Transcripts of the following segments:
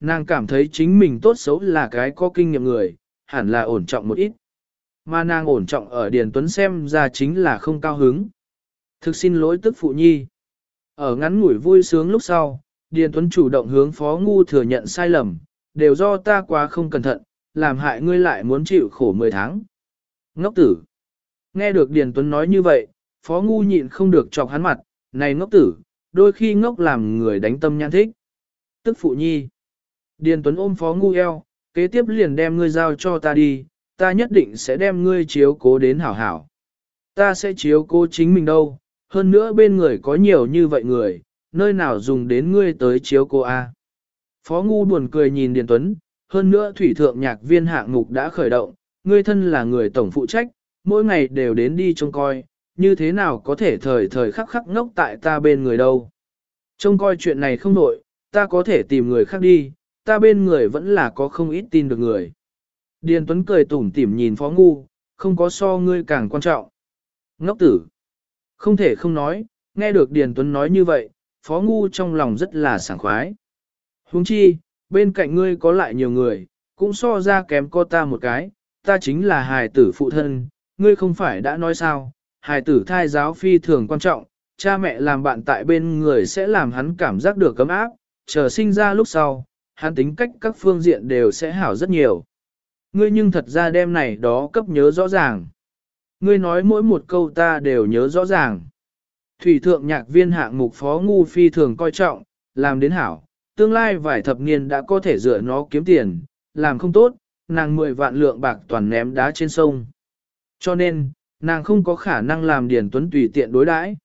Nàng cảm thấy chính mình tốt xấu là cái có kinh nghiệm người, hẳn là ổn trọng một ít. Mà nàng ổn trọng ở Điền Tuấn xem ra chính là không cao hứng. Thực xin lỗi tức phụ nhi. Ở ngắn ngủi vui sướng lúc sau, Điền Tuấn chủ động hướng Phó Ngu thừa nhận sai lầm, đều do ta quá không cẩn thận, làm hại ngươi lại muốn chịu khổ 10 tháng. Ngốc tử. Nghe được Điền Tuấn nói như vậy, Phó Ngu nhịn không được chọc hắn mặt, này ngốc tử, đôi khi ngốc làm người đánh tâm nhan thích. Tức phụ nhi. Điền Tuấn ôm Phó Ngu eo, kế tiếp liền đem ngươi giao cho ta đi, ta nhất định sẽ đem ngươi chiếu cố đến hảo hảo. Ta sẽ chiếu cố chính mình đâu, hơn nữa bên người có nhiều như vậy người, nơi nào dùng đến ngươi tới chiếu cố A. Phó Ngu buồn cười nhìn Điền Tuấn, hơn nữa thủy thượng nhạc viên hạng mục đã khởi động, ngươi thân là người tổng phụ trách, mỗi ngày đều đến đi trông coi, như thế nào có thể thời thời khắc khắc ngốc tại ta bên người đâu. Trông coi chuyện này không nổi, ta có thể tìm người khác đi, ta bên người vẫn là có không ít tin được người. Điền Tuấn cười tủm tỉm nhìn Phó Ngu, không có so ngươi càng quan trọng. Ngốc tử. Không thể không nói, nghe được Điền Tuấn nói như vậy, Phó Ngu trong lòng rất là sảng khoái. Huống chi, bên cạnh ngươi có lại nhiều người, cũng so ra kém co ta một cái, ta chính là hài tử phụ thân, ngươi không phải đã nói sao, hài tử thai giáo phi thường quan trọng, cha mẹ làm bạn tại bên người sẽ làm hắn cảm giác được cấm áp, chờ sinh ra lúc sau, hắn tính cách các phương diện đều sẽ hảo rất nhiều. Ngươi nhưng thật ra đêm này đó cấp nhớ rõ ràng. Ngươi nói mỗi một câu ta đều nhớ rõ ràng. Thủy thượng nhạc viên hạng mục phó ngu phi thường coi trọng, làm đến hảo, tương lai vài thập niên đã có thể dựa nó kiếm tiền, làm không tốt, nàng mười vạn lượng bạc toàn ném đá trên sông. Cho nên, nàng không có khả năng làm Điền Tuấn tùy tiện đối đãi.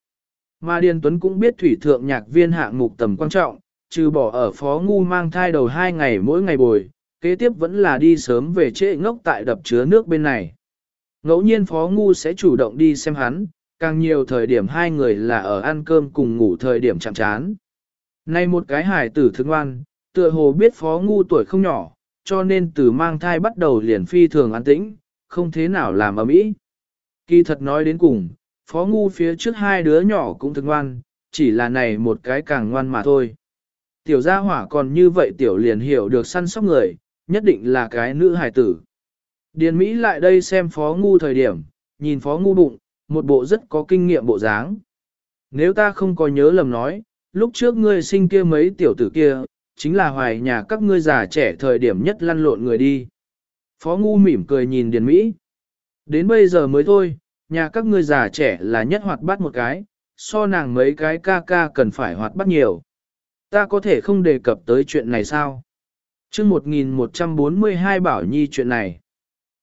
Mà Điền Tuấn cũng biết thủy thượng nhạc viên hạng mục tầm quan trọng, trừ bỏ ở phó ngu mang thai đầu hai ngày mỗi ngày bồi, kế tiếp vẫn là đi sớm về trễ ngốc tại đập chứa nước bên này. Ngẫu nhiên phó ngu sẽ chủ động đi xem hắn, càng nhiều thời điểm hai người là ở ăn cơm cùng ngủ thời điểm chạm chán. Nay một cái hải tử thương ngoan, tựa hồ biết phó ngu tuổi không nhỏ, cho nên từ mang thai bắt đầu liền phi thường an tĩnh, không thế nào làm ở mỹ. Kỳ thật nói đến cùng, phó ngu phía trước hai đứa nhỏ cũng thương ngoan, chỉ là này một cái càng ngoan mà thôi. Tiểu gia hỏa còn như vậy tiểu liền hiểu được săn sóc người, nhất định là cái nữ hài tử. Điền Mỹ lại đây xem phó ngu thời điểm, nhìn phó ngu bụng, một bộ rất có kinh nghiệm bộ dáng. Nếu ta không có nhớ lầm nói, lúc trước ngươi sinh kia mấy tiểu tử kia, chính là hoài nhà các ngươi già trẻ thời điểm nhất lăn lộn người đi. Phó ngu mỉm cười nhìn Điền Mỹ. Đến bây giờ mới thôi, nhà các ngươi già trẻ là nhất hoạt bát một cái, so nàng mấy cái ca ca cần phải hoạt bát nhiều. Ta có thể không đề cập tới chuyện này sao? chương 1142 bảo nhi chuyện này.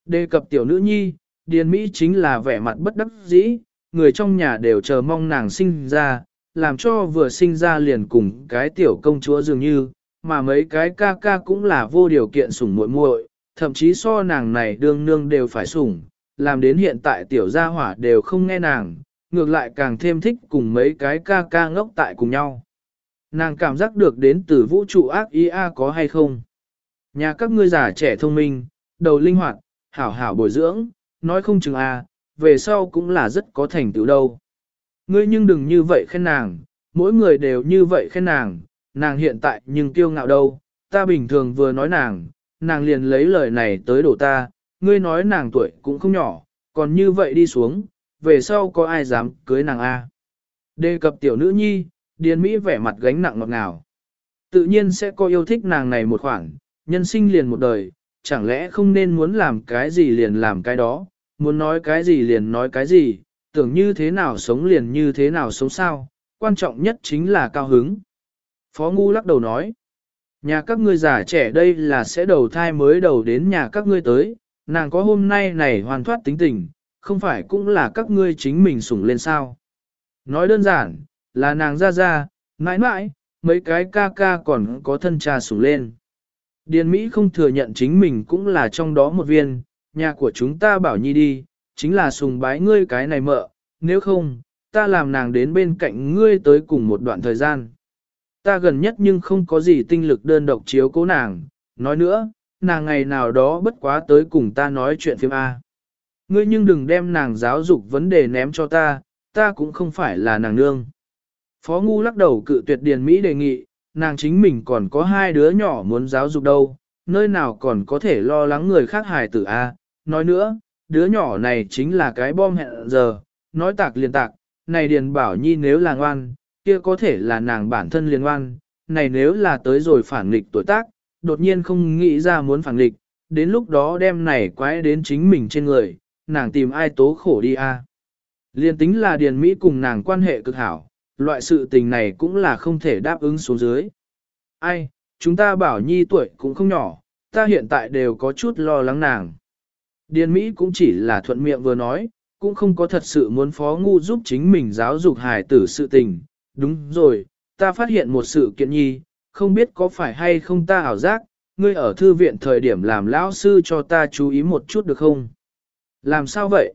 Đề cập tiểu nữ nhi, Điền Mỹ chính là vẻ mặt bất đắc dĩ, người trong nhà đều chờ mong nàng sinh ra, làm cho vừa sinh ra liền cùng cái tiểu công chúa dường như, mà mấy cái ca ca cũng là vô điều kiện sủng muội muội, thậm chí so nàng này đương nương đều phải sủng, làm đến hiện tại tiểu gia hỏa đều không nghe nàng, ngược lại càng thêm thích cùng mấy cái ca ca ngốc tại cùng nhau. Nàng cảm giác được đến từ vũ trụ ác ý a có hay không? Nhà các ngươi già trẻ thông minh, đầu linh hoạt, hảo hảo bồi dưỡng, nói không chừng a, về sau cũng là rất có thành tựu đâu. Ngươi nhưng đừng như vậy khen nàng, mỗi người đều như vậy khen nàng, nàng hiện tại nhưng kiêu ngạo đâu, ta bình thường vừa nói nàng, nàng liền lấy lời này tới đổ ta, ngươi nói nàng tuổi cũng không nhỏ, còn như vậy đi xuống, về sau có ai dám cưới nàng a? Đề cập tiểu nữ nhi, Điền Mỹ vẻ mặt gánh nặng ngọt ngào. Tự nhiên sẽ có yêu thích nàng này một khoảng, nhân sinh liền một đời, chẳng lẽ không nên muốn làm cái gì liền làm cái đó, muốn nói cái gì liền nói cái gì, tưởng như thế nào sống liền như thế nào sống sao, quan trọng nhất chính là cao hứng. Phó Ngu lắc đầu nói, nhà các ngươi già trẻ đây là sẽ đầu thai mới đầu đến nhà các ngươi tới, nàng có hôm nay này hoàn thoát tính tình, không phải cũng là các ngươi chính mình sủng lên sao. Nói đơn giản, là nàng ra ra, mãi mãi, mấy cái ca ca còn có thân cha sủng lên. Điền Mỹ không thừa nhận chính mình cũng là trong đó một viên, nhà của chúng ta bảo nhi đi, chính là sùng bái ngươi cái này mợ, nếu không, ta làm nàng đến bên cạnh ngươi tới cùng một đoạn thời gian. Ta gần nhất nhưng không có gì tinh lực đơn độc chiếu cố nàng, nói nữa, nàng ngày nào đó bất quá tới cùng ta nói chuyện phim A. Ngươi nhưng đừng đem nàng giáo dục vấn đề ném cho ta, ta cũng không phải là nàng nương. Phó Ngu lắc đầu cự tuyệt Điền Mỹ đề nghị, nàng chính mình còn có hai đứa nhỏ muốn giáo dục đâu, nơi nào còn có thể lo lắng người khác hài tử a. Nói nữa, đứa nhỏ này chính là cái bom hẹn giờ, nói tạc liền tạc, này Điền Bảo Nhi nếu là ngoan, kia có thể là nàng bản thân liền ngoan, này nếu là tới rồi phản nghịch tuổi tác, đột nhiên không nghĩ ra muốn phản nghịch, đến lúc đó đem này quái đến chính mình trên người, nàng tìm ai tố khổ đi a. Liên tính là Điền Mỹ cùng nàng quan hệ cực hảo, loại sự tình này cũng là không thể đáp ứng xuống dưới. Ai, chúng ta bảo nhi tuổi cũng không nhỏ, ta hiện tại đều có chút lo lắng nàng. Điền Mỹ cũng chỉ là thuận miệng vừa nói, cũng không có thật sự muốn phó ngu giúp chính mình giáo dục hài tử sự tình. Đúng rồi, ta phát hiện một sự kiện nhi, không biết có phải hay không ta ảo giác, ngươi ở thư viện thời điểm làm lão sư cho ta chú ý một chút được không? Làm sao vậy?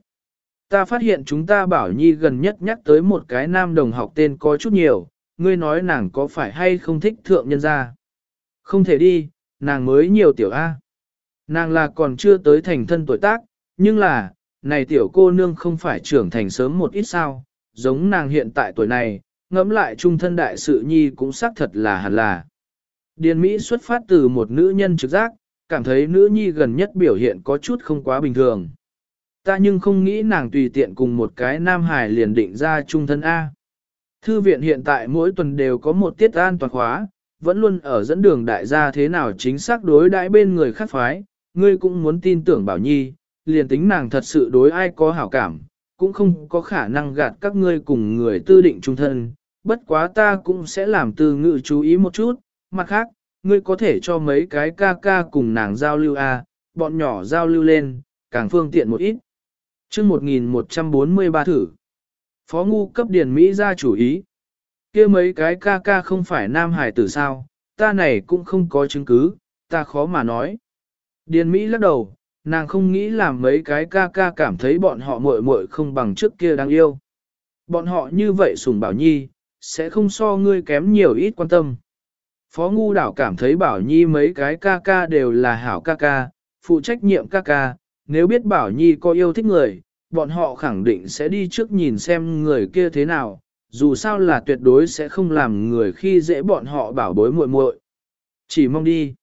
Ta phát hiện chúng ta bảo nhi gần nhất nhắc tới một cái nam đồng học tên có chút nhiều, ngươi nói nàng có phải hay không thích thượng nhân gia? Không thể đi, nàng mới nhiều tiểu A. Nàng là còn chưa tới thành thân tuổi tác, nhưng là, này tiểu cô nương không phải trưởng thành sớm một ít sao, giống nàng hiện tại tuổi này, ngẫm lại trung thân đại sự nhi cũng xác thật là hẳn là. Điền Mỹ xuất phát từ một nữ nhân trực giác, cảm thấy nữ nhi gần nhất biểu hiện có chút không quá bình thường. Ta nhưng không nghĩ nàng tùy tiện cùng một cái nam hải liền định ra trung thân A. Thư viện hiện tại mỗi tuần đều có một tiết an toàn khóa, vẫn luôn ở dẫn đường đại gia thế nào chính xác đối đãi bên người khác phái, ngươi cũng muốn tin tưởng Bảo Nhi, liền tính nàng thật sự đối ai có hảo cảm, cũng không có khả năng gạt các ngươi cùng người tư định trung thân, bất quá ta cũng sẽ làm từ ngữ chú ý một chút, mặt khác, ngươi có thể cho mấy cái ca ca cùng nàng giao lưu a, à, bọn nhỏ giao lưu lên, càng phương tiện một ít chương 1143 thử. Phó ngu cấp điền Mỹ ra chủ ý. kia mấy cái ca ca không phải nam hải tử sao, ta này cũng không có chứng cứ, ta khó mà nói. Điền Mỹ lắc đầu, nàng không nghĩ làm mấy cái ca ca cảm thấy bọn họ muội muội không bằng trước kia đáng yêu. Bọn họ như vậy sùng bảo nhi, sẽ không so ngươi kém nhiều ít quan tâm. Phó Ngu Đảo cảm thấy Bảo Nhi mấy cái ca ca đều là hảo ca ca, phụ trách nhiệm ca ca, nếu biết Bảo Nhi có yêu thích người, bọn họ khẳng định sẽ đi trước nhìn xem người kia thế nào, dù sao là tuyệt đối sẽ không làm người khi dễ bọn họ bảo bối muội muội. Chỉ mong đi.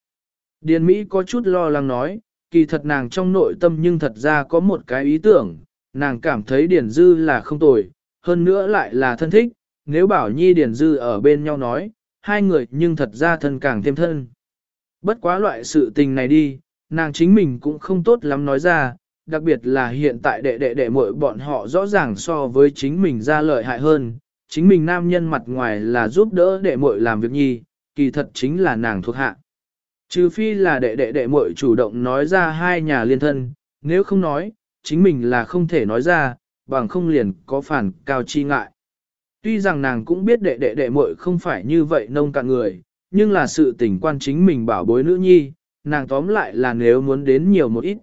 Điền Mỹ có chút lo lắng nói, kỳ thật nàng trong nội tâm nhưng thật ra có một cái ý tưởng, nàng cảm thấy Điền Dư là không tồi, hơn nữa lại là thân thích, nếu bảo Nhi Điền Dư ở bên nhau nói, hai người nhưng thật ra thân càng thêm thân. Bất quá loại sự tình này đi, nàng chính mình cũng không tốt lắm nói ra, đặc biệt là hiện tại đệ đệ đệ muội bọn họ rõ ràng so với chính mình ra lợi hại hơn, chính mình nam nhân mặt ngoài là giúp đỡ đệ muội làm việc nhi, kỳ thật chính là nàng thuộc hạ. Trừ phi là đệ đệ đệ muội chủ động nói ra hai nhà liên thân, nếu không nói, chính mình là không thể nói ra, bằng không liền có phản cao chi ngại. Tuy rằng nàng cũng biết đệ đệ đệ muội không phải như vậy nông cạn người, nhưng là sự tình quan chính mình bảo bối nữ nhi, nàng tóm lại là nếu muốn đến nhiều một ít.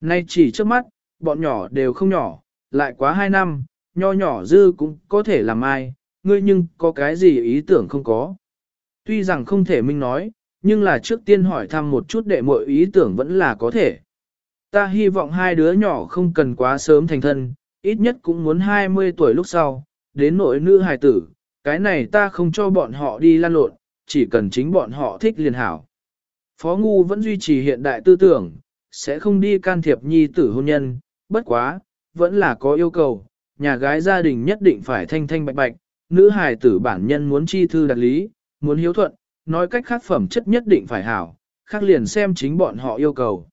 Nay chỉ trước mắt, bọn nhỏ đều không nhỏ, lại quá hai năm, nho nhỏ dư cũng có thể làm ai, ngươi nhưng có cái gì ý tưởng không có. Tuy rằng không thể minh nói, nhưng là trước tiên hỏi thăm một chút đệ mọi ý tưởng vẫn là có thể. Ta hy vọng hai đứa nhỏ không cần quá sớm thành thân, ít nhất cũng muốn 20 tuổi lúc sau, đến nội nữ hài tử, cái này ta không cho bọn họ đi lan lộn, chỉ cần chính bọn họ thích liền hảo. Phó Ngu vẫn duy trì hiện đại tư tưởng, sẽ không đi can thiệp nhi tử hôn nhân, bất quá, vẫn là có yêu cầu, nhà gái gia đình nhất định phải thanh thanh bạch bạch, nữ hài tử bản nhân muốn chi thư đặt lý, muốn hiếu thuận, nói cách khác phẩm chất nhất định phải hảo, khác liền xem chính bọn họ yêu cầu.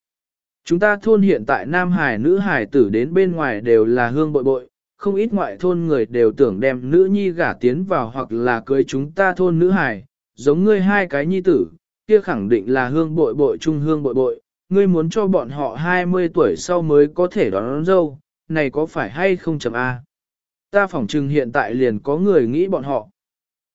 Chúng ta thôn hiện tại nam hài nữ hài tử đến bên ngoài đều là hương bội bội, không ít ngoại thôn người đều tưởng đem nữ nhi gả tiến vào hoặc là cưới chúng ta thôn nữ hài, giống ngươi hai cái nhi tử, kia khẳng định là hương bội bội trung hương bội bội, ngươi muốn cho bọn họ 20 tuổi sau mới có thể đón, đón dâu, này có phải hay không chấm A. Ta phỏng chừng hiện tại liền có người nghĩ bọn họ.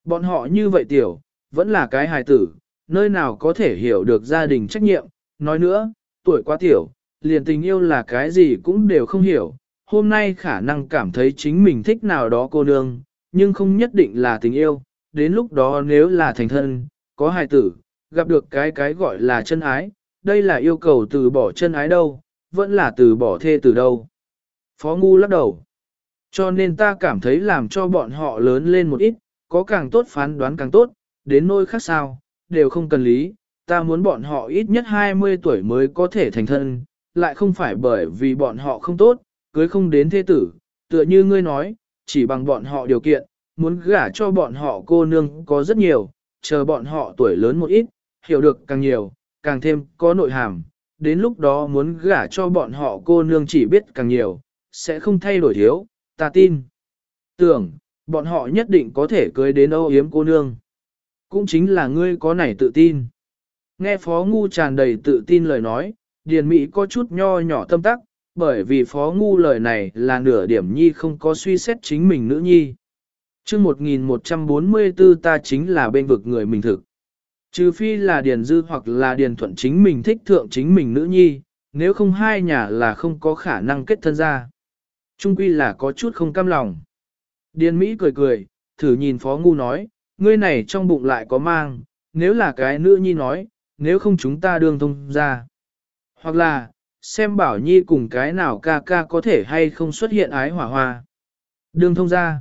Bọn họ như vậy tiểu, vẫn là cái hài tử, nơi nào có thể hiểu được gia đình trách nhiệm, nói nữa, tuổi quá tiểu, liền tình yêu là cái gì cũng đều không hiểu, hôm nay khả năng cảm thấy chính mình thích nào đó cô nương, nhưng không nhất định là tình yêu, đến lúc đó nếu là thành thân, có hài tử, gặp được cái cái gọi là chân ái, đây là yêu cầu từ bỏ chân ái đâu, vẫn là từ bỏ thê từ đâu. Phó Ngu lắc đầu. Cho nên ta cảm thấy làm cho bọn họ lớn lên một ít, có càng tốt phán đoán càng tốt, đến nôi khác sao, đều không cần lý, ta muốn bọn họ ít nhất 20 tuổi mới có thể thành thân, lại không phải bởi vì bọn họ không tốt, cưới không đến thế tử, tựa như ngươi nói, chỉ bằng bọn họ điều kiện, muốn gả cho bọn họ cô nương có rất nhiều, chờ bọn họ tuổi lớn một ít, hiểu được càng nhiều, càng thêm có nội hàm, đến lúc đó muốn gả cho bọn họ cô nương chỉ biết càng nhiều, sẽ không thay đổi thiếu, ta tin. Tưởng, bọn họ nhất định có thể cưới đến âu yếm cô nương. Cũng chính là ngươi có nảy tự tin. Nghe Phó Ngu tràn đầy tự tin lời nói, Điền Mỹ có chút nho nhỏ tâm tắc, bởi vì Phó Ngu lời này là nửa điểm nhi không có suy xét chính mình nữ nhi. Trước 1144 ta chính là bên vực người mình thực. Trừ phi là Điền Dư hoặc là Điền Thuận chính mình thích thượng chính mình nữ nhi, nếu không hai nhà là không có khả năng kết thân ra. Trung quy là có chút không cam lòng. Điền Mỹ cười cười, thử nhìn Phó Ngu nói, ngươi này trong bụng lại có mang, nếu là cái nữ nhi nói, nếu không chúng ta đương thông ra. Hoặc là, xem bảo nhi cùng cái nào ca ca có thể hay không xuất hiện ái hỏa hoa. Đương thông ra.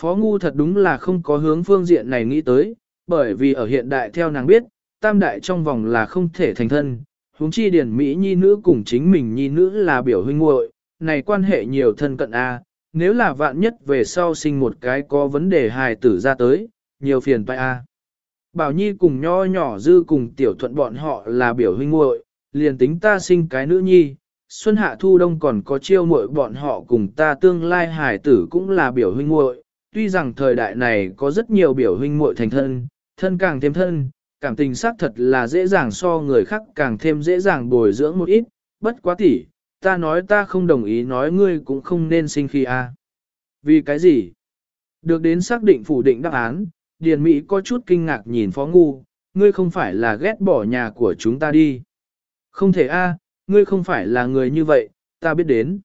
Phó Ngu thật đúng là không có hướng phương diện này nghĩ tới, bởi vì ở hiện đại theo nàng biết, tam đại trong vòng là không thể thành thân, huống chi điển Mỹ nhi nữ cùng chính mình nhi nữ là biểu huynh muội này quan hệ nhiều thân cận A, nếu là vạn nhất về sau sinh một cái có vấn đề hài tử ra tới, nhiều phiền toái A. Bảo Nhi cùng nho nhỏ dư cùng tiểu thuận bọn họ là biểu huynh muội, liền tính ta sinh cái nữ nhi, xuân hạ thu đông còn có chiêu muội bọn họ cùng ta tương lai hài tử cũng là biểu huynh muội. Tuy rằng thời đại này có rất nhiều biểu huynh muội thành thân, thân càng thêm thân, cảm tình xác thật là dễ dàng so người khác càng thêm dễ dàng bồi dưỡng một ít, bất quá tỉ, ta nói ta không đồng ý nói ngươi cũng không nên sinh khi a. Vì cái gì? Được đến xác định phủ định đáp án, Điền Mỹ có chút kinh ngạc nhìn Phó Ngu, ngươi không phải là ghét bỏ nhà của chúng ta đi. Không thể a, ngươi không phải là người như vậy, ta biết đến.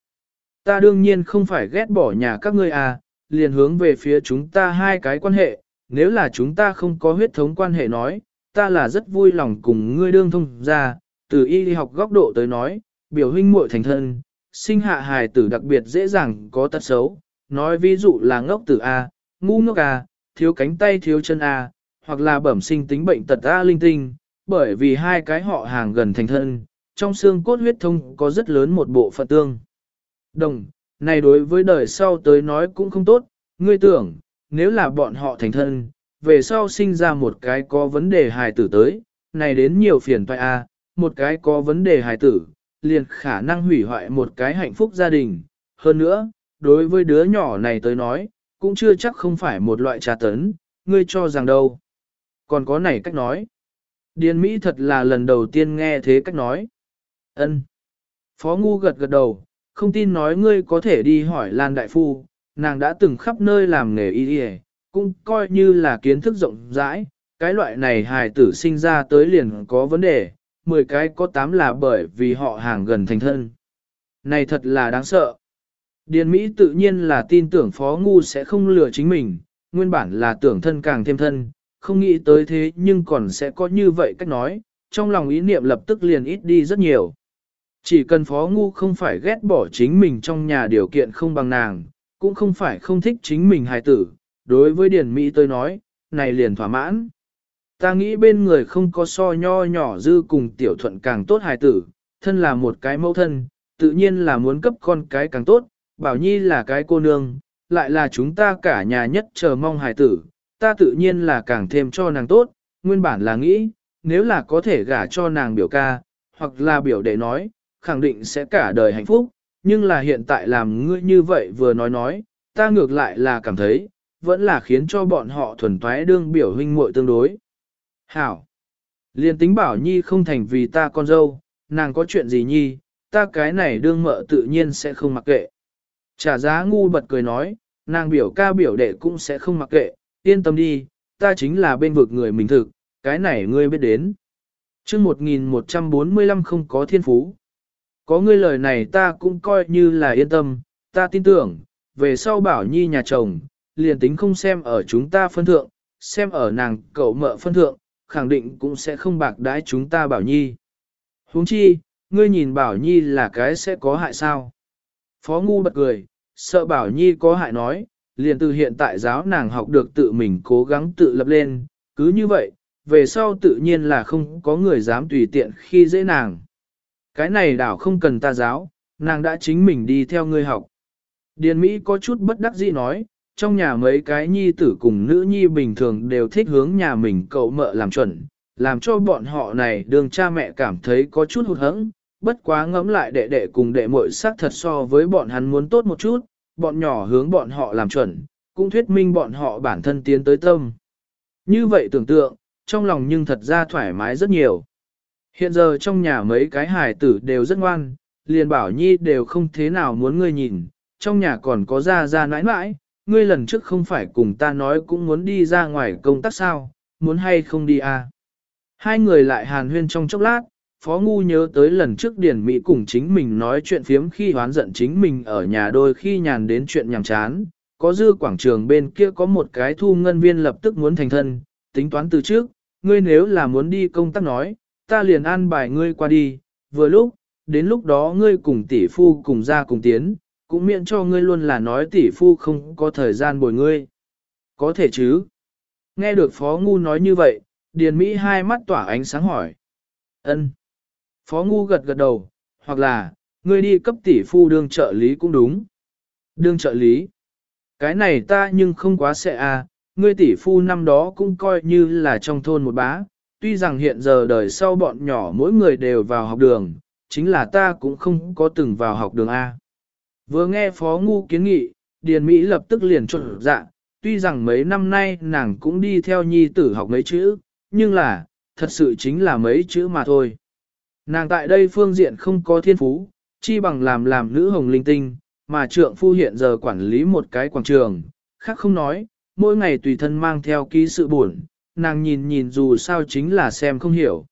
Ta đương nhiên không phải ghét bỏ nhà các ngươi a, liền hướng về phía chúng ta hai cái quan hệ, nếu là chúng ta không có huyết thống quan hệ nói, ta là rất vui lòng cùng ngươi đương thông ra, từ y học góc độ tới nói, biểu huynh muội thành thân, sinh hạ hài tử đặc biệt dễ dàng có tật xấu, nói ví dụ là ngốc tử A, ngu ngốc A, thiếu cánh tay thiếu chân A, hoặc là bẩm sinh tính bệnh tật A linh tinh, bởi vì hai cái họ hàng gần thành thân, trong xương cốt huyết thông có rất lớn một bộ phận tương. Đồng, này đối với đời sau tới nói cũng không tốt, ngươi tưởng, nếu là bọn họ thành thân, về sau sinh ra một cái có vấn đề hài tử tới, này đến nhiều phiền toái a, một cái có vấn đề hài tử, liền khả năng hủy hoại một cái hạnh phúc gia đình. Hơn nữa, đối với đứa nhỏ này tới nói, cũng chưa chắc không phải một loại trà tấn, ngươi cho rằng đâu. Còn có này cách nói. Điền Mỹ thật là lần đầu tiên nghe thế cách nói. ân Phó Ngu gật gật đầu, không tin nói ngươi có thể đi hỏi Lan Đại Phu, nàng đã từng khắp nơi làm nghề y y, cũng coi như là kiến thức rộng rãi, cái loại này hài tử sinh ra tới liền có vấn đề, 10 cái có 8 là bởi vì họ hàng gần thành thân. Này thật là đáng sợ. Điền Mỹ tự nhiên là tin tưởng Phó Ngu sẽ không lừa chính mình, nguyên bản là tưởng thân càng thêm thân, không nghĩ tới thế nhưng còn sẽ có như vậy cách nói, trong lòng ý niệm lập tức liền ít đi rất nhiều. Chỉ cần Phó Ngu không phải ghét bỏ chính mình trong nhà điều kiện không bằng nàng, cũng không phải không thích chính mình hài tử, đối với Điền Mỹ tôi nói, này liền thỏa mãn. Ta nghĩ bên người không có so nho nhỏ dư cùng tiểu thuận càng tốt hài tử, thân là một cái mẫu thân, tự nhiên là muốn cấp con cái càng tốt, bảo nhi là cái cô nương, lại là chúng ta cả nhà nhất chờ mong hài tử, ta tự nhiên là càng thêm cho nàng tốt, nguyên bản là nghĩ, nếu là có thể gả cho nàng biểu ca, hoặc là biểu đệ nói, khẳng định sẽ cả đời hạnh phúc, nhưng là hiện tại làm ngươi như vậy vừa nói nói, ta ngược lại là cảm thấy, vẫn là khiến cho bọn họ thuần toái đương biểu huynh muội tương đối. Hảo! Liên tính bảo nhi không thành vì ta con dâu, nàng có chuyện gì nhi, ta cái này đương mợ tự nhiên sẽ không mặc kệ. Trả giá ngu bật cười nói, nàng biểu ca biểu đệ cũng sẽ không mặc kệ, yên tâm đi, ta chính là bên vực người mình thực, cái này ngươi biết đến. chương 1145 không có thiên phú. Có ngươi lời này ta cũng coi như là yên tâm, ta tin tưởng, về sau bảo nhi nhà chồng, liền tính không xem ở chúng ta phân thượng, xem ở nàng cậu mợ phân thượng, khẳng định cũng sẽ không bạc đãi chúng ta bảo nhi. huống chi, ngươi nhìn bảo nhi là cái sẽ có hại sao? Phó ngu bật cười, sợ bảo nhi có hại nói, liền từ hiện tại giáo nàng học được tự mình cố gắng tự lập lên, cứ như vậy, về sau tự nhiên là không có người dám tùy tiện khi dễ nàng. Cái này đảo không cần ta giáo, nàng đã chính mình đi theo ngươi học. Điền Mỹ có chút bất đắc dĩ nói, trong nhà mấy cái nhi tử cùng nữ nhi bình thường đều thích hướng nhà mình cậu mợ làm chuẩn, làm cho bọn họ này đường cha mẹ cảm thấy có chút hụt hẫng, bất quá ngẫm lại đệ đệ cùng đệ muội sắc thật so với bọn hắn muốn tốt một chút, bọn nhỏ hướng bọn họ làm chuẩn, cũng thuyết minh bọn họ bản thân tiến tới tâm. Như vậy tưởng tượng, trong lòng nhưng thật ra thoải mái rất nhiều. Hiện giờ trong nhà mấy cái hài tử đều rất ngoan, liền bảo nhi đều không thế nào muốn ngươi nhìn, trong nhà còn có ra ra nãi nãi, ngươi lần trước không phải cùng ta nói cũng muốn đi ra ngoài công tác sao, muốn hay không đi à. Hai người lại hàn huyên trong chốc lát, Phó Ngu nhớ tới lần trước Điển Mỹ cùng chính mình nói chuyện phiếm khi hoán giận chính mình ở nhà đôi khi nhàn đến chuyện nhàm chán, có dư quảng trường bên kia có một cái thu ngân viên lập tức muốn thành thân, tính toán từ trước, ngươi nếu là muốn đi công tác nói, ta liền an bài ngươi qua đi, vừa lúc, đến lúc đó ngươi cùng tỷ phu cùng ra cùng tiến, cũng miễn cho ngươi luôn là nói tỷ phu không có thời gian bồi ngươi. Có thể chứ? Nghe được Phó Ngu nói như vậy, Điền Mỹ hai mắt tỏa ánh sáng hỏi. ân Phó Ngu gật gật đầu, hoặc là, ngươi đi cấp tỷ phu đương trợ lý cũng đúng. Đương trợ lý? Cái này ta nhưng không quá sẽ à, ngươi tỷ phu năm đó cũng coi như là trong thôn một bá, tuy rằng hiện giờ đời sau bọn nhỏ mỗi người đều vào học đường, chính là ta cũng không có từng vào học đường A. Vừa nghe Phó Ngu kiến nghị, Điền Mỹ lập tức liền trộn dạ, tuy rằng mấy năm nay nàng cũng đi theo nhi tử học mấy chữ, nhưng là, thật sự chính là mấy chữ mà thôi. Nàng tại đây phương diện không có thiên phú, chi bằng làm làm nữ hồng linh tinh, mà trượng phu hiện giờ quản lý một cái quảng trường, khác không nói, mỗi ngày tùy thân mang theo ký sự buồn, nàng nhìn nhìn dù sao chính là xem không hiểu.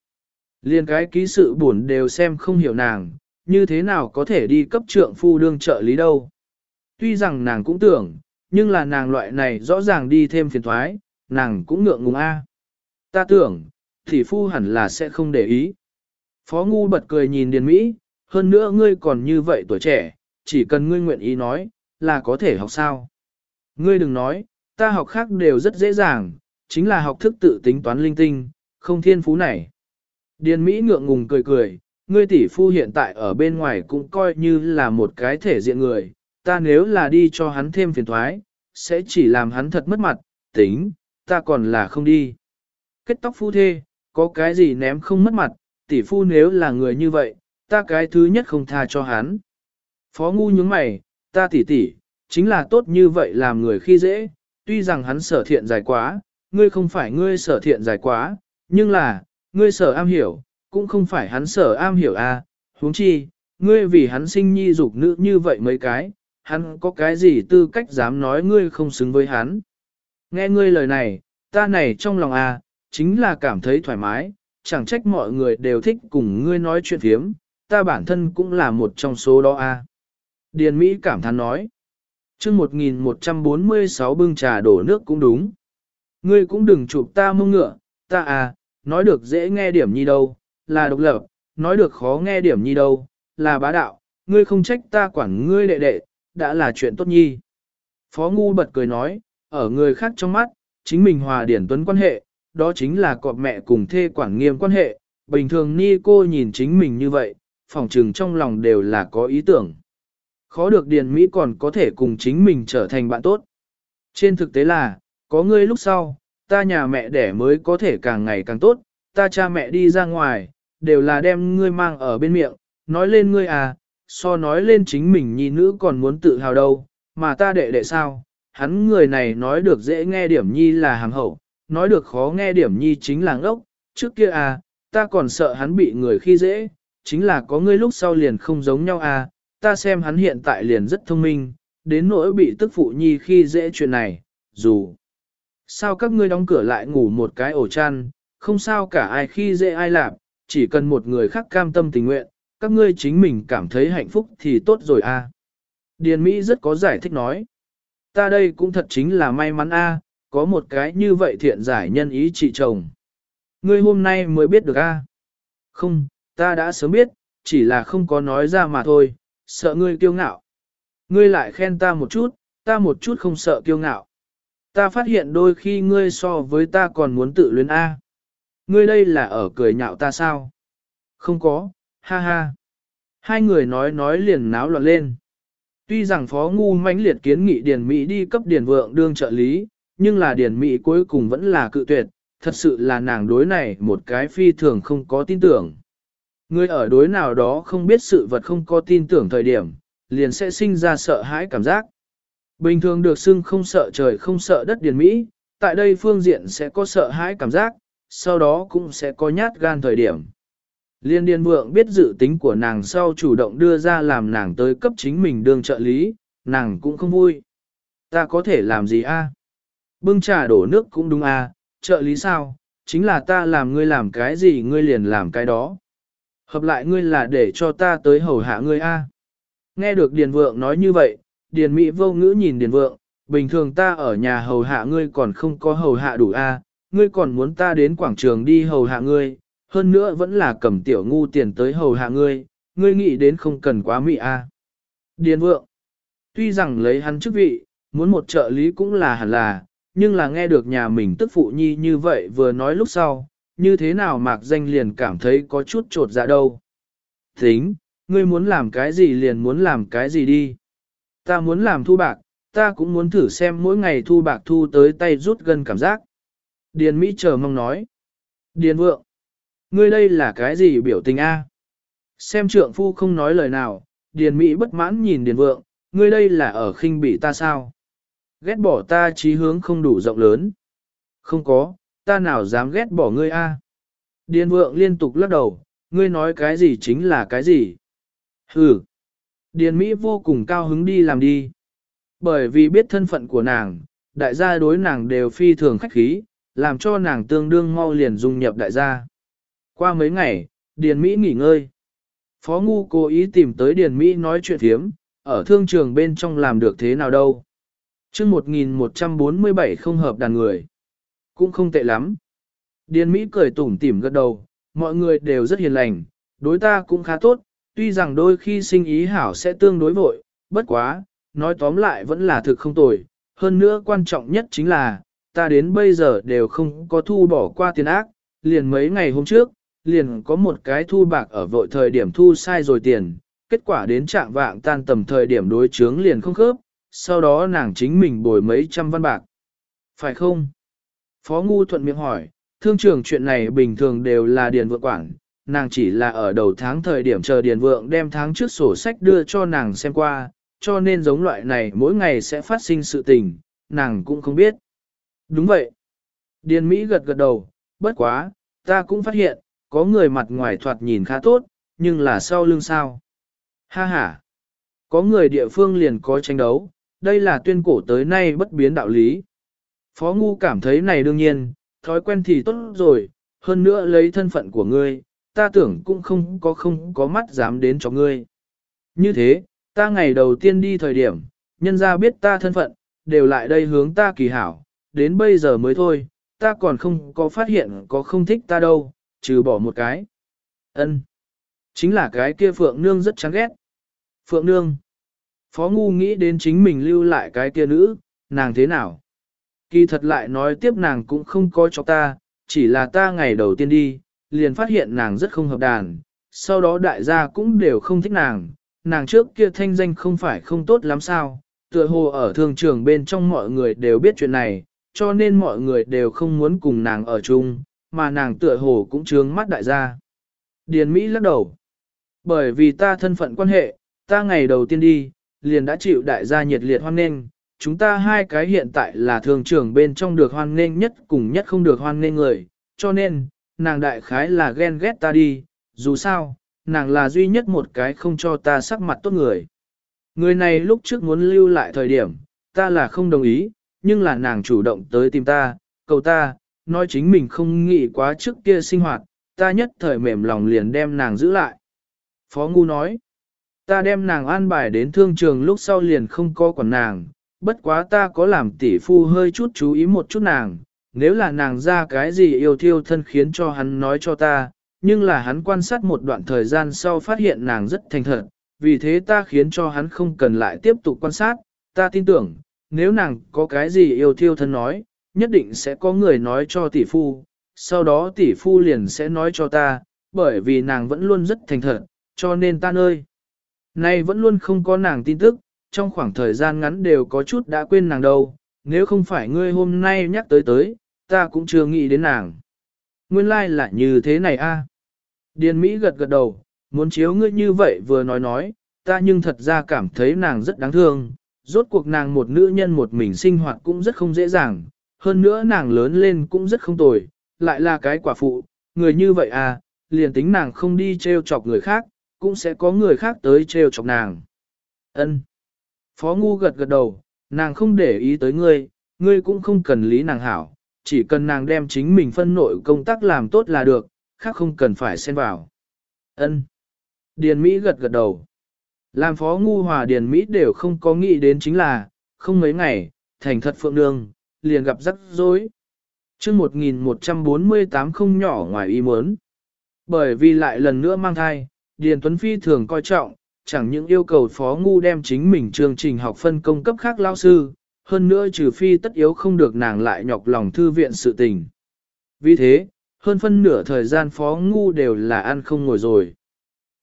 Liên cái ký sự buồn đều xem không hiểu nàng, như thế nào có thể đi cấp trượng phu đương trợ lý đâu. Tuy rằng nàng cũng tưởng, nhưng là nàng loại này rõ ràng đi thêm phiền thoái, nàng cũng ngượng ngùng a. Ta tưởng, thì phu hẳn là sẽ không để ý. Phó Ngu bật cười nhìn Điền Mỹ, hơn nữa ngươi còn như vậy tuổi trẻ, chỉ cần ngươi nguyện ý nói, là có thể học sao. Ngươi đừng nói, ta học khác đều rất dễ dàng, chính là học thức tự tính toán linh tinh, không thiên phú này. Điền Mỹ ngượng ngùng cười cười, ngươi tỷ phu hiện tại ở bên ngoài cũng coi như là một cái thể diện người, ta nếu là đi cho hắn thêm phiền thoái, sẽ chỉ làm hắn thật mất mặt, tính, ta còn là không đi. Kết tóc phu thê, có cái gì ném không mất mặt, tỷ phu nếu là người như vậy, ta cái thứ nhất không tha cho hắn. Phó ngu nhướng mày, ta tỷ tỷ, chính là tốt như vậy làm người khi dễ, tuy rằng hắn sở thiện dài quá, ngươi không phải ngươi sở thiện dài quá, nhưng là, ngươi sở am hiểu, cũng không phải hắn sở am hiểu a. À, huống chi, ngươi vì hắn sinh nhi dục nữ như vậy mấy cái, hắn có cái gì tư cách dám nói ngươi không xứng với hắn. Nghe ngươi lời này, ta này trong lòng a, à, chính là cảm thấy thoải mái, chẳng trách mọi người đều thích cùng ngươi nói chuyện phiếm, ta bản thân cũng là một trong số đó a. À. Điền Mỹ cảm thán nói, chương 1146 bưng trà đổ nước cũng đúng. Ngươi cũng đừng chụp ta mông ngựa, ta à, nói được dễ nghe điểm nhi đâu, là độc lập, nói được khó nghe điểm nhi đâu, là bá đạo, ngươi không trách ta quản ngươi đệ đệ, đã là chuyện tốt nhi. Phó Ngu bật cười nói, ở người khác trong mắt, chính mình hòa điển tuấn quan hệ, đó chính là cọp mẹ cùng thê quản nghiêm quan hệ, bình thường ni cô nhìn chính mình như vậy, phỏng trừng trong lòng đều là có ý tưởng. Khó được Điền Mỹ còn có thể cùng chính mình trở thành bạn tốt. Trên thực tế là, có ngươi lúc sau, ta nhà mẹ đẻ mới có thể càng ngày càng tốt, ta cha mẹ đi ra ngoài, đều là đem ngươi mang ở bên miệng, nói lên ngươi à, so nói lên chính mình nhi nữ còn muốn tự hào đâu, mà ta đệ đệ sao, hắn người này nói được dễ nghe điểm nhi là hàng hậu, nói được khó nghe điểm nhi chính là ngốc, trước kia à, ta còn sợ hắn bị người khi dễ, chính là có ngươi lúc sau liền không giống nhau à, ta xem hắn hiện tại liền rất thông minh, đến nỗi bị tức phụ nhi khi dễ chuyện này, dù sao các ngươi đóng cửa lại ngủ một cái ổ chăn, không sao cả ai khi dễ ai làm, chỉ cần một người khác cam tâm tình nguyện, các ngươi chính mình cảm thấy hạnh phúc thì tốt rồi a. À. Điền Mỹ rất có giải thích nói. Ta đây cũng thật chính là may mắn a, có một cái như vậy thiện giải nhân ý chị chồng. Ngươi hôm nay mới biết được a. Không, ta đã sớm biết, chỉ là không có nói ra mà thôi, sợ ngươi kiêu ngạo. Ngươi lại khen ta một chút, ta một chút không sợ kiêu ngạo. Ta phát hiện đôi khi ngươi so với ta còn muốn tự luyến A. Ngươi đây là ở cười nhạo ta sao? Không có, ha ha. Hai người nói nói liền náo loạn lên. Tuy rằng Phó Ngu mãnh liệt kiến nghị Điền Mỹ đi cấp Điền Vượng đương trợ lý, nhưng là Điền Mỹ cuối cùng vẫn là cự tuyệt, thật sự là nàng đối này một cái phi thường không có tin tưởng. Người ở đối nào đó không biết sự vật không có tin tưởng thời điểm, liền sẽ sinh ra sợ hãi cảm giác. Bình thường được xưng không sợ trời không sợ đất Điền Mỹ, tại đây phương diện sẽ có sợ hãi cảm giác, sau đó cũng sẽ có nhát gan thời điểm. Liên Điền Vượng biết dự tính của nàng sau chủ động đưa ra làm nàng tới cấp chính mình đương trợ lý, nàng cũng không vui. Ta có thể làm gì a? Bưng trà đổ nước cũng đúng a, trợ lý sao, chính là ta làm ngươi làm cái gì ngươi liền làm cái đó. Hợp lại ngươi là để cho ta tới hầu hạ ngươi a. Nghe được Điền Vượng nói như vậy, Điền Mỹ vô ngữ nhìn Điền Vượng, bình thường ta ở nhà hầu hạ ngươi còn không có hầu hạ đủ a, ngươi còn muốn ta đến quảng trường đi hầu hạ ngươi, hơn nữa vẫn là cầm tiểu ngu tiền tới hầu hạ ngươi, ngươi nghĩ đến không cần quá mị a. Điền Vượng, tuy rằng lấy hắn chức vị, muốn một trợ lý cũng là hẳn là, nhưng là nghe được nhà mình tức phụ nhi như vậy vừa nói lúc sau, như thế nào mạc danh liền cảm thấy có chút trột dạ đâu. Tính, ngươi muốn làm cái gì liền muốn làm cái gì đi. Ta muốn làm thu bạc, ta cũng muốn thử xem mỗi ngày thu bạc thu tới tay rút gần cảm giác. Điền Mỹ chờ mong nói. Điền vượng, ngươi đây là cái gì biểu tình a? Xem trượng phu không nói lời nào, Điền Mỹ bất mãn nhìn Điền vượng, ngươi đây là ở khinh bị ta sao? ghét bỏ ta trí hướng không đủ rộng lớn. Không có, ta nào dám ghét bỏ ngươi a? Điền vượng liên tục lắc đầu, ngươi nói cái gì chính là cái gì. Hừ. Điền Mỹ vô cùng cao hứng đi làm đi. Bởi vì biết thân phận của nàng, đại gia đối nàng đều phi thường khách khí, làm cho nàng tương đương mau liền dung nhập đại gia. Qua mấy ngày, Điền Mỹ nghỉ ngơi. Phó Ngu cố ý tìm tới Điền Mỹ nói chuyện thiếm, ở thương trường bên trong làm được thế nào đâu chương 1147 không hợp đàn người. Cũng không tệ lắm. Điền Mỹ cười tủm tỉm gật đầu, mọi người đều rất hiền lành, đối ta cũng khá tốt, tuy rằng đôi khi sinh ý hảo sẽ tương đối vội, bất quá, nói tóm lại vẫn là thực không tồi. Hơn nữa quan trọng nhất chính là, ta đến bây giờ đều không có thu bỏ qua tiền ác, liền mấy ngày hôm trước, liền có một cái thu bạc ở vội thời điểm thu sai rồi tiền, kết quả đến trạng vạng tan tầm thời điểm đối chướng liền không khớp, sau đó nàng chính mình bồi mấy trăm văn bạc. Phải không? Phó Ngu thuận miệng hỏi, thương trường chuyện này bình thường đều là điền vượng quản, nàng chỉ là ở đầu tháng thời điểm chờ điền vượng đem tháng trước sổ sách đưa cho nàng xem qua, cho nên giống loại này mỗi ngày sẽ phát sinh sự tình, nàng cũng không biết. Đúng vậy. Điền Mỹ gật gật đầu, bất quá, ta cũng phát hiện, có người mặt ngoài thoạt nhìn khá tốt, nhưng là sau lưng sao. Ha ha. Có người địa phương liền có tranh đấu, đây là tuyên cổ tới nay bất biến đạo lý. Phó Ngu cảm thấy này đương nhiên, thói quen thì tốt rồi, hơn nữa lấy thân phận của ngươi, ta tưởng cũng không có không có mắt dám đến cho ngươi. Như thế, ta ngày đầu tiên đi thời điểm, nhân ra biết ta thân phận, đều lại đây hướng ta kỳ hảo, đến bây giờ mới thôi, ta còn không có phát hiện có không thích ta đâu, trừ bỏ một cái. ân Chính là cái kia Phượng Nương rất chán ghét. Phượng Nương. Phó Ngu nghĩ đến chính mình lưu lại cái kia nữ, nàng thế nào? Kỳ thật lại nói tiếp nàng cũng không có cho ta, chỉ là ta ngày đầu tiên đi, liền phát hiện nàng rất không hợp đàn, sau đó đại gia cũng đều không thích nàng, nàng trước kia thanh danh không phải không tốt lắm sao, tựa hồ ở thương trường bên trong mọi người đều biết chuyện này, cho nên mọi người đều không muốn cùng nàng ở chung, mà nàng tựa hồ cũng trướng mắt đại gia. Điền Mỹ lắc đầu. Bởi vì ta thân phận quan hệ, ta ngày đầu tiên đi, liền đã chịu đại gia nhiệt liệt hoan nghênh. Chúng ta hai cái hiện tại là thường trường bên trong được hoan nghênh nhất cùng nhất không được hoan nghênh người, cho nên, nàng đại khái là ghen ghét ta đi, dù sao, nàng là duy nhất một cái không cho ta sắc mặt tốt người. Người này lúc trước muốn lưu lại thời điểm, ta là không đồng ý, nhưng là nàng chủ động tới tìm ta, cầu ta, nói chính mình không nghĩ quá trước kia sinh hoạt, ta nhất thời mềm lòng liền đem nàng giữ lại. Phó Ngu nói, Ta đem nàng an bài đến thương trường lúc sau liền không có quản nàng, bất quá ta có làm tỷ phu hơi chút chú ý một chút nàng, nếu là nàng ra cái gì yêu thiêu thân khiến cho hắn nói cho ta, nhưng là hắn quan sát một đoạn thời gian sau phát hiện nàng rất thành thật, vì thế ta khiến cho hắn không cần lại tiếp tục quan sát, ta tin tưởng, nếu nàng có cái gì yêu thiêu thân nói, nhất định sẽ có người nói cho tỷ phu, sau đó tỷ phu liền sẽ nói cho ta, bởi vì nàng vẫn luôn rất thành thật, cho nên ta ơi. Nay vẫn luôn không có nàng tin tức, trong khoảng thời gian ngắn đều có chút đã quên nàng đâu, nếu không phải ngươi hôm nay nhắc tới tới, ta cũng chưa nghĩ đến nàng. Nguyên lai like là như thế này a. Điền Mỹ gật gật đầu, muốn chiếu ngươi như vậy vừa nói nói, ta nhưng thật ra cảm thấy nàng rất đáng thương, rốt cuộc nàng một nữ nhân một mình sinh hoạt cũng rất không dễ dàng, hơn nữa nàng lớn lên cũng rất không tồi, lại là cái quả phụ, người như vậy à, liền tính nàng không đi treo chọc người khác, cũng sẽ có người khác tới treo chọc nàng. Ân. Phó Ngu gật gật đầu, nàng không để ý tới ngươi, ngươi cũng không cần lý nàng hảo, chỉ cần nàng đem chính mình phân nội công tác làm tốt là được, khác không cần phải xen vào. Ân. Điền Mỹ gật gật đầu. Làm phó ngu hòa Điền Mỹ đều không có nghĩ đến chính là, không mấy ngày, thành thật phượng đường liền gặp rắc rối. chương 1148 không nhỏ ngoài ý muốn. Bởi vì lại lần nữa mang thai, Điền Tuấn Phi thường coi trọng, chẳng những yêu cầu phó ngu đem chính mình chương trình học phân công cấp khác lao sư, hơn nữa trừ phi tất yếu không được nàng lại nhọc lòng thư viện sự tình. Vì thế, hơn phân nửa thời gian phó ngu đều là ăn không ngồi rồi.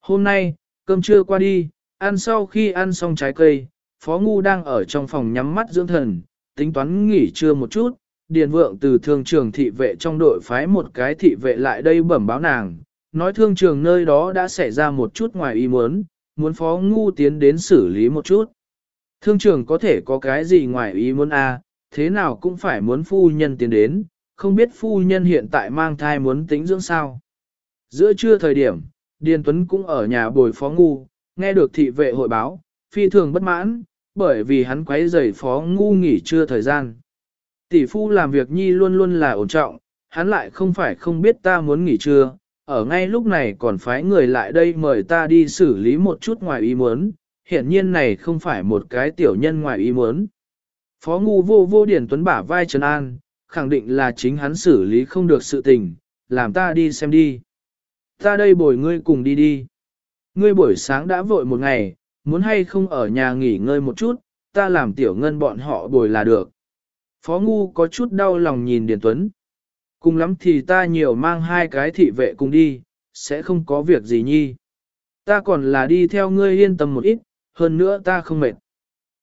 Hôm nay, cơm trưa qua đi, ăn sau khi ăn xong trái cây, phó ngu đang ở trong phòng nhắm mắt dưỡng thần, tính toán nghỉ trưa một chút, điền vượng từ thương trường thị vệ trong đội phái một cái thị vệ lại đây bẩm báo nàng, nói thương trường nơi đó đã xảy ra một chút ngoài ý muốn, muốn phó ngu tiến đến xử lý một chút. Thương trường có thể có cái gì ngoài ý muốn a à, thế nào cũng phải muốn phu nhân tiến đến, không biết phu nhân hiện tại mang thai muốn tính dưỡng sao. Giữa trưa thời điểm, Điền Tuấn cũng ở nhà bồi phó ngu, nghe được thị vệ hội báo, phi thường bất mãn, bởi vì hắn quấy rầy phó ngu nghỉ trưa thời gian. Tỷ phu làm việc nhi luôn luôn là ổn trọng, hắn lại không phải không biết ta muốn nghỉ trưa, ở ngay lúc này còn phái người lại đây mời ta đi xử lý một chút ngoài ý muốn, hiển nhiên này không phải một cái tiểu nhân ngoài ý muốn. Phó ngu vô vô điển tuấn bả vai Trần An, khẳng định là chính hắn xử lý không được sự tình, làm ta đi xem đi. Ta đây bồi ngươi cùng đi đi. Ngươi buổi sáng đã vội một ngày, muốn hay không ở nhà nghỉ ngơi một chút, ta làm tiểu ngân bọn họ bồi là được. Phó ngu có chút đau lòng nhìn Điền Tuấn. Cùng lắm thì ta nhiều mang hai cái thị vệ cùng đi, sẽ không có việc gì nhi. Ta còn là đi theo ngươi yên tâm một ít, hơn nữa ta không mệt.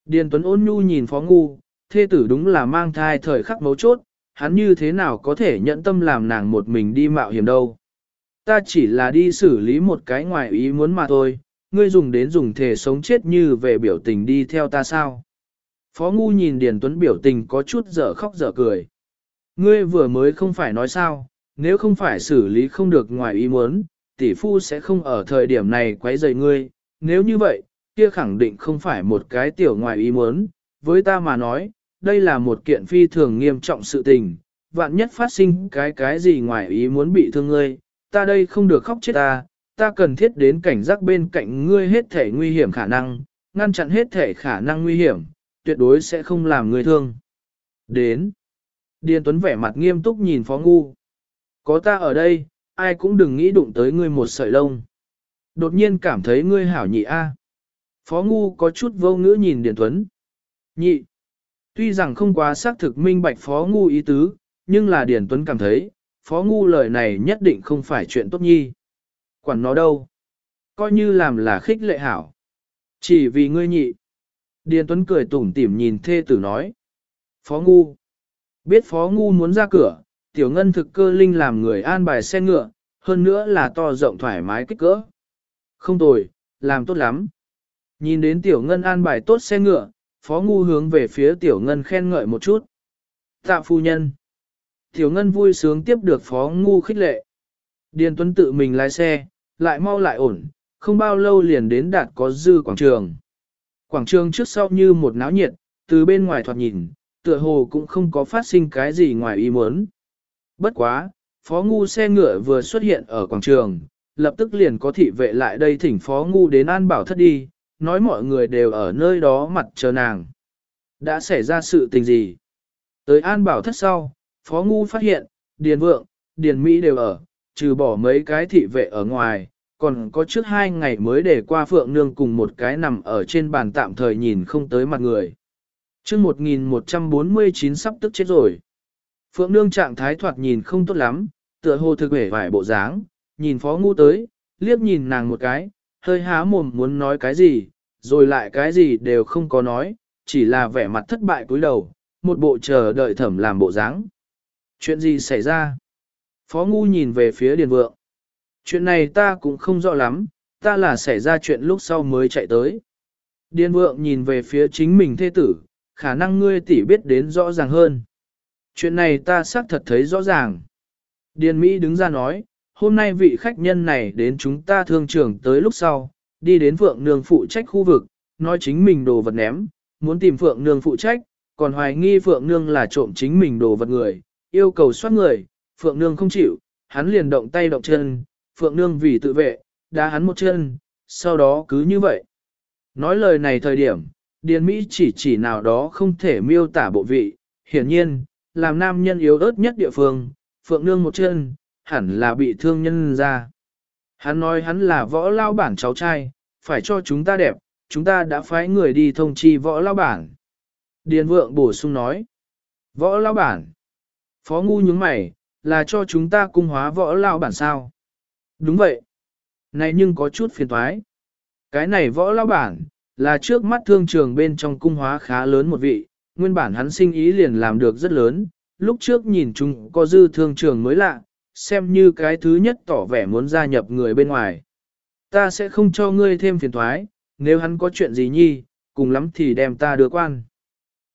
Điền Tuấn ôn nhu nhìn Phó Ngu, thê tử đúng là mang thai thời khắc mấu chốt, hắn như thế nào có thể nhận tâm làm nàng một mình đi mạo hiểm đâu. Ta chỉ là đi xử lý một cái ngoài ý muốn mà thôi, ngươi dùng đến dùng thể sống chết như về biểu tình đi theo ta sao. Phó Ngu nhìn Điền Tuấn biểu tình có chút dở khóc dở cười. Ngươi vừa mới không phải nói sao, nếu không phải xử lý không được ngoài ý muốn, tỷ phu sẽ không ở thời điểm này quấy rầy ngươi, nếu như vậy, kia khẳng định không phải một cái tiểu ngoài ý muốn, với ta mà nói, đây là một kiện phi thường nghiêm trọng sự tình, vạn nhất phát sinh cái cái gì ngoài ý muốn bị thương ngươi, ta đây không được khóc chết ta, ta cần thiết đến cảnh giác bên cạnh ngươi hết thể nguy hiểm khả năng, ngăn chặn hết thể khả năng nguy hiểm, tuyệt đối sẽ không làm ngươi thương. Đến. Điền Tuấn vẻ mặt nghiêm túc nhìn Phó Ngu. Có ta ở đây, ai cũng đừng nghĩ đụng tới ngươi một sợi lông. Đột nhiên cảm thấy ngươi hảo nhị a. Phó Ngu có chút vô ngữ nhìn Điền Tuấn. Nhị. Tuy rằng không quá xác thực minh bạch Phó Ngu ý tứ, nhưng là Điền Tuấn cảm thấy, Phó Ngu lời này nhất định không phải chuyện tốt nhi. Quản nó đâu. Coi như làm là khích lệ hảo. Chỉ vì ngươi nhị. Điền Tuấn cười tủm tỉm nhìn thê tử nói. Phó Ngu. Biết Phó Ngu muốn ra cửa, Tiểu Ngân thực cơ linh làm người an bài xe ngựa, hơn nữa là to rộng thoải mái kích cỡ. Không tồi, làm tốt lắm. Nhìn đến Tiểu Ngân an bài tốt xe ngựa, Phó Ngu hướng về phía Tiểu Ngân khen ngợi một chút. Tạ phu nhân. Tiểu Ngân vui sướng tiếp được Phó Ngu khích lệ. Điền Tuấn tự mình lái xe, lại mau lại ổn, không bao lâu liền đến đạt có dư quảng trường. Quảng trường trước sau như một náo nhiệt, từ bên ngoài thoạt nhìn, tựa hồ cũng không có phát sinh cái gì ngoài ý muốn. Bất quá, phó ngu xe ngựa vừa xuất hiện ở quảng trường, lập tức liền có thị vệ lại đây thỉnh phó ngu đến an bảo thất đi, nói mọi người đều ở nơi đó mặt chờ nàng. Đã xảy ra sự tình gì? Tới an bảo thất sau, phó ngu phát hiện, điền vượng, điền mỹ đều ở, trừ bỏ mấy cái thị vệ ở ngoài, còn có trước hai ngày mới để qua phượng nương cùng một cái nằm ở trên bàn tạm thời nhìn không tới mặt người chương 1149 sắp tức chết rồi. Phượng Nương trạng thái thoạt nhìn không tốt lắm, tựa hồ thực vẻ vải bộ dáng, nhìn phó ngu tới, liếc nhìn nàng một cái, hơi há mồm muốn nói cái gì, rồi lại cái gì đều không có nói, chỉ là vẻ mặt thất bại cúi đầu, một bộ chờ đợi thẩm làm bộ dáng. Chuyện gì xảy ra? Phó ngu nhìn về phía Điền Vượng. Chuyện này ta cũng không rõ lắm, ta là xảy ra chuyện lúc sau mới chạy tới. Điền Vượng nhìn về phía chính mình thê tử, khả năng ngươi tỷ biết đến rõ ràng hơn. Chuyện này ta xác thật thấy rõ ràng. Điền Mỹ đứng ra nói, hôm nay vị khách nhân này đến chúng ta thương trường tới lúc sau, đi đến Phượng Nương phụ trách khu vực, nói chính mình đồ vật ném, muốn tìm Phượng Nương phụ trách, còn hoài nghi Phượng Nương là trộm chính mình đồ vật người, yêu cầu soát người, Phượng Nương không chịu, hắn liền động tay động chân, Phượng Nương vì tự vệ, đá hắn một chân, sau đó cứ như vậy. Nói lời này thời điểm, Điền Mỹ chỉ chỉ nào đó không thể miêu tả bộ vị, hiển nhiên, làm nam nhân yếu ớt nhất địa phương, Phượng Nương một chân, hẳn là bị thương nhân ra. Hắn nói hắn là võ lao bản cháu trai, phải cho chúng ta đẹp, chúng ta đã phái người đi thông chi võ lao bản. Điền vượng bổ sung nói. Võ lao bản. Phó ngu nhướng mày, là cho chúng ta cung hóa võ lao bản sao? Đúng vậy. Này nhưng có chút phiền toái. Cái này võ lao bản, là trước mắt thương trường bên trong cung hóa khá lớn một vị, nguyên bản hắn sinh ý liền làm được rất lớn, lúc trước nhìn chúng có dư thương trường mới lạ, xem như cái thứ nhất tỏ vẻ muốn gia nhập người bên ngoài. Ta sẽ không cho ngươi thêm phiền thoái, nếu hắn có chuyện gì nhi, cùng lắm thì đem ta đưa quan.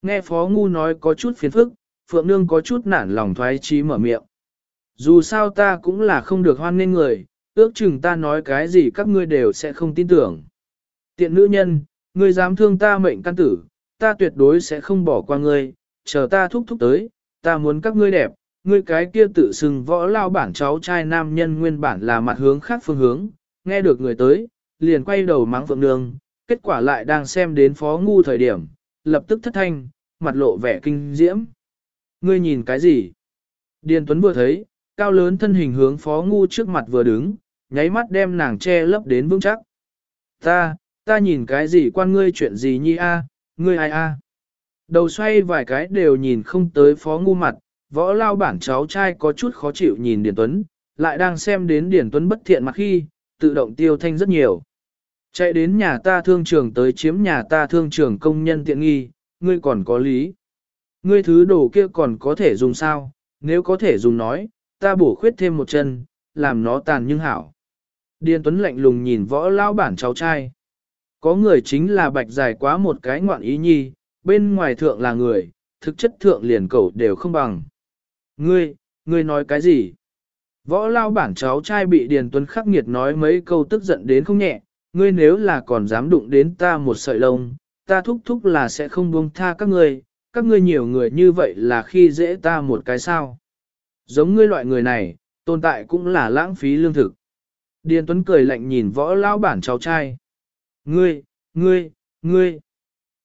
Nghe Phó Ngu nói có chút phiền phức, Phượng Nương có chút nản lòng thoái trí mở miệng. Dù sao ta cũng là không được hoan nên người, ước chừng ta nói cái gì các ngươi đều sẽ không tin tưởng. Tiện nữ nhân, ngươi dám thương ta mệnh căn tử, ta tuyệt đối sẽ không bỏ qua ngươi, chờ ta thúc thúc tới, ta muốn các ngươi đẹp, ngươi cái kia tự xưng võ lao bản cháu trai nam nhân nguyên bản là mặt hướng khác phương hướng, nghe được người tới, liền quay đầu mắng vượng nương, kết quả lại đang xem đến phó ngu thời điểm, lập tức thất thanh, mặt lộ vẻ kinh diễm. Ngươi nhìn cái gì? Điền Tuấn vừa thấy, cao lớn thân hình hướng phó ngu trước mặt vừa đứng, nháy mắt đem nàng che lấp đến vững chắc. Ta, ta nhìn cái gì quan ngươi chuyện gì nhi a, ngươi ai a? Đầu xoay vài cái đều nhìn không tới phó ngu mặt, võ lao bản cháu trai có chút khó chịu nhìn Điền Tuấn, lại đang xem đến Điền Tuấn bất thiện mặt khi, tự động tiêu thanh rất nhiều. Chạy đến nhà ta thương trường tới chiếm nhà ta thương trường công nhân tiện nghi, ngươi còn có lý. Ngươi thứ đồ kia còn có thể dùng sao, nếu có thể dùng nói, ta bổ khuyết thêm một chân, làm nó tàn nhưng hảo. Điền Tuấn lạnh lùng nhìn võ lao bản cháu trai. Có người chính là bạch dài quá một cái ngoạn ý nhi, bên ngoài thượng là người, thực chất thượng liền cầu đều không bằng. Ngươi, ngươi nói cái gì? Võ lao bản cháu trai bị Điền Tuấn khắc nghiệt nói mấy câu tức giận đến không nhẹ, ngươi nếu là còn dám đụng đến ta một sợi lông, ta thúc thúc là sẽ không buông tha các ngươi, các ngươi nhiều người như vậy là khi dễ ta một cái sao. Giống ngươi loại người này, tồn tại cũng là lãng phí lương thực. Điền Tuấn cười lạnh nhìn võ lao bản cháu trai. Ngươi, ngươi, ngươi.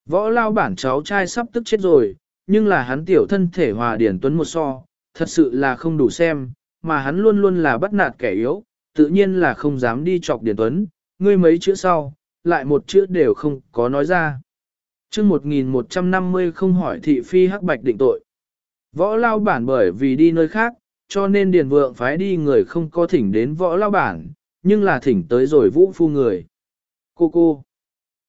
Võ lao bản cháu trai sắp tức chết rồi, nhưng là hắn tiểu thân thể hòa Điền Tuấn một so, thật sự là không đủ xem, mà hắn luôn luôn là bắt nạt kẻ yếu, tự nhiên là không dám đi chọc Điền Tuấn, ngươi mấy chữ sau, lại một chữ đều không có nói ra. chương 1150 không hỏi thị phi hắc bạch định tội. Võ lao bản bởi vì đi nơi khác, cho nên Điền Vượng phái đi người không có thỉnh đến võ lao bản, nhưng là thỉnh tới rồi vũ phu người. Cô cô,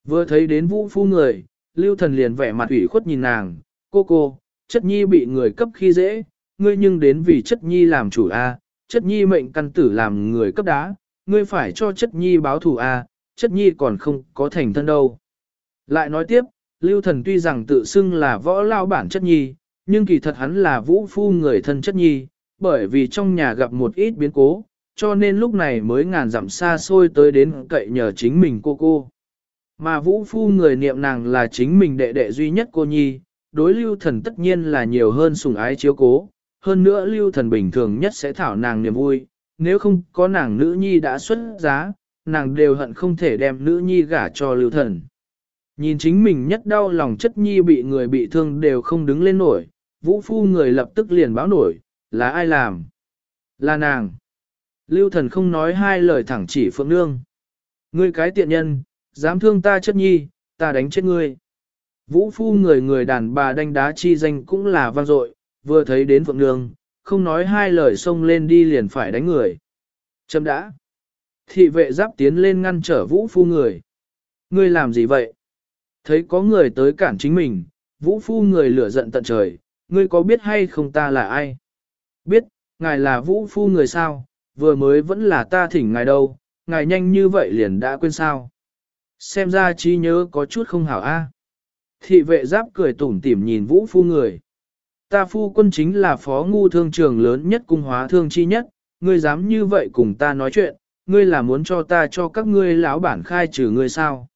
vừa thấy đến vũ phu người, lưu thần liền vẻ mặt ủy khuất nhìn nàng, cô cô, chất nhi bị người cấp khi dễ, ngươi nhưng đến vì chất nhi làm chủ a, chất nhi mệnh căn tử làm người cấp đá, ngươi phải cho chất nhi báo thù a, chất nhi còn không có thành thân đâu. Lại nói tiếp, lưu thần tuy rằng tự xưng là võ lao bản chất nhi, nhưng kỳ thật hắn là vũ phu người thân chất nhi, bởi vì trong nhà gặp một ít biến cố, cho nên lúc này mới ngàn dặm xa xôi tới đến cậy nhờ chính mình cô cô. Mà vũ phu người niệm nàng là chính mình đệ đệ duy nhất cô nhi, đối lưu thần tất nhiên là nhiều hơn sùng ái chiếu cố, hơn nữa lưu thần bình thường nhất sẽ thảo nàng niềm vui, nếu không có nàng nữ nhi đã xuất giá, nàng đều hận không thể đem nữ nhi gả cho lưu thần. Nhìn chính mình nhất đau lòng chất nhi bị người bị thương đều không đứng lên nổi, vũ phu người lập tức liền báo nổi, là ai làm? Là nàng. Lưu thần không nói hai lời thẳng chỉ phượng nương. Ngươi cái tiện nhân, dám thương ta chất nhi, ta đánh chết ngươi. Vũ phu người người đàn bà đánh đá chi danh cũng là vang dội, vừa thấy đến Phượng Nương, không nói hai lời xông lên đi liền phải đánh người. Chấm đã. Thị vệ giáp tiến lên ngăn trở vũ phu người. Ngươi làm gì vậy? Thấy có người tới cản chính mình, vũ phu người lửa giận tận trời, ngươi có biết hay không ta là ai? Biết, ngài là vũ phu người sao, vừa mới vẫn là ta thỉnh ngài đâu, ngài nhanh như vậy liền đã quên sao. Xem ra trí nhớ có chút không hảo a. Thị vệ giáp cười tủm tỉm nhìn vũ phu người. Ta phu quân chính là phó ngu thương trường lớn nhất cung hóa thương chi nhất, ngươi dám như vậy cùng ta nói chuyện, ngươi là muốn cho ta cho các ngươi lão bản khai trừ ngươi sao?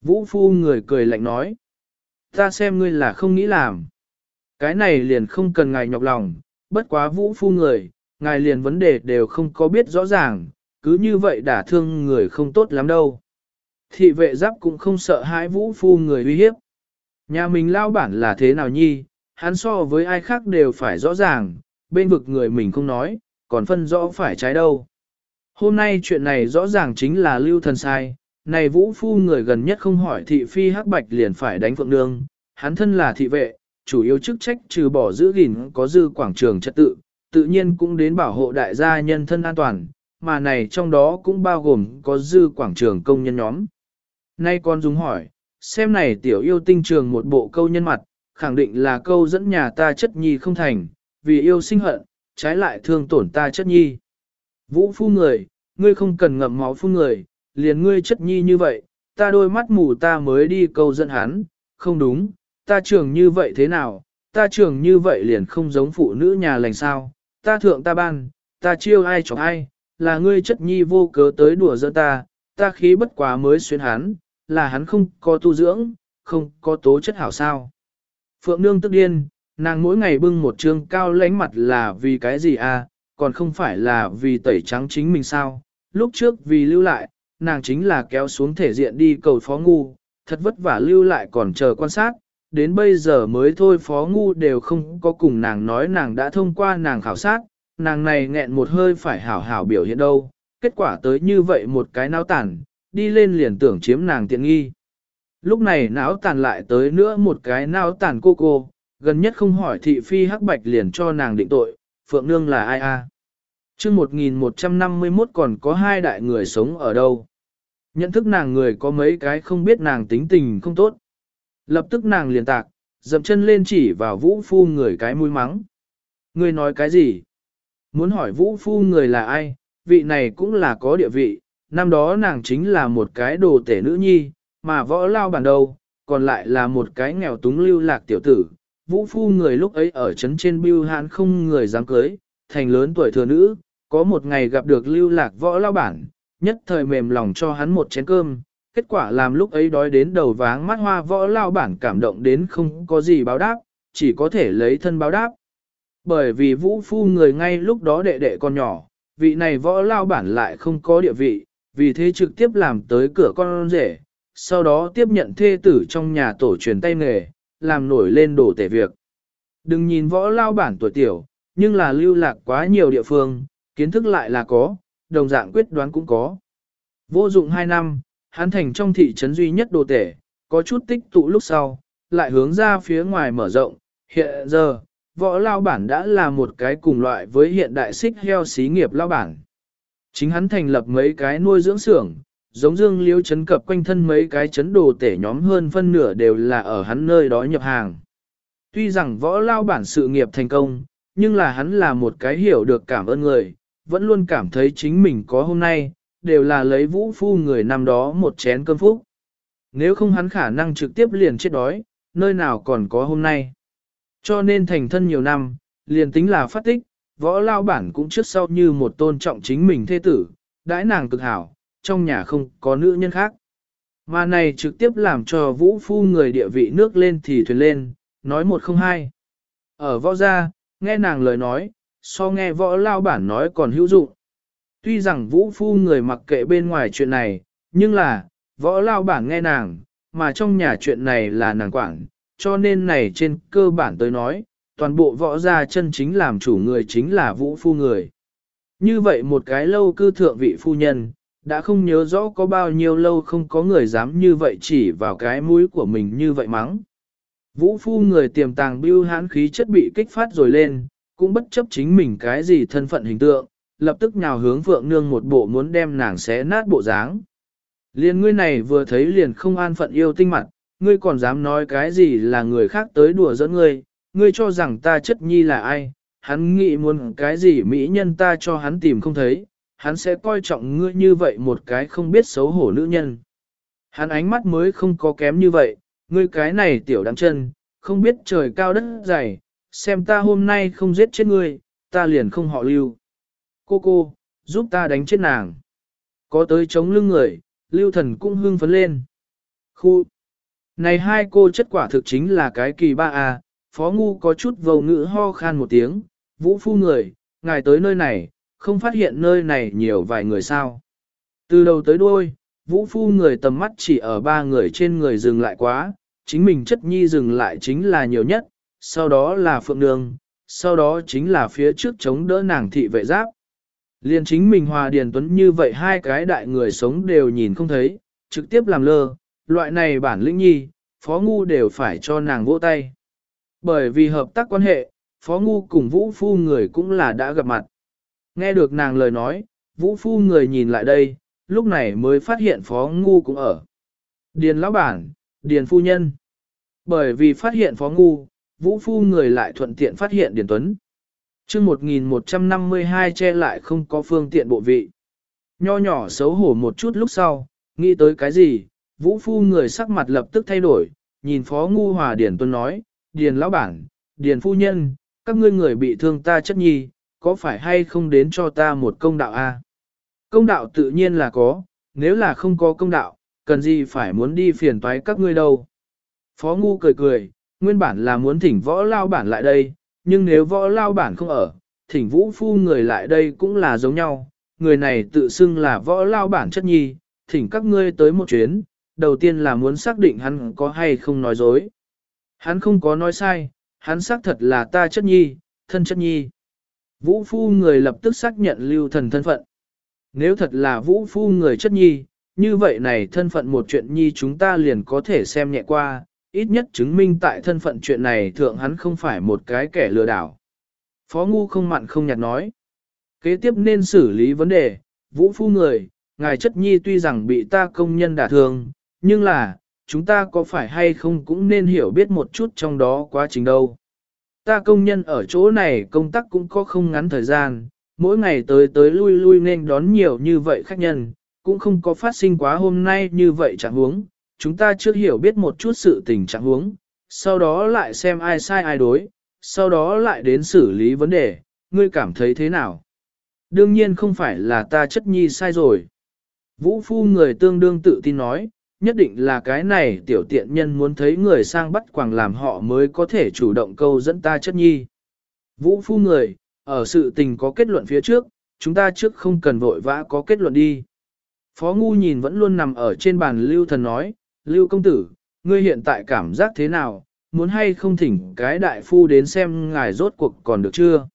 Vũ phu người cười lạnh nói. Ta xem ngươi là không nghĩ làm. Cái này liền không cần ngài nhọc lòng, bất quá vũ phu người, ngài liền vấn đề đều không có biết rõ ràng, cứ như vậy đả thương người không tốt lắm đâu. Thị vệ giáp cũng không sợ hãi vũ phu người uy hiếp. Nhà mình lao bản là thế nào nhi, hắn so với ai khác đều phải rõ ràng, bên vực người mình không nói, còn phân rõ phải trái đâu. Hôm nay chuyện này rõ ràng chính là lưu thần sai, này vũ phu người gần nhất không hỏi thị phi hắc bạch liền phải đánh phượng nương, hắn thân là thị vệ, chủ yếu chức trách trừ bỏ giữ gìn có dư quảng trường trật tự, tự nhiên cũng đến bảo hộ đại gia nhân thân an toàn, mà này trong đó cũng bao gồm có dư quảng trường công nhân nhóm. Nay con dùng hỏi, xem này tiểu yêu tinh trường một bộ câu nhân mặt, khẳng định là câu dẫn nhà ta chất nhi không thành, vì yêu sinh hận, trái lại thương tổn ta chất nhi. Vũ phu người, ngươi không cần ngậm máu phu người, liền ngươi chất nhi như vậy, ta đôi mắt mù ta mới đi câu dẫn hắn, không đúng, ta trường như vậy thế nào, ta trường như vậy liền không giống phụ nữ nhà lành sao, ta thượng ta ban, ta chiêu ai chọc ai, là ngươi chất nhi vô cớ tới đùa giỡn ta, ta khí bất quá mới xuyên hắn, là hắn không có tu dưỡng, không có tố chất hảo sao. Phượng Nương tức điên, nàng mỗi ngày bưng một trương cao lánh mặt là vì cái gì à, còn không phải là vì tẩy trắng chính mình sao. Lúc trước vì lưu lại, nàng chính là kéo xuống thể diện đi cầu phó ngu, thật vất vả lưu lại còn chờ quan sát, đến bây giờ mới thôi phó ngu đều không có cùng nàng nói nàng đã thông qua nàng khảo sát, nàng này nghẹn một hơi phải hảo hảo biểu hiện đâu, kết quả tới như vậy một cái náo tản, đi lên liền tưởng chiếm nàng tiện nghi. Lúc này não tàn lại tới nữa một cái não tàn cô cô, gần nhất không hỏi thị phi hắc bạch liền cho nàng định tội, Phượng Nương là ai a? À? chương 1151 còn có hai đại người sống ở đâu? Nhận thức nàng người có mấy cái không biết nàng tính tình không tốt. Lập tức nàng liền tạc, dậm chân lên chỉ vào vũ phu người cái mũi mắng. Người nói cái gì? Muốn hỏi vũ phu người là ai? Vị này cũng là có địa vị, năm đó nàng chính là một cái đồ tể nữ nhi, mà võ lao bản đầu còn lại là một cái nghèo túng lưu lạc tiểu tử. Vũ phu người lúc ấy ở trấn trên Biêu Hãn không người dám cưới, thành lớn tuổi thừa nữ, có một ngày gặp được lưu lạc võ lao bản, nhất thời mềm lòng cho hắn một chén cơm, kết quả làm lúc ấy đói đến đầu váng mắt hoa võ lao bản cảm động đến không có gì báo đáp, chỉ có thể lấy thân báo đáp. Bởi vì vũ phu người ngay lúc đó đệ đệ con nhỏ, vị này võ lao bản lại không có địa vị, vì thế trực tiếp làm tới cửa con rể, sau đó tiếp nhận thê tử trong nhà tổ truyền tay nghề, làm nổi lên đổ tể việc. Đừng nhìn võ lao bản tuổi tiểu, nhưng là lưu lạc quá nhiều địa phương, kiến thức lại là có, đồng dạng quyết đoán cũng có. Vô dụng 2 năm, hắn thành trong thị trấn duy nhất đồ tể, có chút tích tụ lúc sau, lại hướng ra phía ngoài mở rộng. Hiện giờ, võ lao bản đã là một cái cùng loại với hiện đại xích heo xí nghiệp lao bản. Chính hắn thành lập mấy cái nuôi dưỡng xưởng, giống dương liêu chấn cập quanh thân mấy cái chấn đồ tể nhóm hơn phân nửa đều là ở hắn nơi đó nhập hàng. Tuy rằng võ lao bản sự nghiệp thành công, nhưng là hắn là một cái hiểu được cảm ơn người, vẫn luôn cảm thấy chính mình có hôm nay, đều là lấy vũ phu người năm đó một chén cơm phúc. Nếu không hắn khả năng trực tiếp liền chết đói, nơi nào còn có hôm nay. Cho nên thành thân nhiều năm, liền tính là phát tích, võ lao bản cũng trước sau như một tôn trọng chính mình thê tử, đãi nàng cực hảo, trong nhà không có nữ nhân khác. Mà này trực tiếp làm cho vũ phu người địa vị nước lên thì thuyền lên, nói một không hai. Ở võ gia, nghe nàng lời nói, so nghe võ lao bản nói còn hữu dụng. Tuy rằng vũ phu người mặc kệ bên ngoài chuyện này, nhưng là, võ lao bản nghe nàng, mà trong nhà chuyện này là nàng quản, cho nên này trên cơ bản tới nói, toàn bộ võ gia chân chính làm chủ người chính là vũ phu người. Như vậy một cái lâu cư thượng vị phu nhân, đã không nhớ rõ có bao nhiêu lâu không có người dám như vậy chỉ vào cái mũi của mình như vậy mắng. Vũ phu người tiềm tàng bưu hãn khí chất bị kích phát rồi lên, cũng bất chấp chính mình cái gì thân phận hình tượng, lập tức nhào hướng Phượng Nương một bộ muốn đem nàng xé nát bộ dáng. Liên ngươi này vừa thấy liền không an phận yêu tinh mặt, ngươi còn dám nói cái gì là người khác tới đùa dẫn ngươi, ngươi cho rằng ta chất nhi là ai, hắn nghĩ muốn cái gì mỹ nhân ta cho hắn tìm không thấy, hắn sẽ coi trọng ngươi như vậy một cái không biết xấu hổ nữ nhân. Hắn ánh mắt mới không có kém như vậy, ngươi cái này tiểu đắng chân, không biết trời cao đất dày, xem ta hôm nay không giết chết ngươi, ta liền không họ lưu. Cô cô, giúp ta đánh chết nàng. Có tới chống lưng người, lưu thần cũng hưng phấn lên. Khu! Này hai cô chất quả thực chính là cái kỳ ba a phó ngu có chút vầu ngữ ho khan một tiếng, vũ phu người, ngài tới nơi này, không phát hiện nơi này nhiều vài người sao. Từ đầu tới đuôi, vũ phu người tầm mắt chỉ ở ba người trên người dừng lại quá, chính mình chất nhi dừng lại chính là nhiều nhất, sau đó là phượng đường, sau đó chính là phía trước chống đỡ nàng thị vệ giáp. Liên chính mình hòa điền tuấn như vậy hai cái đại người sống đều nhìn không thấy, trực tiếp làm lơ, loại này bản lĩnh nhi, phó ngu đều phải cho nàng vỗ tay. Bởi vì hợp tác quan hệ, phó ngu cùng vũ phu người cũng là đã gặp mặt. Nghe được nàng lời nói, vũ phu người nhìn lại đây, lúc này mới phát hiện phó ngu cũng ở. Điền lão bản, điền phu nhân. Bởi vì phát hiện phó ngu, vũ phu người lại thuận tiện phát hiện điền tuấn chương 1152 che lại không có phương tiện bộ vị. Nho nhỏ xấu hổ một chút lúc sau, nghĩ tới cái gì, vũ phu người sắc mặt lập tức thay đổi, nhìn phó ngu hòa điền Tuân nói, điền lão bản, điền phu nhân, các ngươi người bị thương ta chất nhi, có phải hay không đến cho ta một công đạo a? Công đạo tự nhiên là có, nếu là không có công đạo, cần gì phải muốn đi phiền toái các ngươi đâu. Phó Ngu cười cười, nguyên bản là muốn thỉnh võ lao bản lại đây, nhưng nếu võ lao bản không ở, thỉnh vũ phu người lại đây cũng là giống nhau, người này tự xưng là võ lao bản chất nhi, thỉnh các ngươi tới một chuyến, đầu tiên là muốn xác định hắn có hay không nói dối. Hắn không có nói sai, hắn xác thật là ta chất nhi, thân chất nhi. Vũ phu người lập tức xác nhận lưu thần thân phận. Nếu thật là vũ phu người chất nhi, như vậy này thân phận một chuyện nhi chúng ta liền có thể xem nhẹ qua, ít nhất chứng minh tại thân phận chuyện này thượng hắn không phải một cái kẻ lừa đảo. Phó ngu không mặn không nhạt nói. Kế tiếp nên xử lý vấn đề, vũ phu người, ngài chất nhi tuy rằng bị ta công nhân đả thương, nhưng là, chúng ta có phải hay không cũng nên hiểu biết một chút trong đó quá trình đâu. Ta công nhân ở chỗ này công tác cũng có không ngắn thời gian, mỗi ngày tới tới lui lui nên đón nhiều như vậy khách nhân, cũng không có phát sinh quá hôm nay như vậy chẳng huống. Chúng ta chưa hiểu biết một chút sự tình trạng huống, sau đó lại xem ai sai ai đối, sau đó lại đến xử lý vấn đề, ngươi cảm thấy thế nào? Đương nhiên không phải là ta chất nhi sai rồi. Vũ phu người tương đương tự tin nói, nhất định là cái này tiểu tiện nhân muốn thấy người sang bắt quàng làm họ mới có thể chủ động câu dẫn ta chất nhi. Vũ phu người, ở sự tình có kết luận phía trước, chúng ta trước không cần vội vã có kết luận đi. Phó Ngu nhìn vẫn luôn nằm ở trên bàn Lưu Thần nói, Lưu Công Tử, ngươi hiện tại cảm giác thế nào, muốn hay không thỉnh cái đại phu đến xem ngài rốt cuộc còn được chưa?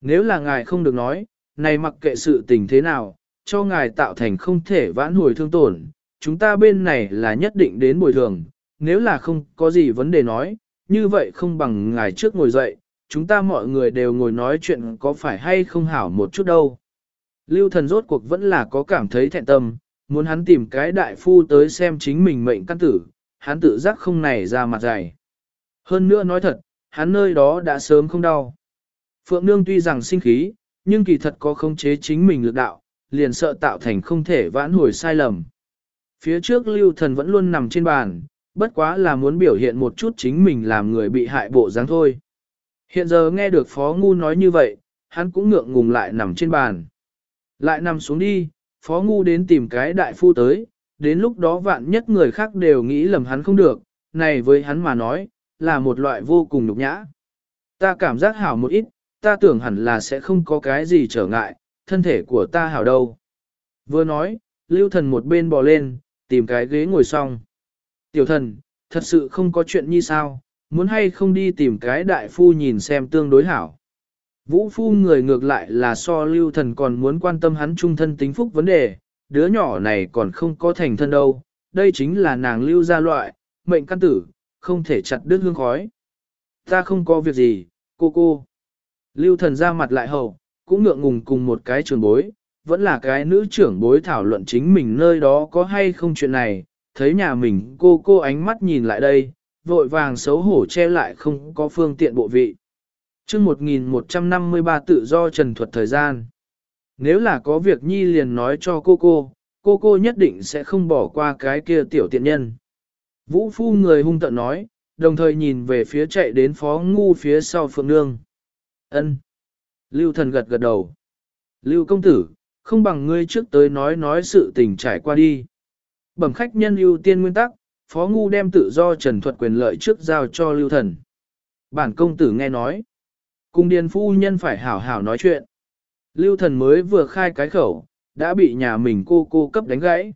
Nếu là ngài không được nói, này mặc kệ sự tình thế nào, cho ngài tạo thành không thể vãn hồi thương tổn, chúng ta bên này là nhất định đến bồi thường, nếu là không có gì vấn đề nói, như vậy không bằng ngài trước ngồi dậy, chúng ta mọi người đều ngồi nói chuyện có phải hay không hảo một chút đâu. Lưu thần rốt cuộc vẫn là có cảm thấy thẹn tâm, muốn hắn tìm cái đại phu tới xem chính mình mệnh căn tử, hắn tự giác không này ra mặt dày. Hơn nữa nói thật, hắn nơi đó đã sớm không đau. Phượng Nương tuy rằng sinh khí, nhưng kỳ thật có khống chế chính mình lực đạo, liền sợ tạo thành không thể vãn hồi sai lầm. Phía trước lưu thần vẫn luôn nằm trên bàn, bất quá là muốn biểu hiện một chút chính mình làm người bị hại bộ dáng thôi. Hiện giờ nghe được Phó Ngu nói như vậy, hắn cũng ngượng ngùng lại nằm trên bàn. Lại nằm xuống đi, Phó Ngu đến tìm cái đại phu tới, đến lúc đó vạn nhất người khác đều nghĩ lầm hắn không được, này với hắn mà nói, là một loại vô cùng nhục nhã. Ta cảm giác hảo một ít, ta tưởng hẳn là sẽ không có cái gì trở ngại, thân thể của ta hảo đâu. Vừa nói, lưu thần một bên bò lên, tìm cái ghế ngồi xong. Tiểu thần, thật sự không có chuyện như sao, muốn hay không đi tìm cái đại phu nhìn xem tương đối hảo. Vũ phu người ngược lại là so lưu thần còn muốn quan tâm hắn trung thân tính phúc vấn đề, đứa nhỏ này còn không có thành thân đâu, đây chính là nàng lưu gia loại, mệnh căn tử, không thể chặt đứt hương khói. Ta không có việc gì, cô cô. Lưu thần ra mặt lại hầu, cũng ngượng ngùng cùng một cái trường bối, vẫn là cái nữ trưởng bối thảo luận chính mình nơi đó có hay không chuyện này, thấy nhà mình cô cô ánh mắt nhìn lại đây, vội vàng xấu hổ che lại không có phương tiện bộ vị chương 1153 tự do trần thuật thời gian. Nếu là có việc nhi liền nói cho cô cô, cô cô nhất định sẽ không bỏ qua cái kia tiểu tiện nhân. Vũ phu người hung tận nói, đồng thời nhìn về phía chạy đến phó ngu phía sau phượng nương. ân Lưu thần gật gật đầu. Lưu công tử, không bằng ngươi trước tới nói nói sự tình trải qua đi. Bẩm khách nhân ưu tiên nguyên tắc, phó ngu đem tự do trần thuật quyền lợi trước giao cho lưu thần. Bản công tử nghe nói. Cung điền phu nhân phải hảo hảo nói chuyện. Lưu thần mới vừa khai cái khẩu, đã bị nhà mình cô cô cấp đánh gãy.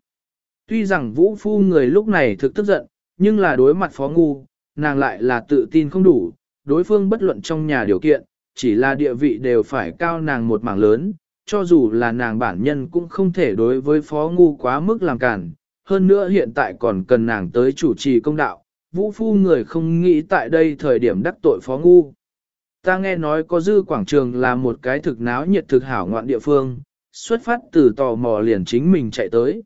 Tuy rằng vũ phu người lúc này thực tức giận, nhưng là đối mặt phó ngu, nàng lại là tự tin không đủ, đối phương bất luận trong nhà điều kiện, chỉ là địa vị đều phải cao nàng một mảng lớn, cho dù là nàng bản nhân cũng không thể đối với phó ngu quá mức làm cản, hơn nữa hiện tại còn cần nàng tới chủ trì công đạo, vũ phu người không nghĩ tại đây thời điểm đắc tội phó ngu. Ta nghe nói có dư quảng trường là một cái thực náo nhiệt thực hảo ngoạn địa phương, xuất phát từ tò mò liền chính mình chạy tới.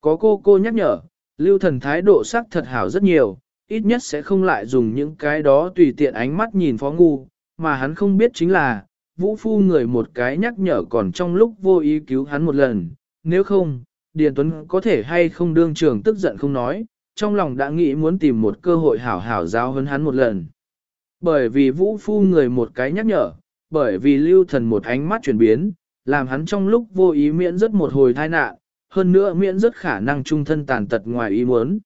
Có cô cô nhắc nhở, lưu thần thái độ sắc thật hảo rất nhiều, ít nhất sẽ không lại dùng những cái đó tùy tiện ánh mắt nhìn phó ngu, mà hắn không biết chính là, vũ phu người một cái nhắc nhở còn trong lúc vô ý cứu hắn một lần, nếu không, Điền Tuấn có thể hay không đương trường tức giận không nói, trong lòng đã nghĩ muốn tìm một cơ hội hảo hảo giáo hơn hắn một lần. Bởi vì vũ phu người một cái nhắc nhở, bởi vì lưu thần một ánh mắt chuyển biến, làm hắn trong lúc vô ý miễn rất một hồi tai nạn, hơn nữa miễn rất khả năng trung thân tàn tật ngoài ý muốn.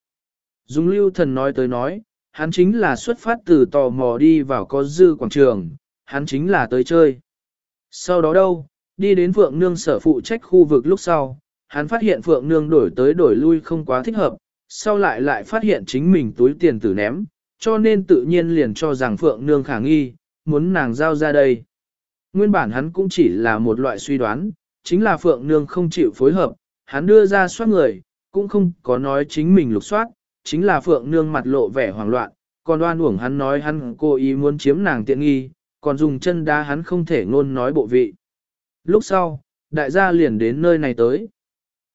Dùng lưu thần nói tới nói, hắn chính là xuất phát từ tò mò đi vào có dư quảng trường, hắn chính là tới chơi. Sau đó đâu, đi đến Phượng Nương sở phụ trách khu vực lúc sau, hắn phát hiện Phượng Nương đổi tới đổi lui không quá thích hợp, sau lại lại phát hiện chính mình túi tiền tử ném, cho nên tự nhiên liền cho rằng Phượng Nương khả nghi, muốn nàng giao ra đây. Nguyên bản hắn cũng chỉ là một loại suy đoán, chính là Phượng Nương không chịu phối hợp, hắn đưa ra soát người, cũng không có nói chính mình lục soát, chính là Phượng Nương mặt lộ vẻ hoảng loạn, còn đoan uổng hắn nói hắn cố ý muốn chiếm nàng tiện nghi, còn dùng chân đá hắn không thể ngôn nói bộ vị. Lúc sau, đại gia liền đến nơi này tới.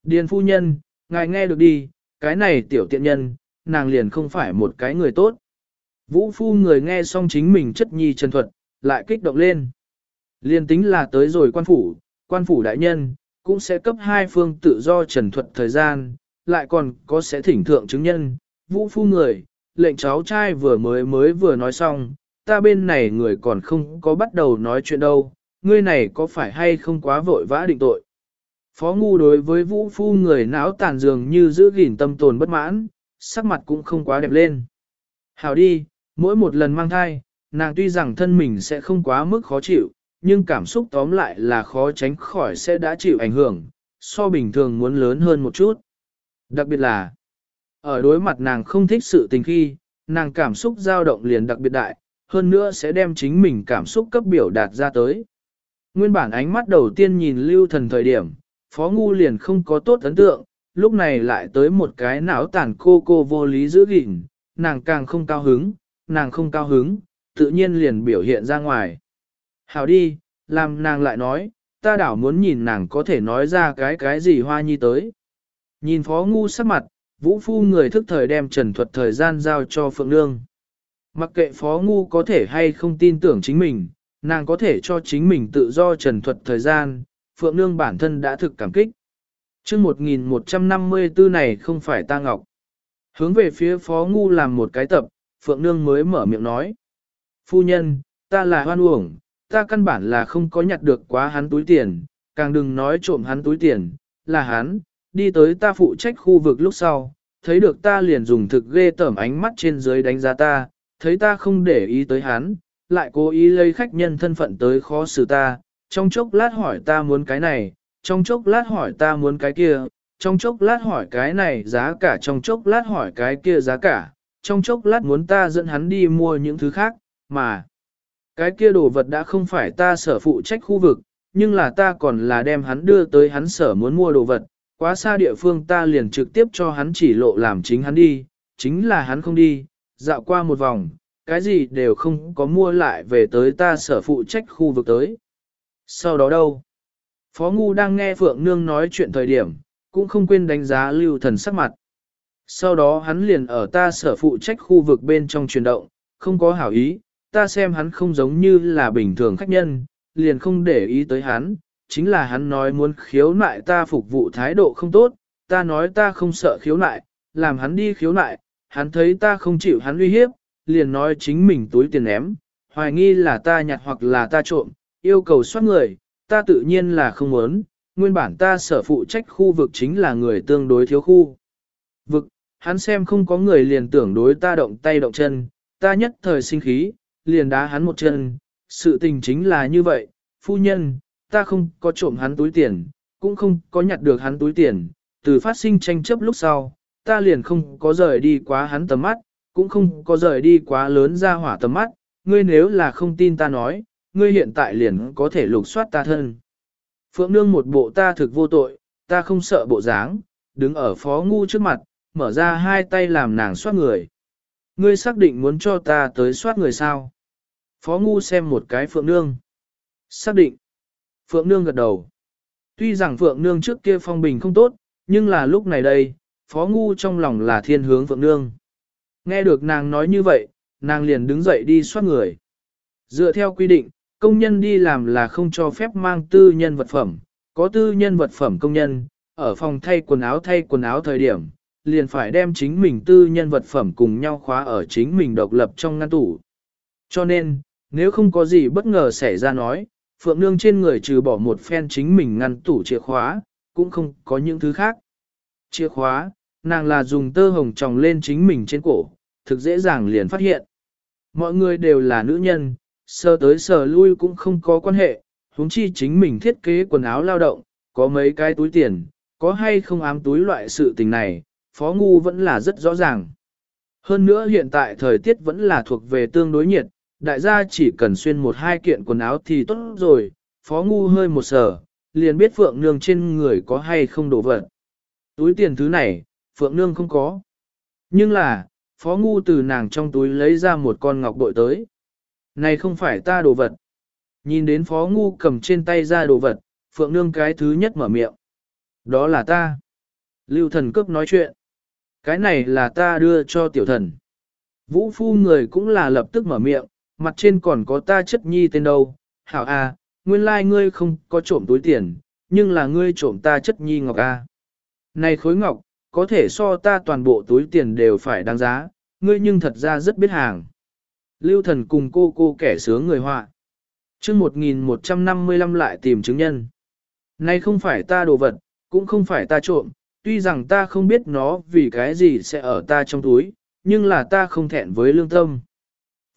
Điền phu nhân, ngài nghe được đi, cái này tiểu tiện nhân, nàng liền không phải một cái người tốt. Vũ phu người nghe xong chính mình chất nhi Trần thuật, lại kích động lên. Liên tính là tới rồi quan phủ, quan phủ đại nhân, cũng sẽ cấp hai phương tự do trần thuật thời gian, lại còn có sẽ thỉnh thượng chứng nhân, vũ phu người, lệnh cháu trai vừa mới mới vừa nói xong, ta bên này người còn không có bắt đầu nói chuyện đâu, ngươi này có phải hay không quá vội vã định tội. Phó ngu đối với vũ phu người não tàn dường như giữ gìn tâm tồn bất mãn, sắc mặt cũng không quá đẹp lên. Hảo đi, mỗi một lần mang thai, nàng tuy rằng thân mình sẽ không quá mức khó chịu, nhưng cảm xúc tóm lại là khó tránh khỏi sẽ đã chịu ảnh hưởng, so bình thường muốn lớn hơn một chút. Đặc biệt là, ở đối mặt nàng không thích sự tình khi, nàng cảm xúc dao động liền đặc biệt đại, hơn nữa sẽ đem chính mình cảm xúc cấp biểu đạt ra tới. Nguyên bản ánh mắt đầu tiên nhìn lưu thần thời điểm, phó ngu liền không có tốt ấn tượng, lúc này lại tới một cái não tàn cô cô vô lý giữ gìn, nàng càng không cao hứng, nàng không cao hứng, tự nhiên liền biểu hiện ra ngoài. Hảo đi, làm nàng lại nói, ta đảo muốn nhìn nàng có thể nói ra cái cái gì hoa nhi tới. Nhìn phó ngu sắc mặt, vũ phu người thức thời đem trần thuật thời gian giao cho Phượng Nương. Mặc kệ phó ngu có thể hay không tin tưởng chính mình, nàng có thể cho chính mình tự do trần thuật thời gian, Phượng Nương bản thân đã thực cảm kích. chương 1154 này không phải ta ngọc. Hướng về phía phó ngu làm một cái tập, Phượng Nương mới mở miệng nói. Phu nhân, ta là hoan uổng, ta căn bản là không có nhặt được quá hắn túi tiền, càng đừng nói trộm hắn túi tiền, là hắn, đi tới ta phụ trách khu vực lúc sau, thấy được ta liền dùng thực ghê tởm ánh mắt trên dưới đánh giá ta, thấy ta không để ý tới hắn, lại cố ý lấy khách nhân thân phận tới khó xử ta, trong chốc lát hỏi ta muốn cái này, trong chốc lát hỏi ta muốn cái kia, trong chốc lát hỏi cái này giá cả trong chốc lát hỏi cái kia giá cả, trong chốc lát muốn ta dẫn hắn đi mua những thứ khác, mà cái kia đồ vật đã không phải ta sở phụ trách khu vực, nhưng là ta còn là đem hắn đưa tới hắn sở muốn mua đồ vật, quá xa địa phương ta liền trực tiếp cho hắn chỉ lộ làm chính hắn đi, chính là hắn không đi, dạo qua một vòng, cái gì đều không có mua lại về tới ta sở phụ trách khu vực tới. Sau đó đâu? Phó Ngu đang nghe Phượng Nương nói chuyện thời điểm, cũng không quên đánh giá lưu thần sắc mặt. Sau đó hắn liền ở ta sở phụ trách khu vực bên trong chuyển động, không có hảo ý, ta xem hắn không giống như là bình thường khách nhân, liền không để ý tới hắn, chính là hắn nói muốn khiếu nại ta phục vụ thái độ không tốt, ta nói ta không sợ khiếu nại, làm hắn đi khiếu nại, hắn thấy ta không chịu hắn uy hiếp, liền nói chính mình túi tiền ném, hoài nghi là ta nhặt hoặc là ta trộm, yêu cầu soát người, ta tự nhiên là không muốn, nguyên bản ta sở phụ trách khu vực chính là người tương đối thiếu khu. Vực, hắn xem không có người liền tưởng đối ta động tay động chân, ta nhất thời sinh khí, liền đá hắn một chân, sự tình chính là như vậy, phu nhân, ta không có trộm hắn túi tiền, cũng không có nhặt được hắn túi tiền, từ phát sinh tranh chấp lúc sau, ta liền không có rời đi quá hắn tầm mắt, cũng không có rời đi quá lớn ra hỏa tầm mắt, ngươi nếu là không tin ta nói, ngươi hiện tại liền có thể lục soát ta thân. Phượng nương một bộ ta thực vô tội, ta không sợ bộ dáng, đứng ở phó ngu trước mặt, mở ra hai tay làm nàng soát người. Ngươi xác định muốn cho ta tới soát người sao? Phó ngu xem một cái phượng nương. Xác định. Phượng nương gật đầu. Tuy rằng phượng nương trước kia phong bình không tốt, nhưng là lúc này đây, phó ngu trong lòng là thiên hướng phượng nương. Nghe được nàng nói như vậy, nàng liền đứng dậy đi soát người. Dựa theo quy định, công nhân đi làm là không cho phép mang tư nhân vật phẩm, có tư nhân vật phẩm công nhân, ở phòng thay quần áo thay quần áo thời điểm, liền phải đem chính mình tư nhân vật phẩm cùng nhau khóa ở chính mình độc lập trong ngăn tủ. Cho nên, nếu không có gì bất ngờ xảy ra nói, Phượng Nương trên người trừ bỏ một phen chính mình ngăn tủ chìa khóa, cũng không có những thứ khác. Chìa khóa, nàng là dùng tơ hồng tròng lên chính mình trên cổ, thực dễ dàng liền phát hiện. Mọi người đều là nữ nhân, sơ tới sờ lui cũng không có quan hệ, huống chi chính mình thiết kế quần áo lao động, có mấy cái túi tiền, có hay không ám túi loại sự tình này, Phó Ngu vẫn là rất rõ ràng. Hơn nữa hiện tại thời tiết vẫn là thuộc về tương đối nhiệt, đại gia chỉ cần xuyên một hai kiện quần áo thì tốt rồi, Phó Ngu hơi một sờ, liền biết Phượng Nương trên người có hay không đổ vật. Túi tiền thứ này, Phượng Nương không có. Nhưng là, Phó Ngu từ nàng trong túi lấy ra một con ngọc bội tới. Này không phải ta đồ vật. Nhìn đến Phó Ngu cầm trên tay ra đồ vật, Phượng Nương cái thứ nhất mở miệng. Đó là ta. Lưu thần cướp nói chuyện. Cái này là ta đưa cho tiểu thần. Vũ phu người cũng là lập tức mở miệng, mặt trên còn có ta chất nhi tên đâu. Hảo A, nguyên lai like ngươi không có trộm túi tiền, nhưng là ngươi trộm ta chất nhi ngọc A. Này khối ngọc, có thể so ta toàn bộ túi tiền đều phải đáng giá, ngươi nhưng thật ra rất biết hàng. Lưu thần cùng cô cô kẻ sướng người họa. chương 1155 lại tìm chứng nhân. Này không phải ta đồ vật, cũng không phải ta trộm, tuy rằng ta không biết nó vì cái gì sẽ ở ta trong túi, nhưng là ta không thẹn với lương tâm.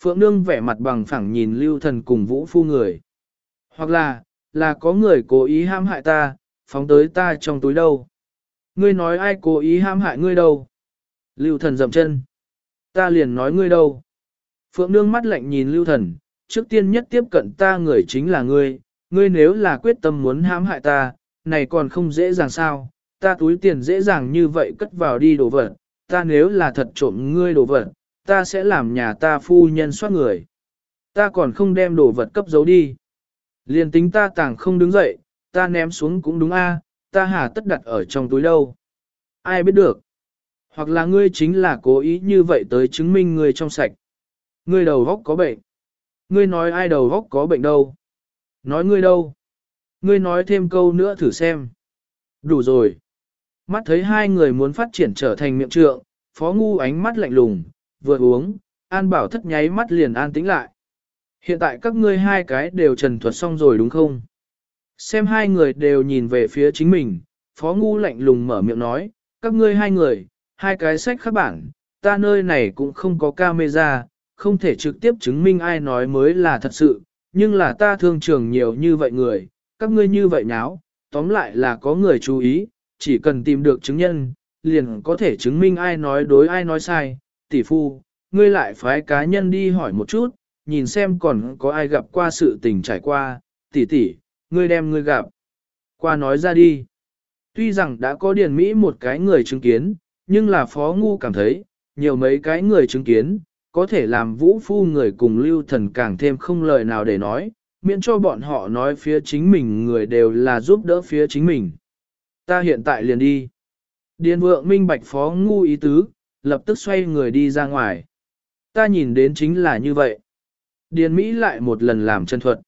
Phượng Nương vẻ mặt bằng phẳng nhìn lưu thần cùng vũ phu người. Hoặc là, là có người cố ý ham hại ta, phóng tới ta trong túi đâu. Ngươi nói ai cố ý ham hại ngươi đâu? Lưu thần dậm chân. Ta liền nói ngươi đâu? Phượng nương mắt lạnh nhìn lưu thần, trước tiên nhất tiếp cận ta người chính là ngươi, ngươi nếu là quyết tâm muốn hãm hại ta, này còn không dễ dàng sao, ta túi tiền dễ dàng như vậy cất vào đi đồ vật, ta nếu là thật trộm ngươi đồ vật, ta sẽ làm nhà ta phu nhân soát người. Ta còn không đem đồ vật cấp giấu đi. Liền tính ta tàng không đứng dậy, ta ném xuống cũng đúng a, ta hà tất đặt ở trong túi đâu. Ai biết được. Hoặc là ngươi chính là cố ý như vậy tới chứng minh ngươi trong sạch. Ngươi đầu góc có bệnh. Ngươi nói ai đầu góc có bệnh đâu. Nói ngươi đâu. Ngươi nói thêm câu nữa thử xem. Đủ rồi. Mắt thấy hai người muốn phát triển trở thành miệng trượng, phó ngu ánh mắt lạnh lùng, vừa uống, an bảo thất nháy mắt liền an tĩnh lại. Hiện tại các ngươi hai cái đều trần thuật xong rồi đúng không? Xem hai người đều nhìn về phía chính mình, phó ngu lạnh lùng mở miệng nói, các ngươi hai người, hai cái sách khác bản, ta nơi này cũng không có camera, không thể trực tiếp chứng minh ai nói mới là thật sự, nhưng là ta thương trường nhiều như vậy người, các ngươi như vậy nháo, tóm lại là có người chú ý, chỉ cần tìm được chứng nhân, liền có thể chứng minh ai nói đối ai nói sai, tỷ phu, ngươi lại phái cá nhân đi hỏi một chút, nhìn xem còn có ai gặp qua sự tình trải qua, tỷ tỷ, ngươi đem ngươi gặp. Qua nói ra đi. Tuy rằng đã có điền Mỹ một cái người chứng kiến, nhưng là phó ngu cảm thấy, nhiều mấy cái người chứng kiến, có thể làm vũ phu người cùng lưu thần càng thêm không lời nào để nói, miễn cho bọn họ nói phía chính mình người đều là giúp đỡ phía chính mình. Ta hiện tại liền đi. Điền vượng minh bạch phó ngu ý tứ, lập tức xoay người đi ra ngoài. Ta nhìn đến chính là như vậy. Điền Mỹ lại một lần làm chân thuật.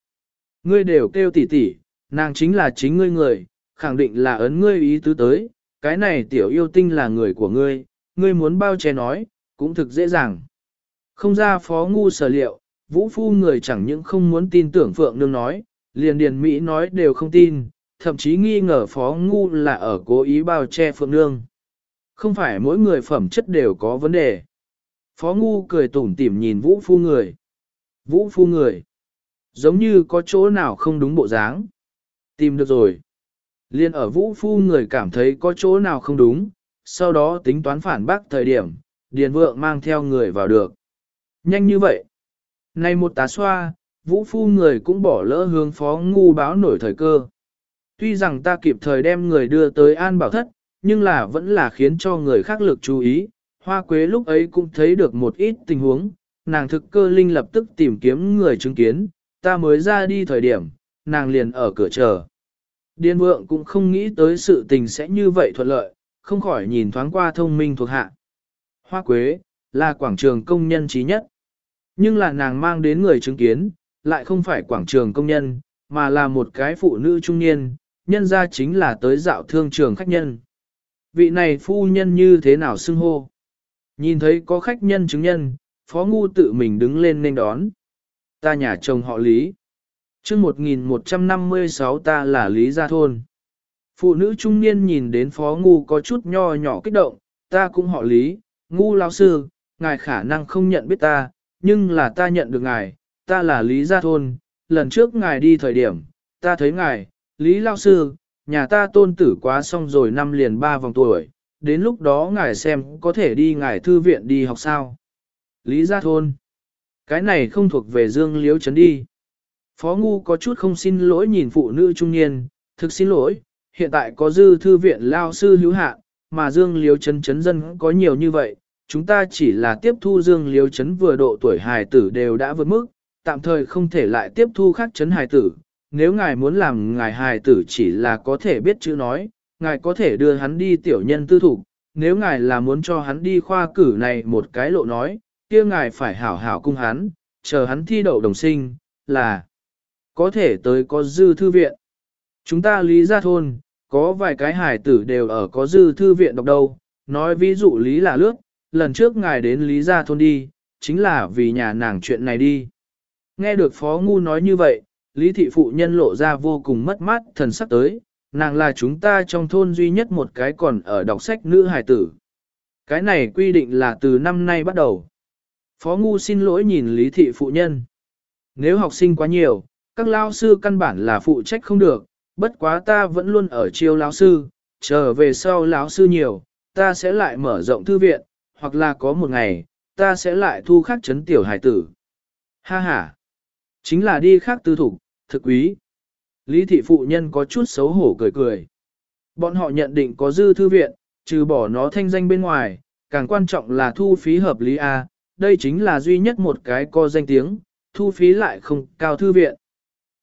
Ngươi đều kêu tỉ tỉ, nàng chính là chính ngươi người, khẳng định là ấn ngươi ý tứ tới, cái này tiểu yêu tinh là người của ngươi, ngươi muốn bao che nói, cũng thực dễ dàng. Không ra phó ngu sở liệu, vũ phu người chẳng những không muốn tin tưởng Phượng Nương nói, liền Điền Mỹ nói đều không tin, thậm chí nghi ngờ phó ngu là ở cố ý bao che Phượng Nương. Không phải mỗi người phẩm chất đều có vấn đề. Phó ngu cười tủm tỉm nhìn vũ phu người. Vũ phu người. Giống như có chỗ nào không đúng bộ dáng. Tìm được rồi. Liên ở vũ phu người cảm thấy có chỗ nào không đúng, sau đó tính toán phản bác thời điểm, điền vượng mang theo người vào được. Nhanh như vậy. Này một tá xoa, vũ phu người cũng bỏ lỡ hướng phó ngu báo nổi thời cơ. Tuy rằng ta kịp thời đem người đưa tới an bảo thất, nhưng là vẫn là khiến cho người khác lực chú ý. Hoa quế lúc ấy cũng thấy được một ít tình huống, nàng thực cơ linh lập tức tìm kiếm người chứng kiến, ta mới ra đi thời điểm, nàng liền ở cửa chờ. Điên vượng cũng không nghĩ tới sự tình sẽ như vậy thuận lợi, không khỏi nhìn thoáng qua thông minh thuộc hạ. Hoa quế, là quảng trường công nhân trí nhất. Nhưng là nàng mang đến người chứng kiến, lại không phải quảng trường công nhân, mà là một cái phụ nữ trung niên, nhân ra chính là tới dạo thương trường khách nhân. Vị này phu nhân như thế nào xưng hô? Nhìn thấy có khách nhân chứng nhân, phó ngu tự mình đứng lên nên đón. Ta nhà chồng họ Lý. chương 1156 ta là Lý Gia Thôn. Phụ nữ trung niên nhìn đến phó ngu có chút nho nhỏ kích động, ta cũng họ Lý, ngu lão sư, ngài khả năng không nhận biết ta, nhưng là ta nhận được ngài, ta là Lý Gia Thôn, lần trước ngài đi thời điểm, ta thấy ngài, Lý Lao Sư, nhà ta tôn tử quá xong rồi năm liền ba vòng tuổi, đến lúc đó ngài xem có thể đi ngài thư viện đi học sao. Lý Gia Thôn, cái này không thuộc về Dương Liếu Trấn đi. Phó Ngu có chút không xin lỗi nhìn phụ nữ trung niên, thực xin lỗi, hiện tại có dư thư viện Lao Sư hữu hạn, mà Dương Liếu Trấn Trấn dân có nhiều như vậy, chúng ta chỉ là tiếp thu Dương Liếu Trấn vừa độ tuổi hài tử đều đã vượt mức, tạm thời không thể lại tiếp thu khác chấn hài tử. Nếu ngài muốn làm ngài hài tử chỉ là có thể biết chữ nói, ngài có thể đưa hắn đi tiểu nhân tư thủ. Nếu ngài là muốn cho hắn đi khoa cử này một cái lộ nói, kia ngài phải hảo hảo cung hắn, chờ hắn thi đậu đồng sinh, là có thể tới có dư thư viện. Chúng ta lý ra thôn, có vài cái hài tử đều ở có dư thư viện đọc đâu, nói ví dụ lý là lướt, lần trước ngài đến lý gia thôn đi, chính là vì nhà nàng chuyện này đi. Nghe được Phó Ngu nói như vậy, Lý Thị Phụ Nhân lộ ra vô cùng mất mát thần sắc tới, nàng là chúng ta trong thôn duy nhất một cái còn ở đọc sách nữ hài tử. Cái này quy định là từ năm nay bắt đầu. Phó Ngu xin lỗi nhìn Lý Thị Phụ Nhân. Nếu học sinh quá nhiều, các lao sư căn bản là phụ trách không được, bất quá ta vẫn luôn ở chiêu lão sư, chờ về sau lão sư nhiều, ta sẽ lại mở rộng thư viện, hoặc là có một ngày, ta sẽ lại thu khắc chấn tiểu hải tử. Ha ha! Chính là đi khác tư thục, thực quý. Lý thị phụ nhân có chút xấu hổ cười cười. Bọn họ nhận định có dư thư viện, trừ bỏ nó thanh danh bên ngoài, càng quan trọng là thu phí hợp lý A, đây chính là duy nhất một cái co danh tiếng, thu phí lại không cao thư viện.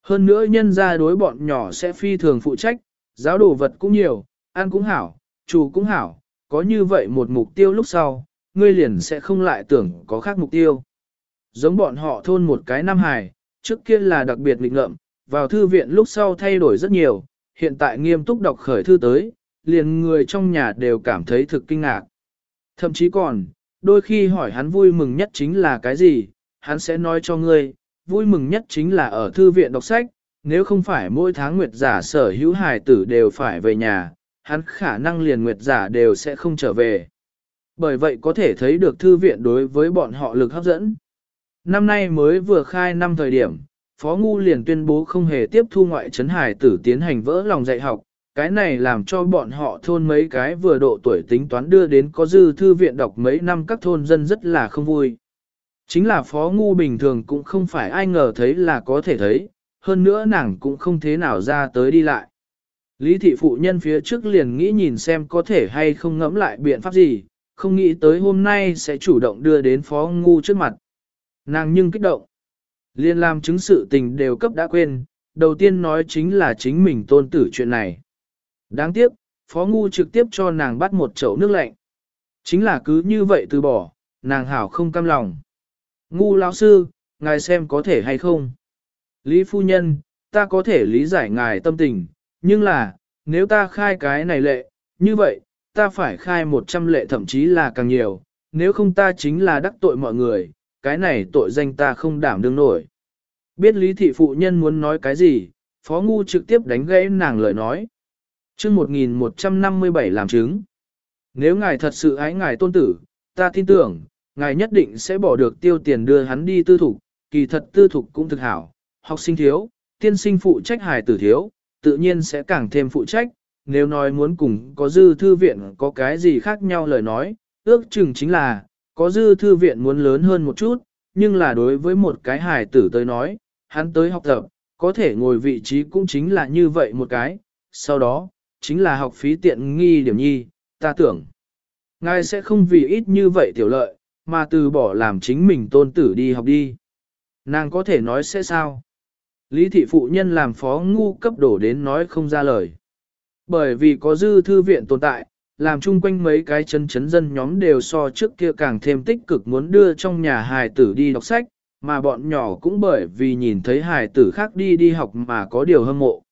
Hơn nữa nhân ra đối bọn nhỏ sẽ phi thường phụ trách, giáo đồ vật cũng nhiều, ăn cũng hảo, chủ cũng hảo, có như vậy một mục tiêu lúc sau, ngươi liền sẽ không lại tưởng có khác mục tiêu. Giống bọn họ thôn một cái nam hài, trước kia là đặc biệt nghịch ngợm, vào thư viện lúc sau thay đổi rất nhiều, hiện tại nghiêm túc đọc khởi thư tới, liền người trong nhà đều cảm thấy thực kinh ngạc. Thậm chí còn, đôi khi hỏi hắn vui mừng nhất chính là cái gì, hắn sẽ nói cho ngươi, vui mừng nhất chính là ở thư viện đọc sách, nếu không phải mỗi tháng nguyệt giả sở hữu hài tử đều phải về nhà, hắn khả năng liền nguyệt giả đều sẽ không trở về. Bởi vậy có thể thấy được thư viện đối với bọn họ lực hấp dẫn. Năm nay mới vừa khai năm thời điểm, Phó Ngu liền tuyên bố không hề tiếp thu ngoại trấn hải tử tiến hành vỡ lòng dạy học, cái này làm cho bọn họ thôn mấy cái vừa độ tuổi tính toán đưa đến có dư thư viện đọc mấy năm các thôn dân rất là không vui. Chính là Phó Ngu bình thường cũng không phải ai ngờ thấy là có thể thấy, hơn nữa nàng cũng không thế nào ra tới đi lại. Lý thị phụ nhân phía trước liền nghĩ nhìn xem có thể hay không ngẫm lại biện pháp gì, không nghĩ tới hôm nay sẽ chủ động đưa đến phó ngu trước mặt. Nàng nhưng kích động. Liên làm chứng sự tình đều cấp đã quên, đầu tiên nói chính là chính mình tôn tử chuyện này. Đáng tiếc, phó ngu trực tiếp cho nàng bắt một chậu nước lạnh. Chính là cứ như vậy từ bỏ, nàng hảo không cam lòng. Ngu lão sư, ngài xem có thể hay không? Lý phu nhân, ta có thể lý giải ngài tâm tình, nhưng là, nếu ta khai cái này lệ, như vậy, ta phải khai 100 lệ thậm chí là càng nhiều, nếu không ta chính là đắc tội mọi người, cái này tội danh ta không đảm đương nổi. Biết lý thị phụ nhân muốn nói cái gì, phó ngu trực tiếp đánh gãy nàng lời nói. chương 1157 làm chứng. Nếu ngài thật sự ái ngài tôn tử, ta tin tưởng, ngài nhất định sẽ bỏ được tiêu tiền đưa hắn đi tư thục, kỳ thật tư thục cũng thực hảo, học sinh thiếu, tiên sinh phụ trách hài tử thiếu, tự nhiên sẽ càng thêm phụ trách, nếu nói muốn cùng có dư thư viện có cái gì khác nhau lời nói, ước chừng chính là, có dư thư viện muốn lớn hơn một chút, nhưng là đối với một cái hài tử tới nói, hắn tới học tập, có thể ngồi vị trí cũng chính là như vậy một cái, sau đó, chính là học phí tiện nghi điểm nhi, ta tưởng. Ngài sẽ không vì ít như vậy tiểu lợi, mà từ bỏ làm chính mình tôn tử đi học đi. Nàng có thể nói sẽ sao? Lý thị phụ nhân làm phó ngu cấp đổ đến nói không ra lời. Bởi vì có dư thư viện tồn tại, làm chung quanh mấy cái chân chấn dân nhóm đều so trước kia càng thêm tích cực muốn đưa trong nhà hài tử đi đọc sách, mà bọn nhỏ cũng bởi vì nhìn thấy hài tử khác đi đi học mà có điều hâm mộ.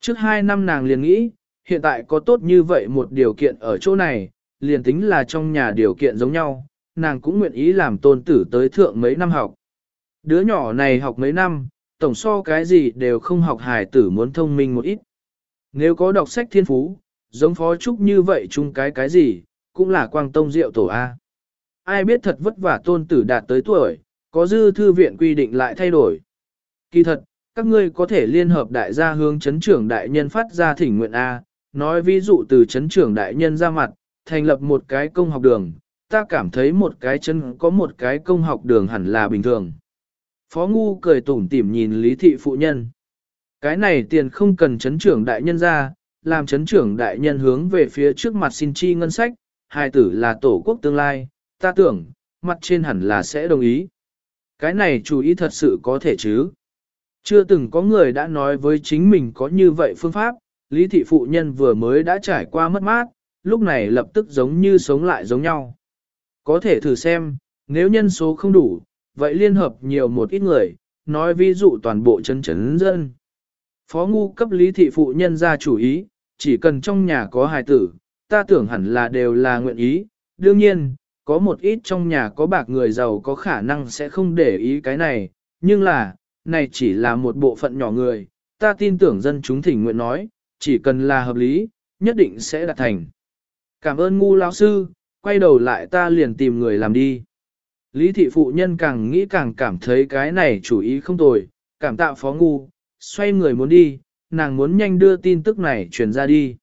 Trước hai năm nàng liền nghĩ, hiện tại có tốt như vậy một điều kiện ở chỗ này, liền tính là trong nhà điều kiện giống nhau, nàng cũng nguyện ý làm tôn tử tới thượng mấy năm học. Đứa nhỏ này học mấy năm, tổng so cái gì đều không học hài tử muốn thông minh một ít. Nếu có đọc sách thiên phú, giống phó trúc như vậy chung cái cái gì, cũng là quang tông diệu tổ A. Ai biết thật vất vả tôn tử đạt tới tuổi, có dư thư viện quy định lại thay đổi. Kỳ thật, các ngươi có thể liên hợp đại gia hướng chấn trưởng đại nhân phát ra thỉnh nguyện A, nói ví dụ từ chấn trưởng đại nhân ra mặt, thành lập một cái công học đường, ta cảm thấy một cái chân có một cái công học đường hẳn là bình thường. Phó Ngu cười tủm tỉm nhìn Lý Thị Phụ Nhân. Cái này tiền không cần chấn trưởng đại nhân ra, làm chấn trưởng đại nhân hướng về phía trước mặt xin chi ngân sách, hai tử là tổ quốc tương lai, ta tưởng, mặt trên hẳn là sẽ đồng ý. Cái này chủ ý thật sự có thể chứ. Chưa từng có người đã nói với chính mình có như vậy phương pháp, Lý Thị Phụ Nhân vừa mới đã trải qua mất mát, lúc này lập tức giống như sống lại giống nhau. Có thể thử xem, nếu nhân số không đủ, vậy liên hợp nhiều một ít người, nói ví dụ toàn bộ chân chấn dân. Phó ngu cấp lý thị phụ nhân ra chủ ý, chỉ cần trong nhà có hài tử, ta tưởng hẳn là đều là nguyện ý. Đương nhiên, có một ít trong nhà có bạc người giàu có khả năng sẽ không để ý cái này, nhưng là, này chỉ là một bộ phận nhỏ người, ta tin tưởng dân chúng thỉnh nguyện nói, chỉ cần là hợp lý, nhất định sẽ đạt thành. Cảm ơn ngu lão sư, quay đầu lại ta liền tìm người làm đi. Lý thị phụ nhân càng nghĩ càng cảm thấy cái này chủ ý không tồi, cảm tạ phó ngu, xoay người muốn đi, nàng muốn nhanh đưa tin tức này truyền ra đi.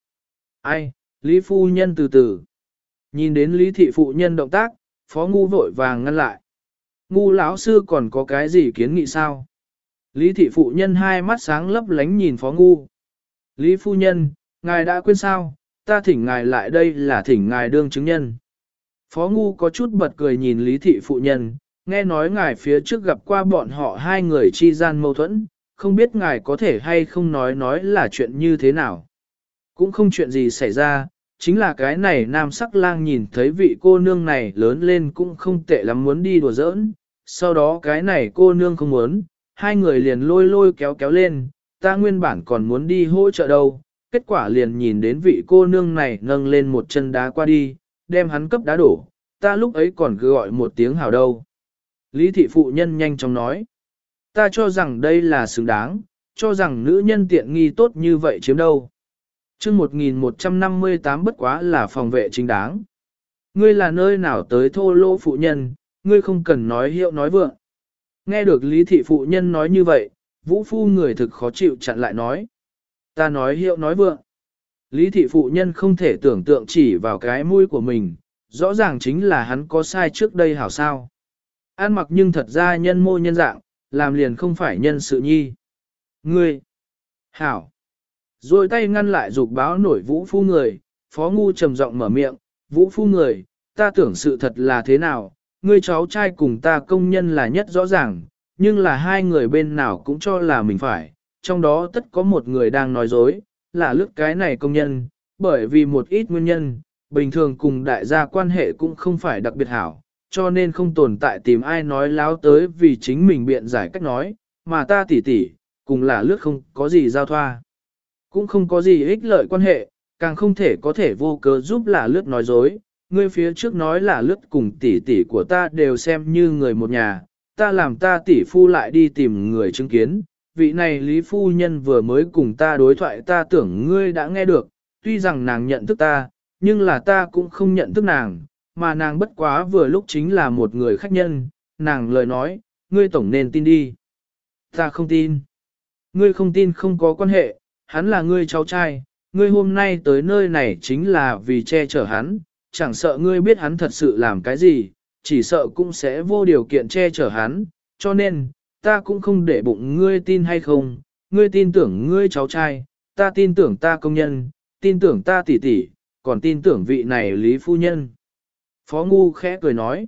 Ai, Lý phu nhân từ từ. Nhìn đến Lý thị phụ nhân động tác, phó ngu vội vàng ngăn lại. Ngu lão sư còn có cái gì kiến nghị sao? Lý thị phụ nhân hai mắt sáng lấp lánh nhìn phó ngu. Lý phu nhân, ngài đã quên sao, ta thỉnh ngài lại đây là thỉnh ngài đương chứng nhân. Phó Ngu có chút bật cười nhìn Lý Thị Phụ Nhân, nghe nói ngài phía trước gặp qua bọn họ hai người chi gian mâu thuẫn, không biết ngài có thể hay không nói nói là chuyện như thế nào. Cũng không chuyện gì xảy ra, chính là cái này nam sắc lang nhìn thấy vị cô nương này lớn lên cũng không tệ lắm muốn đi đùa giỡn, sau đó cái này cô nương không muốn, hai người liền lôi lôi kéo kéo lên, ta nguyên bản còn muốn đi hỗ trợ đâu, kết quả liền nhìn đến vị cô nương này nâng lên một chân đá qua đi, đem hắn cấp đá đổ, ta lúc ấy còn cứ gọi một tiếng hào đâu. Lý thị phụ nhân nhanh chóng nói, ta cho rằng đây là xứng đáng, cho rằng nữ nhân tiện nghi tốt như vậy chiếm đâu. chương 1158 bất quá là phòng vệ chính đáng. Ngươi là nơi nào tới thô lỗ phụ nhân, ngươi không cần nói hiệu nói vượng. Nghe được lý thị phụ nhân nói như vậy, vũ phu người thực khó chịu chặn lại nói. Ta nói hiệu nói vượng. Lý thị phụ nhân không thể tưởng tượng chỉ vào cái mũi của mình, rõ ràng chính là hắn có sai trước đây hảo sao. An mặc nhưng thật ra nhân mô nhân dạng, làm liền không phải nhân sự nhi. Ngươi! Hảo! Rồi tay ngăn lại dục báo nổi vũ phu người, phó ngu trầm giọng mở miệng, vũ phu người, ta tưởng sự thật là thế nào, ngươi cháu trai cùng ta công nhân là nhất rõ ràng, nhưng là hai người bên nào cũng cho là mình phải, trong đó tất có một người đang nói dối, là lướt cái này công nhân, bởi vì một ít nguyên nhân, bình thường cùng đại gia quan hệ cũng không phải đặc biệt hảo, cho nên không tồn tại tìm ai nói láo tới vì chính mình biện giải cách nói, mà ta tỉ tỉ, cùng là lướt không có gì giao thoa. Cũng không có gì ích lợi quan hệ, càng không thể có thể vô cớ giúp là lướt nói dối. Ngươi phía trước nói là lướt cùng tỷ tỷ của ta đều xem như người một nhà, ta làm ta tỷ phu lại đi tìm người chứng kiến. Vị này Lý Phu Nhân vừa mới cùng ta đối thoại ta tưởng ngươi đã nghe được, tuy rằng nàng nhận thức ta, nhưng là ta cũng không nhận thức nàng, mà nàng bất quá vừa lúc chính là một người khách nhân, nàng lời nói, ngươi tổng nên tin đi. Ta không tin. Ngươi không tin không có quan hệ, hắn là ngươi cháu trai, ngươi hôm nay tới nơi này chính là vì che chở hắn, chẳng sợ ngươi biết hắn thật sự làm cái gì, chỉ sợ cũng sẽ vô điều kiện che chở hắn, cho nên, ta cũng không để bụng ngươi tin hay không, ngươi tin tưởng ngươi cháu trai, ta tin tưởng ta công nhân, tin tưởng ta tỷ tỷ, còn tin tưởng vị này Lý Phu Nhân. Phó Ngu khẽ cười nói,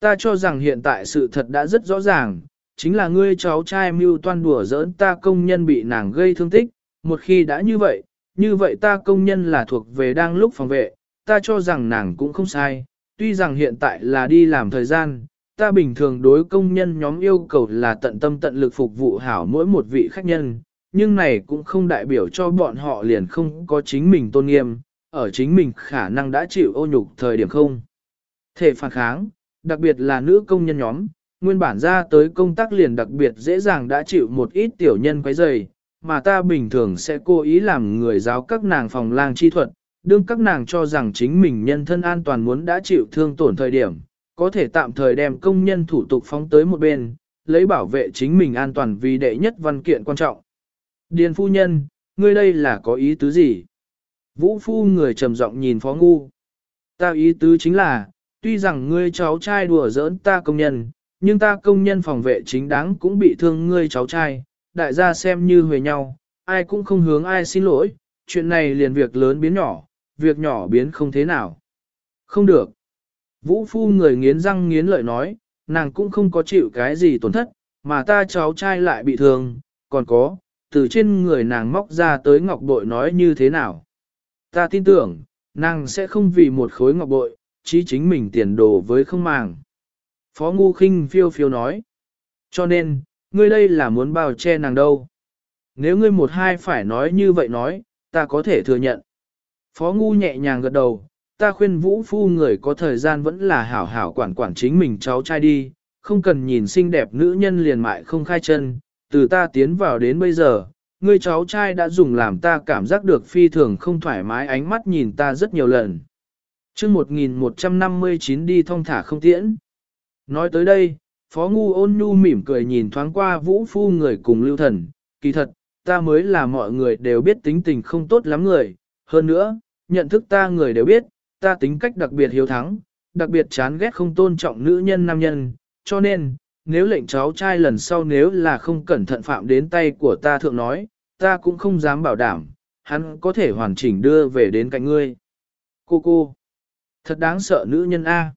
ta cho rằng hiện tại sự thật đã rất rõ ràng, chính là ngươi cháu trai mưu toan đùa giỡn ta công nhân bị nàng gây thương tích, một khi đã như vậy, như vậy ta công nhân là thuộc về đang lúc phòng vệ, ta cho rằng nàng cũng không sai, tuy rằng hiện tại là đi làm thời gian, ta bình thường đối công nhân nhóm yêu cầu là tận tâm tận lực phục vụ hảo mỗi một vị khách nhân, nhưng này cũng không đại biểu cho bọn họ liền không có chính mình tôn nghiêm, ở chính mình khả năng đã chịu ô nhục thời điểm không. Thể phản kháng, đặc biệt là nữ công nhân nhóm, nguyên bản ra tới công tác liền đặc biệt dễ dàng đã chịu một ít tiểu nhân quấy rầy, mà ta bình thường sẽ cố ý làm người giáo các nàng phòng lang chi thuật, đương các nàng cho rằng chính mình nhân thân an toàn muốn đã chịu thương tổn thời điểm, có thể tạm thời đem công nhân thủ tục phóng tới một bên, lấy bảo vệ chính mình an toàn vì đệ nhất văn kiện quan trọng. Điền phu nhân, ngươi đây là có ý tứ gì? Vũ phu người trầm giọng nhìn phó ngu. Ta ý tứ chính là, tuy rằng ngươi cháu trai đùa giỡn ta công nhân, nhưng ta công nhân phòng vệ chính đáng cũng bị thương ngươi cháu trai, đại gia xem như huề nhau, ai cũng không hướng ai xin lỗi, chuyện này liền việc lớn biến nhỏ, việc nhỏ biến không thế nào. Không được. Vũ phu người nghiến răng nghiến lợi nói, nàng cũng không có chịu cái gì tổn thất, mà ta cháu trai lại bị thương, còn có, từ trên người nàng móc ra tới ngọc bội nói như thế nào. Ta tin tưởng, nàng sẽ không vì một khối ngọc bội, chí chính mình tiền đồ với không màng. Phó Ngu khinh phiêu phiêu nói. Cho nên, ngươi đây là muốn bao che nàng đâu. Nếu ngươi một hai phải nói như vậy nói, ta có thể thừa nhận. Phó Ngu nhẹ nhàng gật đầu, ta khuyên vũ phu người có thời gian vẫn là hảo hảo quản quản chính mình cháu trai đi, không cần nhìn xinh đẹp nữ nhân liền mại không khai chân, từ ta tiến vào đến bây giờ, ngươi cháu trai đã dùng làm ta cảm giác được phi thường không thoải mái ánh mắt nhìn ta rất nhiều lần chương 1159 đi thong thả không tiễn. Nói tới đây, Phó Ngu ôn nhu mỉm cười nhìn thoáng qua vũ phu người cùng lưu thần, kỳ thật, ta mới là mọi người đều biết tính tình không tốt lắm người, hơn nữa, nhận thức ta người đều biết, ta tính cách đặc biệt hiếu thắng, đặc biệt chán ghét không tôn trọng nữ nhân nam nhân, cho nên, nếu lệnh cháu trai lần sau nếu là không cẩn thận phạm đến tay của ta thượng nói, ta cũng không dám bảo đảm, hắn có thể hoàn chỉnh đưa về đến cạnh ngươi. Cô cô, thật đáng sợ nữ nhân A.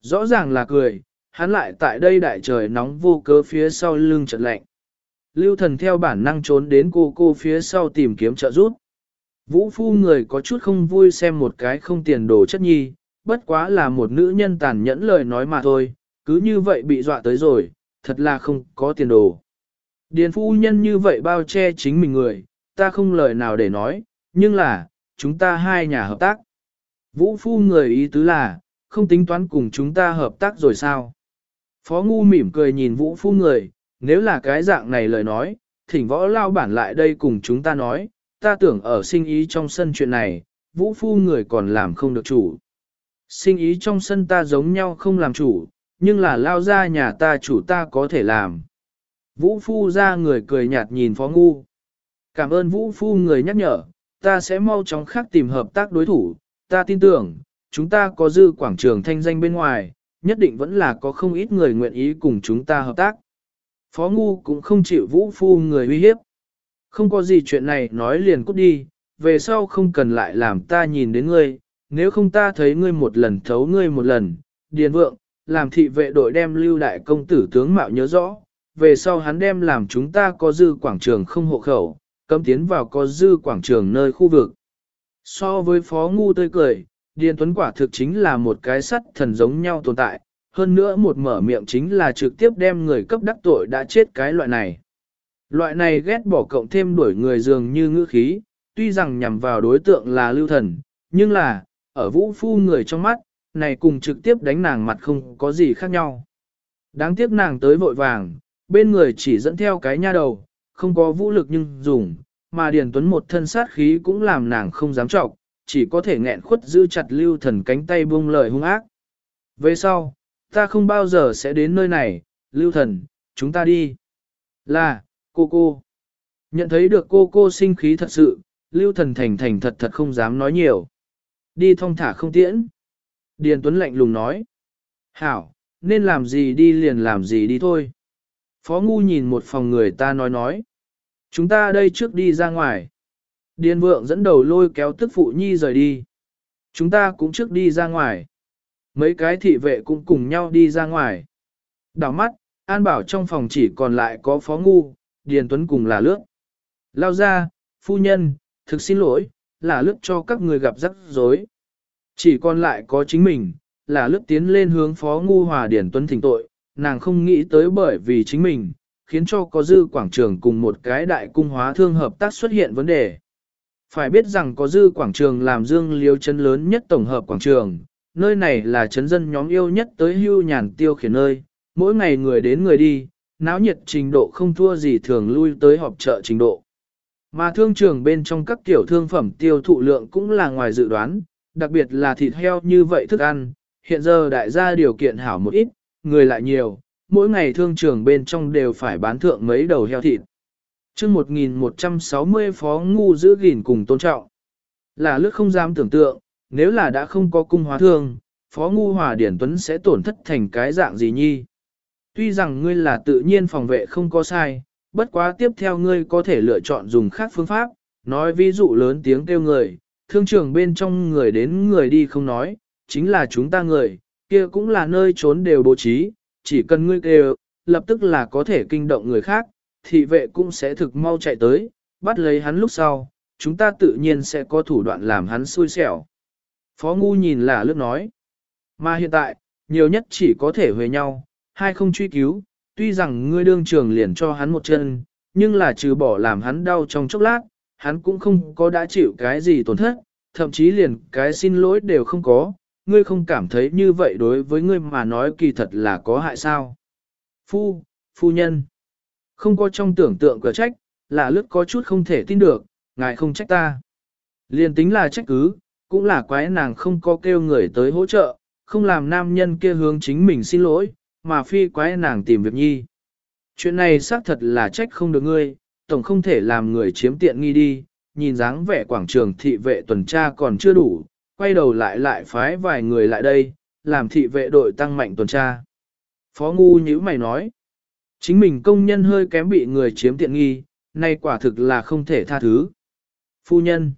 Rõ ràng là cười, hắn lại tại đây đại trời nóng vô cớ phía sau lưng trận lạnh. Lưu thần theo bản năng trốn đến cô cô phía sau tìm kiếm trợ giúp. Vũ phu người có chút không vui xem một cái không tiền đồ chất nhi, bất quá là một nữ nhân tàn nhẫn lời nói mà thôi, cứ như vậy bị dọa tới rồi, thật là không có tiền đồ. Điền phu nhân như vậy bao che chính mình người, ta không lời nào để nói, nhưng là, chúng ta hai nhà hợp tác. Vũ phu người ý tứ là, không tính toán cùng chúng ta hợp tác rồi sao? Phó ngu mỉm cười nhìn vũ phu người, nếu là cái dạng này lời nói, thỉnh võ lao bản lại đây cùng chúng ta nói, ta tưởng ở sinh ý trong sân chuyện này, vũ phu người còn làm không được chủ. Sinh ý trong sân ta giống nhau không làm chủ, nhưng là lao ra nhà ta chủ ta có thể làm. Vũ phu ra người cười nhạt nhìn phó ngu. Cảm ơn vũ phu người nhắc nhở, ta sẽ mau chóng khác tìm hợp tác đối thủ, ta tin tưởng, chúng ta có dư quảng trường thanh danh bên ngoài, nhất định vẫn là có không ít người nguyện ý cùng chúng ta hợp tác. Phó ngu cũng không chịu vũ phu người uy hiếp. Không có gì chuyện này nói liền cút đi, về sau không cần lại làm ta nhìn đến ngươi, nếu không ta thấy ngươi một lần thấu ngươi một lần, điền vượng, làm thị vệ đội đem lưu đại công tử tướng mạo nhớ rõ, về sau hắn đem làm chúng ta có dư quảng trường không hộ khẩu, cấm tiến vào có dư quảng trường nơi khu vực. So với phó ngu tươi cười, Điền Tuấn quả thực chính là một cái sắt thần giống nhau tồn tại, hơn nữa một mở miệng chính là trực tiếp đem người cấp đắc tội đã chết cái loại này. Loại này ghét bỏ cộng thêm đuổi người dường như ngữ khí, tuy rằng nhằm vào đối tượng là lưu thần, nhưng là, ở vũ phu người trong mắt, này cùng trực tiếp đánh nàng mặt không có gì khác nhau. Đáng tiếc nàng tới vội vàng, bên người chỉ dẫn theo cái nha đầu, không có vũ lực nhưng dùng, mà Điền Tuấn một thân sát khí cũng làm nàng không dám trọng, chỉ có thể nghẹn khuất giữ chặt lưu thần cánh tay buông lời hung ác. Về sau, ta không bao giờ sẽ đến nơi này, lưu thần, chúng ta đi. Là, cô cô. Nhận thấy được cô cô sinh khí thật sự, lưu thần thành thành thật thật không dám nói nhiều. Đi thong thả không tiễn. Điền Tuấn lạnh lùng nói. Hảo, nên làm gì đi liền làm gì đi thôi. Phó Ngu nhìn một phòng người ta nói nói. Chúng ta đây trước đi ra ngoài. Điền vượng dẫn đầu lôi kéo tức phụ nhi rời đi. Chúng ta cũng trước đi ra ngoài. Mấy cái thị vệ cũng cùng nhau đi ra ngoài. Đảo mắt, An bảo trong phòng chỉ còn lại có Phó Ngu, Điền Tuấn cùng là lướt. Lao ra, phu nhân, thực xin lỗi, là lướt cho các người gặp rắc rối. Chỉ còn lại có chính mình, là lướt tiến lên hướng Phó Ngu Hòa Điền Tuấn thỉnh tội, nàng không nghĩ tới bởi vì chính mình, khiến cho có dư quảng trường cùng một cái đại cung hóa thương hợp tác xuất hiện vấn đề. Phải biết rằng có dư quảng trường làm dương liêu chân lớn nhất tổng hợp quảng trường, nơi này là chấn dân nhóm yêu nhất tới hưu nhàn tiêu khiển nơi, mỗi ngày người đến người đi, náo nhiệt trình độ không thua gì thường lui tới họp chợ trình độ. Mà thương trường bên trong các tiểu thương phẩm tiêu thụ lượng cũng là ngoài dự đoán, đặc biệt là thịt heo như vậy thức ăn, hiện giờ đại gia điều kiện hảo một ít, người lại nhiều, mỗi ngày thương trường bên trong đều phải bán thượng mấy đầu heo thịt. chương 1160 phó ngu giữ gìn cùng tôn trọng. Là lướt không dám tưởng tượng, nếu là đã không có cung hóa thương, phó ngu hòa điển tuấn sẽ tổn thất thành cái dạng gì nhi. Tuy rằng ngươi là tự nhiên phòng vệ không có sai, bất quá tiếp theo ngươi có thể lựa chọn dùng khác phương pháp, nói ví dụ lớn tiếng kêu người, thương trường bên trong người đến người đi không nói, chính là chúng ta người, kia cũng là nơi trốn đều bố trí, chỉ cần ngươi kêu, lập tức là có thể kinh động người khác, thị vệ cũng sẽ thực mau chạy tới, bắt lấy hắn lúc sau, chúng ta tự nhiên sẽ có thủ đoạn làm hắn xui xẻo. Phó Ngu nhìn là lướt nói, mà hiện tại, nhiều nhất chỉ có thể huề nhau, hai không truy cứu, tuy rằng ngươi đương trường liền cho hắn một chân, nhưng là trừ bỏ làm hắn đau trong chốc lát, hắn cũng không có đã chịu cái gì tổn thất, thậm chí liền cái xin lỗi đều không có, ngươi không cảm thấy như vậy đối với ngươi mà nói kỳ thật là có hại sao. Phu, phu nhân, không có trong tưởng tượng của trách, là lướt có chút không thể tin được, ngài không trách ta. Liền tính là trách cứ, cũng là quái nàng không có kêu người tới hỗ trợ, không làm nam nhân kia hướng chính mình xin lỗi, mà phi quái nàng tìm việc nhi. Chuyện này xác thật là trách không được ngươi, tổng không thể làm người chiếm tiện nghi đi, nhìn dáng vẻ quảng trường thị vệ tuần tra còn chưa đủ, quay đầu lại lại phái vài người lại đây, làm thị vệ đội tăng mạnh tuần tra. Phó ngu nhữ mày nói, chính mình công nhân hơi kém bị người chiếm tiện nghi, nay quả thực là không thể tha thứ. Phu nhân,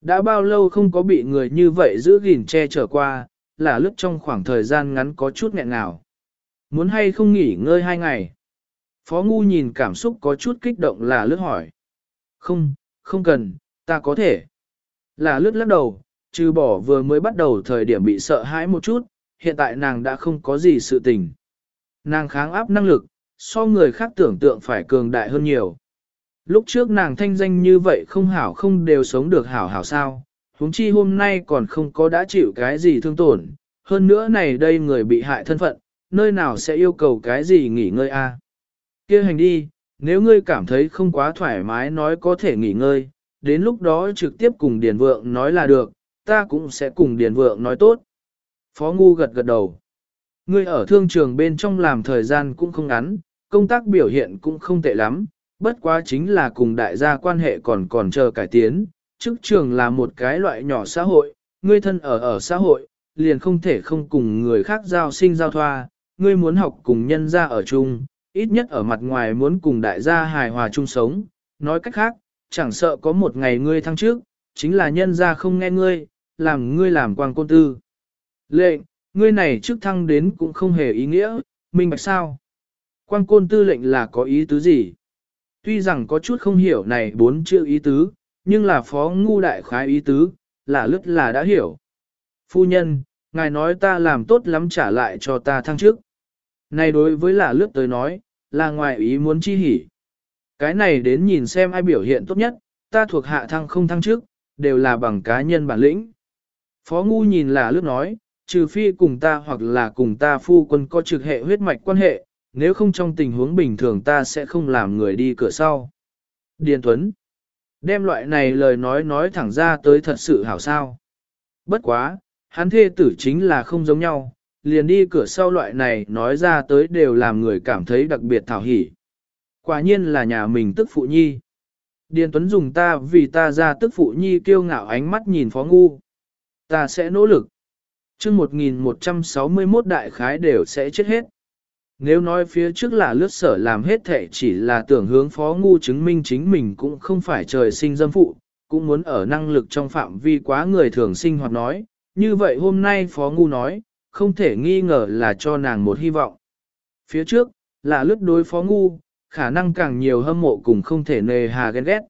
đã bao lâu không có bị người như vậy giữ gìn che chở qua, là lướt trong khoảng thời gian ngắn có chút nghẹn nào. Muốn hay không nghỉ ngơi hai ngày? Phó ngu nhìn cảm xúc có chút kích động là lướt hỏi. Không, không cần, ta có thể. Là lướt lắc đầu, trừ bỏ vừa mới bắt đầu thời điểm bị sợ hãi một chút, hiện tại nàng đã không có gì sự tình. Nàng kháng áp năng lực, so người khác tưởng tượng phải cường đại hơn nhiều. Lúc trước nàng thanh danh như vậy không hảo không đều sống được hảo hảo sao, huống chi hôm nay còn không có đã chịu cái gì thương tổn, hơn nữa này đây người bị hại thân phận, nơi nào sẽ yêu cầu cái gì nghỉ ngơi a? Kia hành đi, nếu ngươi cảm thấy không quá thoải mái nói có thể nghỉ ngơi, đến lúc đó trực tiếp cùng Điền Vượng nói là được, ta cũng sẽ cùng Điền Vượng nói tốt. Phó Ngu gật gật đầu. Ngươi ở thương trường bên trong làm thời gian cũng không ngắn, công tác biểu hiện cũng không tệ lắm, bất quá chính là cùng đại gia quan hệ còn còn chờ cải tiến. Chức trường là một cái loại nhỏ xã hội, ngươi thân ở ở xã hội, liền không thể không cùng người khác giao sinh giao thoa, ngươi muốn học cùng nhân gia ở chung, ít nhất ở mặt ngoài muốn cùng đại gia hài hòa chung sống. Nói cách khác, chẳng sợ có một ngày ngươi thăng trước, chính là nhân gia không nghe ngươi, làm ngươi làm quang côn tư. Lệnh, ngươi này trước thăng đến cũng không hề ý nghĩa, minh bạch sao? Quang côn tư lệnh là có ý tứ gì? Tuy rằng có chút không hiểu này bốn chữ ý tứ, nhưng là phó ngu đại khái ý tứ, là lướt là đã hiểu. Phu nhân, ngài nói ta làm tốt lắm trả lại cho ta thăng trước. Này đối với là lướt tới nói, là ngoài ý muốn chi hỉ. Cái này đến nhìn xem ai biểu hiện tốt nhất, ta thuộc hạ thăng không thăng trước, đều là bằng cá nhân bản lĩnh. Phó ngu nhìn là lướt nói, trừ phi cùng ta hoặc là cùng ta phu quân có trực hệ huyết mạch quan hệ, nếu không trong tình huống bình thường ta sẽ không làm người đi cửa sau. Điền Tuấn Đem loại này lời nói nói thẳng ra tới thật sự hảo sao. Bất quá, hắn thê tử chính là không giống nhau, liền đi cửa sau loại này nói ra tới đều làm người cảm thấy đặc biệt thảo hỉ. Quả nhiên là nhà mình tức phụ nhi. Điền Tuấn dùng ta vì ta ra tức phụ nhi kiêu ngạo ánh mắt nhìn phó ngu. Ta sẽ nỗ lực. chương 1161 đại khái đều sẽ chết hết. Nếu nói phía trước là lướt sở làm hết thệ chỉ là tưởng hướng phó ngu chứng minh chính mình cũng không phải trời sinh dâm phụ, cũng muốn ở năng lực trong phạm vi quá người thường sinh hoạt nói, như vậy hôm nay phó ngu nói, không thể nghi ngờ là cho nàng một hy vọng. Phía trước, là lướt đối phó ngu, khả năng càng nhiều hâm mộ cùng không thể nề hà ghen ghét.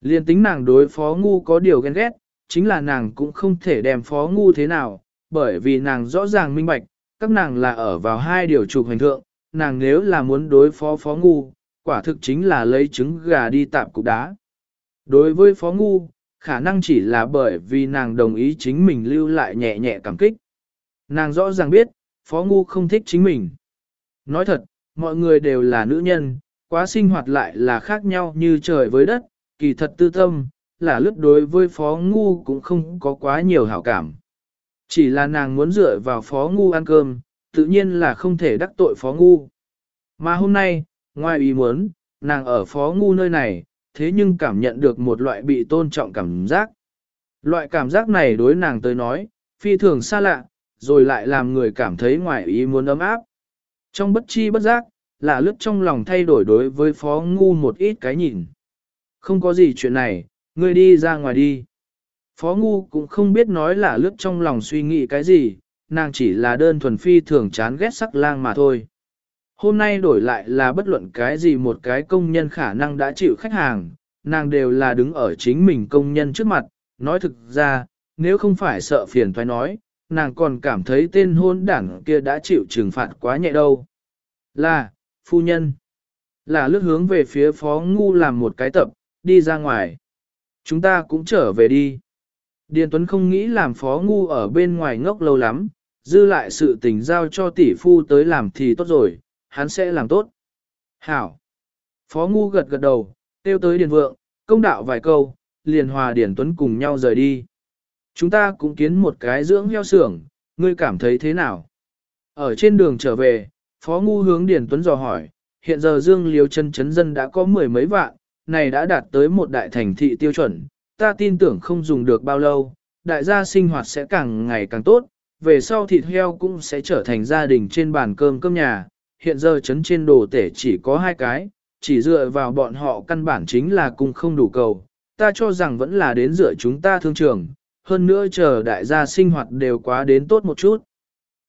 Liên tính nàng đối phó ngu có điều ghen ghét, chính là nàng cũng không thể đem phó ngu thế nào, bởi vì nàng rõ ràng minh bạch, các nàng là ở vào hai điều trục hành thượng, nàng nếu là muốn đối phó phó ngu, quả thực chính là lấy trứng gà đi tạp cục đá. Đối với phó ngu, khả năng chỉ là bởi vì nàng đồng ý chính mình lưu lại nhẹ nhẹ cảm kích. Nàng rõ ràng biết, phó ngu không thích chính mình. Nói thật, mọi người đều là nữ nhân, quá sinh hoạt lại là khác nhau như trời với đất, kỳ thật tư tâm, là lướt đối với phó ngu cũng không có quá nhiều hảo cảm. Chỉ là nàng muốn dựa vào phó ngu ăn cơm, tự nhiên là không thể đắc tội phó ngu. Mà hôm nay, ngoài ý muốn, nàng ở phó ngu nơi này, thế nhưng cảm nhận được một loại bị tôn trọng cảm giác. Loại cảm giác này đối nàng tới nói, phi thường xa lạ, rồi lại làm người cảm thấy ngoài ý muốn ấm áp. Trong bất chi bất giác, là lướt trong lòng thay đổi đối với phó ngu một ít cái nhìn. Không có gì chuyện này, ngươi đi ra ngoài đi. Phó ngu cũng không biết nói là lướt trong lòng suy nghĩ cái gì, nàng chỉ là đơn thuần phi thường chán ghét sắc lang mà thôi. Hôm nay đổi lại là bất luận cái gì một cái công nhân khả năng đã chịu khách hàng, nàng đều là đứng ở chính mình công nhân trước mặt, nói thực ra, nếu không phải sợ phiền thoái nói, nàng còn cảm thấy tên hôn đảng kia đã chịu trừng phạt quá nhẹ đâu. Là, phu nhân, là lướt hướng về phía phó ngu làm một cái tập, đi ra ngoài. Chúng ta cũng trở về đi. Điền Tuấn không nghĩ làm phó ngu ở bên ngoài ngốc lâu lắm, dư lại sự tình giao cho tỷ phu tới làm thì tốt rồi, hắn sẽ làm tốt. Hảo. Phó ngu gật gật đầu, tiêu tới Điền Vượng, công đạo vài câu, liền hòa Điền Tuấn cùng nhau rời đi. Chúng ta cũng kiến một cái dưỡng heo xưởng, ngươi cảm thấy thế nào? Ở trên đường trở về, Phó Ngu hướng Điền Tuấn dò hỏi, hiện giờ Dương Liêu chân chấn dân đã có mười mấy vạn, này đã đạt tới một đại thành thị tiêu chuẩn, ta tin tưởng không dùng được bao lâu, đại gia sinh hoạt sẽ càng ngày càng tốt, về sau thịt heo cũng sẽ trở thành gia đình trên bàn cơm cơm nhà, hiện giờ chấn trên đồ tể chỉ có hai cái, chỉ dựa vào bọn họ căn bản chính là cùng không đủ cầu, ta cho rằng vẫn là đến dựa chúng ta thương trường, hơn nữa chờ đại gia sinh hoạt đều quá đến tốt một chút.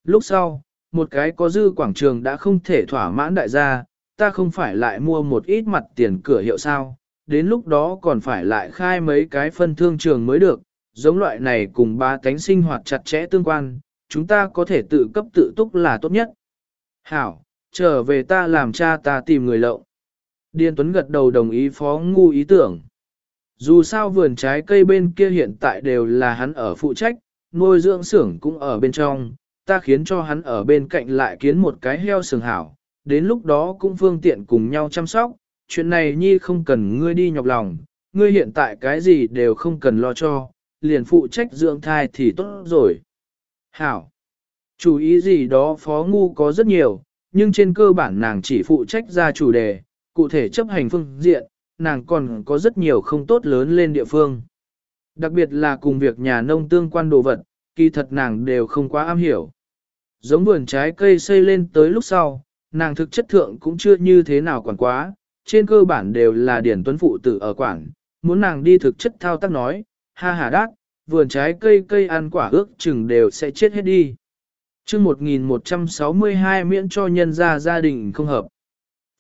Lúc sau, một cái có dư quảng trường đã không thể thỏa mãn đại gia, ta không phải lại mua một ít mặt tiền cửa hiệu sao, đến lúc đó còn phải lại khai mấy cái phân thương trường mới được, giống loại này cùng ba cánh sinh hoạt chặt chẽ tương quan, chúng ta có thể tự cấp tự túc là tốt nhất. Hảo, trở về ta làm cha ta tìm người lậu. Điền Tuấn gật đầu đồng ý phó ngu ý tưởng. Dù sao vườn trái cây bên kia hiện tại đều là hắn ở phụ trách, nuôi dưỡng xưởng cũng ở bên trong, ta khiến cho hắn ở bên cạnh lại kiến một cái heo sừng hảo, đến lúc đó cũng phương tiện cùng nhau chăm sóc, chuyện này nhi không cần ngươi đi nhọc lòng, ngươi hiện tại cái gì đều không cần lo cho, liền phụ trách dưỡng thai thì tốt rồi. Hảo, chú ý gì đó phó ngu có rất nhiều, nhưng trên cơ bản nàng chỉ phụ trách ra chủ đề, cụ thể chấp hành phương diện, nàng còn có rất nhiều không tốt lớn lên địa phương. Đặc biệt là cùng việc nhà nông tương quan đồ vật, kỳ thật nàng đều không quá am hiểu. Giống vườn trái cây xây lên tới lúc sau, nàng thực chất thượng cũng chưa như thế nào quản quá, trên cơ bản đều là điển tuấn phụ tử ở quản, muốn nàng đi thực chất thao tác nói, ha ha đát, vườn trái cây cây ăn quả ước chừng đều sẽ chết hết đi. chương 1162 miễn cho nhân gia gia đình không hợp.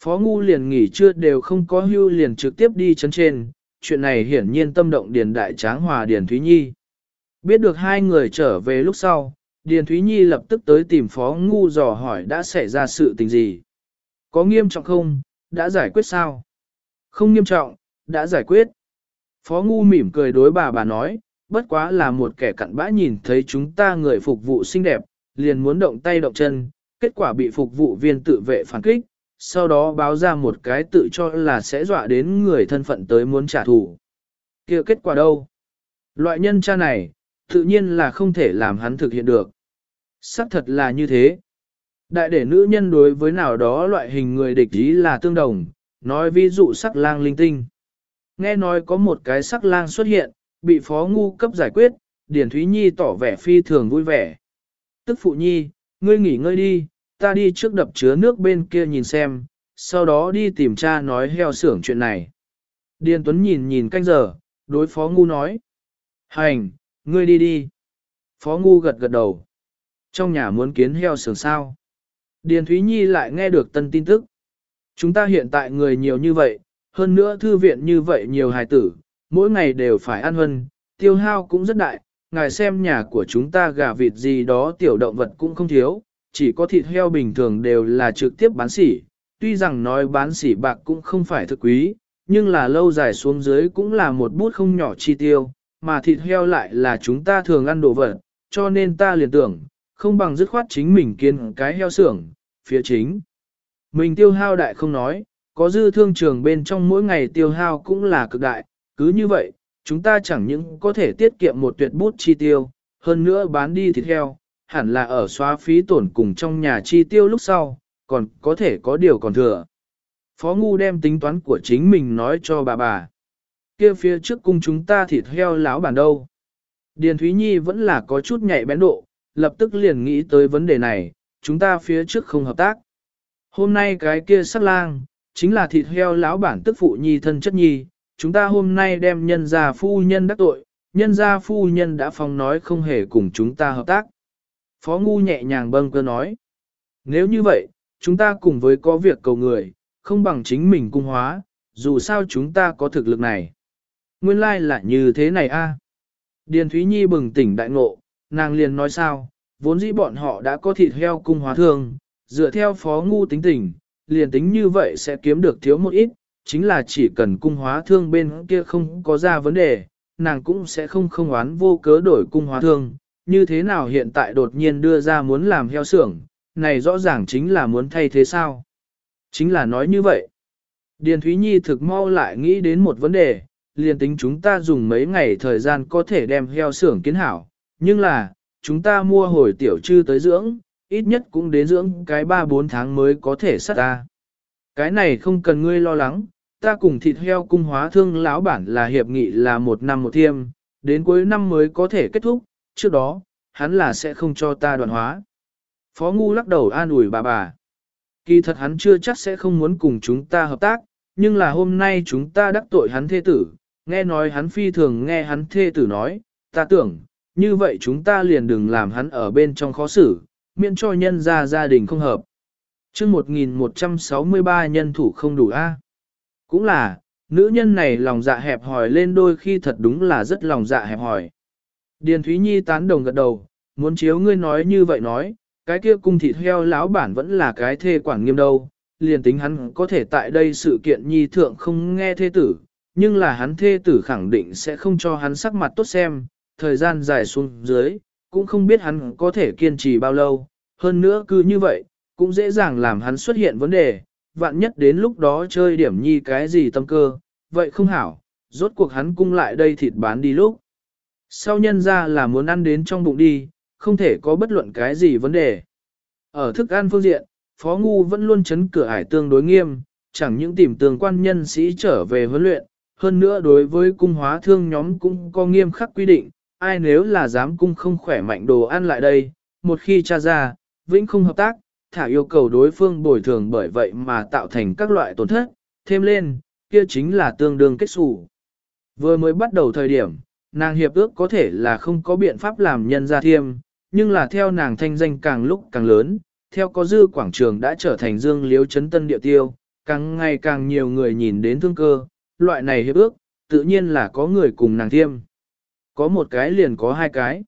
Phó Ngu liền nghỉ trưa đều không có hưu liền trực tiếp đi chấn trên, chuyện này hiển nhiên tâm động Điền Đại Tráng Hòa Điền Thúy Nhi. Biết được hai người trở về lúc sau, Điền Thúy Nhi lập tức tới tìm Phó Ngu dò hỏi đã xảy ra sự tình gì. Có nghiêm trọng không, đã giải quyết sao? Không nghiêm trọng, đã giải quyết. Phó Ngu mỉm cười đối bà bà nói, bất quá là một kẻ cặn bã nhìn thấy chúng ta người phục vụ xinh đẹp, liền muốn động tay động chân, kết quả bị phục vụ viên tự vệ phản kích, sau đó báo ra một cái tự cho là sẽ dọa đến người thân phận tới muốn trả thù. kia kết quả đâu? Loại nhân cha này, tự nhiên là không thể làm hắn thực hiện được. Sắc thật là như thế. Đại để nữ nhân đối với nào đó loại hình người địch ý là tương đồng, nói ví dụ sắc lang linh tinh. Nghe nói có một cái sắc lang xuất hiện, bị phó ngu cấp giải quyết, Điển Thúy Nhi tỏ vẻ phi thường vui vẻ. Tức phụ nhi, ngươi nghỉ ngơi đi, ta đi trước đập chứa nước bên kia nhìn xem, sau đó đi tìm cha nói heo xưởng chuyện này. Điền Tuấn nhìn nhìn canh giờ, đối phó ngu nói. Hành, ngươi đi đi. Phó ngu gật gật đầu. Trong nhà muốn kiến heo sườn sao. Điền Thúy Nhi lại nghe được tân tin tức. Chúng ta hiện tại người nhiều như vậy, hơn nữa thư viện như vậy nhiều hài tử, mỗi ngày đều phải ăn hân, tiêu hao cũng rất đại. Ngài xem nhà của chúng ta gà vịt gì đó tiểu động vật cũng không thiếu, chỉ có thịt heo bình thường đều là trực tiếp bán sỉ, tuy rằng nói bán sỉ bạc cũng không phải thực quý, nhưng là lâu dài xuống dưới cũng là một bút không nhỏ chi tiêu, mà thịt heo lại là chúng ta thường ăn đồ vật, cho nên ta liền tưởng, không bằng dứt khoát chính mình kiên cái heo xưởng, phía chính. Mình tiêu hao đại không nói, có dư thương trường bên trong mỗi ngày tiêu hao cũng là cực đại, cứ như vậy, chúng ta chẳng những có thể tiết kiệm một tuyệt bút chi tiêu, hơn nữa bán đi thịt heo, hẳn là ở xóa phí tổn cùng trong nhà chi tiêu lúc sau, còn có thể có điều còn thừa. Phó Ngu đem tính toán của chính mình nói cho bà bà kia phía trước cung chúng ta thịt heo láo bản đâu. Điền Thúy Nhi vẫn là có chút nhạy bén độ, lập tức liền nghĩ tới vấn đề này, chúng ta phía trước không hợp tác. Hôm nay cái kia sắc lang, chính là thịt heo láo bản tức phụ nhi thân chất nhi, chúng ta hôm nay đem nhân gia phu nhân đắc tội, nhân gia phu nhân đã phong nói không hề cùng chúng ta hợp tác. Phó Ngu nhẹ nhàng bâng cơ nói. Nếu như vậy, chúng ta cùng với có việc cầu người, không bằng chính mình cung hóa, dù sao chúng ta có thực lực này. Nguyên lai like là như thế này a. Điền Thúy Nhi bừng tỉnh đại ngộ, nàng liền nói sao, vốn dĩ bọn họ đã có thịt heo cung hóa thương, dựa theo phó ngu tính tình, liền tính như vậy sẽ kiếm được thiếu một ít, chính là chỉ cần cung hóa thương bên kia không có ra vấn đề, nàng cũng sẽ không không oán vô cớ đổi cung hóa thương, như thế nào hiện tại đột nhiên đưa ra muốn làm heo xưởng, này rõ ràng chính là muốn thay thế sao? Chính là nói như vậy. Điền Thúy Nhi thực mau lại nghĩ đến một vấn đề, liền tính chúng ta dùng mấy ngày thời gian có thể đem heo xưởng kiến hảo, nhưng là, chúng ta mua hồi tiểu trư tới dưỡng, ít nhất cũng đến dưỡng cái 3-4 tháng mới có thể sắt ta. Cái này không cần ngươi lo lắng, ta cùng thịt heo cung hóa thương lão bản là hiệp nghị là một năm một thiêm, đến cuối năm mới có thể kết thúc, trước đó, hắn là sẽ không cho ta đoạn hóa. Phó Ngu lắc đầu an ủi bà bà. Kỳ thật hắn chưa chắc sẽ không muốn cùng chúng ta hợp tác, nhưng là hôm nay chúng ta đắc tội hắn thê tử, nghe nói hắn phi thường nghe hắn thê tử nói, ta tưởng, như vậy chúng ta liền đừng làm hắn ở bên trong khó xử, miễn cho nhân ra gia đình không hợp. chương 1163 nhân thủ không đủ A. Cũng là, nữ nhân này lòng dạ hẹp hỏi lên đôi khi thật đúng là rất lòng dạ hẹp hỏi. Điền Thúy Nhi tán đồng gật đầu, muốn chiếu ngươi nói như vậy nói, cái kia cung thịt heo lão bản vẫn là cái thê quản nghiêm đâu, liền tính hắn có thể tại đây sự kiện nhi thượng không nghe thê tử, nhưng là hắn thê tử khẳng định sẽ không cho hắn sắc mặt tốt xem, thời gian dài xuống dưới, cũng không biết hắn có thể kiên trì bao lâu, hơn nữa cứ như vậy, cũng dễ dàng làm hắn xuất hiện vấn đề, vạn nhất đến lúc đó chơi điểm nhi cái gì tâm cơ, vậy không hảo, rốt cuộc hắn cung lại đây thịt bán đi lúc. Sau nhân ra là muốn ăn đến trong bụng đi, không thể có bất luận cái gì vấn đề. Ở thức ăn phương diện, Phó Ngu vẫn luôn chấn cửa ải tương đối nghiêm, chẳng những tìm tường quan nhân sĩ trở về huấn luyện, hơn nữa đối với cung hóa thương nhóm cũng có nghiêm khắc quy định, ai nếu là dám cung không khỏe mạnh đồ ăn lại đây, một khi tra ra, vĩnh không hợp tác, thả yêu cầu đối phương bồi thường bởi vậy mà tạo thành các loại tổn thất, thêm lên, kia chính là tương đương kết xù. Vừa mới bắt đầu thời điểm, nàng hiệp ước có thể là không có biện pháp làm nhân gia thiêm, nhưng là theo nàng thanh danh càng lúc càng lớn, theo có dư quảng trường đã trở thành dương liếu chấn tân địa tiêu, càng ngày càng nhiều người nhìn đến thương cơ, loại này hiệp ước, tự nhiên là có người cùng nàng thiêm. Có một cái liền có hai cái.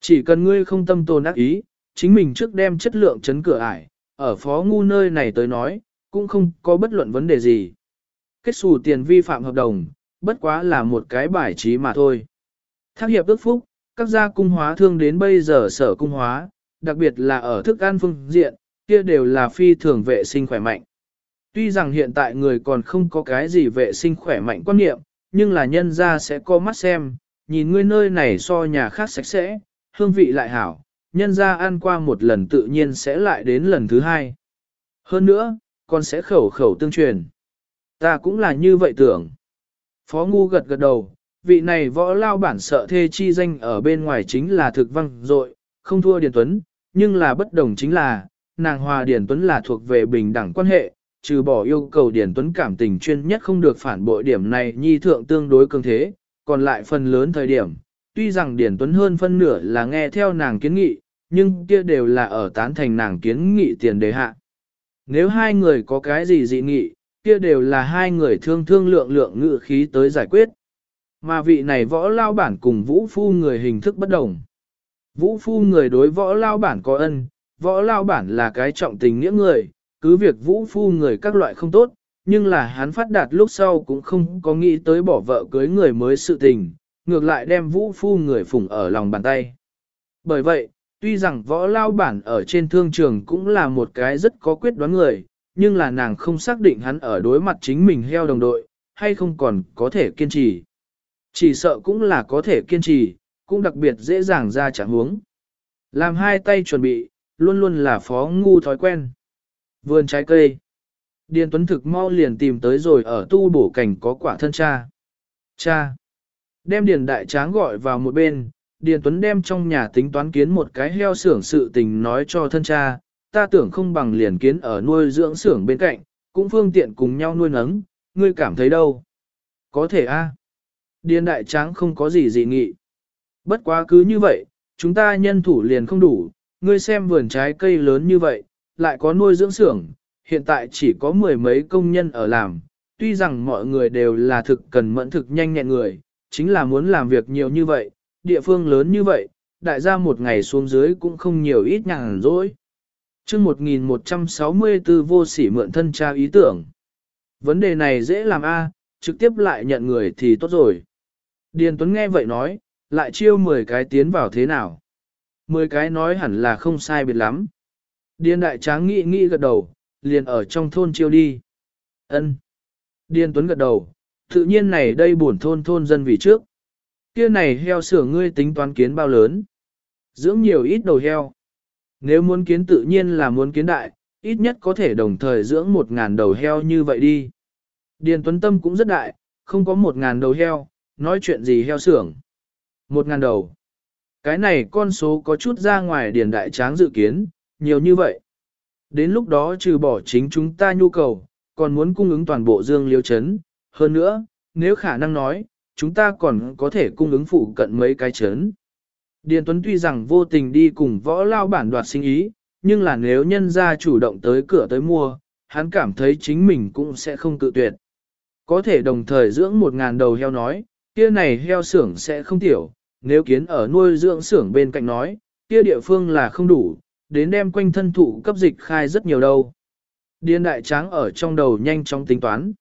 Chỉ cần ngươi không tâm tồn ác ý, chính mình trước đem chất lượng chấn cửa ải, ở phó ngu nơi này tới nói, cũng không có bất luận vấn đề gì. Kết xù tiền vi phạm hợp đồng, bất quá là một cái bài trí mà thôi. Thác hiệp ước phúc, các gia cung hóa thương đến bây giờ sở cung hóa, đặc biệt là ở thức ăn phương diện, kia đều là phi thường vệ sinh khỏe mạnh. Tuy rằng hiện tại người còn không có cái gì vệ sinh khỏe mạnh quan niệm, nhưng là nhân gia sẽ có mắt xem, nhìn ngươi nơi này so nhà khác sạch sẽ, hương vị lại hảo, nhân gia ăn qua một lần tự nhiên sẽ lại đến lần thứ hai. Hơn nữa, con sẽ khẩu khẩu tương truyền. Ta cũng là như vậy tưởng. Phó Ngu gật gật đầu, vị này võ lao bản sợ thê chi danh ở bên ngoài chính là thực văng dội, không thua Điền Tuấn, nhưng là bất đồng chính là, nàng hòa Điền Tuấn là thuộc về bình đẳng quan hệ, trừ bỏ yêu cầu Điền Tuấn cảm tình chuyên nhất không được phản bội điểm này nhi thượng tương đối cường thế, còn lại phần lớn thời điểm, tuy rằng Điền Tuấn hơn phân nửa là nghe theo nàng kiến nghị, nhưng kia đều là ở tán thành nàng kiến nghị tiền đề hạ. Nếu hai người có cái gì dị nghị, kia đều là hai người thương thương lượng lượng ngự khí tới giải quyết. Mà vị này võ lao bản cùng vũ phu người hình thức bất đồng. Vũ phu người đối võ lao bản có ân, võ lao bản là cái trọng tình nghĩa người, cứ việc vũ phu người các loại không tốt, nhưng là hắn phát đạt lúc sau cũng không có nghĩ tới bỏ vợ cưới người mới sự tình, ngược lại đem vũ phu người phụng ở lòng bàn tay. Bởi vậy, tuy rằng võ lao bản ở trên thương trường cũng là một cái rất có quyết đoán người, nhưng là nàng không xác định hắn ở đối mặt chính mình heo đồng đội, hay không còn có thể kiên trì. Chỉ sợ cũng là có thể kiên trì, cũng đặc biệt dễ dàng ra trả huống. Làm hai tay chuẩn bị, luôn luôn là phó ngu thói quen. Vườn trái cây. Điền Tuấn thực mau liền tìm tới rồi ở tu bổ cảnh có quả thân cha. Cha. Đem Điền Đại Tráng gọi vào một bên, Điền Tuấn đem trong nhà tính toán kiến một cái heo xưởng sự tình nói cho thân cha, ta tưởng không bằng liền kiến ở nuôi dưỡng xưởng bên cạnh, cũng phương tiện cùng nhau nuôi nấng, ngươi cảm thấy đâu? Có thể a. Điền Đại Tráng không có gì dị nghị. Bất quá cứ như vậy, chúng ta nhân thủ liền không đủ, ngươi xem vườn trái cây lớn như vậy, lại có nuôi dưỡng xưởng, hiện tại chỉ có mười mấy công nhân ở làm, tuy rằng mọi người đều là thực cần mẫn thực nhanh nhẹn người, chính là muốn làm việc nhiều như vậy, địa phương lớn như vậy, đại gia một ngày xuống dưới cũng không nhiều ít nhàn rỗi. chương 1164 vô sỉ mượn thân tra ý tưởng. Vấn đề này dễ làm A, trực tiếp lại nhận người thì tốt rồi. Điền Tuấn nghe vậy nói, lại chiêu 10 cái tiến vào thế nào? 10 cái nói hẳn là không sai biệt lắm. Điền Đại Tráng nghĩ nghĩ gật đầu, liền ở trong thôn chiêu đi. Ân. Điền Tuấn gật đầu, tự nhiên này đây buồn thôn thôn dân vì trước. Kia này heo sửa ngươi tính toán kiến bao lớn. Dưỡng nhiều ít đầu heo. Nếu muốn kiến tự nhiên là muốn kiến đại, ít nhất có thể đồng thời dưỡng một ngàn đầu heo như vậy đi. Điền Tuấn Tâm cũng rất đại, không có một ngàn đầu heo, nói chuyện gì heo xưởng. Một ngàn đầu. Cái này con số có chút ra ngoài điền đại tráng dự kiến, nhiều như vậy. Đến lúc đó trừ bỏ chính chúng ta nhu cầu, còn muốn cung ứng toàn bộ dương liêu chấn. Hơn nữa, nếu khả năng nói, chúng ta còn có thể cung ứng phụ cận mấy cái chấn. Điền Tuấn tuy rằng vô tình đi cùng võ lao bản đoạt sinh ý, nhưng là nếu nhân gia chủ động tới cửa tới mua, hắn cảm thấy chính mình cũng sẽ không tự tuyệt. Có thể đồng thời dưỡng một ngàn đầu heo nói, kia này heo xưởng sẽ không tiểu, nếu kiến ở nuôi dưỡng xưởng bên cạnh nói, kia địa phương là không đủ, đến đem quanh thân thụ cấp dịch khai rất nhiều đâu. Điên đại tráng ở trong đầu nhanh chóng tính toán.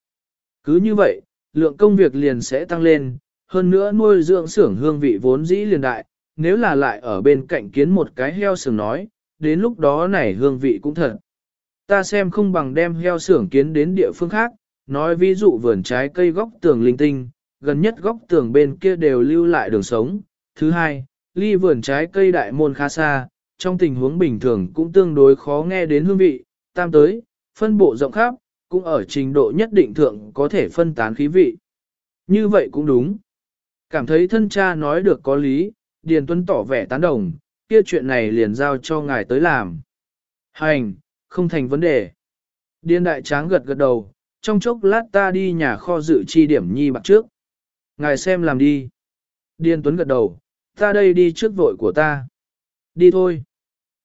Cứ như vậy, lượng công việc liền sẽ tăng lên, hơn nữa nuôi dưỡng xưởng hương vị vốn dĩ liền đại, nếu là lại ở bên cạnh kiến một cái heo xưởng nói, đến lúc đó này hương vị cũng thật. Ta xem không bằng đem heo xưởng kiến đến địa phương khác, nói ví dụ vườn trái cây góc tường linh tinh, gần nhất góc tường bên kia đều lưu lại đường sống. Thứ hai, ly vườn trái cây đại môn khá xa, trong tình huống bình thường cũng tương đối khó nghe đến hương vị. Tam tới, phân bộ rộng khắp, cũng ở trình độ nhất định thượng có thể phân tán khí vị. Như vậy cũng đúng. Cảm thấy thân cha nói được có lý, Điền Tuấn tỏ vẻ tán đồng, kia chuyện này liền giao cho ngài tới làm. Hành, không thành vấn đề. Điền đại tráng gật gật đầu, trong chốc lát ta đi nhà kho dự chi điểm nhi bạc trước. Ngài xem làm đi. Điền Tuấn gật đầu, ta đây đi trước vội của ta. Đi thôi.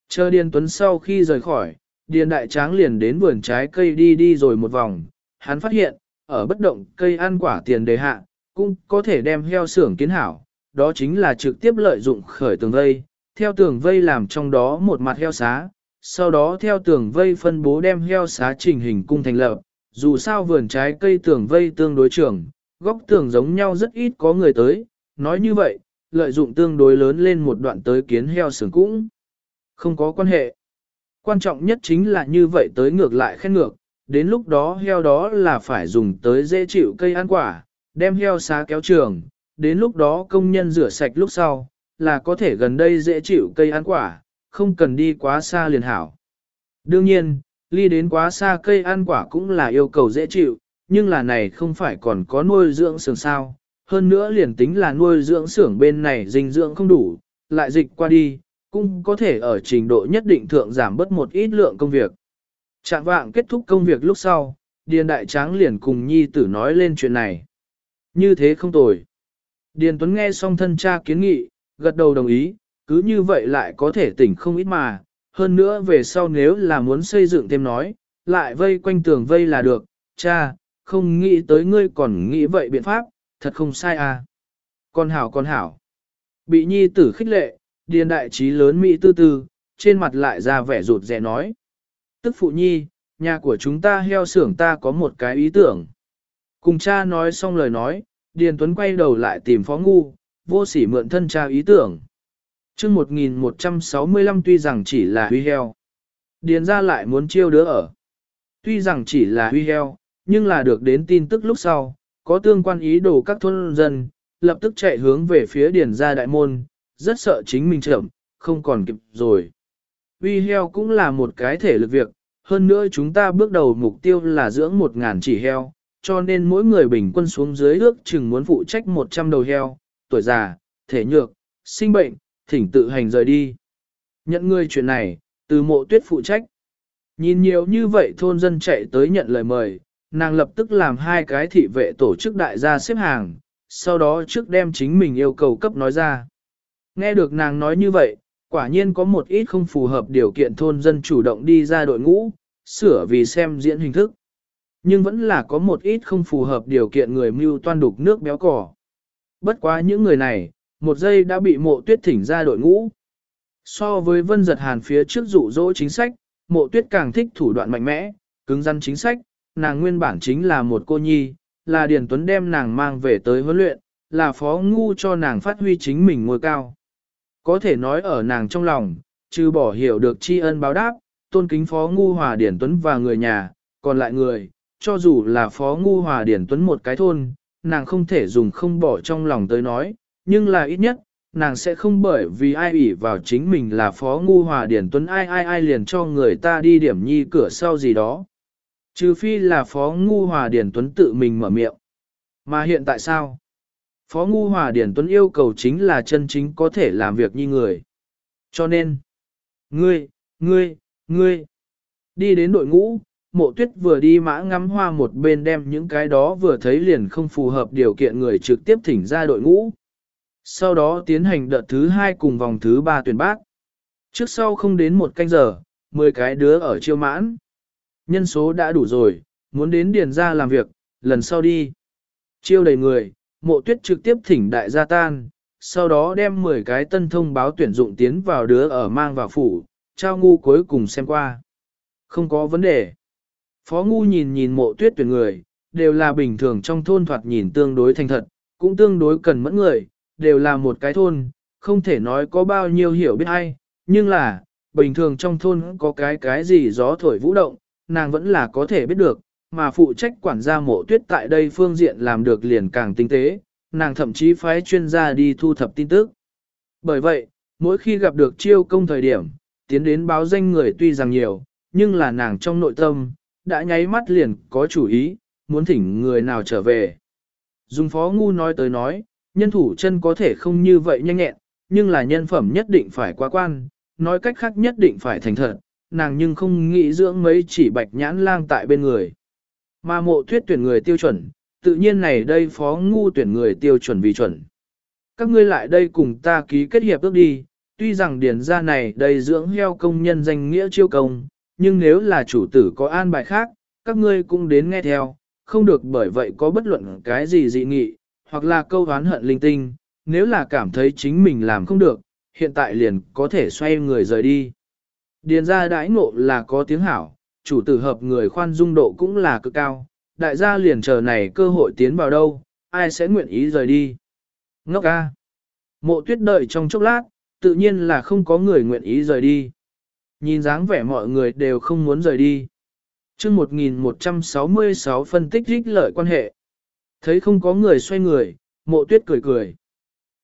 Chờ Điền Tuấn sau khi rời khỏi, Điền Đại Tráng liền đến vườn trái cây đi đi rồi một vòng. Hắn phát hiện, ở bất động cây ăn quả tiền đề hạ, cũng có thể đem heo xưởng kiến hảo. Đó chính là trực tiếp lợi dụng khởi tường vây, theo tường vây làm trong đó một mặt heo xá, sau đó theo tường vây phân bố đem heo xá trình hình cung thành lập. Dù sao vườn trái cây tường vây tương đối trưởng, góc tường giống nhau rất ít có người tới, nói như vậy, lợi dụng tương đối lớn lên một đoạn tới kiến heo sườn cũng không có quan hệ. Quan trọng nhất chính là như vậy tới ngược lại khen ngược, đến lúc đó heo đó là phải dùng tới dễ chịu cây ăn quả, đem heo xá kéo trường, đến lúc đó công nhân rửa sạch lúc sau, là có thể gần đây dễ chịu cây ăn quả, không cần đi quá xa liền hảo. Đương nhiên, ly đến quá xa cây ăn quả cũng là yêu cầu dễ chịu, nhưng là này không phải còn có nuôi dưỡng sườn sao, hơn nữa liền tính là nuôi dưỡng xưởng bên này dinh dưỡng không đủ, lại dịch qua đi, cũng có thể ở trình độ nhất định thượng giảm bớt một ít lượng công việc. Trạng vạng kết thúc công việc lúc sau, Điền Đại Tráng liền cùng Nhi tử nói lên chuyện này. Như thế không tồi. Điền Tuấn nghe xong thân cha kiến nghị, gật đầu đồng ý, cứ như vậy lại có thể tỉnh không ít mà. Hơn nữa về sau nếu là muốn xây dựng thêm nói, lại vây quanh tường vây là được, cha, không nghĩ tới ngươi còn nghĩ vậy biện pháp, thật không sai à. Con hảo con hảo. Bị nhi tử khích lệ, điền đại trí lớn Mỹ tư tư, trên mặt lại ra vẻ rụt rè nói. Tức phụ nhi, nhà của chúng ta heo xưởng ta có một cái ý tưởng. Cùng cha nói xong lời nói, Điền Tuấn quay đầu lại tìm Phó Ngu, vô sỉ mượn thân cha ý tưởng. chương 1165 tuy rằng chỉ là huy heo. Điền ra lại muốn chiêu đứa ở. Tuy rằng chỉ là huy heo, nhưng là được đến tin tức lúc sau, có tương quan ý đồ các thôn dân, lập tức chạy hướng về phía điền ra đại môn, rất sợ chính mình chậm, không còn kịp rồi. Vì heo cũng là một cái thể lực việc, hơn nữa chúng ta bước đầu mục tiêu là dưỡng một ngàn chỉ heo, cho nên mỗi người bình quân xuống dưới ước chừng muốn phụ trách 100 đầu heo, tuổi già, thể nhược, sinh bệnh, thỉnh tự hành rời đi. Nhận ngươi chuyện này, từ mộ tuyết phụ trách. Nhìn nhiều như vậy thôn dân chạy tới nhận lời mời, nàng lập tức làm hai cái thị vệ tổ chức đại gia xếp hàng, sau đó trước đem chính mình yêu cầu cấp nói ra. Nghe được nàng nói như vậy, quả nhiên có một ít không phù hợp điều kiện thôn dân chủ động đi ra đội ngũ, sửa vì xem diễn hình thức. Nhưng vẫn là có một ít không phù hợp điều kiện người mưu toan đục nước béo cỏ. Bất quá những người này, một giây đã bị mộ tuyết thỉnh ra đội ngũ. So với vân giật hàn phía trước dụ dỗ chính sách, mộ tuyết càng thích thủ đoạn mạnh mẽ, cứng rắn chính sách, nàng nguyên bản chính là một cô nhi, là Điền Tuấn đem nàng mang về tới huấn luyện, là phó ngu cho nàng phát huy chính mình ngôi cao. Có thể nói ở nàng trong lòng, trừ bỏ hiểu được tri ân báo đáp, tôn kính phó ngu hòa Điển Tuấn và người nhà, còn lại người, cho dù là phó ngu hòa Điển Tuấn một cái thôn, nàng không thể dùng không bỏ trong lòng tới nói, nhưng là ít nhất, nàng sẽ không bởi vì ai ủy vào chính mình là phó ngu hòa Điển Tuấn ai ai ai liền cho người ta đi điểm nhi cửa sau gì đó. Trừ phi là Phó Ngu Hòa Điển Tuấn tự mình mở miệng. Mà hiện tại sao? Phó Ngu Hòa Điển Tuấn yêu cầu chính là chân chính có thể làm việc như người. Cho nên, ngươi, ngươi, ngươi, đi đến đội ngũ, mộ tuyết vừa đi mã ngắm hoa một bên đem những cái đó vừa thấy liền không phù hợp điều kiện người trực tiếp thỉnh ra đội ngũ. Sau đó tiến hành đợt thứ hai cùng vòng thứ ba tuyển bác. Trước sau không đến một canh giờ, 10 cái đứa ở chiêu mãn. Nhân số đã đủ rồi, muốn đến điền ra làm việc, lần sau đi. Chiêu đầy người, mộ tuyết trực tiếp thỉnh đại gia tan, sau đó đem 10 cái tân thông báo tuyển dụng tiến vào đứa ở mang vào phủ, trao ngu cuối cùng xem qua. Không có vấn đề. Phó ngu nhìn nhìn mộ tuyết tuyển người, đều là bình thường trong thôn thoạt nhìn tương đối thành thật, cũng tương đối cần mẫn người, đều là một cái thôn, không thể nói có bao nhiêu hiểu biết hay, nhưng là, bình thường trong thôn có cái cái gì gió thổi vũ động, nàng vẫn là có thể biết được, mà phụ trách quản gia mộ tuyết tại đây phương diện làm được liền càng tinh tế, nàng thậm chí phái chuyên gia đi thu thập tin tức. Bởi vậy, mỗi khi gặp được chiêu công thời điểm, tiến đến báo danh người tuy rằng nhiều, nhưng là nàng trong nội tâm, đã nháy mắt liền có chủ ý, muốn thỉnh người nào trở về. Dùng phó ngu nói tới nói, nhân thủ chân có thể không như vậy nhanh nhẹn, nhưng là nhân phẩm nhất định phải quá quan, nói cách khác nhất định phải thành thật, nàng nhưng không nghĩ dưỡng mấy chỉ bạch nhãn lang tại bên người. Mà mộ thuyết tuyển người tiêu chuẩn, tự nhiên này đây phó ngu tuyển người tiêu chuẩn vì chuẩn. các ngươi lại đây cùng ta ký kết hiệp ước đi, tuy rằng điền ra này đầy dưỡng heo công nhân danh nghĩa chiêu công, nhưng nếu là chủ tử có an bài khác, các ngươi cũng đến nghe theo, không được bởi vậy có bất luận cái gì dị nghị, hoặc là câu oán hận linh tinh, nếu là cảm thấy chính mình làm không được, hiện tại liền có thể xoay người rời đi. Điền ra đãi ngộ là có tiếng hảo, chủ tử hợp người khoan dung độ cũng là cực cao, đại gia liền chờ này cơ hội tiến vào đâu, ai sẽ nguyện ý rời đi. Ngốc ca. Mộ tuyết đợi trong chốc lát, tự nhiên là không có người nguyện ý rời đi. Nhìn dáng vẻ mọi người đều không muốn rời đi. chương 1166 phân tích rích lợi quan hệ. Thấy không có người xoay người, mộ tuyết cười cười.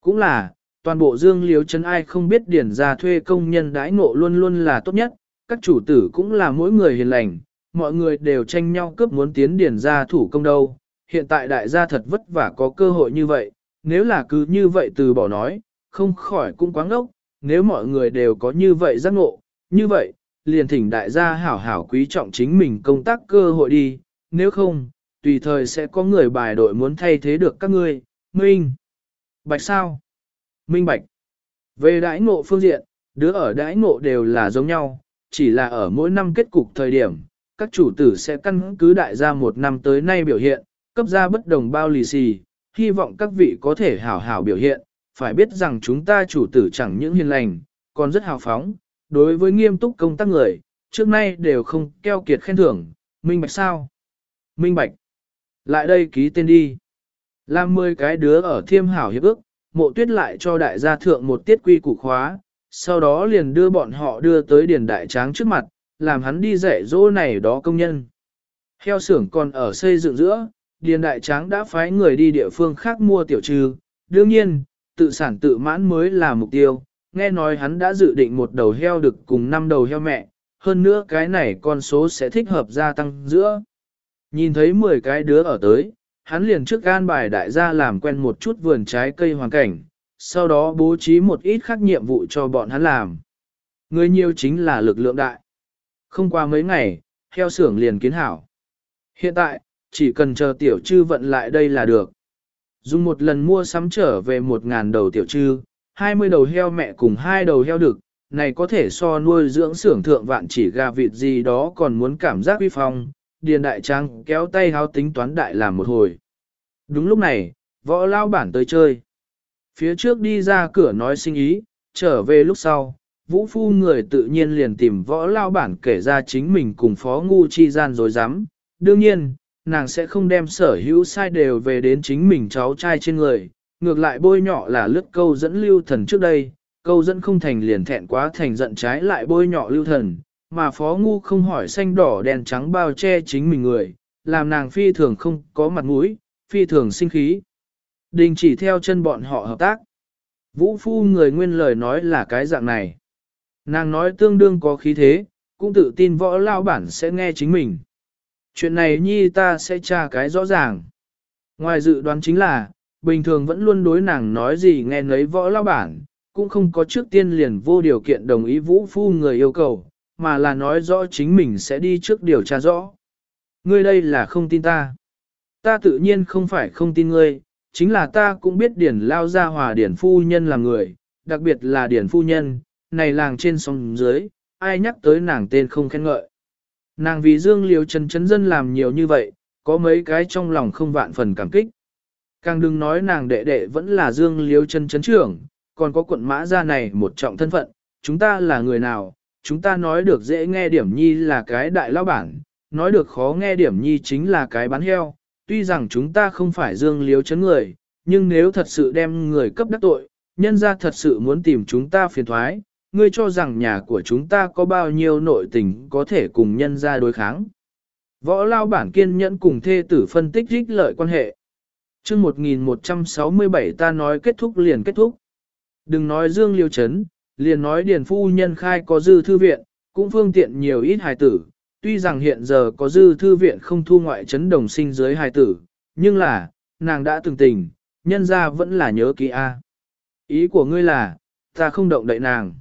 Cũng là, toàn bộ dương liếu chân ai không biết điển ra thuê công nhân đãi ngộ luôn luôn là tốt nhất, các chủ tử cũng là mỗi người hiền lành, mọi người đều tranh nhau cướp muốn tiến điển ra thủ công đâu. Hiện tại đại gia thật vất vả có cơ hội như vậy, nếu là cứ như vậy từ bỏ nói, không khỏi cũng quá ngốc, nếu mọi người đều có như vậy giác ngộ, như vậy, liền thỉnh đại gia hảo hảo quý trọng chính mình công tác cơ hội đi, nếu không, tùy thời sẽ có người bài đội muốn thay thế được các ngươi, minh. Bạch sao? Minh bạch. Về đãi ngộ phương diện, đứa ở đãi ngộ đều là giống nhau, chỉ là ở mỗi năm kết cục thời điểm, các chủ tử sẽ căn cứ đại gia một năm tới nay biểu hiện, cấp ra bất đồng bao lì xì, hy vọng các vị có thể hảo hảo biểu hiện, phải biết rằng chúng ta chủ tử chẳng những hiền lành, còn rất hào phóng, đối với nghiêm túc công tác người, trước nay đều không keo kiệt khen thưởng, minh bạch sao? Minh bạch. Lại đây ký tên đi. Làm 10 cái đứa ở thiêm hảo hiệp ước, mộ tuyết lại cho đại gia thượng một tiết quy củ khóa, sau đó liền đưa bọn họ đưa tới điền đại tráng trước mặt, làm hắn đi dạy dỗ này đó công nhân. Heo xưởng còn ở xây dựng giữa, điền đại tráng đã phái người đi địa phương khác mua tiểu trừ, đương nhiên, tự sản tự mãn mới là mục tiêu, nghe nói hắn đã dự định một đầu heo đực cùng năm đầu heo mẹ, hơn nữa cái này con số sẽ thích hợp gia tăng giữa. Nhìn thấy 10 cái đứa ở tới, hắn liền trước gan bài đại gia làm quen một chút vườn trái cây hoàn cảnh, sau đó bố trí một ít khác nhiệm vụ cho bọn hắn làm. Người nhiều chính là lực lượng đại. Không qua mấy ngày, heo xưởng liền kiến hảo. Hiện tại, chỉ cần chờ tiểu trư vận lại đây là được. Dùng một lần mua sắm trở về một ngàn đầu tiểu trư, 20 đầu heo mẹ cùng hai đầu heo đực, này có thể so nuôi dưỡng xưởng thượng vạn chỉ gà vịt gì đó còn muốn cảm giác uy phong, điền đại trang kéo tay háo tính toán đại làm một hồi. Đúng lúc này, võ lao bản tới chơi. Phía trước đi ra cửa nói sinh ý, trở về lúc sau, vũ phu người tự nhiên liền tìm võ lao bản kể ra chính mình cùng phó ngu chi gian rồi dám. Đương nhiên, nàng sẽ không đem sở hữu sai đều về đến chính mình cháu trai trên người, ngược lại bôi nhọ là lướt câu dẫn lưu thần trước đây, câu dẫn không thành liền thẹn quá thành giận trái lại bôi nhọ lưu thần, mà phó ngu không hỏi xanh đỏ đèn trắng bao che chính mình người, làm nàng phi thường không có mặt mũi, phi thường sinh khí. Đình chỉ theo chân bọn họ hợp tác. Vũ phu người nguyên lời nói là cái dạng này. Nàng nói tương đương có khí thế, cũng tự tin võ lao bản sẽ nghe chính mình. Chuyện này nhi ta sẽ tra cái rõ ràng. Ngoài dự đoán chính là, bình thường vẫn luôn đối nàng nói gì nghe nấy võ lao bản, cũng không có trước tiên liền vô điều kiện đồng ý vũ phu người yêu cầu, mà là nói rõ chính mình sẽ đi trước điều tra rõ. Ngươi đây là không tin ta. Ta tự nhiên không phải không tin ngươi, chính là ta cũng biết điển lao ra hòa điển phu nhân là người, đặc biệt là điển phu nhân, này làng trên sông dưới, ai nhắc tới nàng tên không khen ngợi. Nàng vì dương liều chân chấn dân làm nhiều như vậy, có mấy cái trong lòng không vạn phần cảm kích. Càng đừng nói nàng đệ đệ vẫn là dương liếu chân chấn trưởng, còn có quận mã ra này một trọng thân phận, chúng ta là người nào, chúng ta nói được dễ nghe điểm nhi là cái đại lao bản, nói được khó nghe điểm nhi chính là cái bán heo, tuy rằng chúng ta không phải dương liếu chấn người, nhưng nếu thật sự đem người cấp đắc tội, nhân ra thật sự muốn tìm chúng ta phiền thoái, ngươi cho rằng nhà của chúng ta có bao nhiêu nội tình có thể cùng nhân ra đối kháng. Võ lao bản kiên nhẫn cùng thê tử phân tích rích lợi quan hệ chương 1167 ta nói kết thúc liền kết thúc. Đừng nói Dương Liêu chấn liền nói Điền Phu Nhân khai có dư thư viện, cũng phương tiện nhiều ít hài tử. Tuy rằng hiện giờ có dư thư viện không thu ngoại trấn đồng sinh dưới hài tử, nhưng là, nàng đã từng tình, nhân ra vẫn là nhớ kỹ A. Ý của ngươi là, ta không động đậy nàng.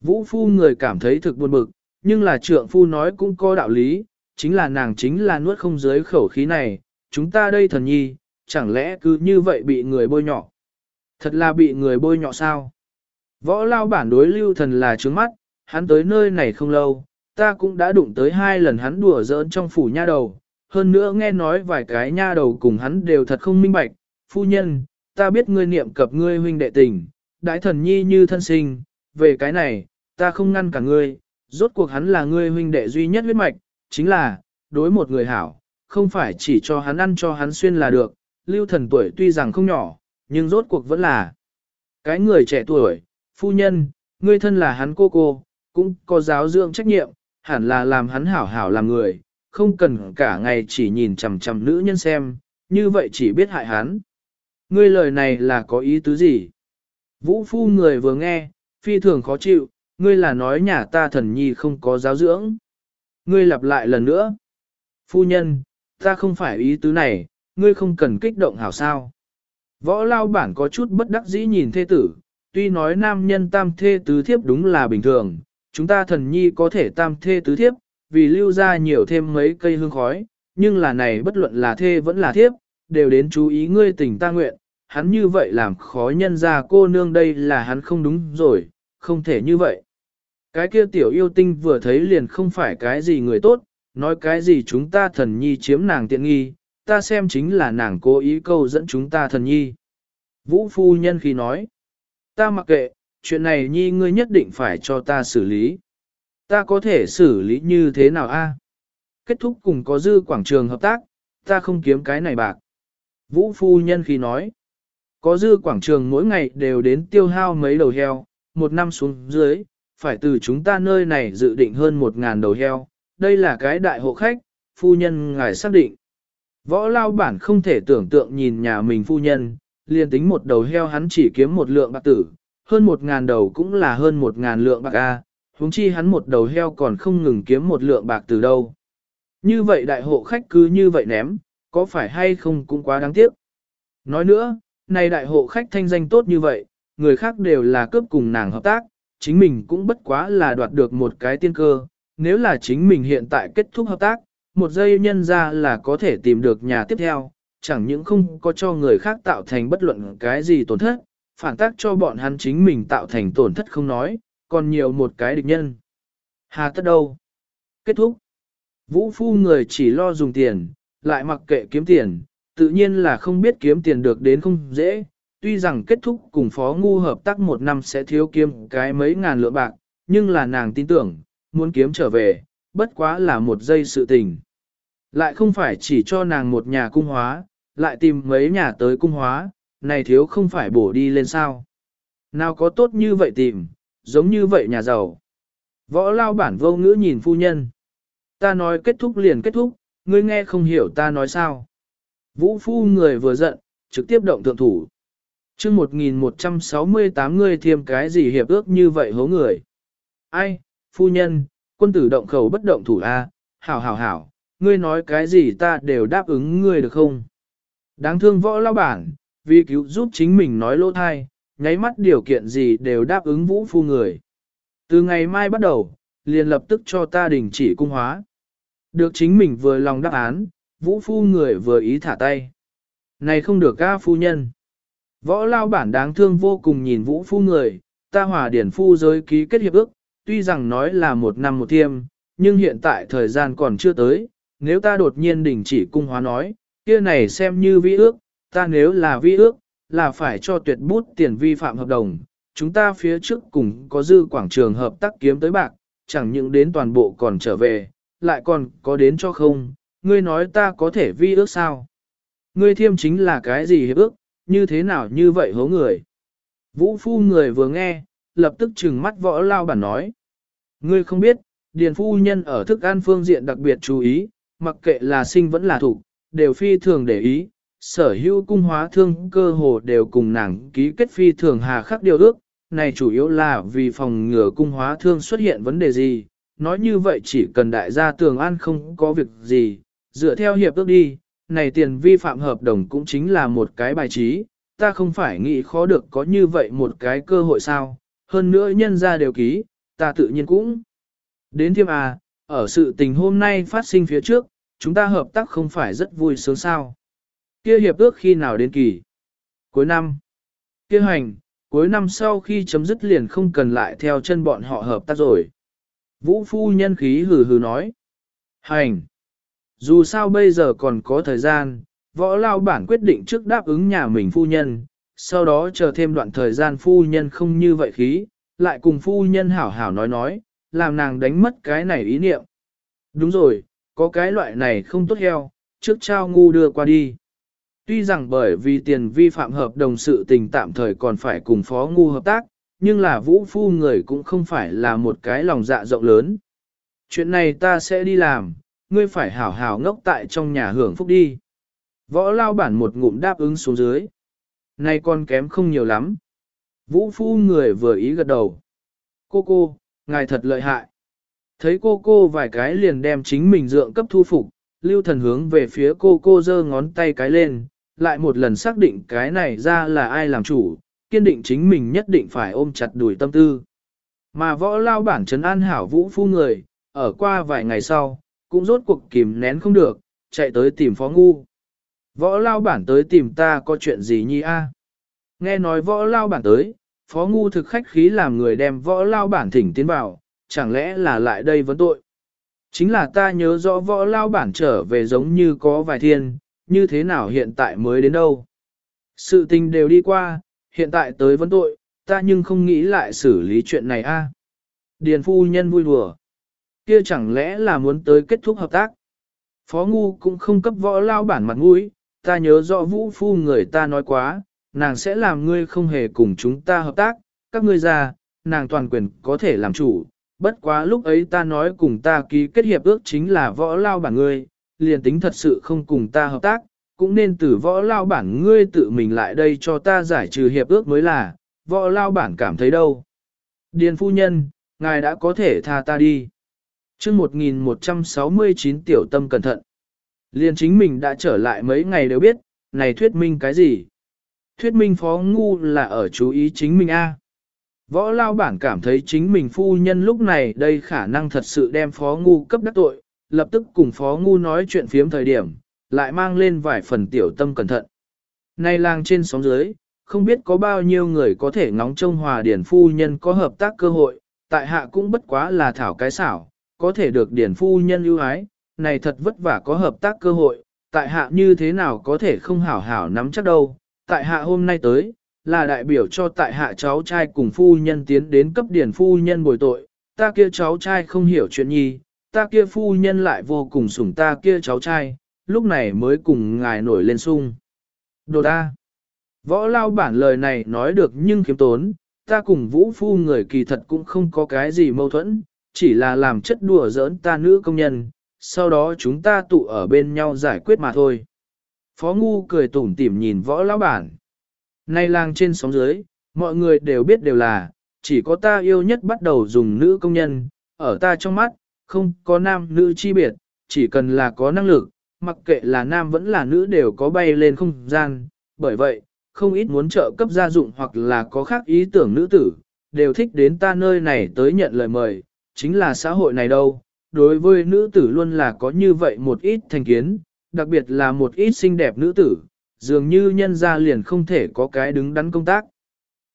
Vũ Phu người cảm thấy thực buồn bực, nhưng là trượng Phu nói cũng có đạo lý, chính là nàng chính là nuốt không dưới khẩu khí này, chúng ta đây thần nhi, chẳng lẽ cứ như vậy bị người bôi nhọ. Thật là bị người bôi nhọ sao. Võ lao bản đối lưu thần là trướng mắt, hắn tới nơi này không lâu, ta cũng đã đụng tới hai lần hắn đùa giỡn trong phủ nha đầu, hơn nữa nghe nói vài cái nha đầu cùng hắn đều thật không minh bạch, phu nhân, ta biết ngươi niệm cập ngươi huynh đệ tình, đại thần nhi như thân sinh, về cái này, ta không ngăn cả ngươi, rốt cuộc hắn là ngươi huynh đệ duy nhất huyết mạch, chính là, đối một người hảo, không phải chỉ cho hắn ăn cho hắn xuyên là được, lưu thần tuổi tuy rằng không nhỏ, nhưng rốt cuộc vẫn là cái người trẻ tuổi, phu nhân, ngươi thân là hắn cô cô, cũng có giáo dưỡng trách nhiệm, hẳn là làm hắn hảo hảo làm người, không cần cả ngày chỉ nhìn chằm chằm nữ nhân xem, như vậy chỉ biết hại hắn. Ngươi lời này là có ý tứ gì? Vũ phu người vừa nghe, phi thường khó chịu, ngươi là nói nhà ta thần nhi không có giáo dưỡng. Ngươi lặp lại lần nữa. Phu nhân, ta không phải ý tứ này, ngươi không cần kích động hảo sao. Võ lao bản có chút bất đắc dĩ nhìn thê tử, tuy nói nam nhân tam thê tứ thiếp đúng là bình thường, chúng ta thần nhi có thể tam thê tứ thiếp, vì lưu ra nhiều thêm mấy cây hương khói, nhưng là này bất luận là thê vẫn là thiếp, đều đến chú ý ngươi tình ta nguyện, hắn như vậy làm khó nhân ra cô nương đây là hắn không đúng rồi, không thể như vậy. Cái kia tiểu yêu tinh vừa thấy liền không phải cái gì người tốt, nói cái gì chúng ta thần nhi chiếm nàng tiện nghi, ta xem chính là nàng cố ý câu dẫn chúng ta thần nhi. Vũ phu nhân khi nói, ta mặc kệ, chuyện này nhi ngươi nhất định phải cho ta xử lý. Ta có thể xử lý như thế nào a? Kết thúc cùng có dư quảng trường hợp tác, ta không kiếm cái này bạc. Vũ phu nhân khi nói, có dư quảng trường mỗi ngày đều đến tiêu hao mấy đầu heo, một năm xuống dưới, phải từ chúng ta nơi này dự định hơn một ngàn đầu heo. Đây là cái đại hộ khách, phu nhân ngài xác định. Võ lao bản không thể tưởng tượng nhìn nhà mình phu nhân, liền tính một đầu heo hắn chỉ kiếm một lượng bạc tử, hơn một ngàn đầu cũng là hơn một ngàn lượng bạc A, huống chi hắn một đầu heo còn không ngừng kiếm một lượng bạc từ đâu. Như vậy đại hộ khách cứ như vậy ném, có phải hay không cũng quá đáng tiếc. Nói nữa, này đại hộ khách thanh danh tốt như vậy, người khác đều là cướp cùng nàng hợp tác, chính mình cũng bất quá là đoạt được một cái tiên cơ, nếu là chính mình hiện tại kết thúc hợp tác, một giây nhân ra là có thể tìm được nhà tiếp theo, chẳng những không có cho người khác tạo thành bất luận cái gì tổn thất, phản tác cho bọn hắn chính mình tạo thành tổn thất không nói, còn nhiều một cái địch nhân. Hà tất đâu? Kết thúc. Vũ phu người chỉ lo dùng tiền, lại mặc kệ kiếm tiền, tự nhiên là không biết kiếm tiền được đến không dễ. Tuy rằng kết thúc cùng phó ngu hợp tác một năm sẽ thiếu kiếm cái mấy ngàn lượng bạc, nhưng là nàng tin tưởng, muốn kiếm trở về, bất quá là một giây sự tình. Lại không phải chỉ cho nàng một nhà cung hóa, lại tìm mấy nhà tới cung hóa, này thiếu không phải bổ đi lên sao. Nào có tốt như vậy tìm, giống như vậy nhà giàu. Võ lao bản vô ngữ nhìn phu nhân. Ta nói kết thúc liền kết thúc, ngươi nghe không hiểu ta nói sao. Vũ phu người vừa giận, trực tiếp động thượng thủ. chương 1168 ngươi thêm cái gì hiệp ước như vậy hố người. Ai, phu nhân, quân tử động khẩu bất động thủ A, hảo hảo hảo, ngươi nói cái gì ta đều đáp ứng ngươi được không? Đáng thương võ lao bản, vì cứu giúp chính mình nói lỗ thai, nháy mắt điều kiện gì đều đáp ứng vũ phu người. Từ ngày mai bắt đầu, liền lập tức cho ta đình chỉ cung hóa. Được chính mình vừa lòng đáp án, vũ phu người vừa ý thả tay. Này không được ca phu nhân. Võ lao bản đáng thương vô cùng nhìn vũ phu người, ta hòa điển phu giới ký kết hiệp ước, tuy rằng nói là một năm một thiêm, nhưng hiện tại thời gian còn chưa tới, nếu ta đột nhiên đình chỉ cung hóa nói, kia này xem như vi ước, ta nếu là vi ước, là phải cho tuyệt bút tiền vi phạm hợp đồng, chúng ta phía trước cùng có dư quảng trường hợp tác kiếm tới bạc, chẳng những đến toàn bộ còn trở về, lại còn có đến cho không, ngươi nói ta có thể vi ước sao? Ngươi thiêm chính là cái gì hiệp ước, như thế nào như vậy hố người? Vũ phu người vừa nghe, lập tức trừng mắt võ lao bản nói. Ngươi không biết, điền phu nhân ở thức ăn phương diện đặc biệt chú ý, mặc kệ là sinh vẫn là thủ, đều phi thường để ý, sở hữu cung hóa thương cơ hồ đều cùng nàng ký kết phi thường hà khắc điều ước, này chủ yếu là vì phòng ngừa cung hóa thương xuất hiện vấn đề gì, nói như vậy chỉ cần đại gia tường an không có việc gì, dựa theo hiệp ước đi, này tiền vi phạm hợp đồng cũng chính là một cái bài trí, ta không phải nghĩ khó được có như vậy một cái cơ hội sao, hơn nữa nhân ra đều ký, ta tự nhiên cũng. Đến thêm à, ở sự tình hôm nay phát sinh phía trước, chúng ta hợp tác không phải rất vui sướng sao. Kia hiệp ước khi nào đến kỳ? Cuối năm. kia hành, cuối năm sau khi chấm dứt liền không cần lại theo chân bọn họ hợp tác rồi. Vũ phu nhân khí hừ hừ nói. Hành! Dù sao bây giờ còn có thời gian, võ lao bản quyết định trước đáp ứng nhà mình phu nhân, sau đó chờ thêm đoạn thời gian phu nhân không như vậy khí, lại cùng phu nhân hảo hảo nói nói, làm nàng đánh mất cái này ý niệm. Đúng rồi, có cái loại này không tốt heo, trước trao ngu đưa qua đi. Tuy rằng bởi vì tiền vi phạm hợp đồng sự tình tạm thời còn phải cùng phó ngu hợp tác, nhưng là vũ phu người cũng không phải là một cái lòng dạ rộng lớn. Chuyện này ta sẽ đi làm, ngươi phải hảo hảo ngốc tại trong nhà hưởng phúc đi. Võ lao bản một ngụm đáp ứng xuống dưới. Này con kém không nhiều lắm. Vũ phu người vừa ý gật đầu. Cô cô, ngài thật lợi hại. Thấy cô cô vài cái liền đem chính mình dượng cấp thu phục, lưu thần hướng về phía cô cô giơ ngón tay cái lên, lại một lần xác định cái này ra là ai làm chủ, kiên định chính mình nhất định phải ôm chặt đuổi tâm tư. Mà võ lao bản trấn an hảo vũ phu người, ở qua vài ngày sau, cũng rốt cuộc kìm nén không được, chạy tới tìm phó ngu. Võ lao bản tới tìm ta có chuyện gì nhi a? Nghe nói võ lao bản tới, phó ngu thực khách khí làm người đem võ lao bản thỉnh tiến vào, chẳng lẽ là lại đây vấn tội. Chính là ta nhớ rõ võ lao bản trở về giống như có vài thiên, như thế nào hiện tại mới đến đâu. Sự tình đều đi qua, hiện tại tới vấn tội, ta nhưng không nghĩ lại xử lý chuyện này a. Điền phu nhân vui đùa. Kia chẳng lẽ là muốn tới kết thúc hợp tác. Phó ngu cũng không cấp võ lao bản mặt mũi, ta nhớ rõ vũ phu người ta nói quá, nàng sẽ làm ngươi không hề cùng chúng ta hợp tác, các ngươi ra, nàng toàn quyền có thể làm chủ. Bất quá lúc ấy ta nói cùng ta ký kết hiệp ước chính là võ lao bản ngươi, liền tính thật sự không cùng ta hợp tác, cũng nên từ võ lao bản ngươi tự mình lại đây cho ta giải trừ hiệp ước mới là, võ lao bản cảm thấy đâu. Điền phu nhân, ngài đã có thể tha ta đi. chương 1169 tiểu tâm cẩn thận. Liền chính mình đã trở lại mấy ngày đều biết, này thuyết minh cái gì? Thuyết minh phó ngu là ở chú ý chính mình a. Võ lao bản cảm thấy chính mình phu nhân lúc này đây khả năng thật sự đem phó ngu cấp đắc tội, lập tức cùng phó ngu nói chuyện phiếm thời điểm, lại mang lên vài phần tiểu tâm cẩn thận. Này làng trên sóng dưới, không biết có bao nhiêu người có thể ngóng trông hòa điển phu nhân có hợp tác cơ hội, tại hạ cũng bất quá là thảo cái xảo, có thể được điển phu nhân ưu ái, này thật vất vả có hợp tác cơ hội, tại hạ như thế nào có thể không hảo hảo nắm chắc đâu, tại hạ hôm nay tới, là đại biểu cho tại hạ cháu trai cùng phu nhân tiến đến cấp điển phu nhân bồi tội, ta kia cháu trai không hiểu chuyện nhi, ta kia phu nhân lại vô cùng sủng ta kia cháu trai, lúc này mới cùng ngài nổi lên sung. Đồ ta! Võ lao bản lời này nói được nhưng kiếm tốn, ta cùng vũ phu người kỳ thật cũng không có cái gì mâu thuẫn, chỉ là làm chất đùa giỡn ta nữ công nhân, sau đó chúng ta tụ ở bên nhau giải quyết mà thôi. Phó Ngu cười tủm tỉm nhìn võ lão bản. Nay làng trên sóng dưới, mọi người đều biết đều là, chỉ có ta yêu nhất bắt đầu dùng nữ công nhân, ở ta trong mắt, không có nam nữ chi biệt, chỉ cần là có năng lực, mặc kệ là nam vẫn là nữ đều có bay lên không gian, bởi vậy, không ít muốn trợ cấp gia dụng hoặc là có khác ý tưởng nữ tử, đều thích đến ta nơi này tới nhận lời mời, chính là xã hội này đâu, đối với nữ tử luôn là có như vậy một ít thành kiến, đặc biệt là một ít xinh đẹp nữ tử, dường như nhân ra liền không thể có cái đứng đắn công tác.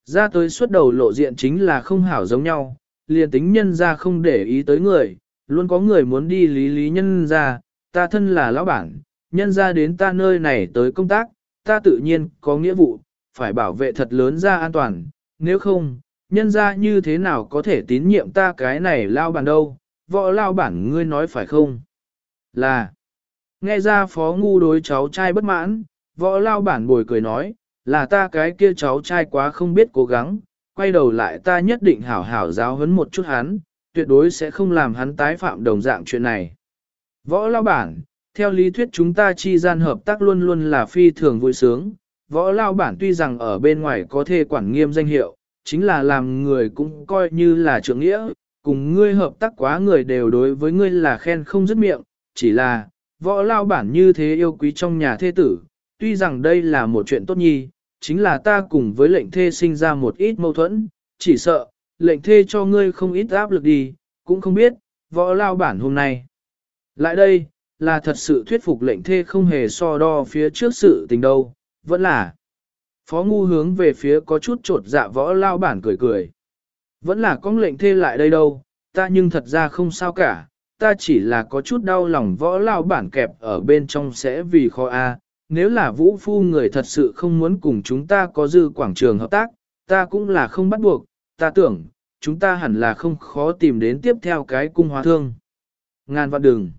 Ra tới suốt đầu lộ diện chính là không hảo giống nhau, liền tính nhân ra không để ý tới người, luôn có người muốn đi lý lý nhân ra, ta thân là lão bản, nhân ra đến ta nơi này tới công tác, ta tự nhiên có nghĩa vụ, phải bảo vệ thật lớn ra an toàn, nếu không, nhân ra như thế nào có thể tín nhiệm ta cái này lao bản đâu, võ lao bản ngươi nói phải không? Là, nghe ra phó ngu đối cháu trai bất mãn, võ lao bản bồi cười nói, là ta cái kia cháu trai quá không biết cố gắng, quay đầu lại ta nhất định hảo hảo giáo huấn một chút hắn, tuyệt đối sẽ không làm hắn tái phạm đồng dạng chuyện này. Võ lao bản, theo lý thuyết chúng ta chi gian hợp tác luôn luôn là phi thường vui sướng, võ lao bản tuy rằng ở bên ngoài có thể quản nghiêm danh hiệu, chính là làm người cũng coi như là trưởng nghĩa, cùng ngươi hợp tác quá người đều đối với ngươi là khen không dứt miệng, chỉ là, võ lao bản như thế yêu quý trong nhà thê tử, tuy rằng đây là một chuyện tốt nhi, chính là ta cùng với lệnh thê sinh ra một ít mâu thuẫn, chỉ sợ, lệnh thê cho ngươi không ít áp lực đi, cũng không biết, võ lao bản hôm nay. Lại đây, là thật sự thuyết phục lệnh thê không hề so đo phía trước sự tình đâu, vẫn là. Phó ngu hướng về phía có chút trột dạ võ lao bản cười cười. Vẫn là con lệnh thê lại đây đâu, ta nhưng thật ra không sao cả, ta chỉ là có chút đau lòng võ lao bản kẹp ở bên trong sẽ vì khó a. Nếu là vũ phu người thật sự không muốn cùng chúng ta có dư quảng trường hợp tác, ta cũng là không bắt buộc, ta tưởng, chúng ta hẳn là không khó tìm đến tiếp theo cái cung hóa thương. Ngàn vạn đường.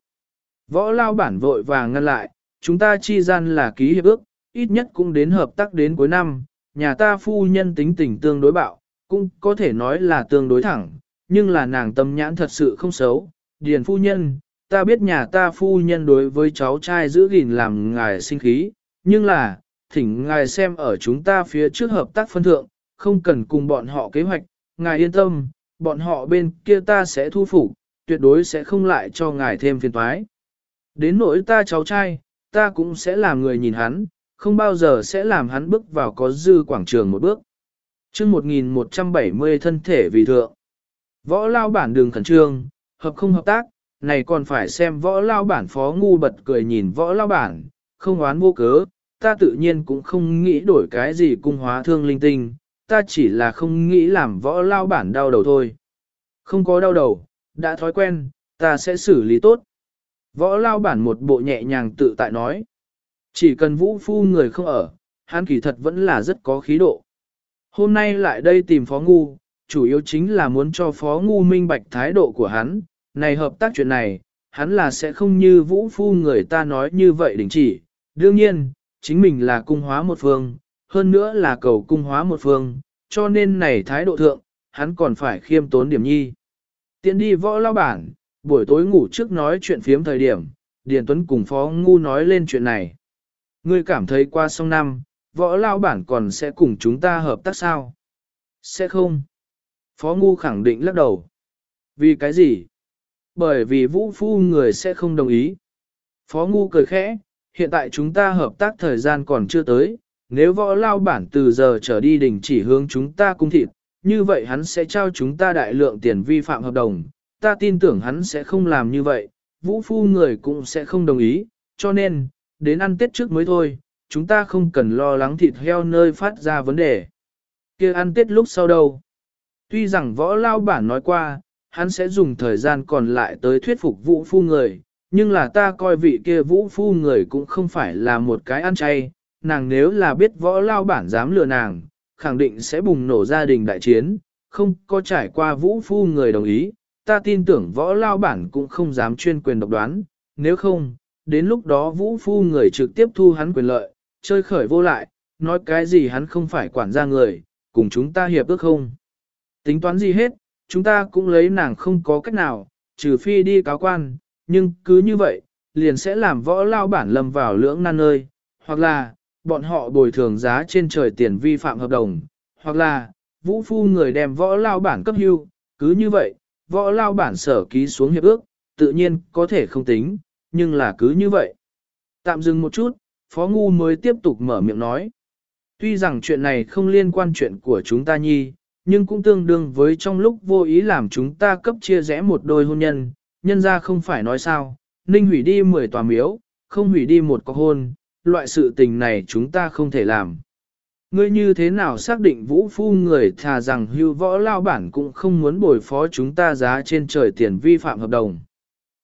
Võ lao bản vội vàng ngăn lại, chúng ta chi gian là ký hiệp ước, ít nhất cũng đến hợp tác đến cuối năm, nhà ta phu nhân tính tình tương đối bạo, cũng có thể nói là tương đối thẳng, nhưng là nàng tâm nhãn thật sự không xấu. Điền phu nhân, ta biết nhà ta phu nhân đối với cháu trai giữ gìn làm ngài sinh khí, nhưng là, thỉnh ngài xem ở chúng ta phía trước hợp tác phân thượng, không cần cùng bọn họ kế hoạch, ngài yên tâm, bọn họ bên kia ta sẽ thu phục, tuyệt đối sẽ không lại cho ngài thêm phiền toái. Đến nỗi ta cháu trai, ta cũng sẽ làm người nhìn hắn, không bao giờ sẽ làm hắn bước vào có dư quảng trường một bước. chương 1170 thân thể vì thượng. Võ lao bản đường khẩn trương, hợp không hợp tác, này còn phải xem võ lao bản phó ngu bật cười nhìn võ lao bản, không oán vô cớ, ta tự nhiên cũng không nghĩ đổi cái gì cung hóa thương linh tinh, ta chỉ là không nghĩ làm võ lao bản đau đầu thôi. Không có đau đầu, đã thói quen, ta sẽ xử lý tốt. Võ lao bản một bộ nhẹ nhàng tự tại nói. Chỉ cần vũ phu người không ở, hắn kỳ thật vẫn là rất có khí độ. Hôm nay lại đây tìm phó ngu, chủ yếu chính là muốn cho phó ngu minh bạch thái độ của hắn. Này hợp tác chuyện này, hắn là sẽ không như vũ phu người ta nói như vậy đình chỉ. Đương nhiên, chính mình là cung hóa một phương, hơn nữa là cầu cung hóa một phương, cho nên này thái độ thượng, hắn còn phải khiêm tốn điểm nhi. Tiện đi võ lao bản, buổi tối ngủ trước nói chuyện phiếm thời điểm, Điền Tuấn cùng Phó Ngu nói lên chuyện này. Ngươi cảm thấy qua sông năm, võ lao bản còn sẽ cùng chúng ta hợp tác sao? Sẽ không. Phó Ngu khẳng định lắc đầu. Vì cái gì? Bởi vì vũ phu người sẽ không đồng ý. Phó Ngu cười khẽ, hiện tại chúng ta hợp tác thời gian còn chưa tới, nếu võ lao bản từ giờ trở đi đình chỉ hướng chúng ta cung thịt, như vậy hắn sẽ trao chúng ta đại lượng tiền vi phạm hợp đồng, ta tin tưởng hắn sẽ không làm như vậy, vũ phu người cũng sẽ không đồng ý, cho nên, đến ăn tết trước mới thôi, chúng ta không cần lo lắng thịt heo nơi phát ra vấn đề. kia ăn tết lúc sau đâu? Tuy rằng võ lao bản nói qua, hắn sẽ dùng thời gian còn lại tới thuyết phục vũ phu người, nhưng là ta coi vị kia vũ phu người cũng không phải là một cái ăn chay, nàng nếu là biết võ lao bản dám lừa nàng, khẳng định sẽ bùng nổ gia đình đại chiến, không có trải qua vũ phu người đồng ý, ta tin tưởng võ lao bản cũng không dám chuyên quyền độc đoán, nếu không, đến lúc đó vũ phu người trực tiếp thu hắn quyền lợi, chơi khởi vô lại, nói cái gì hắn không phải quản gia người, cùng chúng ta hiệp ước không. Tính toán gì hết, chúng ta cũng lấy nàng không có cách nào, trừ phi đi cáo quan, nhưng cứ như vậy, liền sẽ làm võ lao bản lầm vào lưỡng nan nơi, hoặc là, bọn họ bồi thường giá trên trời tiền vi phạm hợp đồng, hoặc là, vũ phu người đem võ lao bản cấp hưu, cứ như vậy, võ lao bản sở ký xuống hiệp ước, tự nhiên có thể không tính, nhưng là cứ như vậy. Tạm dừng một chút, Phó Ngu mới tiếp tục mở miệng nói. Tuy rằng chuyện này không liên quan chuyện của chúng ta nhi, nhưng cũng tương đương với trong lúc vô ý làm chúng ta cấp chia rẽ một đôi hôn nhân, nhân ra không phải nói sao, ninh hủy đi 10 tòa miếu, không hủy đi một cọc hôn, loại sự tình này chúng ta không thể làm. Ngươi như thế nào xác định vũ phu người thà rằng hưu võ lao bản cũng không muốn bồi phó chúng ta giá trên trời tiền vi phạm hợp đồng.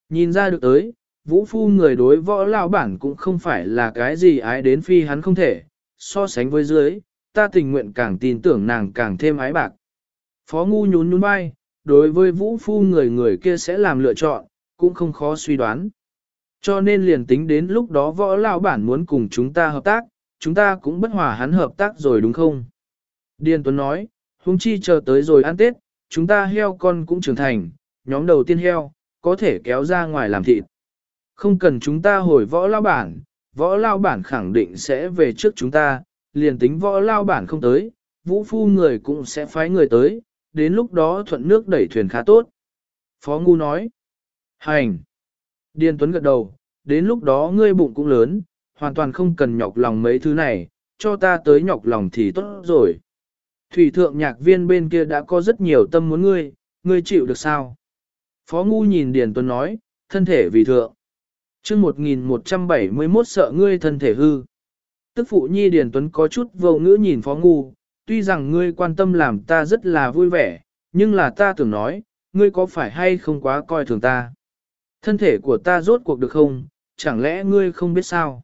Nhìn ra được tới, vũ phu người đối võ lao bản cũng không phải là cái gì ái đến phi hắn không thể, so sánh với dưới, ta tình nguyện càng tin tưởng nàng càng thêm ái bạc. Phó ngu nhún nhún vai, đối với vũ phu người người kia sẽ làm lựa chọn, cũng không khó suy đoán. Cho nên liền tính đến lúc đó võ lao bản muốn cùng chúng ta hợp tác, chúng ta cũng bất hòa hắn hợp tác rồi đúng không? Điền Tuấn nói, huống chi chờ tới rồi ăn Tết, chúng ta heo con cũng trưởng thành, nhóm đầu tiên heo, có thể kéo ra ngoài làm thịt. Không cần chúng ta hồi võ lao bản, võ lao bản khẳng định sẽ về trước chúng ta, liền tính võ lao bản không tới, vũ phu người cũng sẽ phái người tới, đến lúc đó thuận nước đẩy thuyền khá tốt. Phó Ngu nói, hành. Điền Tuấn gật đầu, đến lúc đó ngươi bụng cũng lớn, hoàn toàn không cần nhọc lòng mấy thứ này, cho ta tới nhọc lòng thì tốt rồi. Thủy thượng nhạc viên bên kia đã có rất nhiều tâm muốn ngươi, ngươi chịu được sao? Phó Ngu nhìn Điền Tuấn nói, thân thể vì thượng. chương 1171 sợ ngươi thân thể hư. Tức phụ nhi Điền Tuấn có chút vô ngữ nhìn Phó Ngu, tuy rằng ngươi quan tâm làm ta rất là vui vẻ, nhưng là ta tưởng nói, ngươi có phải hay không quá coi thường ta. Thân thể của ta rốt cuộc được không, chẳng lẽ ngươi không biết sao?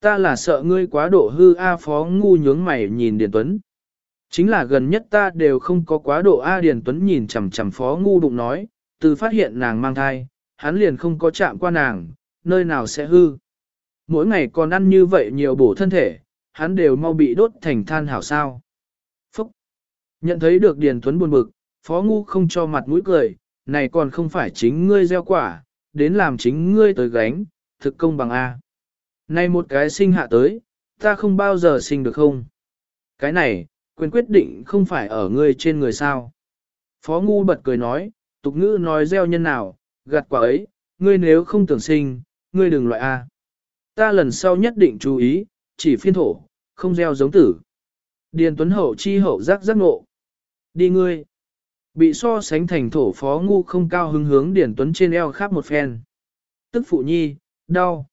Ta là sợ ngươi quá độ hư A Phó Ngu nhướng mày nhìn Điền Tuấn. Chính là gần nhất ta đều không có quá độ A Điền Tuấn nhìn chằm chằm Phó Ngu đụng nói, từ phát hiện nàng mang thai, hắn liền không có chạm qua nàng, nơi nào sẽ hư. Mỗi ngày còn ăn như vậy nhiều bổ thân thể, hắn đều mau bị đốt thành than hảo sao. Phúc! Nhận thấy được Điền Tuấn buồn bực, Phó Ngu không cho mặt mũi cười, này còn không phải chính ngươi gieo quả, đến làm chính ngươi tới gánh, thực công bằng A. Này một cái sinh hạ tới, ta không bao giờ sinh được không? Cái này, quyền quyết định không phải ở ngươi trên người sao. Phó Ngu bật cười nói, tục ngữ nói gieo nhân nào, gặt quả ấy, ngươi nếu không tưởng sinh, ngươi đừng loại A. Ta lần sau nhất định chú ý, chỉ phiên thổ, không gieo giống tử. Điền Tuấn Hậu chi hậu giác giác ngộ. Đi ngươi. Bị so sánh thành thổ phó ngu không cao hứng hướng Điền Tuấn trên eo khắp một phen. Tức phụ nhi, đau.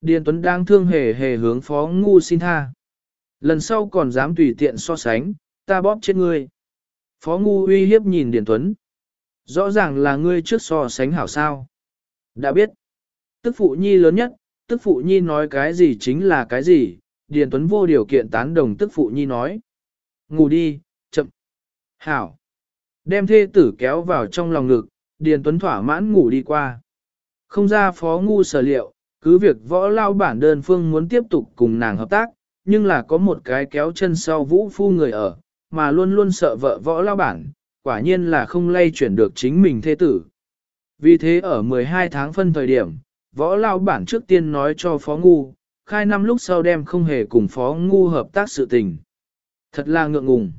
Điền Tuấn đang thương hề hề hướng phó ngu xin tha. Lần sau còn dám tùy tiện so sánh, ta bóp chết ngươi. Phó ngu uy hiếp nhìn Điền Tuấn. Rõ ràng là ngươi trước so sánh hảo sao. Đã biết. Tức phụ nhi lớn nhất, tức phụ nhi nói cái gì chính là cái gì, Điền Tuấn vô điều kiện tán đồng tức phụ nhi nói. Ngủ đi, chậm. Hảo. Đem thê tử kéo vào trong lòng ngực, Điền Tuấn thỏa mãn ngủ đi qua. Không ra phó ngu sở liệu, cứ việc võ lao bản đơn phương muốn tiếp tục cùng nàng hợp tác, nhưng là có một cái kéo chân sau vũ phu người ở, mà luôn luôn sợ vợ võ lao bản, quả nhiên là không lay chuyển được chính mình thê tử. Vì thế ở 12 tháng phân thời điểm, võ lao bản trước tiên nói cho phó ngu, khai năm lúc sau đem không hề cùng phó ngu hợp tác sự tình. Thật là ngượng ngùng.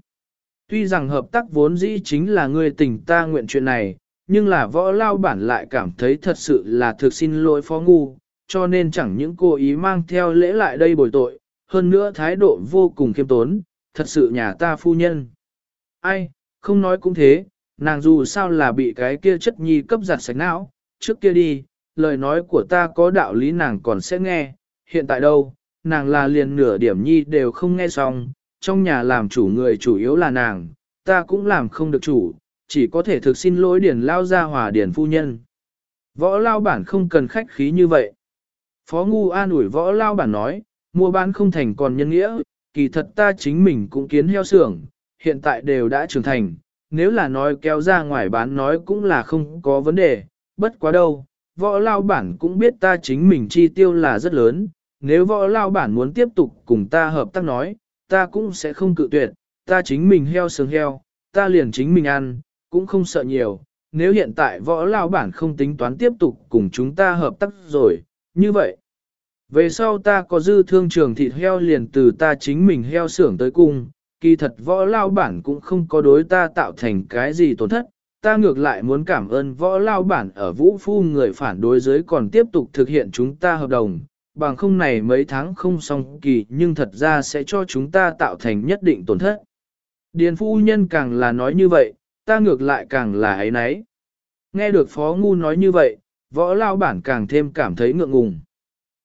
Tuy rằng hợp tác vốn dĩ chính là người tình ta nguyện chuyện này, nhưng là võ lao bản lại cảm thấy thật sự là thực xin lỗi phó ngu, cho nên chẳng những cố ý mang theo lễ lại đây bồi tội, hơn nữa thái độ vô cùng khiêm tốn, thật sự nhà ta phu nhân. Ai, không nói cũng thế, nàng dù sao là bị cái kia chất nhi cấp giặt sạch não, trước kia đi, lời nói của ta có đạo lý nàng còn sẽ nghe, hiện tại đâu, nàng là liền nửa điểm nhi đều không nghe xong, trong nhà làm chủ người chủ yếu là nàng, ta cũng làm không được chủ, chỉ có thể thực xin lỗi điển lao ra hòa điển phu nhân. Võ lao bản không cần khách khí như vậy. Phó Ngu an ủi võ lao bản nói, mua bán không thành còn nhân nghĩa, kỳ thật ta chính mình cũng kiến heo xưởng, hiện tại đều đã trưởng thành, nếu là nói kéo ra ngoài bán nói cũng là không có vấn đề, bất quá đâu, võ lao bản cũng biết ta chính mình chi tiêu là rất lớn, nếu võ lao bản muốn tiếp tục cùng ta hợp tác nói, ta cũng sẽ không cự tuyệt, ta chính mình heo sướng heo, ta liền chính mình ăn, cũng không sợ nhiều, nếu hiện tại võ lao bản không tính toán tiếp tục cùng chúng ta hợp tác rồi, như vậy. Về sau ta có dư thương trường thịt heo liền từ ta chính mình heo xưởng tới cung, kỳ thật võ lao bản cũng không có đối ta tạo thành cái gì tổn thất, ta ngược lại muốn cảm ơn võ lao bản ở vũ phu người phản đối giới còn tiếp tục thực hiện chúng ta hợp đồng, bằng không này mấy tháng không xong kỳ nhưng thật ra sẽ cho chúng ta tạo thành nhất định tổn thất. Điền phu nhân càng là nói như vậy, ta ngược lại càng là ấy nấy. Nghe được phó ngu nói như vậy, võ lao bản càng thêm cảm thấy ngượng ngùng.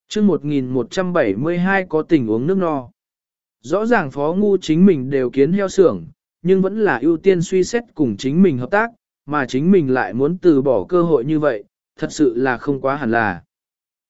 chương 1172 có tình uống nước no. Rõ ràng phó ngu chính mình đều kiến heo xưởng, nhưng vẫn là ưu tiên suy xét cùng chính mình hợp tác, mà chính mình lại muốn từ bỏ cơ hội như vậy, thật sự là không quá hẳn là.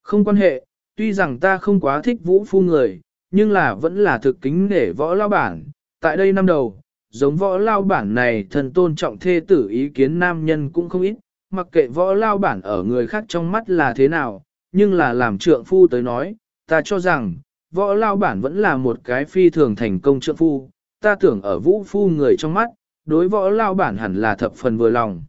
Không quan hệ, tuy rằng ta không quá thích vũ phu người, nhưng là vẫn là thực kính để võ lao bản. Tại đây năm đầu, giống võ lao bản này thần tôn trọng thê tử ý kiến nam nhân cũng không ít, mặc kệ võ lao bản ở người khác trong mắt là thế nào, nhưng là làm trượng phu tới nói, ta cho rằng, võ lao bản vẫn là một cái phi thường thành công trượng phu, ta tưởng ở vũ phu người trong mắt, đối võ lao bản hẳn là thập phần vừa lòng.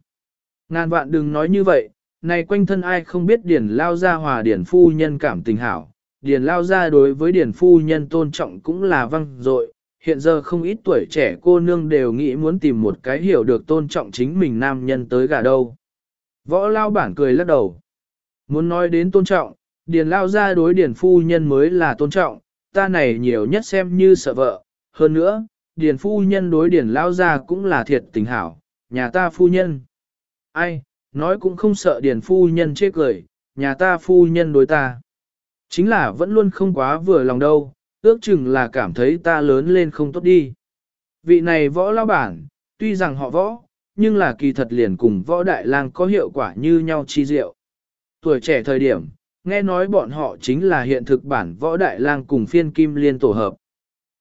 Ngàn vạn đừng nói như vậy, này quanh thân ai không biết điển lao ra hòa điển phu nhân cảm tình hảo, điển lao ra đối với điển phu nhân tôn trọng cũng là văng dội hiện giờ không ít tuổi trẻ cô nương đều nghĩ muốn tìm một cái hiểu được tôn trọng chính mình nam nhân tới gà đâu. Võ lao bản cười lắc đầu. Muốn nói đến tôn trọng, điền lao ra đối điền phu nhân mới là tôn trọng, ta này nhiều nhất xem như sợ vợ. Hơn nữa, điền phu nhân đối điền lao ra cũng là thiệt tình hảo, nhà ta phu nhân. Ai, nói cũng không sợ điền phu nhân chê cười, nhà ta phu nhân đối ta. Chính là vẫn luôn không quá vừa lòng đâu, ước chừng là cảm thấy ta lớn lên không tốt đi. Vị này võ lao bản, tuy rằng họ võ, nhưng là kỳ thật liền cùng võ đại lang có hiệu quả như nhau chi diệu. Tuổi trẻ thời điểm, nghe nói bọn họ chính là hiện thực bản võ đại lang cùng phiên kim liên tổ hợp.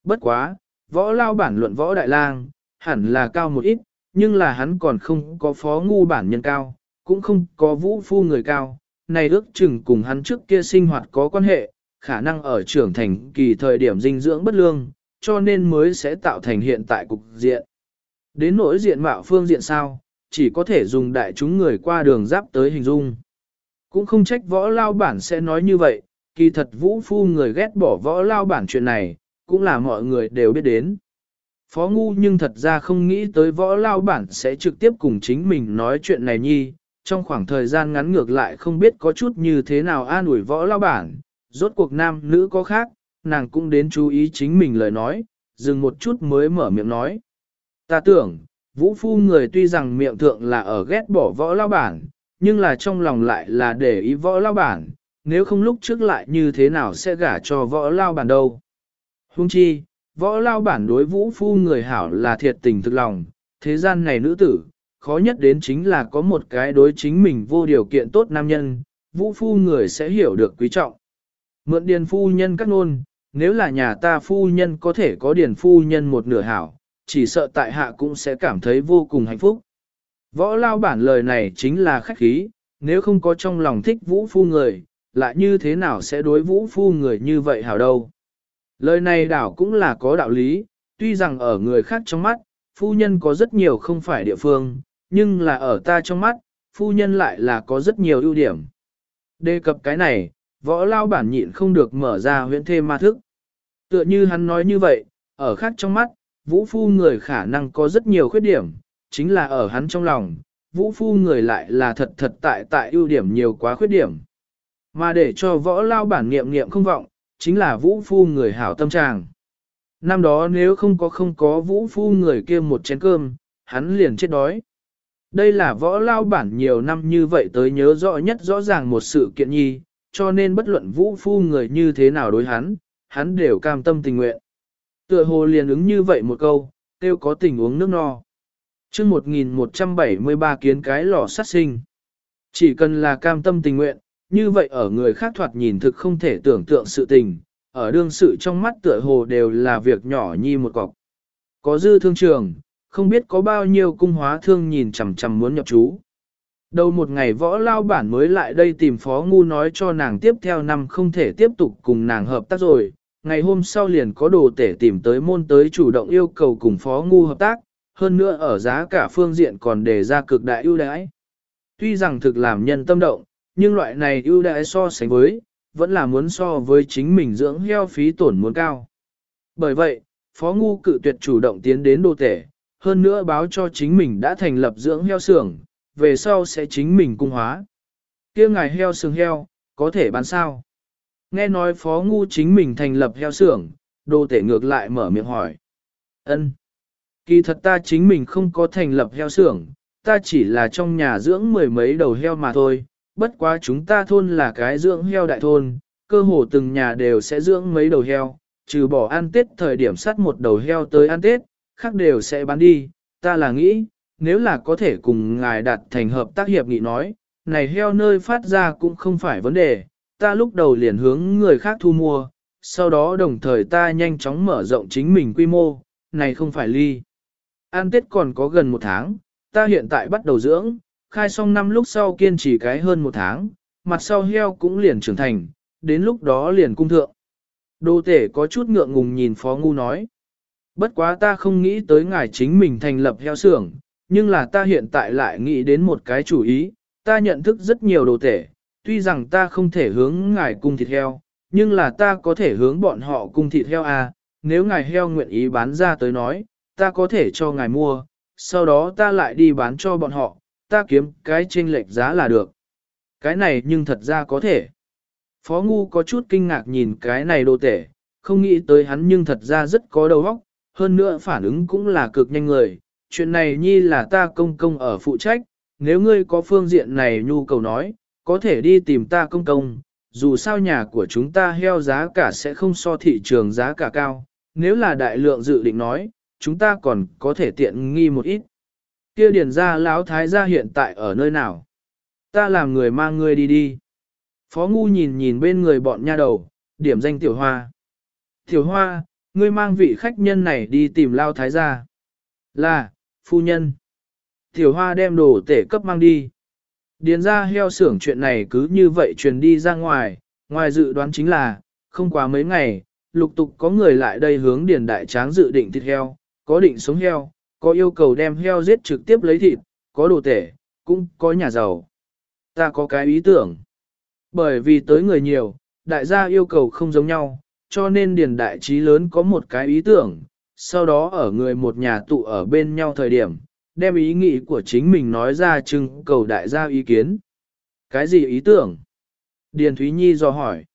Bất quá, võ lao bản luận võ đại lang, hẳn là cao một ít, nhưng là hắn còn không có phó ngu bản nhân cao, cũng không có vũ phu người cao, này ước chừng cùng hắn trước kia sinh hoạt có quan hệ, khả năng ở trưởng thành kỳ thời điểm dinh dưỡng bất lương, cho nên mới sẽ tạo thành hiện tại cục diện. Đến nỗi diện mạo phương diện sao, chỉ có thể dùng đại chúng người qua đường giáp tới hình dung. Cũng không trách võ lao bản sẽ nói như vậy, kỳ thật vũ phu người ghét bỏ võ lao bản chuyện này, cũng là mọi người đều biết đến. Phó ngu nhưng thật ra không nghĩ tới võ lao bản sẽ trực tiếp cùng chính mình nói chuyện này nhi, trong khoảng thời gian ngắn ngược lại không biết có chút như thế nào an ủi võ lao bản, rốt cuộc nam nữ có khác, nàng cũng đến chú ý chính mình lời nói, dừng một chút mới mở miệng nói. Ta tưởng, vũ phu người tuy rằng miệng thượng là ở ghét bỏ võ lao bản, nhưng là trong lòng lại là để ý võ lao bản, nếu không lúc trước lại như thế nào sẽ gả cho võ lao bản đâu. Hung chi, võ lao bản đối vũ phu người hảo là thiệt tình thực lòng, thế gian này nữ tử, khó nhất đến chính là có một cái đối chính mình vô điều kiện tốt nam nhân, vũ phu người sẽ hiểu được quý trọng. Mượn điền phu nhân các nôn, nếu là nhà ta phu nhân có thể có điền phu nhân một nửa hảo, chỉ sợ tại hạ cũng sẽ cảm thấy vô cùng hạnh phúc. Võ lao bản lời này chính là khách khí, nếu không có trong lòng thích vũ phu người, lại như thế nào sẽ đối vũ phu người như vậy hảo đâu. Lời này đảo cũng là có đạo lý, tuy rằng ở người khác trong mắt, phu nhân có rất nhiều không phải địa phương, nhưng là ở ta trong mắt, phu nhân lại là có rất nhiều ưu điểm. Đề cập cái này, võ lao bản nhịn không được mở ra huyễn thêm ma thức. Tựa như hắn nói như vậy, ở khác trong mắt, vũ phu người khả năng có rất nhiều khuyết điểm, chính là ở hắn trong lòng, vũ phu người lại là thật thật tại tại ưu điểm nhiều quá khuyết điểm. Mà để cho võ lao bản nghiệm nghiệm không vọng, chính là vũ phu người hảo tâm trạng. Năm đó nếu không có không có vũ phu người kia một chén cơm, hắn liền chết đói. Đây là võ lao bản nhiều năm như vậy tới nhớ rõ nhất rõ ràng một sự kiện nhi, cho nên bất luận vũ phu người như thế nào đối hắn, hắn đều cam tâm tình nguyện. Tựa hồ liền ứng như vậy một câu, tiêu có tình uống nước no. chương 1173 kiến cái lò sát sinh. Chỉ cần là cam tâm tình nguyện, như vậy ở người khác thoạt nhìn thực không thể tưởng tượng sự tình, ở đương sự trong mắt tựa hồ đều là việc nhỏ nhi một cọc. Có dư thương trường, không biết có bao nhiêu cung hóa thương nhìn chằm chằm muốn nhập chú. Đầu một ngày võ lao bản mới lại đây tìm phó ngu nói cho nàng tiếp theo năm không thể tiếp tục cùng nàng hợp tác rồi. Ngày hôm sau liền có đồ tể tìm tới môn tới chủ động yêu cầu cùng phó ngu hợp tác, hơn nữa ở giá cả phương diện còn đề ra cực đại ưu đãi. Tuy rằng thực làm nhân tâm động, nhưng loại này ưu đãi so sánh với, vẫn là muốn so với chính mình dưỡng heo phí tổn muốn cao. Bởi vậy, phó ngu cự tuyệt chủ động tiến đến đô tể, hơn nữa báo cho chính mình đã thành lập dưỡng heo xưởng, về sau sẽ chính mình cung hóa. kia ngài heo xương heo, có thể bán sao? Nghe nói phó ngu chính mình thành lập heo xưởng, đô tể ngược lại mở miệng hỏi. ân Kỳ thật ta chính mình không có thành lập heo xưởng, ta chỉ là trong nhà dưỡng mười mấy đầu heo mà thôi, bất quá chúng ta thôn là cái dưỡng heo đại thôn, cơ hồ từng nhà đều sẽ dưỡng mấy đầu heo, trừ bỏ ăn tết thời điểm sắt một đầu heo tới ăn tết, khác đều sẽ bán đi, ta là nghĩ, nếu là có thể cùng ngài đạt thành hợp tác hiệp nghị nói, này heo nơi phát ra cũng không phải vấn đề, ta lúc đầu liền hướng người khác thu mua, sau đó đồng thời ta nhanh chóng mở rộng chính mình quy mô, này không phải ly. An Tết còn có gần một tháng, ta hiện tại bắt đầu dưỡng, khai xong năm lúc sau kiên trì cái hơn một tháng, mặt sau heo cũng liền trưởng thành, đến lúc đó liền cung thượng. Đô tể có chút ngượng ngùng nhìn Phó Ngu nói. Bất quá ta không nghĩ tới ngài chính mình thành lập heo xưởng, nhưng là ta hiện tại lại nghĩ đến một cái chủ ý, ta nhận thức rất nhiều đồ tể, tuy rằng ta không thể hướng ngài cung thịt heo, nhưng là ta có thể hướng bọn họ cung thịt heo à, nếu ngài heo nguyện ý bán ra tới nói, ta có thể cho ngài mua, sau đó ta lại đi bán cho bọn họ, ta kiếm cái chênh lệch giá là được. Cái này nhưng thật ra có thể. Phó Ngu có chút kinh ngạc nhìn cái này đồ tể, không nghĩ tới hắn nhưng thật ra rất có đầu óc, hơn nữa phản ứng cũng là cực nhanh người, chuyện này nhi là ta công công ở phụ trách, nếu ngươi có phương diện này nhu cầu nói, có thể đi tìm ta công công, dù sao nhà của chúng ta heo giá cả sẽ không so thị trường giá cả cao, nếu là đại lượng dự định nói, chúng ta còn có thể tiện nghi một ít. Kia điền ra lão thái gia hiện tại ở nơi nào? Ta làm người mang ngươi đi đi. Phó ngu nhìn nhìn bên người bọn nha đầu, điểm danh tiểu hoa. Tiểu hoa, ngươi mang vị khách nhân này đi tìm lao thái gia. Là, phu nhân. Tiểu hoa đem đồ tể cấp mang đi. Điền ra heo xưởng chuyện này cứ như vậy truyền đi ra ngoài, ngoài dự đoán chính là, không quá mấy ngày, lục tục có người lại đây hướng điền đại tráng dự định thịt heo, có định sống heo, có yêu cầu đem heo giết trực tiếp lấy thịt, có đồ tể, cũng có nhà giàu. Ta có cái ý tưởng. Bởi vì tới người nhiều, đại gia yêu cầu không giống nhau, cho nên điền đại trí lớn có một cái ý tưởng, sau đó ở người một nhà tụ ở bên nhau thời điểm, đem ý nghĩ của chính mình nói ra trưng cầu đại gia ý kiến. Cái gì ý tưởng? Điền Thúy Nhi do hỏi.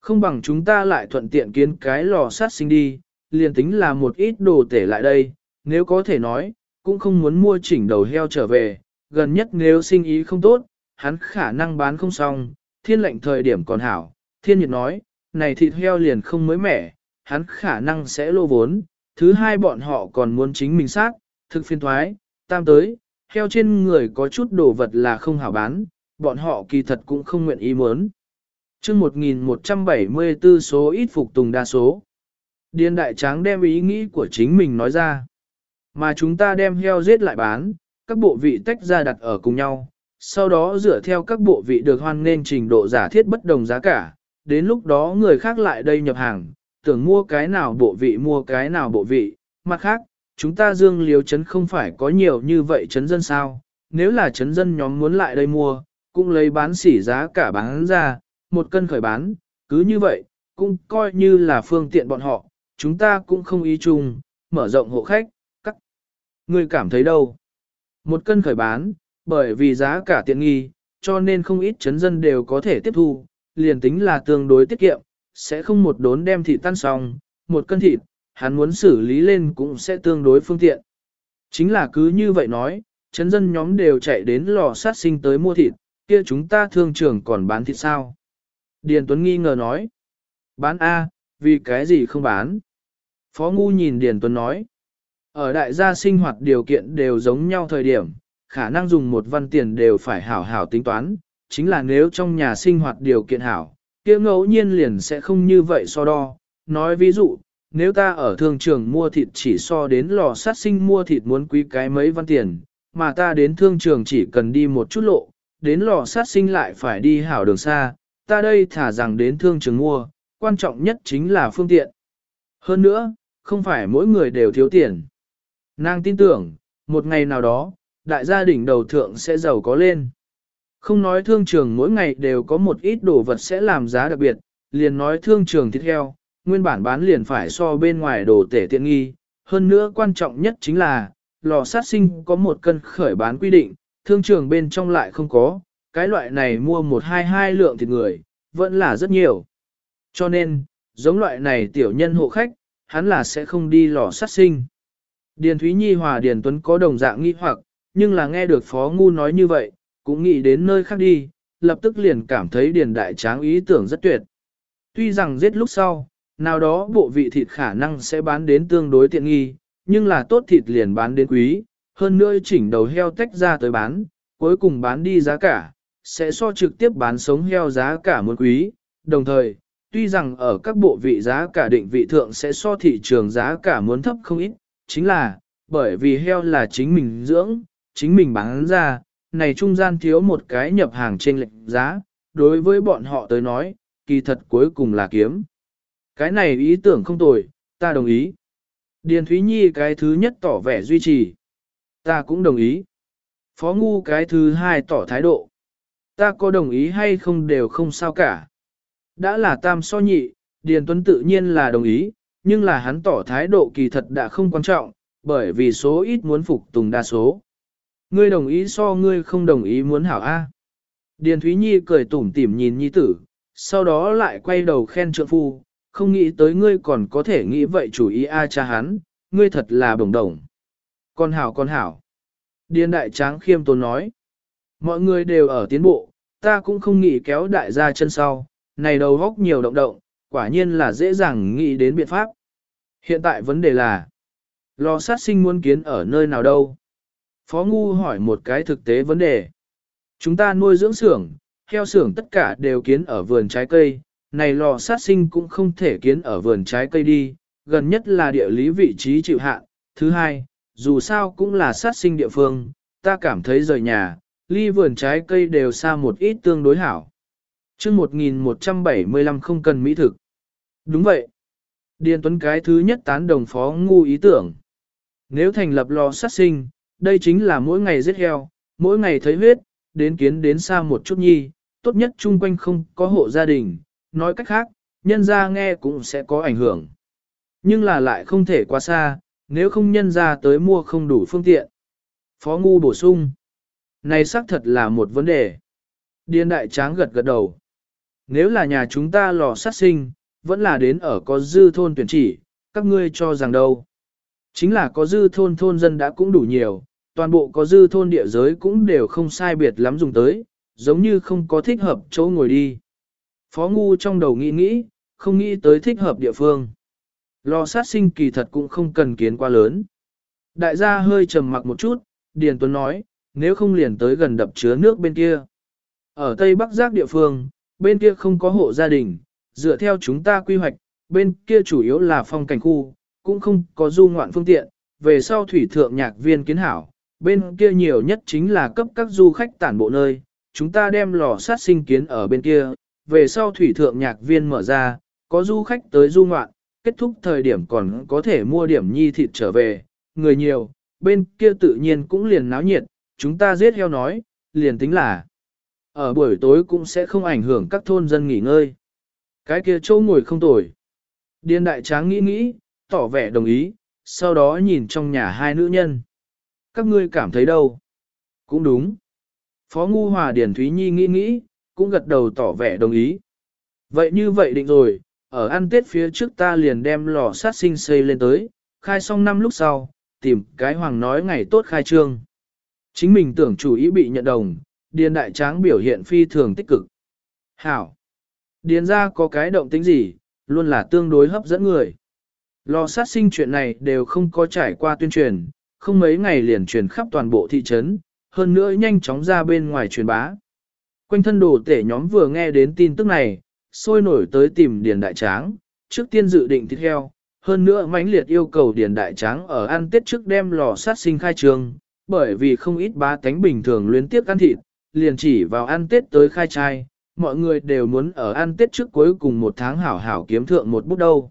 Không bằng chúng ta lại thuận tiện kiến cái lò sát sinh đi, liền tính là một ít đồ tể lại đây, nếu có thể nói, cũng không muốn mua chỉnh đầu heo trở về, gần nhất nếu sinh ý không tốt, hắn khả năng bán không xong, thiên lệnh thời điểm còn hảo, thiên nhiệt nói, này thịt heo liền không mới mẻ, hắn khả năng sẽ lô vốn, thứ hai bọn họ còn muốn chính mình sát, thực phiên thoái, tam tới, heo trên người có chút đồ vật là không hảo bán, bọn họ kỳ thật cũng không nguyện ý muốn. chương 1174 số ít phục tùng đa số. điên đại tráng đem ý nghĩ của chính mình nói ra. Mà chúng ta đem heo giết lại bán, các bộ vị tách ra đặt ở cùng nhau, sau đó dựa theo các bộ vị được hoan nên trình độ giả thiết bất đồng giá cả, đến lúc đó người khác lại đây nhập hàng, tưởng mua cái nào bộ vị mua cái nào bộ vị, mặt khác, chúng ta dương liếu chấn không phải có nhiều như vậy chấn dân sao, nếu là chấn dân nhóm muốn lại đây mua, cũng lấy bán sỉ giá cả bán ra, một cân khởi bán, cứ như vậy, cũng coi như là phương tiện bọn họ, chúng ta cũng không ý chung, mở rộng hộ khách, Ngươi Người cảm thấy đâu? Một cân khởi bán, bởi vì giá cả tiện nghi, cho nên không ít chấn dân đều có thể tiếp thu, liền tính là tương đối tiết kiệm, sẽ không một đốn đem thịt tan xong, một cân thịt, hắn muốn xử lý lên cũng sẽ tương đối phương tiện. Chính là cứ như vậy nói, chấn dân nhóm đều chạy đến lò sát sinh tới mua thịt, kia chúng ta thương trưởng còn bán thịt sao? Điền Tuấn nghi ngờ nói. Bán A, vì cái gì không bán? Phó Ngu nhìn Điền Tuấn nói. Ở đại gia sinh hoạt điều kiện đều giống nhau thời điểm, khả năng dùng một văn tiền đều phải hảo hảo tính toán, chính là nếu trong nhà sinh hoạt điều kiện hảo, kia ngẫu nhiên liền sẽ không như vậy so đo. Nói ví dụ, nếu ta ở thương trường mua thịt chỉ so đến lò sát sinh mua thịt muốn quý cái mấy văn tiền, mà ta đến thương trường chỉ cần đi một chút lộ, đến lò sát sinh lại phải đi hảo đường xa, ta đây thả rằng đến thương trường mua, quan trọng nhất chính là phương tiện. Hơn nữa, không phải mỗi người đều thiếu tiền. Nàng tin tưởng, một ngày nào đó, đại gia đình đầu thượng sẽ giàu có lên. Không nói thương trường mỗi ngày đều có một ít đồ vật sẽ làm giá đặc biệt, liền nói thương trường thịt heo, nguyên bản bán liền phải so bên ngoài đồ tể tiện nghi. Hơn nữa quan trọng nhất chính là, lò sát sinh có một cân khởi bán quy định, thương trường bên trong lại không có, cái loại này mua một hai hai lượng thịt người, vẫn là rất nhiều. Cho nên, giống loại này tiểu nhân hộ khách, hắn là sẽ không đi lò sát sinh. Điền Thúy Nhi hòa Điền Tuấn có đồng dạng nghi hoặc, nhưng là nghe được Phó Ngu nói như vậy, cũng nghĩ đến nơi khác đi, lập tức liền cảm thấy Điền Đại Tráng ý tưởng rất tuyệt. Tuy rằng giết lúc sau, nào đó bộ vị thịt khả năng sẽ bán đến tương đối tiện nghi, nhưng là tốt thịt liền bán đến quý, hơn nữa chỉnh đầu heo tách ra tới bán, cuối cùng bán đi giá cả, sẽ so trực tiếp bán sống heo giá cả một quý, đồng thời, tuy rằng ở các bộ vị giá cả định vị thượng sẽ so thị trường giá cả muốn thấp không ít, chính là, bởi vì heo là chính mình dưỡng, chính mình bán ra, này trung gian thiếu một cái nhập hàng trên lệnh giá, đối với bọn họ tới nói, kỳ thật cuối cùng là kiếm. Cái này ý tưởng không tồi, ta đồng ý. Điền Thúy Nhi cái thứ nhất tỏ vẻ duy trì. Ta cũng đồng ý. Phó Ngu cái thứ hai tỏ thái độ. Ta có đồng ý hay không đều không sao cả. Đã là tam so nhị, Điền Tuấn tự nhiên là đồng ý, nhưng là hắn tỏ thái độ kỳ thật đã không quan trọng, bởi vì số ít muốn phục tùng đa số. Ngươi đồng ý so ngươi không đồng ý muốn hảo A. Điền Thúy Nhi cười tủm tỉm nhìn Nhi tử, sau đó lại quay đầu khen trượng phu, không nghĩ tới ngươi còn có thể nghĩ vậy chủ ý A cha hắn, ngươi thật là bồng đồng. Con hảo con hảo. Điền đại tráng khiêm tốn nói. Mọi người đều ở tiến bộ, ta cũng không nghĩ kéo đại gia chân sau, này đầu góc nhiều động động, quả nhiên là dễ dàng nghĩ đến biện pháp. Hiện tại vấn đề là, lò sát sinh muốn kiến ở nơi nào đâu? Phó Ngu hỏi một cái thực tế vấn đề. Chúng ta nuôi dưỡng xưởng, heo xưởng tất cả đều kiến ở vườn trái cây, này lò sát sinh cũng không thể kiến ở vườn trái cây đi, gần nhất là địa lý vị trí chịu hạn. Thứ hai, dù sao cũng là sát sinh địa phương, ta cảm thấy rời nhà, ly vườn trái cây đều xa một ít tương đối hảo. chương 1175 không cần mỹ thực. Đúng vậy. Điền Tuấn cái thứ nhất tán đồng phó ngu ý tưởng. Nếu thành lập lò sát sinh, đây chính là mỗi ngày giết heo, mỗi ngày thấy huyết, đến kiến đến xa một chút nhi, tốt nhất chung quanh không có hộ gia đình, nói cách khác, nhân ra nghe cũng sẽ có ảnh hưởng. Nhưng là lại không thể quá xa, nếu không nhân ra tới mua không đủ phương tiện. Phó Ngu bổ sung. Này xác thật là một vấn đề. Điên đại tráng gật gật đầu. Nếu là nhà chúng ta lò sát sinh, vẫn là đến ở có dư thôn tuyển chỉ, các ngươi cho rằng đâu. Chính là có dư thôn thôn dân đã cũng đủ nhiều, toàn bộ có dư thôn địa giới cũng đều không sai biệt lắm dùng tới, giống như không có thích hợp chỗ ngồi đi. Phó Ngu trong đầu nghĩ nghĩ, không nghĩ tới thích hợp địa phương. Lò sát sinh kỳ thật cũng không cần kiến quá lớn. Đại gia hơi trầm mặc một chút, Điền Tuấn nói, nếu không liền tới gần đập chứa nước bên kia. Ở Tây Bắc Giác địa phương, bên kia không có hộ gia đình, dựa theo chúng ta quy hoạch, bên kia chủ yếu là phong cảnh khu, cũng không có du ngoạn phương tiện, về sau thủy thượng nhạc viên kiến hảo, bên kia nhiều nhất chính là cấp các du khách tản bộ nơi, chúng ta đem lò sát sinh kiến ở bên kia, về sau thủy thượng nhạc viên mở ra, có du khách tới du ngoạn, kết thúc thời điểm còn có thể mua điểm nhi thịt trở về, người nhiều, bên kia tự nhiên cũng liền náo nhiệt, chúng ta giết heo nói, liền tính là ở buổi tối cũng sẽ không ảnh hưởng các thôn dân nghỉ ngơi. Cái kia chỗ ngồi không tồi. Điên đại tráng nghĩ nghĩ, tỏ vẻ đồng ý, sau đó nhìn trong nhà hai nữ nhân. Các ngươi cảm thấy đâu? Cũng đúng. Phó Ngu Hòa Điển Thúy Nhi nghĩ nghĩ, cũng gật đầu tỏ vẻ đồng ý. Vậy như vậy định rồi, ở ăn tết phía trước ta liền đem lò sát sinh xây lên tới, khai xong năm lúc sau, tìm cái hoàng nói ngày tốt khai trương. Chính mình tưởng chủ ý bị nhận đồng, điền đại tráng biểu hiện phi thường tích cực. Hảo! Điền ra có cái động tính gì, luôn là tương đối hấp dẫn người. Lò sát sinh chuyện này đều không có trải qua tuyên truyền, không mấy ngày liền truyền khắp toàn bộ thị trấn, hơn nữa nhanh chóng ra bên ngoài truyền bá. Quanh thân đồ tể nhóm vừa nghe đến tin tức này, sôi nổi tới tìm Điền Đại Tráng, trước tiên dự định thịt heo, hơn nữa mãnh liệt yêu cầu Điền Đại Tráng ở ăn tết trước đem lò sát sinh khai trương, bởi vì không ít bá tánh bình thường luyến tiếp ăn thịt, liền chỉ vào ăn tết tới khai trai, mọi người đều muốn ở ăn tết trước cuối cùng một tháng hảo hảo kiếm thượng một bút đâu.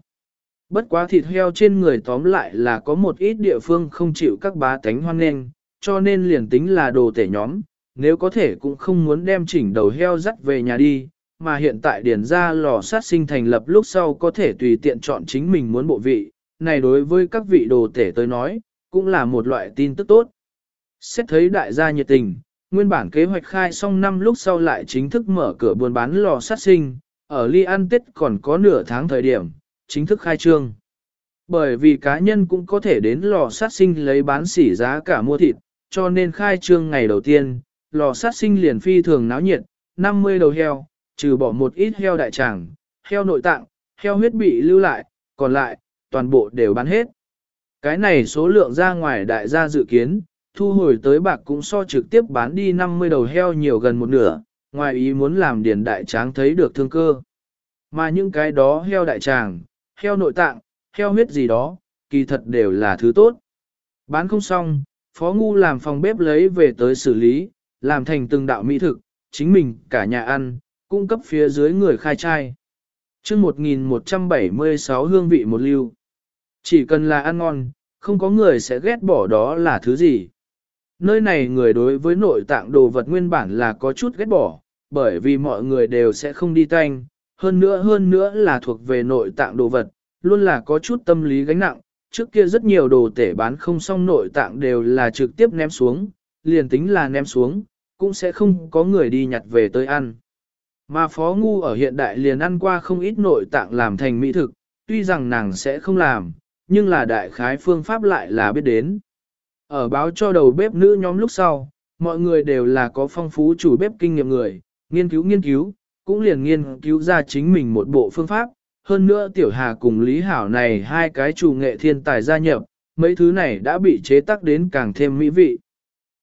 Bất quá thịt heo trên người tóm lại là có một ít địa phương không chịu các bá tánh hoan nghênh, cho nên liền tính là đồ tể nhóm, nếu có thể cũng không muốn đem chỉnh đầu heo dắt về nhà đi, mà hiện tại điển ra lò sát sinh thành lập lúc sau có thể tùy tiện chọn chính mình muốn bộ vị, này đối với các vị đồ tể tới nói, cũng là một loại tin tức tốt. Xét thấy đại gia nhiệt tình, nguyên bản kế hoạch khai xong năm lúc sau lại chính thức mở cửa buôn bán lò sát sinh, ở ly ăn tết còn có nửa tháng thời điểm, chính thức khai trương. Bởi vì cá nhân cũng có thể đến lò sát sinh lấy bán sỉ giá cả mua thịt, cho nên khai trương ngày đầu tiên, lò sát sinh liền phi thường náo nhiệt, 50 đầu heo, trừ bỏ một ít heo đại tràng, heo nội tạng, heo huyết bị lưu lại, còn lại, toàn bộ đều bán hết. Cái này số lượng ra ngoài đại gia dự kiến, thu hồi tới bạc cũng so trực tiếp bán đi 50 đầu heo nhiều gần một nửa, ngoài ý muốn làm điền đại tráng thấy được thương cơ. Mà những cái đó heo đại tràng, heo nội tạng, heo huyết gì đó, kỳ thật đều là thứ tốt. Bán không xong, Phó Ngu làm phòng bếp lấy về tới xử lý, làm thành từng đạo mỹ thực, chính mình cả nhà ăn, cung cấp phía dưới người khai trai. chương 1176 hương vị một lưu. Chỉ cần là ăn ngon, không có người sẽ ghét bỏ đó là thứ gì. Nơi này người đối với nội tạng đồ vật nguyên bản là có chút ghét bỏ, bởi vì mọi người đều sẽ không đi tanh, hơn nữa hơn nữa là thuộc về nội tạng đồ vật, luôn là có chút tâm lý gánh nặng, trước kia rất nhiều đồ tể bán không xong nội tạng đều là trực tiếp ném xuống, liền tính là ném xuống, cũng sẽ không có người đi nhặt về tới ăn. Mà Phó Ngu ở hiện đại liền ăn qua không ít nội tạng làm thành mỹ thực, tuy rằng nàng sẽ không làm, nhưng là đại khái phương pháp lại là biết đến. Ở báo cho đầu bếp nữ nhóm lúc sau, mọi người đều là có phong phú chủ bếp kinh nghiệm người, nghiên cứu nghiên cứu, cũng liền nghiên cứu ra chính mình một bộ phương pháp. Hơn nữa Tiểu Hà cùng Lý Hảo này hai cái chủ nghệ thiên tài gia nhập, mấy thứ này đã bị chế tác đến càng thêm mỹ vị.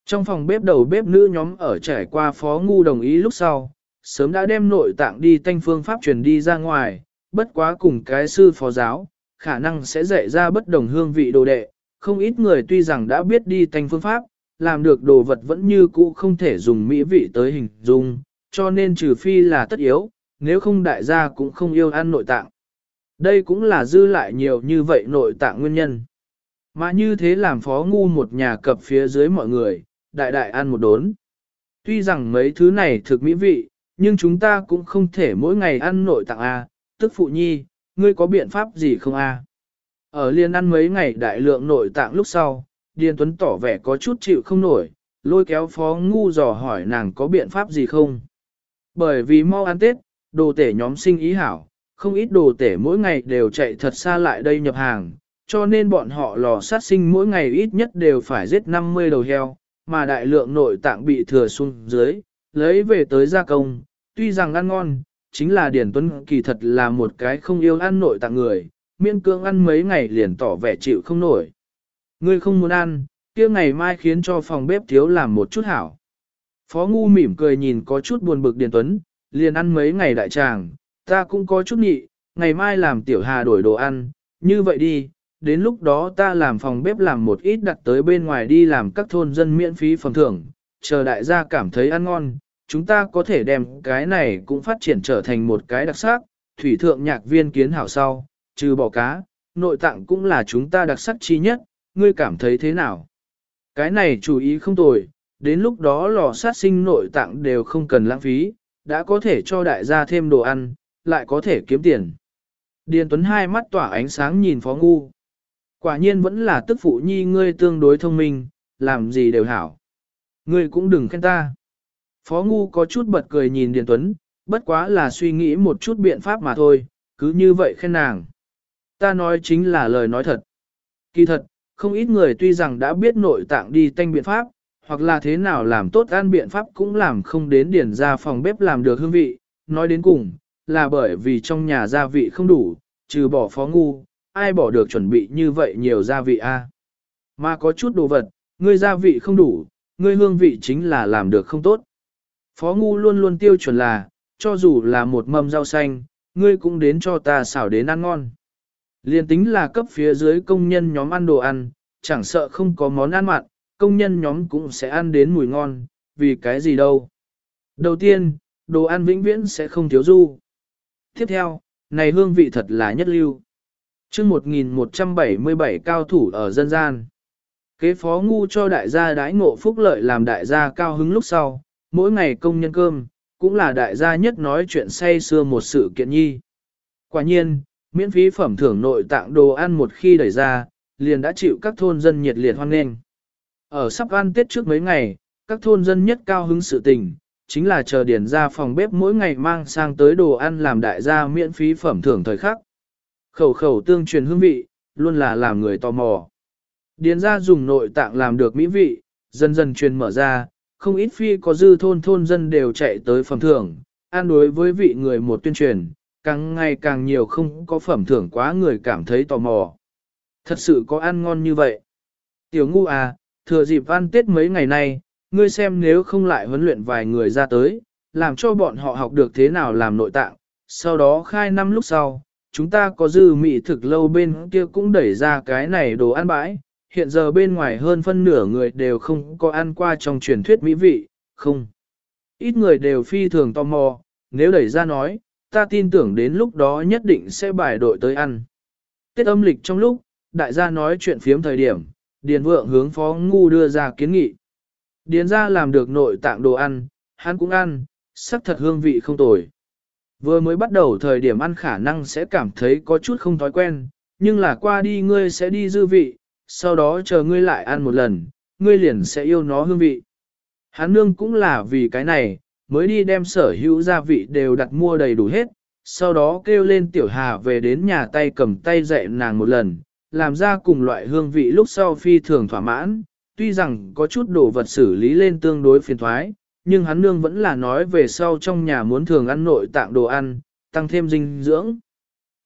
Trong phòng bếp đầu bếp nữ nhóm ở trải qua phó ngu đồng ý lúc sau, sớm đã đem nội tạng đi tanh phương pháp truyền đi ra ngoài, bất quá cùng cái sư phó giáo, khả năng sẽ dạy ra bất đồng hương vị đồ đệ, không ít người tuy rằng đã biết đi tanh phương pháp, làm được đồ vật vẫn như cũ không thể dùng mỹ vị tới hình dung, cho nên trừ phi là tất yếu, nếu không đại gia cũng không yêu ăn nội tạng. Đây cũng là dư lại nhiều như vậy nội tạng nguyên nhân. Mà như thế làm phó ngu một nhà cập phía dưới mọi người, đại đại ăn một đốn. Tuy rằng mấy thứ này thực mỹ vị, nhưng chúng ta cũng không thể mỗi ngày ăn nội tạng A, tức phụ nhi, ngươi có biện pháp gì không A. Ở liên ăn mấy ngày đại lượng nội tạng lúc sau, Điền Tuấn tỏ vẻ có chút chịu không nổi, lôi kéo phó ngu dò hỏi nàng có biện pháp gì không. Bởi vì mau ăn Tết, đồ tể nhóm sinh ý hảo, không ít đồ tể mỗi ngày đều chạy thật xa lại đây nhập hàng, cho nên bọn họ lò sát sinh mỗi ngày ít nhất đều phải giết 50 đầu heo, mà đại lượng nội tạng bị thừa xuống dưới, lấy về tới gia công, tuy rằng ăn ngon, chính là Điển Tuấn kỳ thật là một cái không yêu ăn nội tạng người, miên cương ăn mấy ngày liền tỏ vẻ chịu không nổi. Ngươi không muốn ăn, kia ngày mai khiến cho phòng bếp thiếu làm một chút hảo. Phó Ngu mỉm cười nhìn có chút buồn bực Điền Tuấn, liền ăn mấy ngày đại tràng, ta cũng có chút nhị, ngày mai làm tiểu hà đổi đồ ăn, như vậy đi, đến lúc đó ta làm phòng bếp làm một ít đặt tới bên ngoài đi làm các thôn dân miễn phí phần thưởng, chờ đại gia cảm thấy ăn ngon, chúng ta có thể đem cái này cũng phát triển trở thành một cái đặc sắc, thủy thượng nhạc viên kiến hảo sau, trừ bỏ cá, nội tạng cũng là chúng ta đặc sắc chi nhất, ngươi cảm thấy thế nào? Cái này chú ý không tồi, đến lúc đó lò sát sinh nội tạng đều không cần lãng phí, đã có thể cho đại gia thêm đồ ăn, lại có thể kiếm tiền. Điền Tuấn hai mắt tỏa ánh sáng nhìn Phó Ngu. Quả nhiên vẫn là tức phụ nhi ngươi tương đối thông minh, làm gì đều hảo. Ngươi cũng đừng khen ta. Phó Ngu có chút bật cười nhìn Điền Tuấn, bất quá là suy nghĩ một chút biện pháp mà thôi, cứ như vậy khen nàng. Ta nói chính là lời nói thật. Kỳ thật, không ít người tuy rằng đã biết nội tạng đi tanh biện pháp, hoặc là thế nào làm tốt ăn biện pháp cũng làm không đến điển ra phòng bếp làm được hương vị, nói đến cùng, là bởi vì trong nhà gia vị không đủ, trừ bỏ phó ngu, ai bỏ được chuẩn bị như vậy nhiều gia vị a? Mà có chút đồ vật, ngươi gia vị không đủ, ngươi hương vị chính là làm được không tốt. Phó ngu luôn luôn tiêu chuẩn là, cho dù là một mâm rau xanh, ngươi cũng đến cho ta xảo đến ăn ngon. Liên tính là cấp phía dưới công nhân nhóm ăn đồ ăn, chẳng sợ không có món ăn mặn, công nhân nhóm cũng sẽ ăn đến mùi ngon, vì cái gì đâu. Đầu tiên, đồ ăn vĩnh viễn sẽ không thiếu du. Tiếp theo, này hương vị thật là nhất lưu. chương 1177 cao thủ ở dân gian. Kế phó ngu cho đại gia đái ngộ phúc lợi làm đại gia cao hứng lúc sau, mỗi ngày công nhân cơm, cũng là đại gia nhất nói chuyện say xưa một sự kiện nhi. Quả nhiên, miễn phí phẩm thưởng nội tạng đồ ăn một khi đẩy ra, liền đã chịu các thôn dân nhiệt liệt hoan nghênh. Ở sắp ăn Tết trước mấy ngày, các thôn dân nhất cao hứng sự tình, chính là chờ điển ra phòng bếp mỗi ngày mang sang tới đồ ăn làm đại gia miễn phí phẩm thưởng thời khắc. Khẩu khẩu tương truyền hương vị, luôn là làm người tò mò. Điền ra dùng nội tạng làm được mỹ vị, dần dần truyền mở ra, không ít phi có dư thôn thôn dân đều chạy tới phẩm thưởng, an đối với vị người một tuyên truyền, càng ngày càng nhiều không có phẩm thưởng quá người cảm thấy tò mò. Thật sự có ăn ngon như vậy. Tiểu ngu à, thừa dịp ăn tết mấy ngày nay, ngươi xem nếu không lại huấn luyện vài người ra tới, làm cho bọn họ học được thế nào làm nội tạng, sau đó khai năm lúc sau, chúng ta có dư mị thực lâu bên kia cũng đẩy ra cái này đồ ăn bãi, hiện giờ bên ngoài hơn phân nửa người đều không có ăn qua trong truyền thuyết mỹ vị, không. Ít người đều phi thường tò mò, nếu đẩy ra nói, ta tin tưởng đến lúc đó nhất định sẽ bài đội tới ăn. Tết âm lịch trong lúc, đại gia nói chuyện phiếm thời điểm, Điền Vượng hướng Phó Ngu đưa ra kiến nghị. Điền ra làm được nội tạng đồ ăn, hắn cũng ăn, sắc thật hương vị không tồi. Vừa mới bắt đầu thời điểm ăn khả năng sẽ cảm thấy có chút không thói quen, nhưng là qua đi ngươi sẽ đi dư vị, sau đó chờ ngươi lại ăn một lần, ngươi liền sẽ yêu nó hương vị. Hắn nương cũng là vì cái này, mới đi đem sở hữu gia vị đều đặt mua đầy đủ hết, sau đó kêu lên tiểu hà về đến nhà tay cầm tay dạy nàng một lần, làm ra cùng loại hương vị lúc sau phi thường thỏa mãn, tuy rằng có chút đồ vật xử lý lên tương đối phiền thoái, nhưng hắn nương vẫn là nói về sau trong nhà muốn thường ăn nội tạng đồ ăn, tăng thêm dinh dưỡng.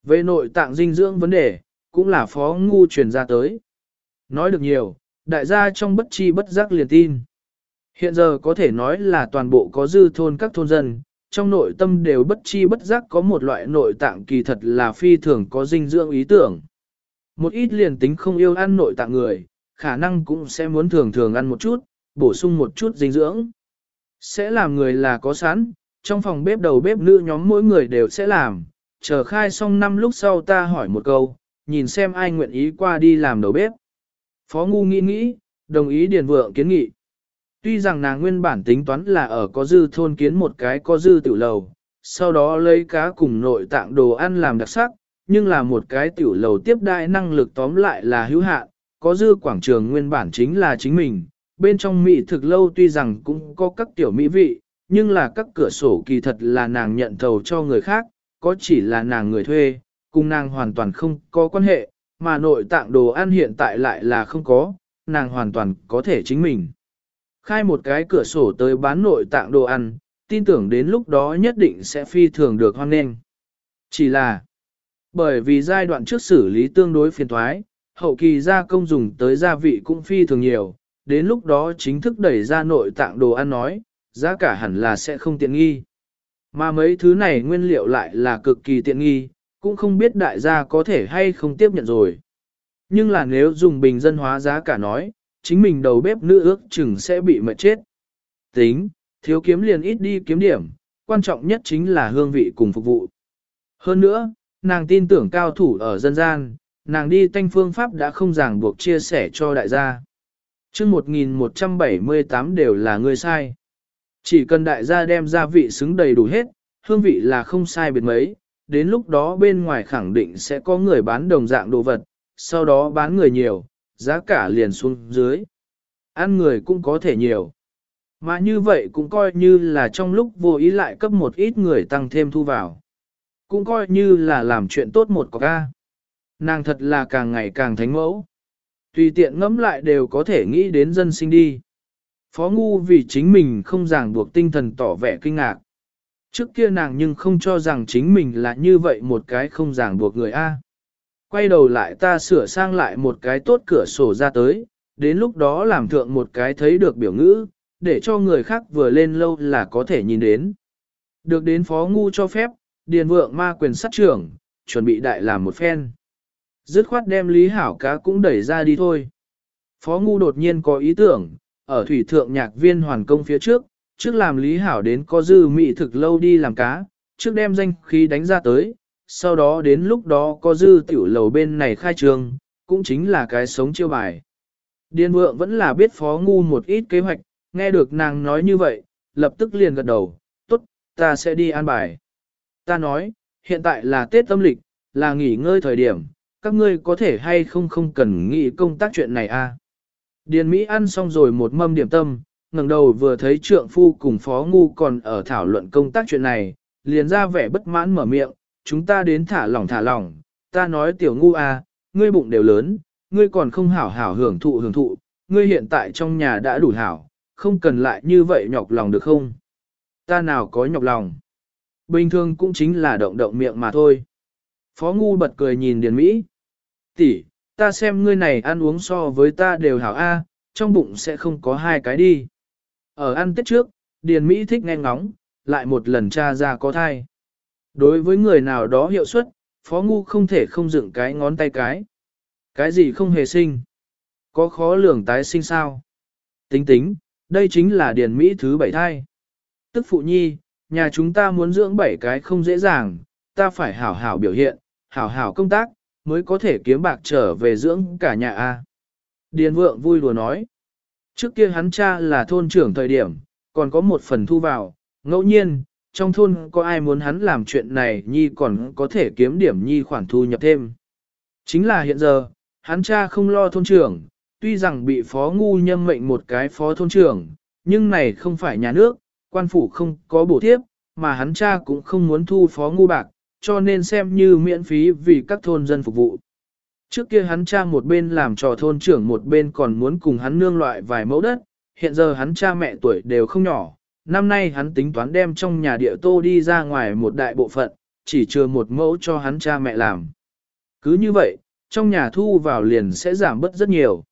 Về nội tạng dinh dưỡng vấn đề, cũng là phó ngu truyền ra tới. Nói được nhiều, đại gia trong bất chi bất giác liền tin. Hiện giờ có thể nói là toàn bộ có dư thôn các thôn dân, trong nội tâm đều bất chi bất giác có một loại nội tạng kỳ thật là phi thường có dinh dưỡng ý tưởng. Một ít liền tính không yêu ăn nội tạng người, khả năng cũng sẽ muốn thường thường ăn một chút, bổ sung một chút dinh dưỡng. Sẽ làm người là có sẵn, trong phòng bếp đầu bếp nữ nhóm mỗi người đều sẽ làm, chờ khai xong năm lúc sau ta hỏi một câu, nhìn xem ai nguyện ý qua đi làm đầu bếp. Phó Ngu nghĩ nghĩ, đồng ý điền vượng kiến nghị. Tuy rằng nàng nguyên bản tính toán là ở có dư thôn kiến một cái có dư tiểu lầu, sau đó lấy cá cùng nội tạng đồ ăn làm đặc sắc, nhưng là một cái tiểu lầu tiếp đại năng lực tóm lại là hữu hạn, có dư quảng trường nguyên bản chính là chính mình, bên trong mỹ thực lâu tuy rằng cũng có các tiểu mỹ vị, nhưng là các cửa sổ kỳ thật là nàng nhận thầu cho người khác, có chỉ là nàng người thuê, cùng nàng hoàn toàn không có quan hệ, mà nội tạng đồ ăn hiện tại lại là không có, nàng hoàn toàn có thể chính mình. Khai một cái cửa sổ tới bán nội tạng đồ ăn, tin tưởng đến lúc đó nhất định sẽ phi thường được hoan nghênh. Chỉ là, bởi vì giai đoạn trước xử lý tương đối phiền thoái, hậu kỳ gia công dùng tới gia vị cũng phi thường nhiều, đến lúc đó chính thức đẩy ra nội tạng đồ ăn nói, giá cả hẳn là sẽ không tiện nghi. Mà mấy thứ này nguyên liệu lại là cực kỳ tiện nghi, cũng không biết đại gia có thể hay không tiếp nhận rồi. Nhưng là nếu dùng bình dân hóa giá cả nói, chính mình đầu bếp nữ ước chừng sẽ bị mệt chết. Tính, thiếu kiếm liền ít đi kiếm điểm, quan trọng nhất chính là hương vị cùng phục vụ. Hơn nữa, nàng tin tưởng cao thủ ở dân gian, nàng đi tanh phương pháp đã không ràng buộc chia sẻ cho đại gia. chương 1178 đều là người sai. Chỉ cần đại gia đem gia vị xứng đầy đủ hết, hương vị là không sai biệt mấy, đến lúc đó bên ngoài khẳng định sẽ có người bán đồng dạng đồ vật, sau đó bán người nhiều, giá cả liền xuống dưới. Ăn người cũng có thể nhiều. Mà như vậy cũng coi như là trong lúc vô ý lại cấp một ít người tăng thêm thu vào. Cũng coi như là làm chuyện tốt một có ca. Nàng thật là càng ngày càng thánh mẫu. Tùy tiện ngẫm lại đều có thể nghĩ đến dân sinh đi. Phó ngu vì chính mình không ràng buộc tinh thần tỏ vẻ kinh ngạc. Trước kia nàng nhưng không cho rằng chính mình là như vậy một cái không ràng buộc người A. Quay đầu lại ta sửa sang lại một cái tốt cửa sổ ra tới, đến lúc đó làm thượng một cái thấy được biểu ngữ, để cho người khác vừa lên lâu là có thể nhìn đến. Được đến phó ngu cho phép, điền vượng ma quyền sát trưởng, chuẩn bị đại làm một phen. Dứt khoát đem lý hảo cá cũng đẩy ra đi thôi. Phó ngu đột nhiên có ý tưởng, ở thủy thượng nhạc viên hoàn công phía trước, trước làm lý hảo đến có dư mị thực lâu đi làm cá, trước đem danh khí đánh ra tới, sau đó đến lúc đó có dư tiểu lầu bên này khai trường cũng chính là cái sống chiêu bài. Điền vượng vẫn là biết phó ngu một ít kế hoạch, nghe được nàng nói như vậy, lập tức liền gật đầu, tốt, ta sẽ đi an bài. Ta nói, hiện tại là Tết âm lịch, là nghỉ ngơi thời điểm, các ngươi có thể hay không không cần nghĩ công tác chuyện này a. À? Điền Mỹ ăn xong rồi một mâm điểm tâm, ngẩng đầu vừa thấy trượng phu cùng phó ngu còn ở thảo luận công tác chuyện này, liền ra vẻ bất mãn mở miệng, chúng ta đến thả lỏng thả lỏng, ta nói tiểu ngu à, ngươi bụng đều lớn, ngươi còn không hảo hảo hưởng thụ hưởng thụ, ngươi hiện tại trong nhà đã đủ hảo, không cần lại như vậy nhọc lòng được không? Ta nào có nhọc lòng? Bình thường cũng chính là động động miệng mà thôi. Phó ngu bật cười nhìn Điền Mỹ. tỷ, ta xem ngươi này ăn uống so với ta đều hảo A, trong bụng sẽ không có hai cái đi. Ở ăn tết trước, Điền Mỹ thích nghe ngóng, lại một lần tra ra có thai. Đối với người nào đó hiệu suất, Phó Ngu không thể không dựng cái ngón tay cái. Cái gì không hề sinh? Có khó lường tái sinh sao? Tính tính, đây chính là Điền Mỹ thứ bảy thai. Tức phụ nhi, nhà chúng ta muốn dưỡng bảy cái không dễ dàng, ta phải hảo hảo biểu hiện, hảo hảo công tác, mới có thể kiếm bạc trở về dưỡng cả nhà A. Điền vượng vui đùa nói. Trước kia hắn cha là thôn trưởng thời điểm, còn có một phần thu vào, ngẫu nhiên, trong thôn có ai muốn hắn làm chuyện này nhi còn có thể kiếm điểm nhi khoản thu nhập thêm. Chính là hiện giờ, hắn cha không lo thôn trưởng, tuy rằng bị phó ngu nhâm mệnh một cái phó thôn trưởng, nhưng này không phải nhà nước, quan phủ không có bổ tiếp, mà hắn cha cũng không muốn thu phó ngu bạc, cho nên xem như miễn phí vì các thôn dân phục vụ. Trước kia hắn cha một bên làm trò thôn trưởng một bên còn muốn cùng hắn nương loại vài mẫu đất, hiện giờ hắn cha mẹ tuổi đều không nhỏ, năm nay hắn tính toán đem trong nhà địa tô đi ra ngoài một đại bộ phận, chỉ chừa một mẫu cho hắn cha mẹ làm. Cứ như vậy, trong nhà thu vào liền sẽ giảm bớt rất nhiều.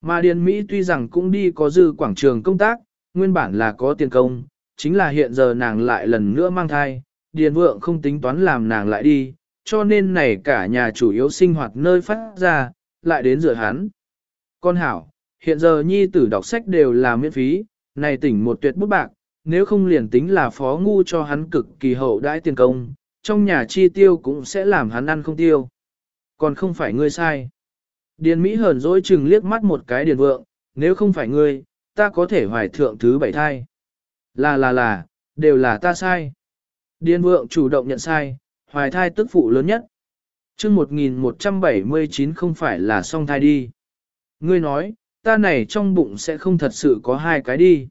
Mà Điền Mỹ tuy rằng cũng đi có dư quảng trường công tác, nguyên bản là có tiền công, chính là hiện giờ nàng lại lần nữa mang thai, Điền Vượng không tính toán làm nàng lại đi, cho nên này cả nhà chủ yếu sinh hoạt nơi phát ra, lại đến rửa hắn. Con hảo, hiện giờ nhi tử đọc sách đều là miễn phí, này tỉnh một tuyệt bút bạc, nếu không liền tính là phó ngu cho hắn cực kỳ hậu đãi tiền công, trong nhà chi tiêu cũng sẽ làm hắn ăn không tiêu. Còn không phải ngươi sai. Điền Mỹ hờn dỗi chừng liếc mắt một cái điền vượng, nếu không phải ngươi, ta có thể hoài thượng thứ bảy thai. Là là là, đều là ta sai. Điền vượng chủ động nhận sai, hoài thai tức phụ lớn nhất. chương 1179 không phải là song thai đi. Ngươi nói, ta này trong bụng sẽ không thật sự có hai cái đi.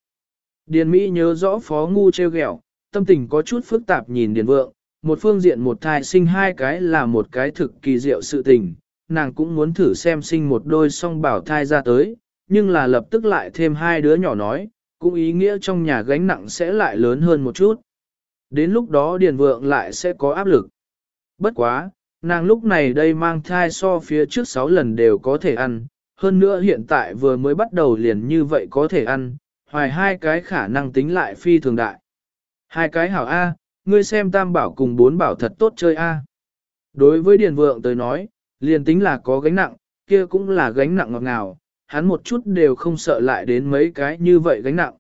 Điền Mỹ nhớ rõ phó ngu treo ghẹo, tâm tình có chút phức tạp nhìn Điền Vượng, một phương diện một thai sinh hai cái là một cái thực kỳ diệu sự tình, nàng cũng muốn thử xem sinh một đôi song bảo thai ra tới, nhưng là lập tức lại thêm hai đứa nhỏ nói, cũng ý nghĩa trong nhà gánh nặng sẽ lại lớn hơn một chút. Đến lúc đó Điền Vượng lại sẽ có áp lực. Bất quá, nàng lúc này đây mang thai so phía trước 6 lần đều có thể ăn, hơn nữa hiện tại vừa mới bắt đầu liền như vậy có thể ăn, hoài hai cái khả năng tính lại phi thường đại. Hai cái hảo A, ngươi xem tam bảo cùng bốn bảo thật tốt chơi A. Đối với Điền Vượng tới nói, liền tính là có gánh nặng, kia cũng là gánh nặng ngọt ngào, hắn một chút đều không sợ lại đến mấy cái như vậy gánh nặng.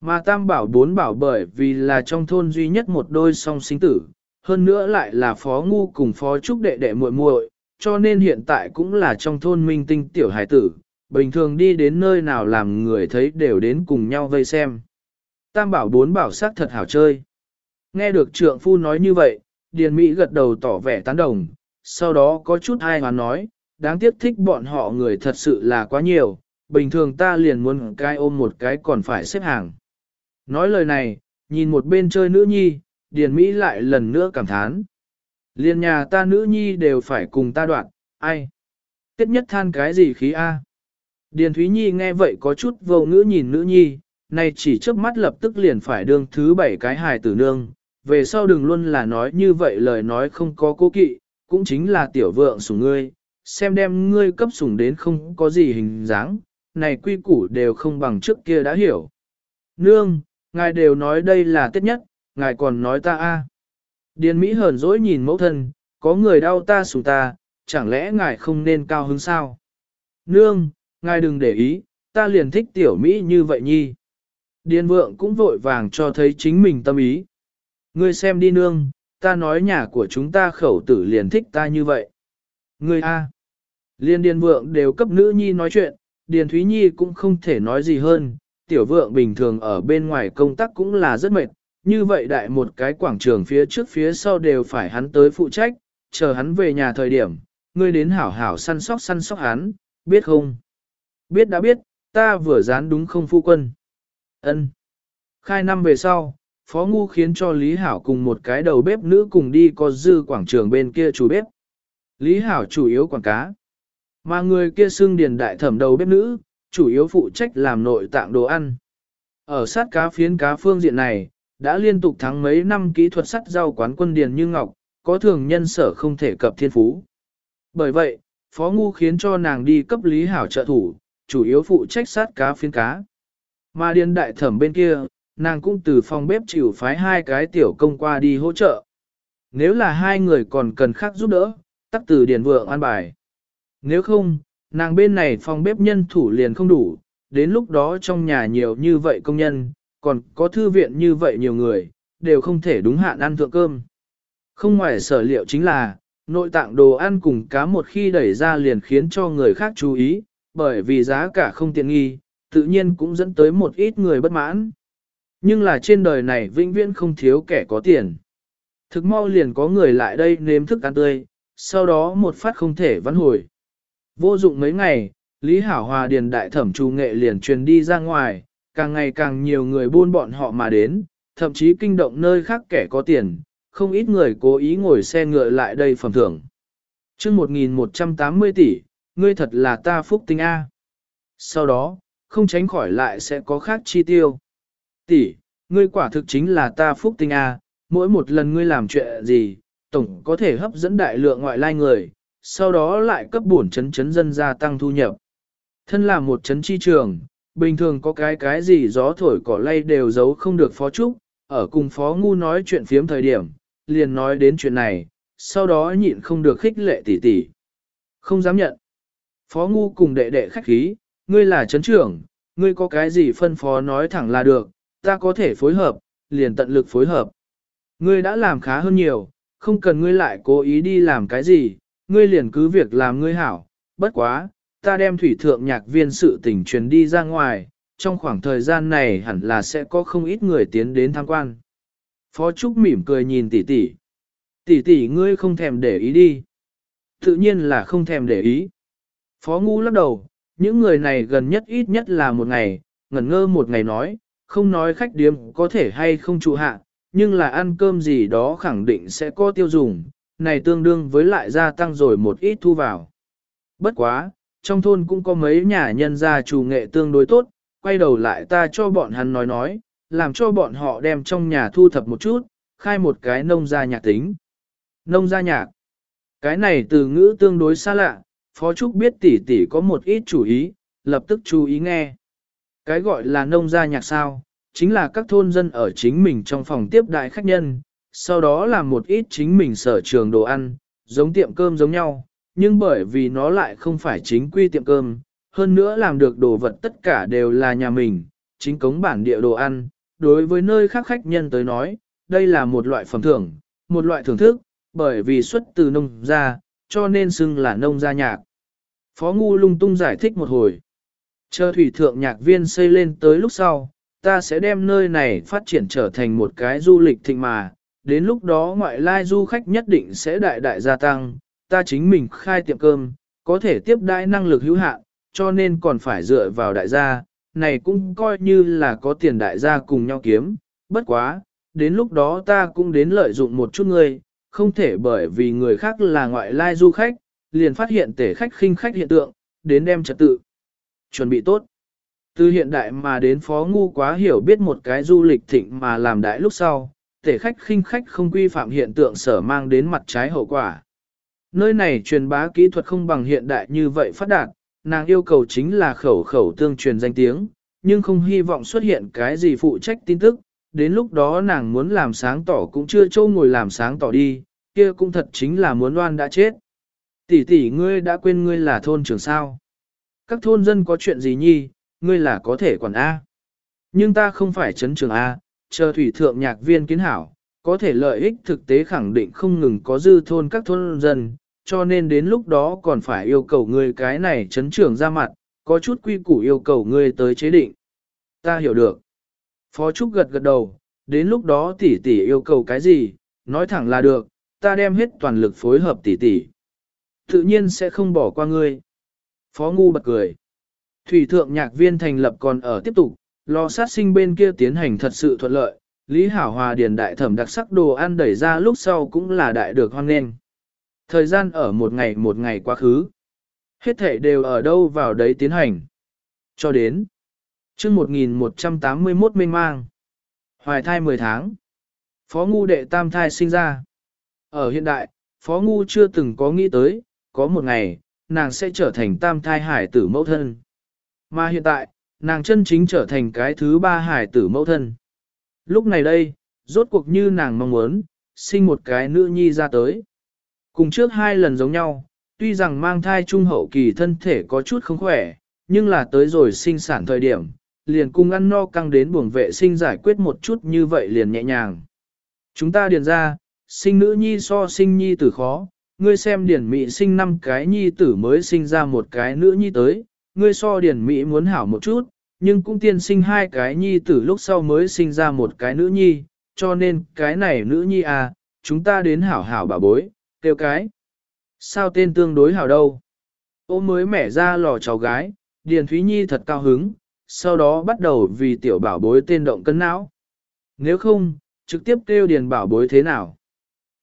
Mà tam bảo bốn bảo bởi vì là trong thôn duy nhất một đôi song sinh tử, hơn nữa lại là phó ngu cùng phó trúc đệ đệ muội muội, cho nên hiện tại cũng là trong thôn minh tinh tiểu hải tử, bình thường đi đến nơi nào làm người thấy đều đến cùng nhau vây xem. Tam bảo bốn bảo sắc thật hảo chơi. Nghe được trượng phu nói như vậy, Điền Mỹ gật đầu tỏ vẻ tán đồng, sau đó có chút ai hoán nói, đáng tiếc thích bọn họ người thật sự là quá nhiều, bình thường ta liền muốn cái ôm một cái còn phải xếp hàng. Nói lời này, nhìn một bên chơi nữ nhi, Điền Mỹ lại lần nữa cảm thán. Liên nhà ta nữ nhi đều phải cùng ta đoạn, ai? Tiết nhất than cái gì khí A? Điền Thúy Nhi nghe vậy có chút vô ngữ nhìn nữ nhi, này chỉ trước mắt lập tức liền phải đương thứ bảy cái hài tử nương, về sau đừng luôn là nói như vậy lời nói không có cố kỵ, cũng chính là tiểu vượng sủng ngươi, xem đem ngươi cấp sủng đến không có gì hình dáng, này quy củ đều không bằng trước kia đã hiểu. Nương, ngài đều nói đây là tiết nhất, ngài còn nói ta a. Điền Mỹ hờn dỗi nhìn mẫu thân, có người đau ta sủng ta, chẳng lẽ ngài không nên cao hứng sao? Nương, ngài đừng để ý, ta liền thích tiểu Mỹ như vậy nhi. Điền vượng cũng vội vàng cho thấy chính mình tâm ý. Ngươi xem đi nương, ta nói nhà của chúng ta khẩu tử liền thích ta như vậy. Ngươi a, Liên điền vượng đều cấp nữ nhi nói chuyện, điền thúy nhi cũng không thể nói gì hơn, tiểu vượng bình thường ở bên ngoài công tác cũng là rất mệt, như vậy đại một cái quảng trường phía trước phía sau đều phải hắn tới phụ trách, chờ hắn về nhà thời điểm, ngươi đến hảo hảo săn sóc săn sóc hắn, biết không? Biết đã biết, ta vừa dán đúng không phu quân. ân Khai năm về sau, Phó Ngu khiến cho Lý Hảo cùng một cái đầu bếp nữ cùng đi có dư quảng trường bên kia chủ bếp. Lý Hảo chủ yếu quảng cá. Mà người kia xưng điền đại thẩm đầu bếp nữ, chủ yếu phụ trách làm nội tạng đồ ăn. Ở sát cá phiến cá phương diện này, đã liên tục thắng mấy năm kỹ thuật sắt rau quán quân điền như ngọc, có thường nhân sở không thể cập thiên phú. Bởi vậy, Phó Ngu khiến cho nàng đi cấp Lý Hảo trợ thủ, chủ yếu phụ trách sát cá phiến cá. Mà điền đại thẩm bên kia, nàng cũng từ phòng bếp chịu phái hai cái tiểu công qua đi hỗ trợ. Nếu là hai người còn cần khác giúp đỡ, tắc từ điền vượng an bài. Nếu không, nàng bên này phòng bếp nhân thủ liền không đủ, đến lúc đó trong nhà nhiều như vậy công nhân, còn có thư viện như vậy nhiều người, đều không thể đúng hạn ăn thượng cơm. Không ngoài sở liệu chính là, nội tạng đồ ăn cùng cá một khi đẩy ra liền khiến cho người khác chú ý, bởi vì giá cả không tiện nghi, tự nhiên cũng dẫn tới một ít người bất mãn. Nhưng là trên đời này vĩnh viễn không thiếu kẻ có tiền. Thực mau liền có người lại đây nếm thức ăn tươi, sau đó một phát không thể vãn hồi. Vô dụng mấy ngày, Lý Hảo Hòa Điền Đại Thẩm Trù Nghệ liền truyền đi ra ngoài, càng ngày càng nhiều người buôn bọn họ mà đến, thậm chí kinh động nơi khác kẻ có tiền, không ít người cố ý ngồi xe ngựa lại đây phẩm thưởng. chương 1180 tỷ, ngươi thật là ta phúc tinh A. Sau đó, không tránh khỏi lại sẽ có khác chi tiêu. Tỷ, ngươi quả thực chính là ta phúc tinh A, mỗi một lần ngươi làm chuyện gì, tổng có thể hấp dẫn đại lượng ngoại lai người, sau đó lại cấp bổn chấn chấn dân gia tăng thu nhập. Thân là một chấn chi trường, bình thường có cái cái gì gió thổi cỏ lay đều giấu không được phó trúc, ở cùng phó ngu nói chuyện phiếm thời điểm, liền nói đến chuyện này, sau đó nhịn không được khích lệ tỉ tỉ. Không dám nhận. Phó ngu cùng đệ đệ khách khí, ngươi là chấn trưởng, ngươi có cái gì phân phó nói thẳng là được, ta có thể phối hợp, liền tận lực phối hợp. Ngươi đã làm khá hơn nhiều, không cần ngươi lại cố ý đi làm cái gì, ngươi liền cứ việc làm ngươi hảo, bất quá, ta đem thủy thượng nhạc viên sự tình truyền đi ra ngoài, trong khoảng thời gian này hẳn là sẽ có không ít người tiến đến tham quan. Phó Trúc mỉm cười nhìn tỷ tỷ. Tỷ tỷ ngươi không thèm để ý đi. Tự nhiên là không thèm để ý. Phó Ngu lắc đầu, những người này gần nhất ít nhất là một ngày, ngẩn ngơ một ngày nói, không nói khách điếm có thể hay không trụ hạ, nhưng là ăn cơm gì đó khẳng định sẽ có tiêu dùng, này tương đương với lại gia tăng rồi một ít thu vào. Bất quá, trong thôn cũng có mấy nhà nhân gia chủ nghệ tương đối tốt, quay đầu lại ta cho bọn hắn nói nói, làm cho bọn họ đem trong nhà thu thập một chút, khai một cái nông gia nhạc tính. Nông gia nhạc. Cái này từ ngữ tương đối xa lạ, Phó Trúc biết tỷ tỷ có một ít chủ ý, lập tức chú ý nghe. Cái gọi là nông gia nhạc sao, chính là các thôn dân ở chính mình trong phòng tiếp đại khách nhân, sau đó làm một ít chính mình sở trường đồ ăn, giống tiệm cơm giống nhau, nhưng bởi vì nó lại không phải chính quy tiệm cơm, hơn nữa làm được đồ vật tất cả đều là nhà mình, chính cống bản địa đồ ăn, đối với nơi khác khách nhân tới nói, đây là một loại phẩm thưởng, một loại thưởng thức, bởi vì xuất từ nông gia, cho nên xưng là nông gia nhạc. Phó Ngu lung tung giải thích một hồi. Chờ thủy thượng nhạc viên xây lên tới lúc sau, ta sẽ đem nơi này phát triển trở thành một cái du lịch thịnh mà, đến lúc đó ngoại lai du khách nhất định sẽ đại đại gia tăng, ta chính mình khai tiệm cơm, có thể tiếp đãi năng lực hữu hạn, cho nên còn phải dựa vào đại gia, này cũng coi như là có tiền đại gia cùng nhau kiếm, bất quá, đến lúc đó ta cũng đến lợi dụng một chút người, không thể bởi vì người khác là ngoại lai du khách, liền phát hiện tể khách khinh khách hiện tượng, đến đem trật tự. Chuẩn bị tốt. Từ hiện đại mà đến phó ngu quá hiểu biết một cái du lịch thịnh mà làm đại lúc sau, tể khách khinh khách không quy phạm hiện tượng sở mang đến mặt trái hậu quả. Nơi này truyền bá kỹ thuật không bằng hiện đại như vậy phát đạt, nàng yêu cầu chính là khẩu khẩu tương truyền danh tiếng, nhưng không hy vọng xuất hiện cái gì phụ trách tin tức, đến lúc đó nàng muốn làm sáng tỏ cũng chưa châu ngồi làm sáng tỏ đi, kia cũng thật chính là muốn đoan đã chết. Tỷ tỷ ngươi đã quên ngươi là thôn trưởng sao. Các thôn dân có chuyện gì nhi, ngươi là có thể quản A. Nhưng ta không phải chấn trường A, chờ thủy thượng nhạc viên kiến hảo, có thể lợi ích thực tế khẳng định không ngừng có dư thôn các thôn dân, cho nên đến lúc đó còn phải yêu cầu ngươi cái này chấn trưởng ra mặt, có chút quy củ yêu cầu ngươi tới chế định. Ta hiểu được. Phó Trúc gật gật đầu, đến lúc đó tỷ tỷ yêu cầu cái gì, nói thẳng là được, ta đem hết toàn lực phối hợp tỷ tỷ. Tự nhiên sẽ không bỏ qua ngươi. Phó Ngu bật cười. Thủy thượng nhạc viên thành lập còn ở tiếp tục, lò sát sinh bên kia tiến hành thật sự thuận lợi, Lý Hảo Hòa điền đại thẩm đặc sắc đồ ăn đẩy ra lúc sau cũng là đại được hoan nghênh. Thời gian ở một ngày một ngày quá khứ. Hết thể đều ở đâu vào đấy tiến hành. Cho đến chương 1181 mênh mang. Hoài thai 10 tháng. Phó ngu đệ tam thai sinh ra. Ở hiện đại, Phó ngu chưa từng có nghĩ tới, có một ngày, nàng sẽ trở thành tam thai hải tử mẫu thân. Mà hiện tại, nàng chân chính trở thành cái thứ ba hải tử mẫu thân. Lúc này đây, rốt cuộc như nàng mong muốn, sinh một cái nữ nhi ra tới. Cùng trước hai lần giống nhau, tuy rằng mang thai trung hậu kỳ thân thể có chút không khỏe, nhưng là tới rồi sinh sản thời điểm, liền cung ăn no căng đến buồng vệ sinh giải quyết một chút như vậy liền nhẹ nhàng. Chúng ta điền ra, sinh nữ nhi so sinh nhi tử khó, ngươi xem điển mỹ sinh năm cái nhi tử mới sinh ra một cái nữ nhi tới, ngươi so điển mỹ muốn hảo một chút, nhưng cũng tiên sinh hai cái nhi tử lúc sau mới sinh ra một cái nữ nhi, cho nên cái này nữ nhi à, chúng ta đến hảo hảo bà bối, kêu cái. Sao tên tương đối hảo đâu? Ô mới mẻ ra lò cháu gái, Điền Thúy Nhi thật cao hứng, sau đó bắt đầu vì tiểu bảo bối tên động cân não. Nếu không, trực tiếp kêu Điền bảo bối thế nào?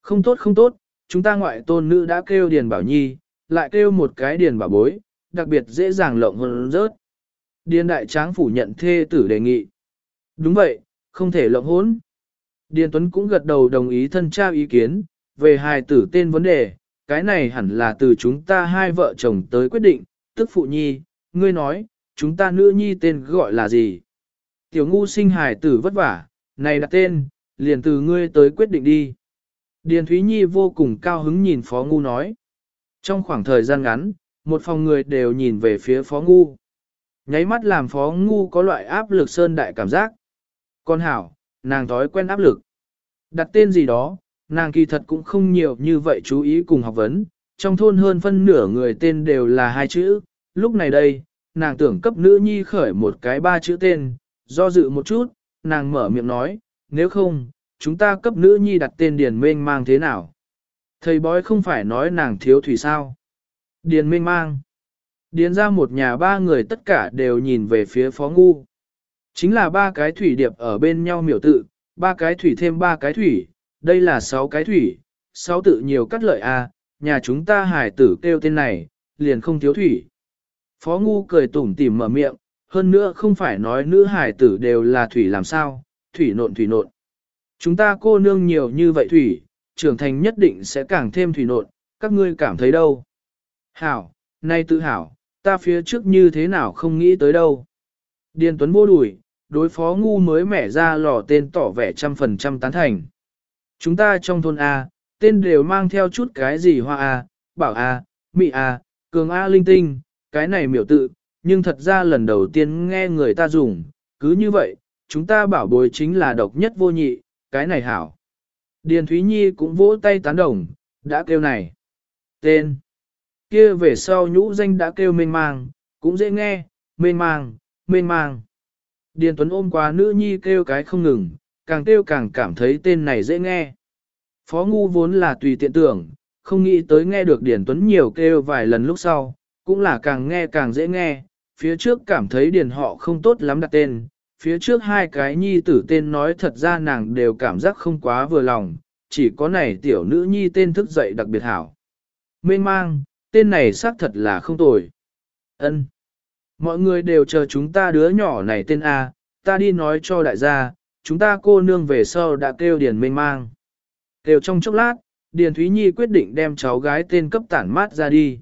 Không tốt không tốt, chúng ta ngoại tôn nữ đã kêu Điền bảo nhi, lại kêu một cái Điền bảo bối, đặc biệt dễ dàng lộng hơn rớt. Điền đại tráng phủ nhận thê tử đề nghị. Đúng vậy, không thể lộng hỗn. Điền Tuấn cũng gật đầu đồng ý thân cha ý kiến, về hài tử tên vấn đề, cái này hẳn là từ chúng ta hai vợ chồng tới quyết định, tức phụ nhi, ngươi nói, chúng ta nữ nhi tên gọi là gì? Tiểu ngu sinh hài tử vất vả, này đặt tên, liền từ ngươi tới quyết định đi. Điền Thúy Nhi vô cùng cao hứng nhìn Phó Ngu nói. Trong khoảng thời gian ngắn, một phòng người đều nhìn về phía Phó Ngu. Nháy mắt làm Phó Ngu có loại áp lực sơn đại cảm giác. Con hảo, nàng thói quen áp lực. Đặt tên gì đó, nàng kỳ thật cũng không nhiều như vậy chú ý cùng học vấn. Trong thôn hơn phân nửa người tên đều là hai chữ. Lúc này đây, nàng tưởng cấp nữ nhi khởi một cái ba chữ tên, do dự một chút, nàng mở miệng nói, nếu không, chúng ta cấp nữ nhi đặt tên Điền Mênh mang thế nào? Thầy bói không phải nói nàng thiếu thủy sao? Điền Mênh mang. Điền ra một nhà ba người tất cả đều nhìn về phía Phó Ngu. Chính là ba cái thủy điệp ở bên nhau miểu tự, ba cái thủy thêm ba cái thủy, đây là sáu cái thủy, sáu tự nhiều cắt lợi a, à, nhà chúng ta hải tử kêu tên này, liền không thiếu thủy. Phó Ngu cười tủm tỉm mở miệng, hơn nữa không phải nói nữ hải tử đều là thủy làm sao, thủy nộn thủy nộn. Chúng ta cô nương nhiều như vậy thủy, trưởng thành nhất định sẽ càng thêm thủy nộn, các ngươi cảm thấy đâu? Hảo, nay tự hảo, ta phía trước như thế nào không nghĩ tới đâu. Điền Tuấn vô đùi, đối phó ngu mới mẻ ra lò tên tỏ vẻ trăm phần trăm tán thành. Chúng ta trong thôn A, tên đều mang theo chút cái gì hoa A, bảo A, mị A, cường A linh tinh, cái này miểu tự, nhưng thật ra lần đầu tiên nghe người ta dùng, cứ như vậy, chúng ta bảo bối chính là độc nhất vô nhị, cái này hảo. Điền Thúy Nhi cũng vỗ tay tán đồng, đã kêu này. Tên. Kia về sau nhũ danh đã kêu mênh mang, cũng dễ nghe, mênh mang, mênh mang. Điền Tuấn ôm qua nữ nhi kêu cái không ngừng, càng kêu càng cảm thấy tên này dễ nghe. Phó ngu vốn là tùy tiện tưởng, không nghĩ tới nghe được Điền Tuấn nhiều kêu vài lần lúc sau, cũng là càng nghe càng dễ nghe, phía trước cảm thấy Điền họ không tốt lắm đặt tên, phía trước hai cái nhi tử tên nói thật ra nàng đều cảm giác không quá vừa lòng, chỉ có này tiểu nữ nhi tên thức dậy đặc biệt hảo. Mênh mang, tên này xác thật là không tồi. ân Mọi người đều chờ chúng ta đứa nhỏ này tên A, ta đi nói cho đại gia, chúng ta cô nương về sau đã kêu Điền mênh mang. Kêu trong chốc lát, Điền Thúy Nhi quyết định đem cháu gái tên cấp tản mát ra đi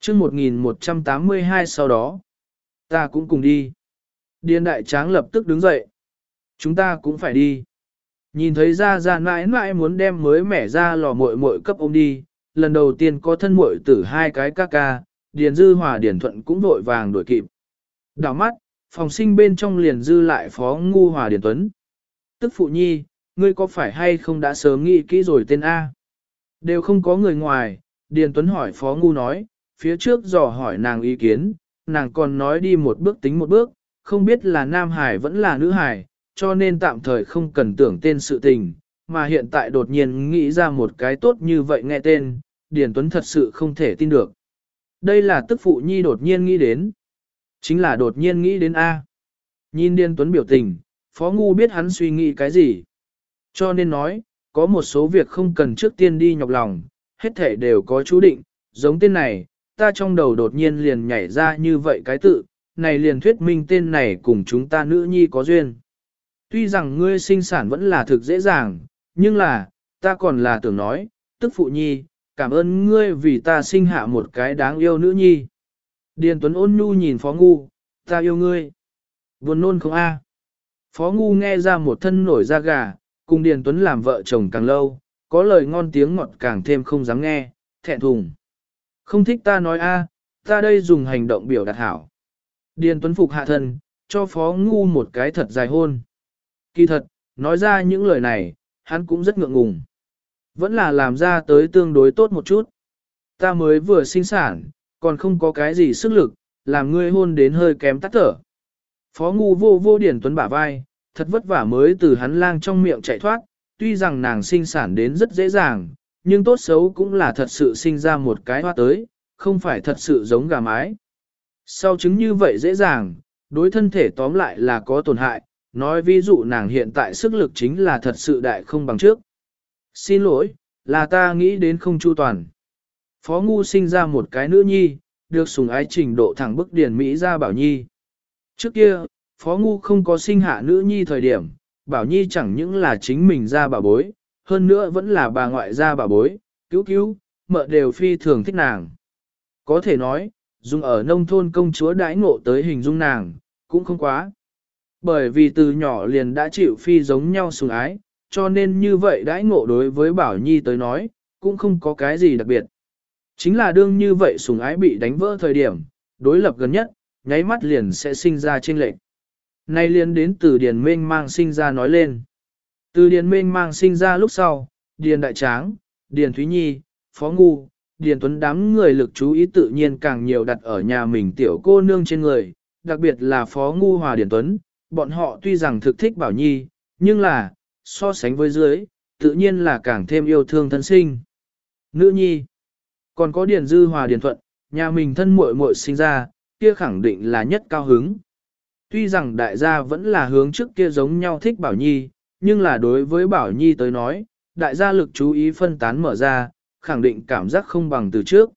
chương 1182 sau đó, ta cũng cùng đi. Điền đại tráng lập tức đứng dậy. Chúng ta cũng phải đi. Nhìn thấy ra ra mãi mãi muốn đem mới mẻ ra lò muội muội cấp ôm đi, lần đầu tiên có thân muội tử hai cái ca ca, Điền Dư Hòa Điền Thuận cũng vội vàng đuổi kịp. Đảo mắt, phòng sinh bên trong liền dư lại phó ngu Hòa Điền Tuấn. Tức phụ nhi, ngươi có phải hay không đã sớm nghĩ kỹ rồi tên A? Đều không có người ngoài, Điền Tuấn hỏi phó ngu nói, phía trước dò hỏi nàng ý kiến, nàng còn nói đi một bước tính một bước, không biết là nam hải vẫn là nữ hải, cho nên tạm thời không cần tưởng tên sự tình, mà hiện tại đột nhiên nghĩ ra một cái tốt như vậy nghe tên, Điền Tuấn thật sự không thể tin được. Đây là tức phụ nhi đột nhiên nghĩ đến. Chính là đột nhiên nghĩ đến A. Nhìn Điền Tuấn biểu tình, Phó Ngu biết hắn suy nghĩ cái gì. Cho nên nói, có một số việc không cần trước tiên đi nhọc lòng, hết thể đều có chú định, giống tên này, ta trong đầu đột nhiên liền nhảy ra như vậy cái tự, này liền thuyết minh tên này cùng chúng ta nữ nhi có duyên. Tuy rằng ngươi sinh sản vẫn là thực dễ dàng, nhưng là, ta còn là tưởng nói, tức phụ nhi, cảm ơn ngươi vì ta sinh hạ một cái đáng yêu nữ nhi. Điền Tuấn ôn nhu nhìn Phó Ngu, ta yêu ngươi. Buồn nôn không a? Phó Ngu nghe ra một thân nổi da gà, cùng Điền Tuấn làm vợ chồng càng lâu, có lời ngon tiếng ngọt càng thêm không dám nghe, thẹn thùng. Không thích ta nói a, ta đây dùng hành động biểu đạt hảo. Điền Tuấn Phục hạ thân, cho Phó Ngu một cái thật dài hôn. Kỳ thật, nói ra những lời này, hắn cũng rất ngượng ngùng. Vẫn là làm ra tới tương đối tốt một chút. Ta mới vừa sinh sản, còn không có cái gì sức lực, làm ngươi hôn đến hơi kém tắt thở. Phó Ngu vô vô Điền Tuấn bả vai, thật vất vả mới từ hắn lang trong miệng chạy thoát, tuy rằng nàng sinh sản đến rất dễ dàng, nhưng tốt xấu cũng là thật sự sinh ra một cái hoa tới, không phải thật sự giống gà mái. Sau chứng như vậy dễ dàng, đối thân thể tóm lại là có tổn hại, nói ví dụ nàng hiện tại sức lực chính là thật sự đại không bằng trước. Xin lỗi, là ta nghĩ đến không chu toàn. Phó Ngu sinh ra một cái nữ nhi, được sùng ái trình độ thẳng bức điển Mỹ ra bảo nhi. Trước kia, Phó Ngu không có sinh hạ nữ nhi thời điểm, Bảo Nhi chẳng những là chính mình ra bà bối, hơn nữa vẫn là bà ngoại gia bà bối, cứu cứu, mợ đều phi thường thích nàng. Có thể nói, dùng ở nông thôn công chúa đãi ngộ tới hình dung nàng, cũng không quá. Bởi vì từ nhỏ liền đã chịu phi giống nhau sủng ái, cho nên như vậy đãi ngộ đối với Bảo Nhi tới nói, cũng không có cái gì đặc biệt. Chính là đương như vậy sủng ái bị đánh vỡ thời điểm, đối lập gần nhất, nháy mắt liền sẽ sinh ra chênh lệch. Nay liền đến từ Điền Mênh mang sinh ra nói lên. Từ Điền Minh mang sinh ra lúc sau, Điền Đại Tráng, Điền Thúy Nhi, Phó Ngu, Điền Tuấn đám người lực chú ý tự nhiên càng nhiều đặt ở nhà mình tiểu cô nương trên người, đặc biệt là Phó Ngu Hòa Điền Tuấn, bọn họ tuy rằng thực thích Bảo Nhi, nhưng là, so sánh với dưới, tự nhiên là càng thêm yêu thương thân sinh. Nữ Nhi, còn có Điền Dư Hòa Điền Thuận, nhà mình thân muội muội sinh ra, kia khẳng định là nhất cao hứng. Tuy rằng đại gia vẫn là hướng trước kia giống nhau thích Bảo Nhi, nhưng là đối với Bảo Nhi tới nói, đại gia lực chú ý phân tán mở ra, khẳng định cảm giác không bằng từ trước.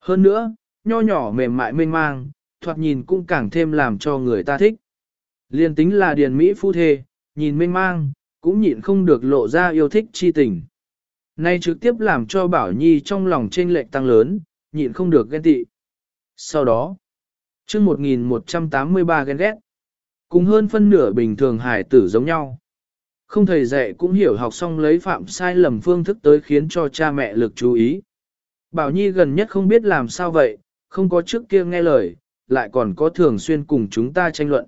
Hơn nữa, nho nhỏ mềm mại mênh mang, thoạt nhìn cũng càng thêm làm cho người ta thích. Liên tính là điền Mỹ phu thê, nhìn mênh mang, cũng nhịn không được lộ ra yêu thích chi tình. Nay trực tiếp làm cho Bảo Nhi trong lòng trên lệch tăng lớn, nhịn không được ghen tị. Sau đó, chương 1183 ghen ghét, cùng hơn phân nửa bình thường hải tử giống nhau. Không thầy dạy cũng hiểu học xong lấy phạm sai lầm phương thức tới khiến cho cha mẹ lực chú ý. Bảo Nhi gần nhất không biết làm sao vậy, không có trước kia nghe lời, lại còn có thường xuyên cùng chúng ta tranh luận.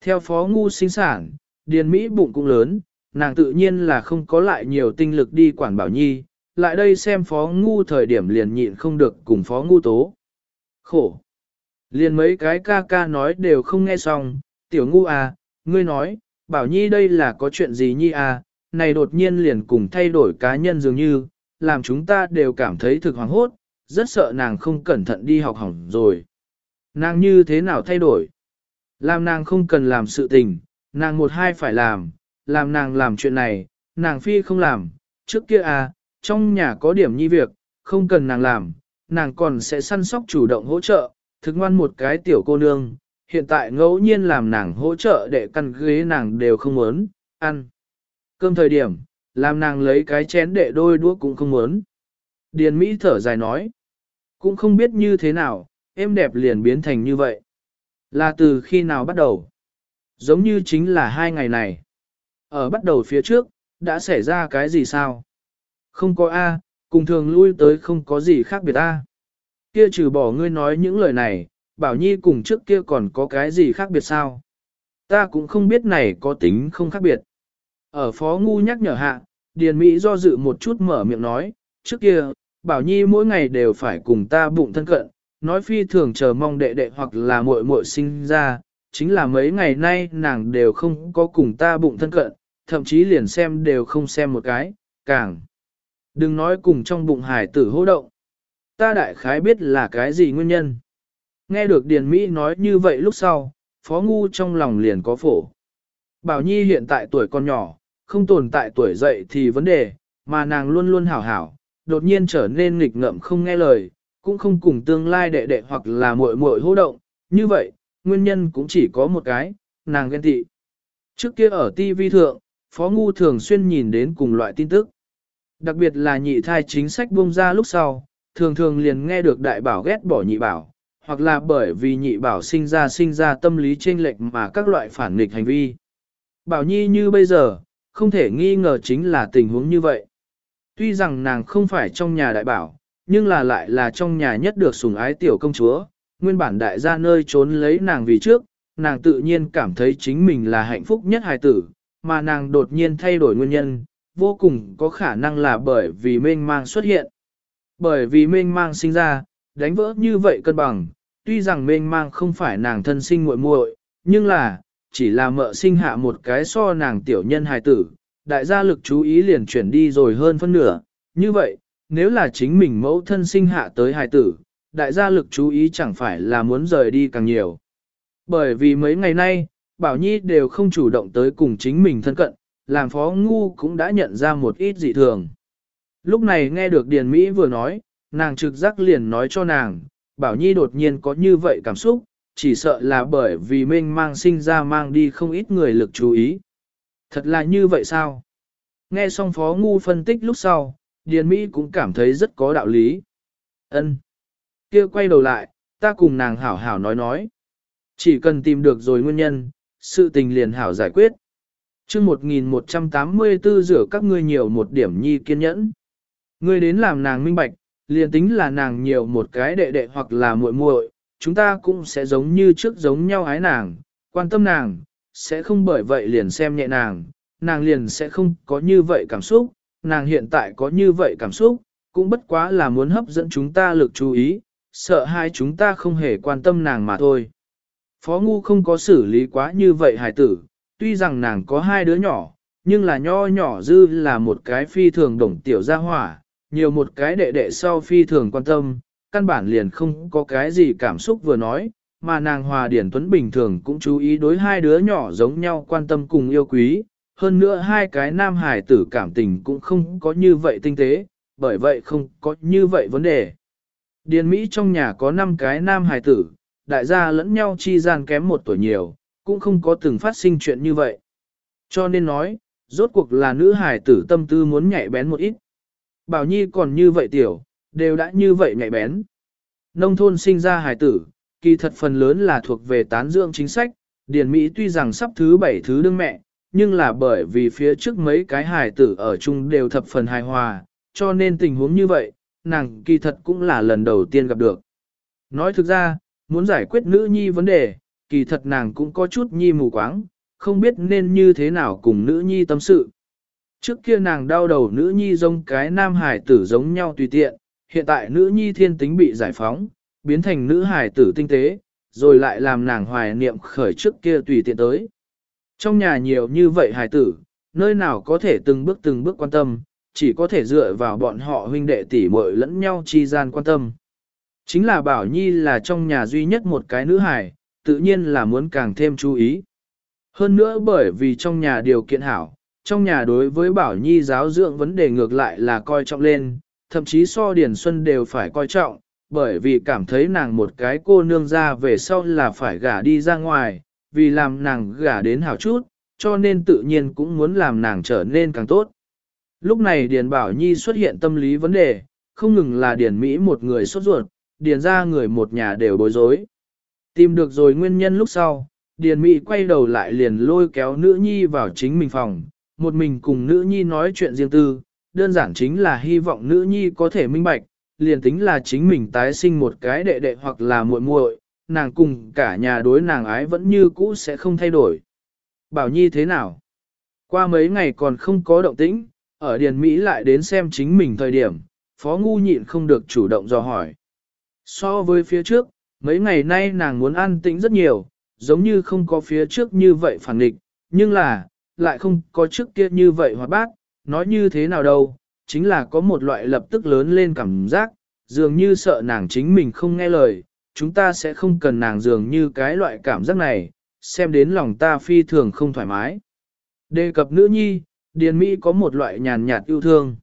Theo phó ngu sinh sản, Điền Mỹ bụng cũng lớn, nàng tự nhiên là không có lại nhiều tinh lực đi quản Bảo Nhi, lại đây xem phó ngu thời điểm liền nhịn không được cùng phó ngu tố. Khổ! Liền mấy cái ca ca nói đều không nghe xong, tiểu ngu à, ngươi nói, bảo nhi đây là có chuyện gì nhi à, này đột nhiên liền cùng thay đổi cá nhân dường như, làm chúng ta đều cảm thấy thực hoàng hốt, rất sợ nàng không cẩn thận đi học hỏng rồi. Nàng như thế nào thay đổi? Làm nàng không cần làm sự tình, nàng một hai phải làm, làm nàng làm chuyện này, nàng phi không làm, trước kia à, trong nhà có điểm nhi việc, không cần nàng làm, nàng còn sẽ săn sóc chủ động hỗ trợ, thực ngoan một cái tiểu cô nương, hiện tại ngẫu nhiên làm nàng hỗ trợ để căn ghế nàng đều không muốn, ăn. Cơm thời điểm, làm nàng lấy cái chén để đôi đũa cũng không muốn. Điền Mỹ thở dài nói, cũng không biết như thế nào, em đẹp liền biến thành như vậy. Là từ khi nào bắt đầu? Giống như chính là hai ngày này. Ở bắt đầu phía trước, đã xảy ra cái gì sao? Không có A, cùng thường lui tới không có gì khác biệt A. Kia trừ bỏ ngươi nói những lời này, Bảo Nhi cùng trước kia còn có cái gì khác biệt sao? Ta cũng không biết này có tính không khác biệt. Ở Phó Ngu nhắc nhở hạ, Điền Mỹ do dự một chút mở miệng nói, trước kia, Bảo Nhi mỗi ngày đều phải cùng ta bụng thân cận, nói phi thường chờ mong đệ đệ hoặc là muội muội sinh ra, chính là mấy ngày nay nàng đều không có cùng ta bụng thân cận, thậm chí liền xem đều không xem một cái, càng. Đừng nói cùng trong bụng hải tử hô động. Ta đại khái biết là cái gì nguyên nhân. Nghe được Điền Mỹ nói như vậy lúc sau, Phó Ngu trong lòng liền có phổ. Bảo Nhi hiện tại tuổi còn nhỏ, không tồn tại tuổi dậy thì vấn đề, mà nàng luôn luôn hảo hảo, đột nhiên trở nên nghịch ngợm không nghe lời, cũng không cùng tương lai đệ đệ hoặc là muội muội hô động. Như vậy, nguyên nhân cũng chỉ có một cái, nàng ghen tị. Trước kia ở TV thượng, Phó Ngu thường xuyên nhìn đến cùng loại tin tức. Đặc biệt là nhị thai chính sách bung ra lúc sau, thường thường liền nghe được đại bảo ghét bỏ nhị bảo, hoặc là bởi vì nhị bảo sinh ra sinh ra tâm lý chênh lệch mà các loại phản nghịch hành vi. Bảo Nhi như bây giờ, không thể nghi ngờ chính là tình huống như vậy. Tuy rằng nàng không phải trong nhà đại bảo, nhưng là lại là trong nhà nhất được sủng ái tiểu công chúa, nguyên bản đại gia nơi trốn lấy nàng vì trước, nàng tự nhiên cảm thấy chính mình là hạnh phúc nhất hài tử, mà nàng đột nhiên thay đổi nguyên nhân, vô cùng có khả năng là bởi vì mênh mang xuất hiện. Bởi vì mênh mang sinh ra, đánh vỡ như vậy cân bằng, tuy rằng mênh mang không phải nàng thân sinh muội muội, nhưng là, chỉ là mợ sinh hạ một cái so nàng tiểu nhân hài tử, đại gia lực chú ý liền chuyển đi rồi hơn phân nửa, như vậy, nếu là chính mình mẫu thân sinh hạ tới hài tử, đại gia lực chú ý chẳng phải là muốn rời đi càng nhiều. Bởi vì mấy ngày nay, Bảo Nhi đều không chủ động tới cùng chính mình thân cận, làm phó ngu cũng đã nhận ra một ít dị thường. Lúc này nghe được Điền Mỹ vừa nói, nàng trực giác liền nói cho nàng, Bảo Nhi đột nhiên có như vậy cảm xúc, chỉ sợ là bởi vì mênh mang sinh ra mang đi không ít người lực chú ý. Thật là như vậy sao? Nghe xong Phó Ngu phân tích lúc sau, Điền Mỹ cũng cảm thấy rất có đạo lý. Ân, kia quay đầu lại, ta cùng nàng hảo hảo nói nói. Chỉ cần tìm được rồi nguyên nhân, sự tình liền hảo giải quyết. chương 1184 rửa các ngươi nhiều một điểm nhi kiên nhẫn. Ngươi đến làm nàng minh bạch, liền tính là nàng nhiều một cái đệ đệ hoặc là muội muội, chúng ta cũng sẽ giống như trước giống nhau ái nàng, quan tâm nàng, sẽ không bởi vậy liền xem nhẹ nàng, nàng liền sẽ không có như vậy cảm xúc, nàng hiện tại có như vậy cảm xúc, cũng bất quá là muốn hấp dẫn chúng ta lực chú ý, sợ hai chúng ta không hề quan tâm nàng mà thôi. Phó Ngu không có xử lý quá như vậy hài tử, tuy rằng nàng có hai đứa nhỏ, nhưng là nho nhỏ dư là một cái phi thường đồng tiểu gia hỏa, nhiều một cái đệ đệ sau phi thường quan tâm, căn bản liền không có cái gì cảm xúc vừa nói, mà nàng Hòa Điển Tuấn bình thường cũng chú ý đối hai đứa nhỏ giống nhau quan tâm cùng yêu quý, hơn nữa hai cái nam hải tử cảm tình cũng không có như vậy tinh tế, bởi vậy không có như vậy vấn đề. Điền Mỹ trong nhà có 5 cái nam hải tử, đại gia lẫn nhau chi gian kém một tuổi nhiều, cũng không có từng phát sinh chuyện như vậy. Cho nên nói, rốt cuộc là nữ hải tử tâm tư muốn nhạy bén một ít. Bảo Nhi còn như vậy tiểu, đều đã như vậy nhạy bén. Nông thôn sinh ra hải tử, kỳ thật phần lớn là thuộc về tán dưỡng chính sách, Điền Mỹ tuy rằng sắp thứ bảy thứ đương mẹ, nhưng là bởi vì phía trước mấy cái hải tử ở chung đều thập phần hài hòa, cho nên tình huống như vậy, nàng kỳ thật cũng là lần đầu tiên gặp được. Nói thực ra, muốn giải quyết nữ nhi vấn đề, kỳ thật nàng cũng có chút nhi mù quáng, không biết nên như thế nào cùng nữ nhi tâm sự. Trước kia nàng đau đầu nữ nhi giống cái nam hải tử giống nhau tùy tiện, hiện tại nữ nhi thiên tính bị giải phóng, biến thành nữ hải tử tinh tế, rồi lại làm nàng hoài niệm khởi trước kia tùy tiện tới. Trong nhà nhiều như vậy hải tử, nơi nào có thể từng bước từng bước quan tâm, chỉ có thể dựa vào bọn họ huynh đệ tỷ muội lẫn nhau chi gian quan tâm. Chính là Bảo Nhi là trong nhà duy nhất một cái nữ hải, tự nhiên là muốn càng thêm chú ý. Hơn nữa bởi vì trong nhà điều kiện hảo, trong nhà đối với Bảo Nhi giáo dưỡng vấn đề ngược lại là coi trọng lên, thậm chí so Điền Xuân đều phải coi trọng, bởi vì cảm thấy nàng một cái cô nương ra về sau là phải gả đi ra ngoài, vì làm nàng gả đến hảo chút, cho nên tự nhiên cũng muốn làm nàng trở nên càng tốt. Lúc này Điền Bảo Nhi xuất hiện tâm lý vấn đề, không ngừng là Điền Mỹ một người sốt ruột, Điền ra người một nhà đều bối rối. Tìm được rồi nguyên nhân lúc sau, Điền Mỹ quay đầu lại liền lôi kéo nữ nhi vào chính mình phòng, một mình cùng nữ nhi nói chuyện riêng tư, đơn giản chính là hy vọng nữ nhi có thể minh bạch, liền tính là chính mình tái sinh một cái đệ đệ hoặc là muội muội, nàng cùng cả nhà đối nàng ái vẫn như cũ sẽ không thay đổi. Bảo Nhi thế nào? Qua mấy ngày còn không có động tĩnh, ở Điền Mỹ lại đến xem chính mình thời điểm, Phó Ngu nhịn không được chủ động dò hỏi. So với phía trước, mấy ngày nay nàng muốn an tĩnh rất nhiều, giống như không có phía trước như vậy phản định, nhưng là, lại không có trước kia như vậy hoạt bát, nói như thế nào đâu, chính là có một loại lập tức lớn lên cảm giác, dường như sợ nàng chính mình không nghe lời, chúng ta sẽ không cần nàng dường như cái loại cảm giác này, xem đến lòng ta phi thường không thoải mái. Đề cập nữ nhi, Điền Mỹ có một loại nhàn nhạt yêu thương.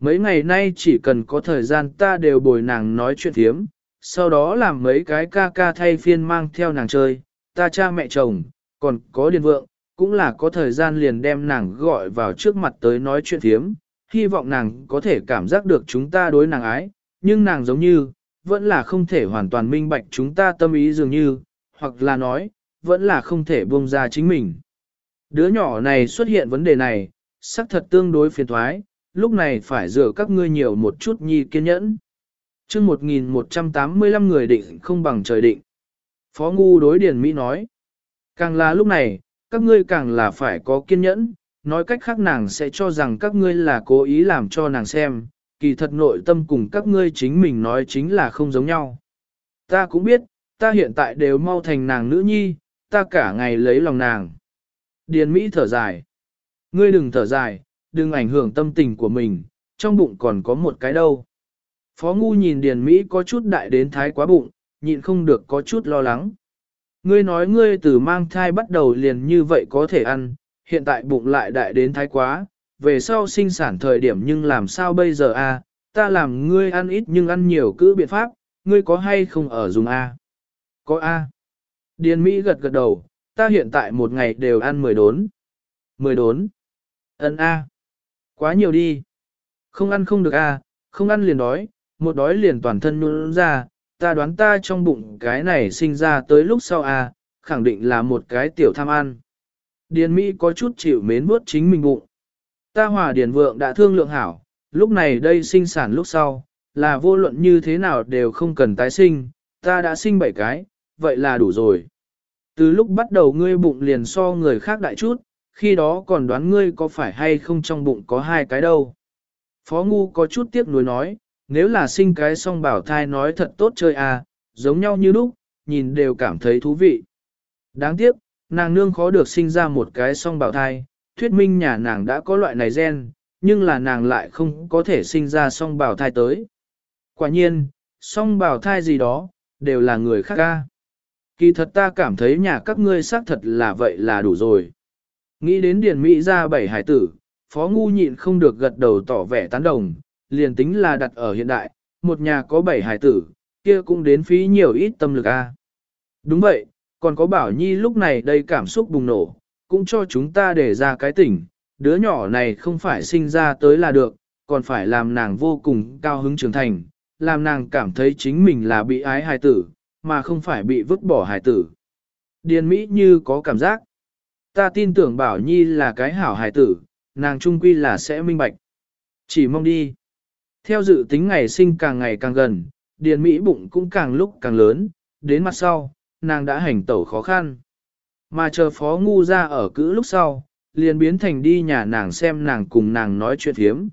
Mấy ngày nay chỉ cần có thời gian ta đều bồi nàng nói chuyện thiếm, sau đó làm mấy cái ca ca thay phiên mang theo nàng chơi, ta cha mẹ chồng, còn có điền vượng, cũng là có thời gian liền đem nàng gọi vào trước mặt tới nói chuyện thiếm, hy vọng nàng có thể cảm giác được chúng ta đối nàng ái, nhưng nàng giống như, vẫn là không thể hoàn toàn minh bạch chúng ta tâm ý dường như, hoặc là nói, vẫn là không thể buông ra chính mình. Đứa nhỏ này xuất hiện vấn đề này, xác thật tương đối phiền thoái, lúc này phải dựa các ngươi nhiều một chút nhi kiên nhẫn. chương 1185 người định không bằng trời định. Phó Ngu đối Điền Mỹ nói, càng là lúc này, các ngươi càng là phải có kiên nhẫn, nói cách khác nàng sẽ cho rằng các ngươi là cố ý làm cho nàng xem, kỳ thật nội tâm cùng các ngươi chính mình nói chính là không giống nhau. Ta cũng biết, ta hiện tại đều mau thành nàng nữ nhi, ta cả ngày lấy lòng nàng. Điền Mỹ thở dài. Ngươi đừng thở dài, đừng ảnh hưởng tâm tình của mình, trong bụng còn có một cái đâu. Phó Ngu nhìn Điền Mỹ có chút đại đến thái quá bụng, nhịn không được có chút lo lắng. Ngươi nói ngươi từ mang thai bắt đầu liền như vậy có thể ăn, hiện tại bụng lại đại đến thái quá, về sau sinh sản thời điểm nhưng làm sao bây giờ a? ta làm ngươi ăn ít nhưng ăn nhiều cứ biện pháp, ngươi có hay không ở dùng a? Có a. Điền Mỹ gật gật đầu, ta hiện tại một ngày đều ăn 10 đốn. mười đốn. Ấn A. Quá nhiều đi. Không ăn không được A, không ăn liền đói, một đói liền toàn thân nhún ra, ta đoán ta trong bụng cái này sinh ra tới lúc sau à khẳng định là một cái tiểu tham ăn. Điền Mỹ có chút chịu mến bước chính mình bụng. Ta hòa Điền Vượng đã thương lượng hảo, lúc này đây sinh sản lúc sau, là vô luận như thế nào đều không cần tái sinh, ta đã sinh bảy cái, vậy là đủ rồi. Từ lúc bắt đầu ngươi bụng liền so người khác đại chút, khi đó còn đoán ngươi có phải hay không trong bụng có hai cái đâu. Phó Ngu có chút tiếc nuối nói, nếu là sinh cái song bảo thai nói thật tốt chơi à, giống nhau như lúc, nhìn đều cảm thấy thú vị. Đáng tiếc, nàng nương khó được sinh ra một cái song bảo thai, thuyết minh nhà nàng đã có loại này gen, nhưng là nàng lại không có thể sinh ra song bảo thai tới. Quả nhiên, song bảo thai gì đó, đều là người khác ca. Kỳ thật ta cảm thấy nhà các ngươi xác thật là vậy là đủ rồi. Nghĩ đến điển Mỹ ra bảy hải tử, phó ngu nhịn không được gật đầu tỏ vẻ tán đồng, liền tính là đặt ở hiện đại, một nhà có bảy hải tử, kia cũng đến phí nhiều ít tâm lực a. Đúng vậy, còn có bảo nhi lúc này đây cảm xúc bùng nổ, cũng cho chúng ta để ra cái tỉnh, đứa nhỏ này không phải sinh ra tới là được, còn phải làm nàng vô cùng cao hứng trưởng thành, làm nàng cảm thấy chính mình là bị ái hài tử, mà không phải bị vứt bỏ hài tử. Điền Mỹ như có cảm giác. Ta tin tưởng Bảo Nhi là cái hảo hài tử, nàng trung quy là sẽ minh bạch. Chỉ mong đi. Theo dự tính ngày sinh càng ngày càng gần, Điền Mỹ bụng cũng càng lúc càng lớn, đến mặt sau, nàng đã hành tẩu khó khăn. Mà chờ phó ngu ra ở cữ lúc sau, liền biến thành đi nhà nàng xem nàng cùng nàng nói chuyện hiếm.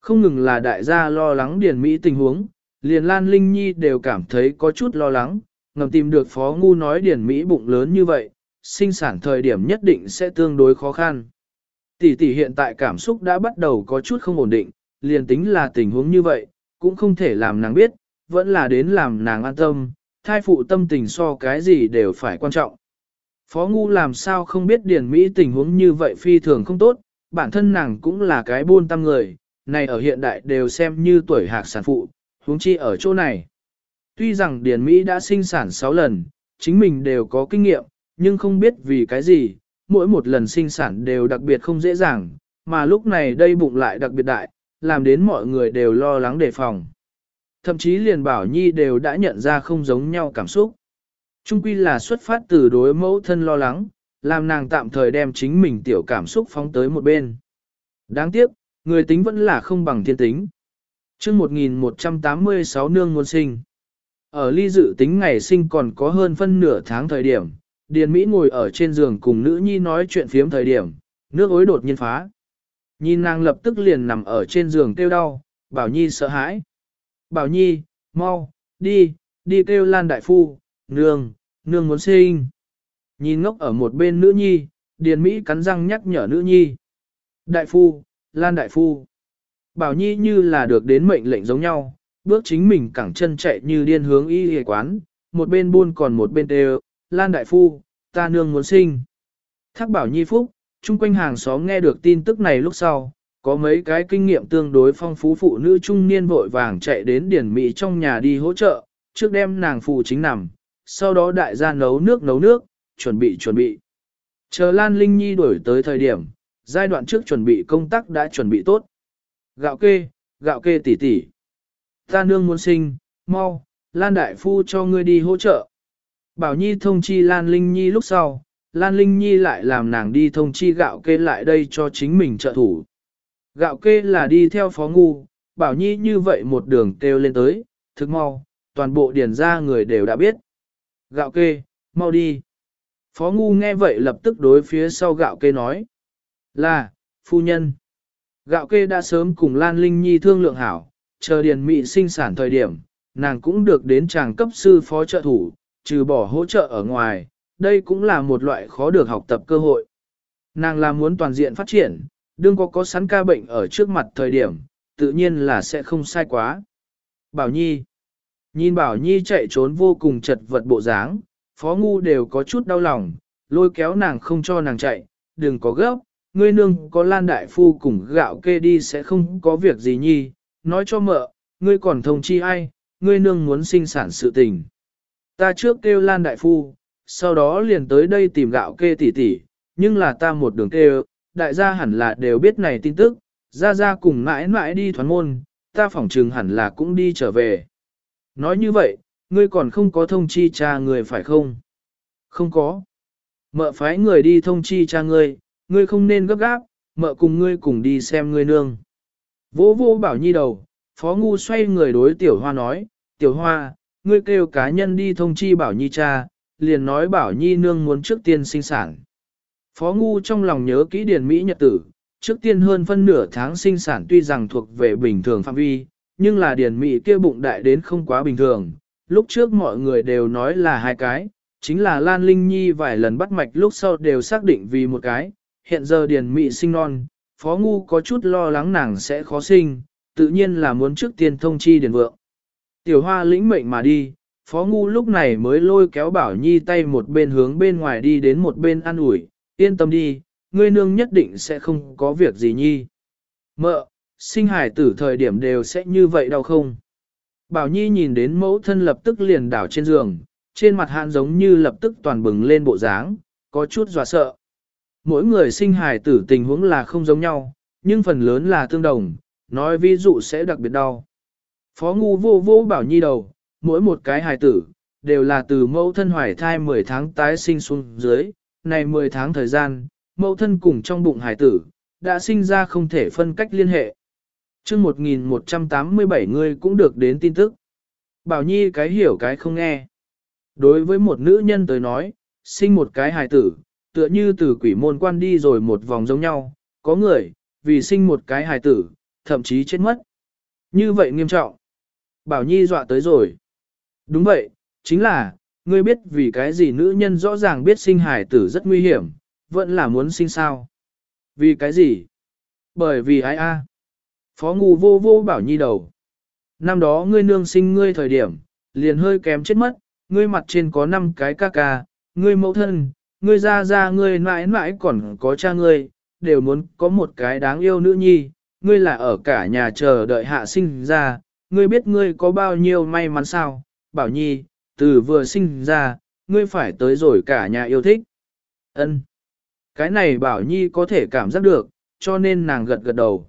Không ngừng là đại gia lo lắng Điền Mỹ tình huống, liền Lan Linh Nhi đều cảm thấy có chút lo lắng, ngầm tìm được phó ngu nói Điền Mỹ bụng lớn như vậy, sinh sản thời điểm nhất định sẽ tương đối khó khăn. Tỷ tỷ hiện tại cảm xúc đã bắt đầu có chút không ổn định, liền tính là tình huống như vậy, cũng không thể làm nàng biết, vẫn là đến làm nàng an tâm, thai phụ tâm tình so cái gì đều phải quan trọng. Phó Ngu làm sao không biết Điền Mỹ tình huống như vậy phi thường không tốt, bản thân nàng cũng là cái buôn tâm người, này ở hiện đại đều xem như tuổi hạc sản phụ, huống chi ở chỗ này. Tuy rằng Điền Mỹ đã sinh sản 6 lần, chính mình đều có kinh nghiệm, nhưng không biết vì cái gì, mỗi một lần sinh sản đều đặc biệt không dễ dàng, mà lúc này đây bụng lại đặc biệt đại, làm đến mọi người đều lo lắng đề phòng. Thậm chí liền bảo nhi đều đã nhận ra không giống nhau cảm xúc. Trung quy là xuất phát từ đối mẫu thân lo lắng, làm nàng tạm thời đem chính mình tiểu cảm xúc phóng tới một bên. Đáng tiếc, người tính vẫn là không bằng thiên tính. chương 1186 nương nguồn sinh. Ở ly dự tính ngày sinh còn có hơn phân nửa tháng thời điểm, Điền Mỹ ngồi ở trên giường cùng nữ nhi nói chuyện phiếm thời điểm, nước ối đột nhiên phá. Nhìn nàng lập tức liền nằm ở trên giường kêu đau, Bảo Nhi sợ hãi. Bảo Nhi, mau, đi, đi kêu Lan Đại Phu, nương, nương muốn sinh. Nhìn ngốc ở một bên nữ nhi, Điền Mỹ cắn răng nhắc nhở nữ nhi. Đại Phu, Lan Đại Phu. Bảo Nhi như là được đến mệnh lệnh giống nhau, bước chính mình cẳng chân chạy như điên hướng y hề quán, một bên buôn còn một bên đều, Lan Đại Phu, ta nương muốn sinh. Thác Bảo Nhi Phúc, chung quanh hàng xóm nghe được tin tức này lúc sau, có mấy cái kinh nghiệm tương đối phong phú phụ nữ trung niên vội vàng chạy đến điển mỹ trong nhà đi hỗ trợ, trước đem nàng phụ chính nằm, sau đó đại gia nấu nước nấu nước, chuẩn bị chuẩn bị. Chờ Lan Linh Nhi đuổi tới thời điểm, giai đoạn trước chuẩn bị công tác đã chuẩn bị tốt. Gạo kê, gạo kê tỉ tỉ. Ta nương muốn sinh, mau, Lan Đại Phu cho ngươi đi hỗ trợ. Bảo Nhi thông chi Lan Linh Nhi lúc sau, Lan Linh Nhi lại làm nàng đi thông chi gạo kê lại đây cho chính mình trợ thủ. Gạo kê là đi theo phó ngu, Bảo Nhi như vậy một đường kêu lên tới, thức mau, toàn bộ điển ra người đều đã biết. Gạo kê, mau đi. Phó ngu nghe vậy lập tức đối phía sau gạo kê nói. Là, phu nhân. Gạo kê đã sớm cùng Lan Linh Nhi thương lượng hảo, chờ điền mị sinh sản thời điểm, nàng cũng được đến chàng cấp sư phó trợ thủ, trừ bỏ hỗ trợ ở ngoài, đây cũng là một loại khó được học tập cơ hội. Nàng là muốn toàn diện phát triển, đương có có sẵn ca bệnh ở trước mặt thời điểm, tự nhiên là sẽ không sai quá. Bảo Nhi Nhìn Bảo Nhi chạy trốn vô cùng chật vật bộ dáng, Phó Ngu đều có chút đau lòng, lôi kéo nàng không cho nàng chạy, đừng có gấp, ngươi nương có Lan Đại Phu cùng gạo kê đi sẽ không có việc gì nhi, nói cho mợ, ngươi còn thông chi ai, ngươi nương muốn sinh sản sự tình. Ta trước kêu Lan Đại Phu, sau đó liền tới đây tìm gạo kê tỉ tỉ, nhưng là ta một đường kê đại gia hẳn là đều biết này tin tức, ra ra cùng mãi mãi đi thoán môn, ta phỏng trừng hẳn là cũng đi trở về. Nói như vậy, ngươi còn không có thông chi cha người phải không? Không có. Mợ phái người đi thông chi cha ngươi, ngươi không nên gấp gáp, mợ cùng ngươi cùng đi xem ngươi nương. Vô vô bảo nhi đầu, phó ngu xoay người đối tiểu hoa nói, tiểu hoa, ngươi kêu cá nhân đi thông chi bảo nhi cha, liền nói bảo nhi nương muốn trước tiên sinh sản. Phó ngu trong lòng nhớ kỹ điển Mỹ nhật tử, trước tiên hơn phân nửa tháng sinh sản tuy rằng thuộc về bình thường phạm vi, nhưng là điển Mỹ kia bụng đại đến không quá bình thường. Lúc trước mọi người đều nói là hai cái, chính là Lan Linh Nhi vài lần bắt mạch lúc sau đều xác định vì một cái, hiện giờ điển Mỹ sinh non, Phó Ngu có chút lo lắng nàng sẽ khó sinh, tự nhiên là muốn trước tiên thông chi điển vượng. Tiểu hoa lĩnh mệnh mà đi, Phó Ngu lúc này mới lôi kéo Bảo Nhi tay một bên hướng bên ngoài đi đến một bên ăn ủi, yên tâm đi, ngươi nương nhất định sẽ không có việc gì nhi. Mợ, sinh hải tử thời điểm đều sẽ như vậy đâu không? Bảo Nhi nhìn đến mẫu thân lập tức liền đảo trên giường, trên mặt hạn giống như lập tức toàn bừng lên bộ dáng, có chút dọa sợ. Mỗi người sinh hài tử tình huống là không giống nhau, nhưng phần lớn là tương đồng, nói ví dụ sẽ đặc biệt đau. Phó ngu vô vô bảo nhi đầu, mỗi một cái hài tử, đều là từ mẫu thân hoài thai 10 tháng tái sinh xuống dưới, này 10 tháng thời gian, mẫu thân cùng trong bụng hài tử, đã sinh ra không thể phân cách liên hệ. chương 1187 người cũng được đến tin tức. Bảo Nhi cái hiểu cái không nghe. Đối với một nữ nhân tới nói, sinh một cái hài tử, tựa như từ quỷ môn quan đi rồi một vòng giống nhau, có người, vì sinh một cái hài tử, thậm chí chết mất. Như vậy nghiêm trọng. Bảo Nhi dọa tới rồi. Đúng vậy, chính là, ngươi biết vì cái gì nữ nhân rõ ràng biết sinh hài tử rất nguy hiểm, vẫn là muốn sinh sao. Vì cái gì? Bởi vì ai a? Phó ngu vô vô Bảo Nhi đầu. Năm đó ngươi nương sinh ngươi thời điểm, liền hơi kém chết mất, ngươi mặt trên có 5 cái ca ca, ngươi mẫu thân, ngươi ra ra ngươi mãi mãi còn có cha ngươi, đều muốn có một cái đáng yêu nữ nhi, ngươi là ở cả nhà chờ đợi hạ sinh ra, ngươi biết ngươi có bao nhiêu may mắn sao, bảo nhi, từ vừa sinh ra, ngươi phải tới rồi cả nhà yêu thích. ân Cái này bảo nhi có thể cảm giác được, cho nên nàng gật gật đầu.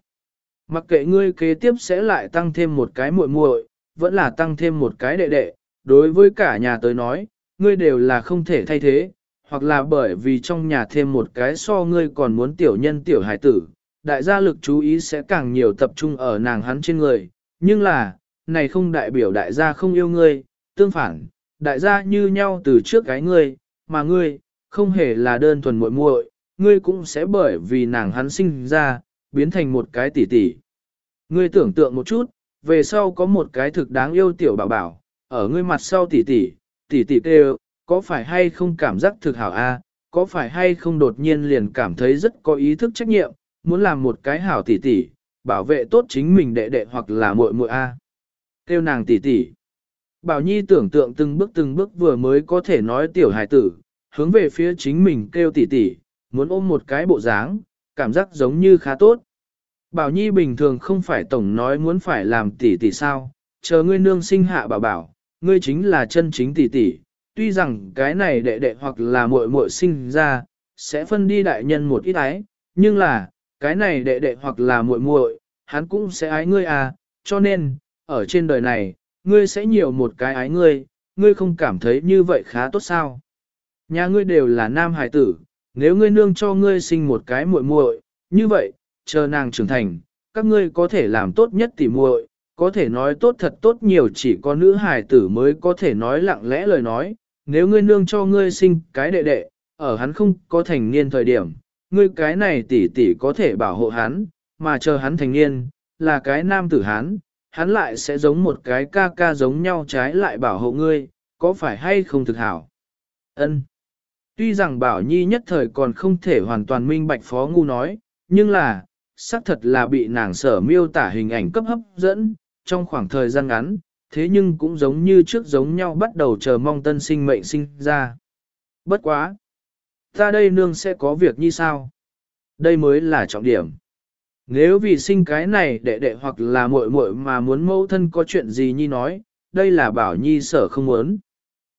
Mặc kệ ngươi kế tiếp sẽ lại tăng thêm một cái muội muội, vẫn là tăng thêm một cái đệ đệ, đối với cả nhà tới nói, ngươi đều là không thể thay thế, hoặc là bởi vì trong nhà thêm một cái so ngươi còn muốn tiểu nhân tiểu hải tử, đại gia lực chú ý sẽ càng nhiều tập trung ở nàng hắn trên người, nhưng là, này không đại biểu đại gia không yêu ngươi, tương phản, đại gia như nhau từ trước cái ngươi, mà ngươi, không hề là đơn thuần muội muội, ngươi cũng sẽ bởi vì nàng hắn sinh ra, biến thành một cái tỷ tỷ. Ngươi tưởng tượng một chút, về sau có một cái thực đáng yêu tiểu bảo bảo, ở ngươi mặt sau tỷ tỷ, tỷ tỷ kêu, có phải hay không cảm giác thực hảo a? có phải hay không đột nhiên liền cảm thấy rất có ý thức trách nhiệm, muốn làm một cái hảo tỷ tỷ, bảo vệ tốt chính mình đệ đệ hoặc là muội muội a. Kêu nàng tỷ tỷ. Bảo Nhi tưởng tượng từng bước từng bước vừa mới có thể nói tiểu hài tử, hướng về phía chính mình kêu tỉ tỉ muốn ôm một cái bộ dáng, cảm giác giống như khá tốt. Bảo Nhi bình thường không phải tổng nói muốn phải làm tỷ tỷ sao, chờ ngươi nương sinh hạ bảo bảo, ngươi chính là chân chính tỷ tỷ, tuy rằng cái này đệ đệ hoặc là muội muội sinh ra, sẽ phân đi đại nhân một ít ái, nhưng là, cái này đệ đệ hoặc là muội muội, hắn cũng sẽ ái ngươi à, cho nên, ở trên đời này, ngươi sẽ nhiều một cái ái ngươi, ngươi không cảm thấy như vậy khá tốt sao? Nhà ngươi đều là nam hải tử, nếu ngươi nương cho ngươi sinh một cái muội muội, như vậy, chờ nàng trưởng thành, các ngươi có thể làm tốt nhất tỉ muội, có thể nói tốt thật tốt nhiều chỉ có nữ hải tử mới có thể nói lặng lẽ lời nói, nếu ngươi nương cho ngươi sinh cái đệ đệ, ở hắn không có thành niên thời điểm, ngươi cái này tỷ tỷ có thể bảo hộ hắn, mà chờ hắn thành niên, là cái nam tử hắn, hắn lại sẽ giống một cái ca ca giống nhau trái lại bảo hộ ngươi, có phải hay không thực hảo? Ân. Tuy rằng Bảo Nhi nhất thời còn không thể hoàn toàn minh bạch phó ngu nói, nhưng là, xác thật là bị nàng sở miêu tả hình ảnh cấp hấp dẫn, trong khoảng thời gian ngắn, thế nhưng cũng giống như trước giống nhau bắt đầu chờ mong tân sinh mệnh sinh ra. Bất quá! Ta đây nương sẽ có việc như sao? Đây mới là trọng điểm. Nếu vì sinh cái này đệ đệ hoặc là muội muội mà muốn mẫu thân có chuyện gì nhi nói, đây là bảo nhi sở không muốn.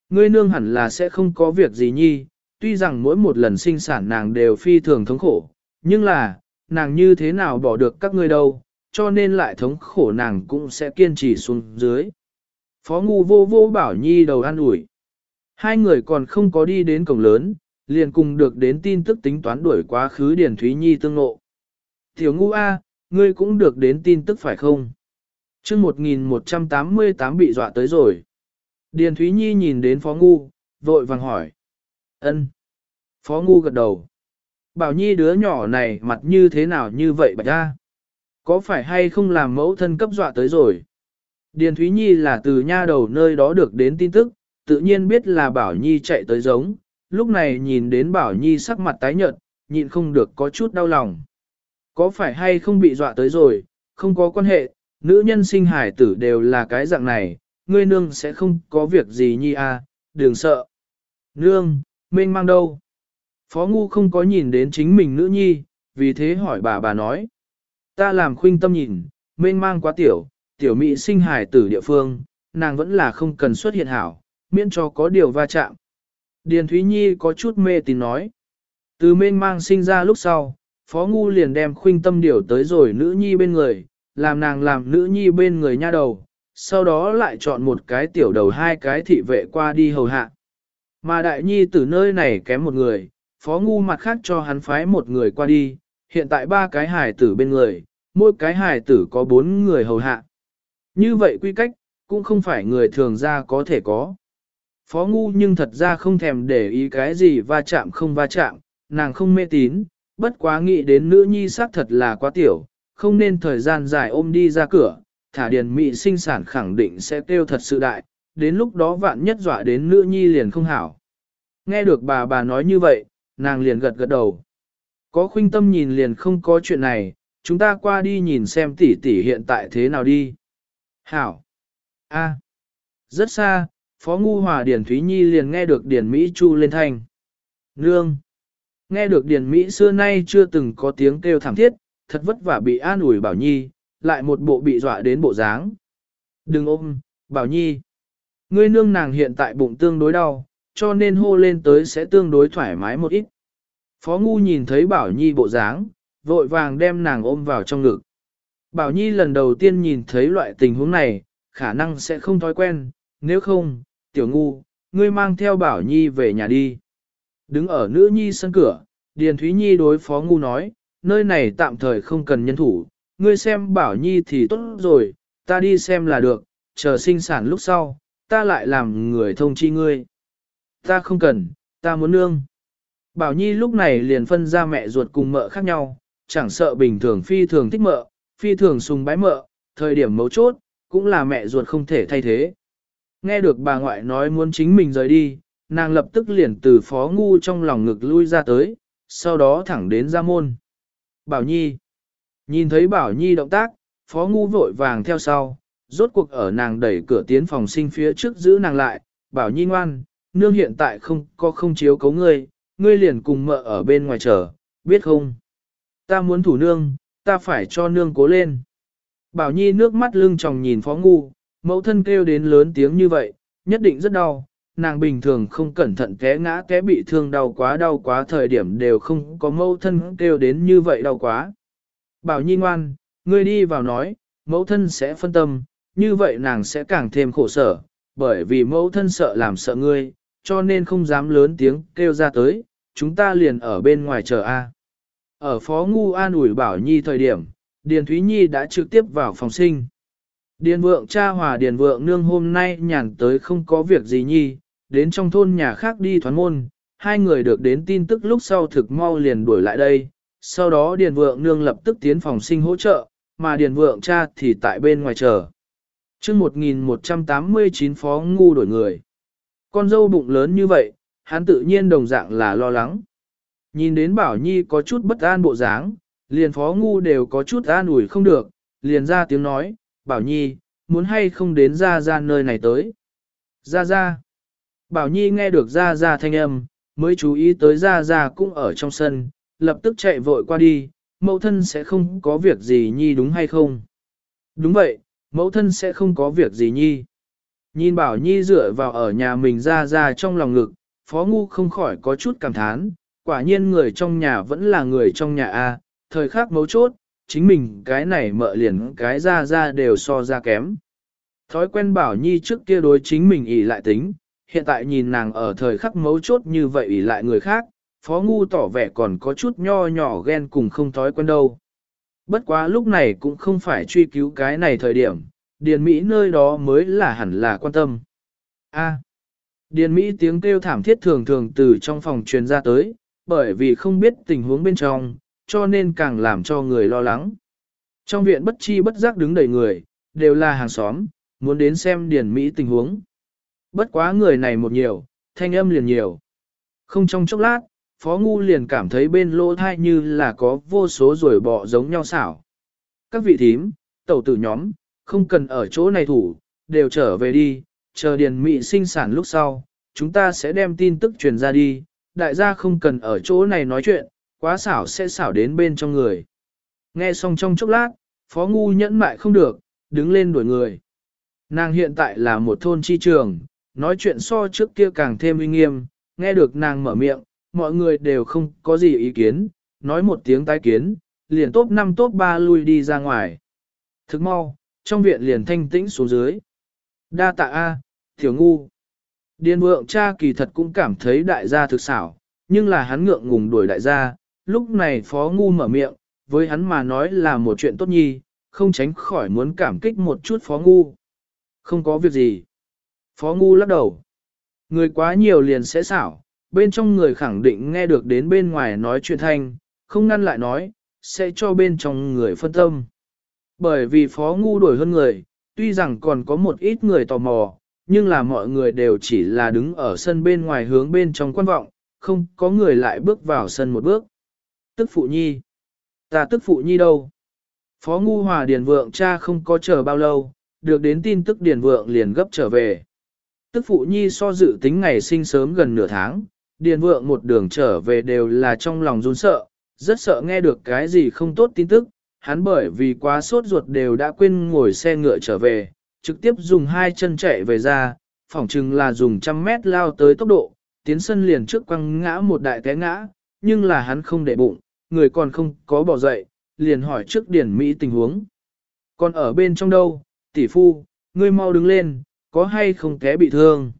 Ngươi nương hẳn là sẽ không có việc gì nhi, tuy rằng mỗi một lần sinh sản nàng đều phi thường thống khổ, Nhưng là, nàng như thế nào bỏ được các ngươi đâu, cho nên lại thống khổ nàng cũng sẽ kiên trì xuống dưới. Phó ngu vô vô bảo nhi đầu an ủi. Hai người còn không có đi đến cổng lớn, liền cùng được đến tin tức tính toán đuổi quá khứ Điền Thúy Nhi tương ngộ. Tiểu ngu A, ngươi cũng được đến tin tức phải không? chương 1188 bị dọa tới rồi. Điền Thúy Nhi nhìn đến Phó Ngu, vội vàng hỏi. ân Phó Ngu gật đầu. Bảo Nhi đứa nhỏ này mặt như thế nào như vậy bạch ra? Có phải hay không làm mẫu thân cấp dọa tới rồi? Điền Thúy Nhi là từ nha đầu nơi đó được đến tin tức, tự nhiên biết là Bảo Nhi chạy tới giống, lúc này nhìn đến Bảo Nhi sắc mặt tái nhợt, nhịn không được có chút đau lòng. Có phải hay không bị dọa tới rồi, không có quan hệ, nữ nhân sinh hải tử đều là cái dạng này, ngươi nương sẽ không có việc gì nhi à, đừng sợ. Nương, mênh mang đâu? Phó ngu không có nhìn đến chính mình nữ nhi, vì thế hỏi bà bà nói. Ta làm khuynh tâm nhìn, mênh mang quá tiểu, tiểu mỹ sinh hải tử địa phương, nàng vẫn là không cần xuất hiện hảo, miễn cho có điều va chạm. Điền Thúy Nhi có chút mê tín nói. Từ mênh mang sinh ra lúc sau, Phó Ngu liền đem khuynh tâm điều tới rồi nữ nhi bên người, làm nàng làm nữ nhi bên người nha đầu, sau đó lại chọn một cái tiểu đầu hai cái thị vệ qua đi hầu hạ. Mà đại nhi từ nơi này kém một người, Phó Ngu mặt khác cho hắn phái một người qua đi, hiện tại ba cái hài tử bên người, mỗi cái hài tử có bốn người hầu hạ. Như vậy quy cách, cũng không phải người thường ra có thể có. Phó ngu nhưng thật ra không thèm để ý cái gì va chạm không va chạm, nàng không mê tín, bất quá nghĩ đến nữ nhi xác thật là quá tiểu, không nên thời gian dài ôm đi ra cửa, thả điền mị sinh sản khẳng định sẽ tiêu thật sự đại, đến lúc đó vạn nhất dọa đến nữ nhi liền không hảo. Nghe được bà bà nói như vậy, nàng liền gật gật đầu. Có khuynh tâm nhìn liền không có chuyện này, chúng ta qua đi nhìn xem tỷ tỷ hiện tại thế nào đi. Hảo. A. Rất xa, Phó Ngu Hòa Điền Thúy Nhi liền nghe được Điền Mỹ Chu lên thanh. Nương! Nghe được Điền Mỹ xưa nay chưa từng có tiếng kêu thảm thiết, thật vất vả bị an ủi Bảo Nhi, lại một bộ bị dọa đến bộ dáng. Đừng ôm, Bảo Nhi! Ngươi nương nàng hiện tại bụng tương đối đau, cho nên hô lên tới sẽ tương đối thoải mái một ít. Phó Ngu nhìn thấy Bảo Nhi bộ dáng, vội vàng đem nàng ôm vào trong ngực. Bảo Nhi lần đầu tiên nhìn thấy loại tình huống này, khả năng sẽ không thói quen, nếu không, tiểu ngu, ngươi mang theo bảo nhi về nhà đi. Đứng ở nữ nhi sân cửa, Điền Thúy Nhi đối phó ngu nói, nơi này tạm thời không cần nhân thủ, ngươi xem bảo nhi thì tốt rồi, ta đi xem là được, chờ sinh sản lúc sau, ta lại làm người thông chi ngươi. Ta không cần, ta muốn nương. Bảo Nhi lúc này liền phân ra mẹ ruột cùng mợ khác nhau, chẳng sợ bình thường phi thường thích mợ, phi thường sùng bái mợ, thời điểm mấu chốt, cũng là mẹ ruột không thể thay thế. Nghe được bà ngoại nói muốn chính mình rời đi, nàng lập tức liền từ phó ngu trong lòng ngực lui ra tới, sau đó thẳng đến ra môn. Bảo Nhi Nhìn thấy Bảo Nhi động tác, phó ngu vội vàng theo sau, rốt cuộc ở nàng đẩy cửa tiến phòng sinh phía trước giữ nàng lại, Bảo Nhi ngoan, nương hiện tại không có không chiếu cấu ngươi, ngươi liền cùng mợ ở bên ngoài chờ, biết không? Ta muốn thủ nương, ta phải cho nương cố lên. Bảo Nhi nước mắt lưng tròng nhìn phó ngu, Mẫu thân kêu đến lớn tiếng như vậy, nhất định rất đau, nàng bình thường không cẩn thận té ngã té bị thương đau quá đau quá thời điểm đều không có mẫu thân kêu đến như vậy đau quá. Bảo Nhi ngoan, ngươi đi vào nói, mẫu thân sẽ phân tâm, như vậy nàng sẽ càng thêm khổ sở, bởi vì mẫu thân sợ làm sợ ngươi, cho nên không dám lớn tiếng kêu ra tới, chúng ta liền ở bên ngoài chờ A. Ở phó ngu an ủi Bảo Nhi thời điểm, Điền Thúy Nhi đã trực tiếp vào phòng sinh. Điền vượng cha hòa điền vượng nương hôm nay nhàn tới không có việc gì nhi, đến trong thôn nhà khác đi thoán môn, hai người được đến tin tức lúc sau thực mau liền đuổi lại đây, sau đó điền vượng nương lập tức tiến phòng sinh hỗ trợ, mà điền vượng cha thì tại bên ngoài chờ. chương 1189 phó ngu đổi người. Con dâu bụng lớn như vậy, hắn tự nhiên đồng dạng là lo lắng. Nhìn đến Bảo Nhi có chút bất an bộ dáng, liền phó ngu đều có chút an ủi không được, liền ra tiếng nói, Bảo Nhi, muốn hay không đến ra ra nơi này tới. Ra ra. Bảo Nhi nghe được ra ra thanh âm, mới chú ý tới ra ra cũng ở trong sân, lập tức chạy vội qua đi, mẫu thân sẽ không có việc gì Nhi đúng hay không? Đúng vậy, mẫu thân sẽ không có việc gì Nhi. Nhìn Bảo Nhi dựa vào ở nhà mình ra ra trong lòng ngực, Phó Ngu không khỏi có chút cảm thán, Quả nhiên người trong nhà vẫn là người trong nhà A, thời khắc mấu chốt, chính mình cái này mợ liền cái ra ra đều so ra kém. Thói quen bảo nhi trước kia đối chính mình ỷ lại tính, hiện tại nhìn nàng ở thời khắc mấu chốt như vậy ủy lại người khác, phó ngu tỏ vẻ còn có chút nho nhỏ ghen cùng không thói quen đâu. Bất quá lúc này cũng không phải truy cứu cái này thời điểm, Điền Mỹ nơi đó mới là hẳn là quan tâm. A. À, Điền Mỹ tiếng kêu thảm thiết thường thường từ trong phòng truyền ra tới, bởi vì không biết tình huống bên trong, cho nên càng làm cho người lo lắng. Trong viện bất chi bất giác đứng đầy người, đều là hàng xóm, muốn đến xem Điền Mỹ tình huống. Bất quá người này một nhiều, thanh âm liền nhiều. Không trong chốc lát, Phó Ngu liền cảm thấy bên lỗ thai như là có vô số rồi bọ giống nhau xảo. Các vị thím, tẩu tử nhóm, không cần ở chỗ này thủ, đều trở về đi, chờ Điền Mỹ sinh sản lúc sau, chúng ta sẽ đem tin tức truyền ra đi, đại gia không cần ở chỗ này nói chuyện, quá xảo sẽ xảo đến bên trong người. Nghe xong trong chốc lát, Phó Ngu nhẫn mại không được, đứng lên đuổi người. Nàng hiện tại là một thôn chi trường, nói chuyện so trước kia càng thêm uy nghiêm, nghe được nàng mở miệng, mọi người đều không có gì ý kiến, nói một tiếng tái kiến, liền tốt 5 tốt 3 lui đi ra ngoài. Thức mau, trong viện liền thanh tĩnh xuống dưới. Đa tạ A, tiểu ngu. Điền vượng cha kỳ thật cũng cảm thấy đại gia thực xảo, nhưng là hắn ngượng ngùng đuổi đại gia, lúc này phó ngu mở miệng, với hắn mà nói là một chuyện tốt nhi, không tránh khỏi muốn cảm kích một chút phó ngu. Không có việc gì. Phó ngu lắc đầu. Người quá nhiều liền sẽ xảo, bên trong người khẳng định nghe được đến bên ngoài nói chuyện thanh, không ngăn lại nói, sẽ cho bên trong người phân tâm. Bởi vì phó ngu đổi hơn người, tuy rằng còn có một ít người tò mò, nhưng là mọi người đều chỉ là đứng ở sân bên ngoài hướng bên trong quan vọng, không có người lại bước vào sân một bước. Tức phụ nhi. Ta tức phụ nhi đâu? Phó ngu hòa điền vượng cha không có chờ bao lâu, được đến tin tức điền vượng liền gấp trở về. Tức phụ nhi so dự tính ngày sinh sớm gần nửa tháng, điền vượng một đường trở về đều là trong lòng run sợ, rất sợ nghe được cái gì không tốt tin tức, hắn bởi vì quá sốt ruột đều đã quên ngồi xe ngựa trở về, trực tiếp dùng hai chân chạy về ra, phỏng chừng là dùng trăm mét lao tới tốc độ, tiến sân liền trước quăng ngã một đại té ngã, nhưng là hắn không để bụng, người còn không có bỏ dậy, liền hỏi trước điển Mỹ tình huống. Còn ở bên trong đâu, tỷ phu, ngươi mau đứng lên, có hay không té bị thương.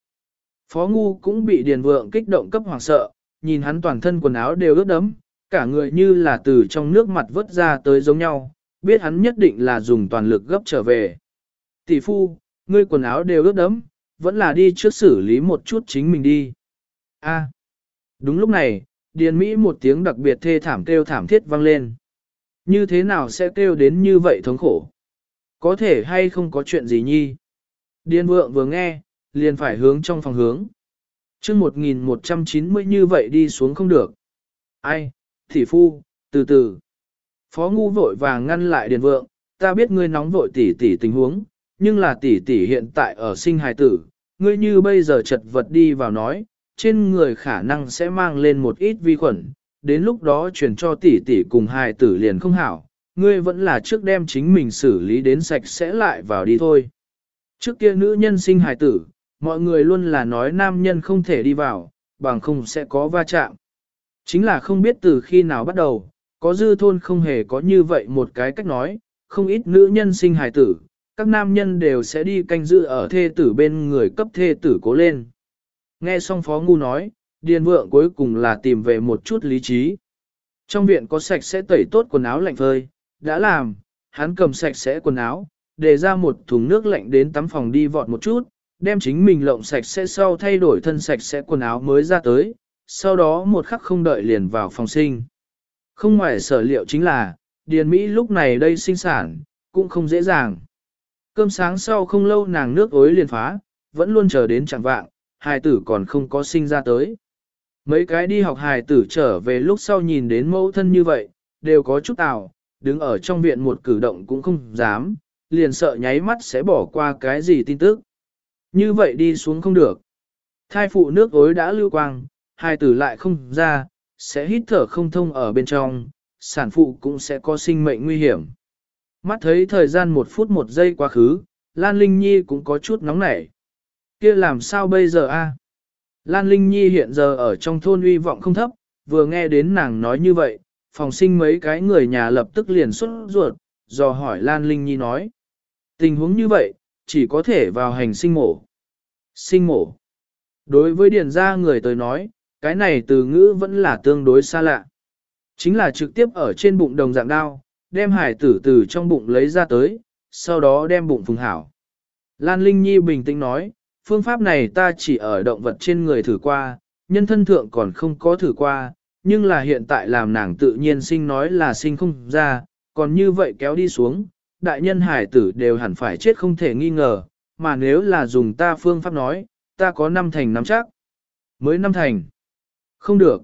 Phó Ngu cũng bị Điền Vượng kích động cấp hoàng sợ, nhìn hắn toàn thân quần áo đều ướt đẫm, cả người như là từ trong nước mặt vớt ra tới giống nhau, biết hắn nhất định là dùng toàn lực gấp trở về. Tỷ phu, ngươi quần áo đều ướt đẫm, vẫn là đi trước xử lý một chút chính mình đi. A. Đúng lúc này, Điền Mỹ một tiếng đặc biệt thê thảm kêu thảm thiết vang lên. Như thế nào sẽ kêu đến như vậy thống khổ? Có thể hay không có chuyện gì nhi? Điền vượng vừa nghe, liền phải hướng trong phòng hướng. chương 1190 như vậy đi xuống không được. Ai, thị phu, từ từ. Phó ngu vội vàng ngăn lại điền vượng, ta biết ngươi nóng vội tỉ tỉ tình huống, nhưng là tỷ tỷ hiện tại ở sinh hài tử, ngươi như bây giờ chật vật đi vào nói, trên người khả năng sẽ mang lên một ít vi khuẩn, đến lúc đó truyền cho tỷ tỷ cùng hài tử liền không hảo, ngươi vẫn là trước đem chính mình xử lý đến sạch sẽ lại vào đi thôi. Trước kia nữ nhân sinh hài tử, mọi người luôn là nói nam nhân không thể đi vào, bằng không sẽ có va chạm. Chính là không biết từ khi nào bắt đầu, có dư thôn không hề có như vậy một cái cách nói, không ít nữ nhân sinh hài tử, các nam nhân đều sẽ đi canh giữ ở thê tử bên người cấp thê tử cố lên. Nghe xong Phó Ngu nói, Điền Vượng cuối cùng là tìm về một chút lý trí. Trong viện có sạch sẽ tẩy tốt quần áo lạnh phơi, đã làm, hắn cầm sạch sẽ quần áo, để ra một thùng nước lạnh đến tắm phòng đi vọt một chút, đem chính mình lộng sạch sẽ sau thay đổi thân sạch sẽ quần áo mới ra tới, sau đó một khắc không đợi liền vào phòng sinh. Không ngoài sở liệu chính là, Điền Mỹ lúc này đây sinh sản, cũng không dễ dàng. Cơm sáng sau không lâu nàng nước ối liền phá, vẫn luôn chờ đến chẳng vạng, hài tử còn không có sinh ra tới. Mấy cái đi học hài tử trở về lúc sau nhìn đến mẫu thân như vậy, đều có chút ảo, đứng ở trong viện một cử động cũng không dám, liền sợ nháy mắt sẽ bỏ qua cái gì tin tức. Như vậy đi xuống không được. Thai phụ nước ối đã lưu quang, hai tử lại không ra, sẽ hít thở không thông ở bên trong, sản phụ cũng sẽ có sinh mệnh nguy hiểm. Mắt thấy thời gian một phút một giây quá khứ, Lan Linh Nhi cũng có chút nóng nảy. kia làm sao bây giờ a? Lan Linh Nhi hiện giờ ở trong thôn uy vọng không thấp, vừa nghe đến nàng nói như vậy, phòng sinh mấy cái người nhà lập tức liền xuất ruột, dò hỏi Lan Linh Nhi nói. Tình huống như vậy, chỉ có thể vào hành sinh mổ. Sinh mổ. Đối với điền gia người tới nói, cái này từ ngữ vẫn là tương đối xa lạ. Chính là trực tiếp ở trên bụng đồng dạng đao, đem hải tử từ trong bụng lấy ra tới, sau đó đem bụng phùng hảo. Lan Linh Nhi bình tĩnh nói, phương pháp này ta chỉ ở động vật trên người thử qua, nhân thân thượng còn không có thử qua, nhưng là hiện tại làm nàng tự nhiên sinh nói là sinh không ra, còn như vậy kéo đi xuống, đại nhân hải tử đều hẳn phải chết không thể nghi ngờ, mà nếu là dùng ta phương pháp nói, ta có năm thành nắm chắc. Mới năm thành. Không được.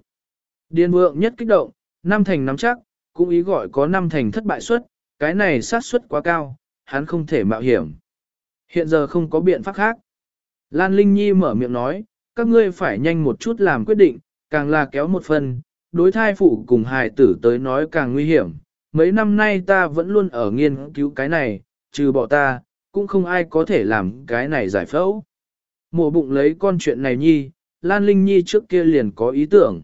Điền vượng nhất kích động, năm thành nắm chắc, cũng ý gọi có năm thành thất bại suất, cái này sát suất quá cao, hắn không thể mạo hiểm. Hiện giờ không có biện pháp khác. Lan Linh Nhi mở miệng nói, các ngươi phải nhanh một chút làm quyết định, càng là kéo một phần, đối thai phụ cùng hài tử tới nói càng nguy hiểm. Mấy năm nay ta vẫn luôn ở nghiên cứu cái này, trừ bỏ ta, cũng không ai có thể làm cái này giải phẫu. Mổ bụng lấy con chuyện này nhi, Lan Linh Nhi trước kia liền có ý tưởng.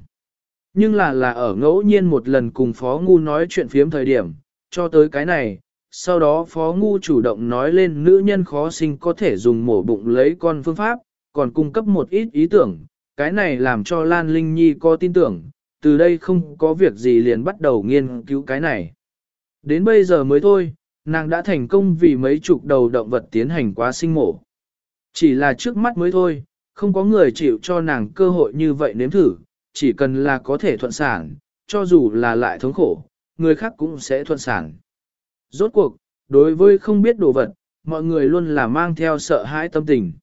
Nhưng là là ở ngẫu nhiên một lần cùng Phó Ngu nói chuyện phiếm thời điểm, cho tới cái này, sau đó Phó Ngu chủ động nói lên nữ nhân khó sinh có thể dùng mổ bụng lấy con phương pháp, còn cung cấp một ít ý tưởng, cái này làm cho Lan Linh Nhi có tin tưởng, từ đây không có việc gì liền bắt đầu nghiên cứu cái này. Đến bây giờ mới thôi, nàng đã thành công vì mấy chục đầu động vật tiến hành quá sinh mổ. Chỉ là trước mắt mới thôi, không có người chịu cho nàng cơ hội như vậy nếm thử, chỉ cần là có thể thuận sản, cho dù là lại thống khổ, người khác cũng sẽ thuận sản. Rốt cuộc, đối với không biết đồ vật, mọi người luôn là mang theo sợ hãi tâm tình.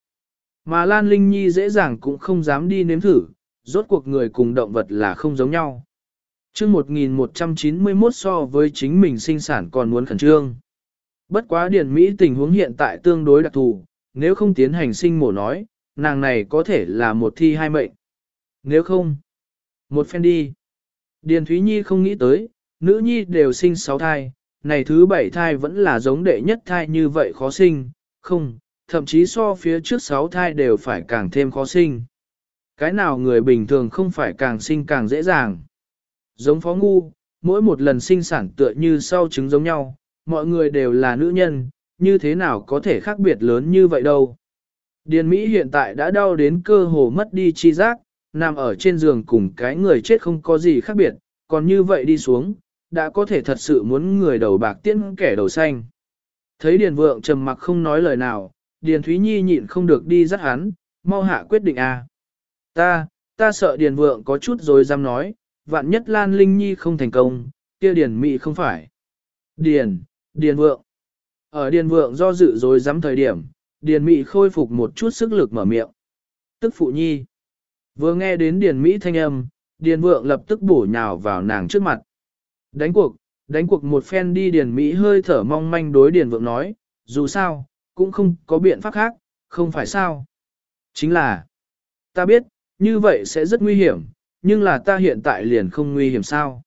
Mà Lan Linh Nhi dễ dàng cũng không dám đi nếm thử, rốt cuộc người cùng động vật là không giống nhau chương 1191 so với chính mình sinh sản còn muốn khẩn trương. Bất quá điển Mỹ tình huống hiện tại tương đối đặc thù, nếu không tiến hành sinh mổ nói, nàng này có thể là một thi hai mệnh. Nếu không, một phen đi. Điền Thúy Nhi không nghĩ tới, nữ nhi đều sinh sáu thai, này thứ bảy thai vẫn là giống đệ nhất thai như vậy khó sinh, không, thậm chí so phía trước sáu thai đều phải càng thêm khó sinh. Cái nào người bình thường không phải càng sinh càng dễ dàng. Giống phó ngu, mỗi một lần sinh sản tựa như sau trứng giống nhau, mọi người đều là nữ nhân, như thế nào có thể khác biệt lớn như vậy đâu. Điền Mỹ hiện tại đã đau đến cơ hồ mất đi chi giác, nằm ở trên giường cùng cái người chết không có gì khác biệt, còn như vậy đi xuống, đã có thể thật sự muốn người đầu bạc tiễn kẻ đầu xanh. Thấy Điền Vượng trầm mặc không nói lời nào, Điền Thúy Nhi nhịn không được đi dắt hắn, mau hạ quyết định à. Ta, ta sợ Điền Vượng có chút rồi dám nói, vạn nhất Lan Linh Nhi không thành công, kia Điền Mị không phải. Điền, Điền Vượng. Ở Điền Vượng do dự rồi dám thời điểm, Điền Mị khôi phục một chút sức lực mở miệng. Tức Phụ Nhi. Vừa nghe đến Điền Mỹ thanh âm, Điền Vượng lập tức bổ nhào vào nàng trước mặt. Đánh cuộc, đánh cuộc một phen đi Điền Mỹ hơi thở mong manh đối Điền Vượng nói, dù sao, cũng không có biện pháp khác, không phải sao. Chính là, ta biết, như vậy sẽ rất nguy hiểm, nhưng là ta hiện tại liền không nguy hiểm sao.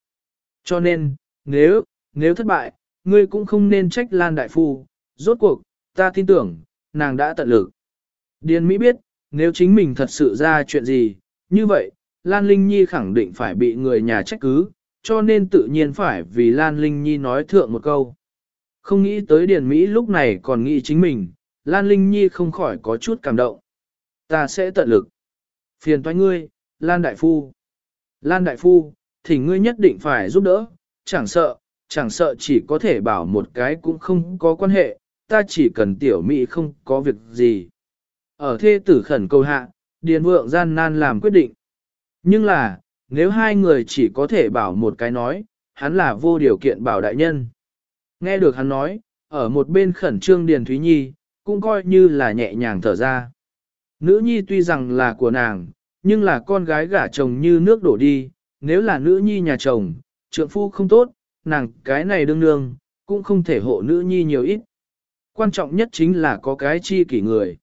Cho nên, nếu, nếu thất bại, ngươi cũng không nên trách Lan Đại Phu, rốt cuộc, ta tin tưởng, nàng đã tận lực. Điền Mỹ biết, nếu chính mình thật sự ra chuyện gì, như vậy, Lan Linh Nhi khẳng định phải bị người nhà trách cứ, cho nên tự nhiên phải vì Lan Linh Nhi nói thượng một câu. Không nghĩ tới Điền Mỹ lúc này còn nghĩ chính mình, Lan Linh Nhi không khỏi có chút cảm động. Ta sẽ tận lực. Phiền toái ngươi, Lan Đại Phu. Lan Đại Phu, thì ngươi nhất định phải giúp đỡ, chẳng sợ, chẳng sợ chỉ có thể bảo một cái cũng không có quan hệ, ta chỉ cần tiểu Mỹ không có việc gì. Ở thê tử khẩn cầu hạ, Điền Vượng gian nan làm quyết định. Nhưng là, nếu hai người chỉ có thể bảo một cái nói, hắn là vô điều kiện bảo đại nhân. Nghe được hắn nói, ở một bên khẩn trương Điền Thúy Nhi, cũng coi như là nhẹ nhàng thở ra. Nữ nhi tuy rằng là của nàng, nhưng là con gái gả chồng như nước đổ đi, nếu là nữ nhi nhà chồng, trượng phu không tốt, nàng cái này đương nương, cũng không thể hộ nữ nhi nhiều ít. Quan trọng nhất chính là có cái chi kỷ người.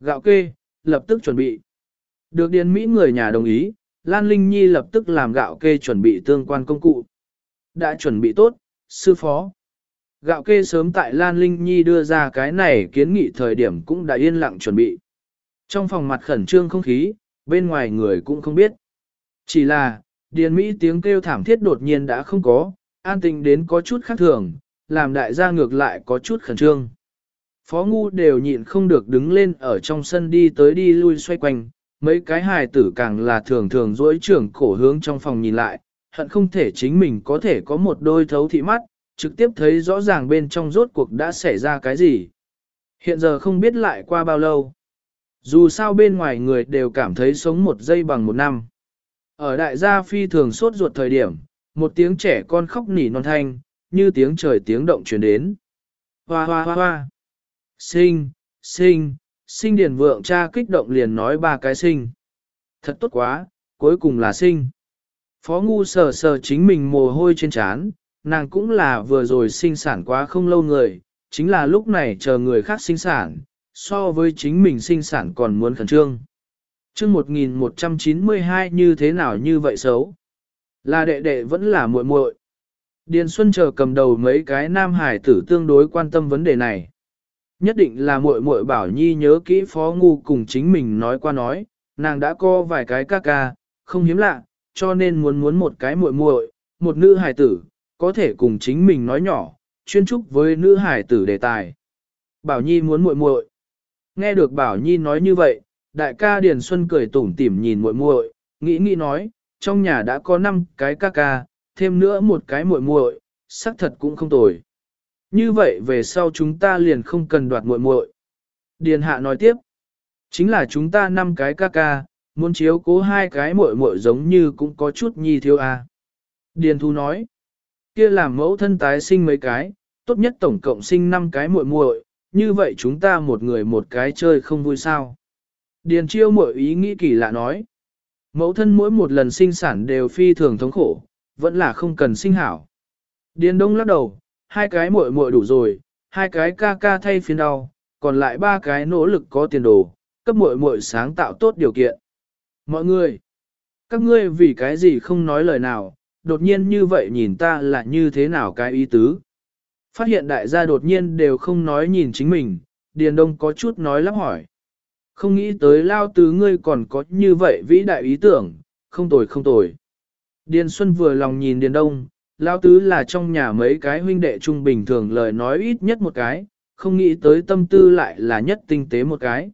Gạo kê, lập tức chuẩn bị. Được điền Mỹ người nhà đồng ý, Lan Linh Nhi lập tức làm gạo kê chuẩn bị tương quan công cụ. Đã chuẩn bị tốt, sư phó. Gạo kê sớm tại Lan Linh Nhi đưa ra cái này kiến nghị thời điểm cũng đã yên lặng chuẩn bị. Trong phòng mặt khẩn trương không khí, bên ngoài người cũng không biết. Chỉ là, Điền Mỹ tiếng kêu thảm thiết đột nhiên đã không có, an tình đến có chút khác thường, làm đại gia ngược lại có chút khẩn trương. Phó ngu đều nhịn không được đứng lên ở trong sân đi tới đi lui xoay quanh, mấy cái hài tử càng là thường thường dỗi trưởng cổ hướng trong phòng nhìn lại, hận không thể chính mình có thể có một đôi thấu thị mắt, trực tiếp thấy rõ ràng bên trong rốt cuộc đã xảy ra cái gì. Hiện giờ không biết lại qua bao lâu. Dù sao bên ngoài người đều cảm thấy sống một giây bằng một năm. Ở đại gia phi thường sốt ruột thời điểm, một tiếng trẻ con khóc nỉ non thanh, như tiếng trời tiếng động truyền đến. Hoa hoa hoa hoa. Sinh, sinh, sinh điền vượng cha kích động liền nói ba cái sinh. Thật tốt quá, cuối cùng là sinh. Phó ngu sờ sờ chính mình mồ hôi trên trán, nàng cũng là vừa rồi sinh sản quá không lâu người, chính là lúc này chờ người khác sinh sản, so với chính mình sinh sản còn muốn khẩn trương. chương 1192 như thế nào như vậy xấu? Là đệ đệ vẫn là muội muội. Điền Xuân chờ cầm đầu mấy cái nam hải tử tương đối quan tâm vấn đề này. Nhất định là muội muội bảo nhi nhớ kỹ phó ngu cùng chính mình nói qua nói, nàng đã có vài cái ca ca, không hiếm lạ, cho nên muốn muốn một cái muội muội, một nữ hải tử, có thể cùng chính mình nói nhỏ, chuyên trúc với nữ hải tử đề tài. Bảo Nhi muốn muội muội. Nghe được Bảo Nhi nói như vậy, đại ca Điền Xuân cười tủm tỉm nhìn muội muội, nghĩ nghĩ nói, trong nhà đã có 5 cái ca ca, thêm nữa một cái muội muội, xác thật cũng không tồi. Như vậy về sau chúng ta liền không cần đoạt muội muội. Điền Hạ nói tiếp, chính là chúng ta 5 cái ca ca, muốn chiếu cố hai cái muội muội giống như cũng có chút nhi thiếu à. Điền Thu nói, kia làm mẫu thân tái sinh mấy cái, tốt nhất tổng cộng sinh 5 cái muội muội, như vậy chúng ta một người một cái chơi không vui sao. Điền chiêu muội ý nghĩ kỳ lạ nói, mẫu thân mỗi một lần sinh sản đều phi thường thống khổ, vẫn là không cần sinh hảo. Điền đông lắc đầu, hai cái muội muội đủ rồi, hai cái ca ca thay phiên đau, còn lại ba cái nỗ lực có tiền đồ, cấp muội muội sáng tạo tốt điều kiện. Mọi người, các ngươi vì cái gì không nói lời nào, đột nhiên như vậy nhìn ta là như thế nào cái ý tứ. Phát hiện đại gia đột nhiên đều không nói nhìn chính mình, Điền Đông có chút nói lắp hỏi. Không nghĩ tới lao tứ ngươi còn có như vậy vĩ đại ý tưởng, không tồi không tồi. Điền Xuân vừa lòng nhìn Điền Đông, lao tứ là trong nhà mấy cái huynh đệ trung bình thường lời nói ít nhất một cái, không nghĩ tới tâm tư lại là nhất tinh tế một cái.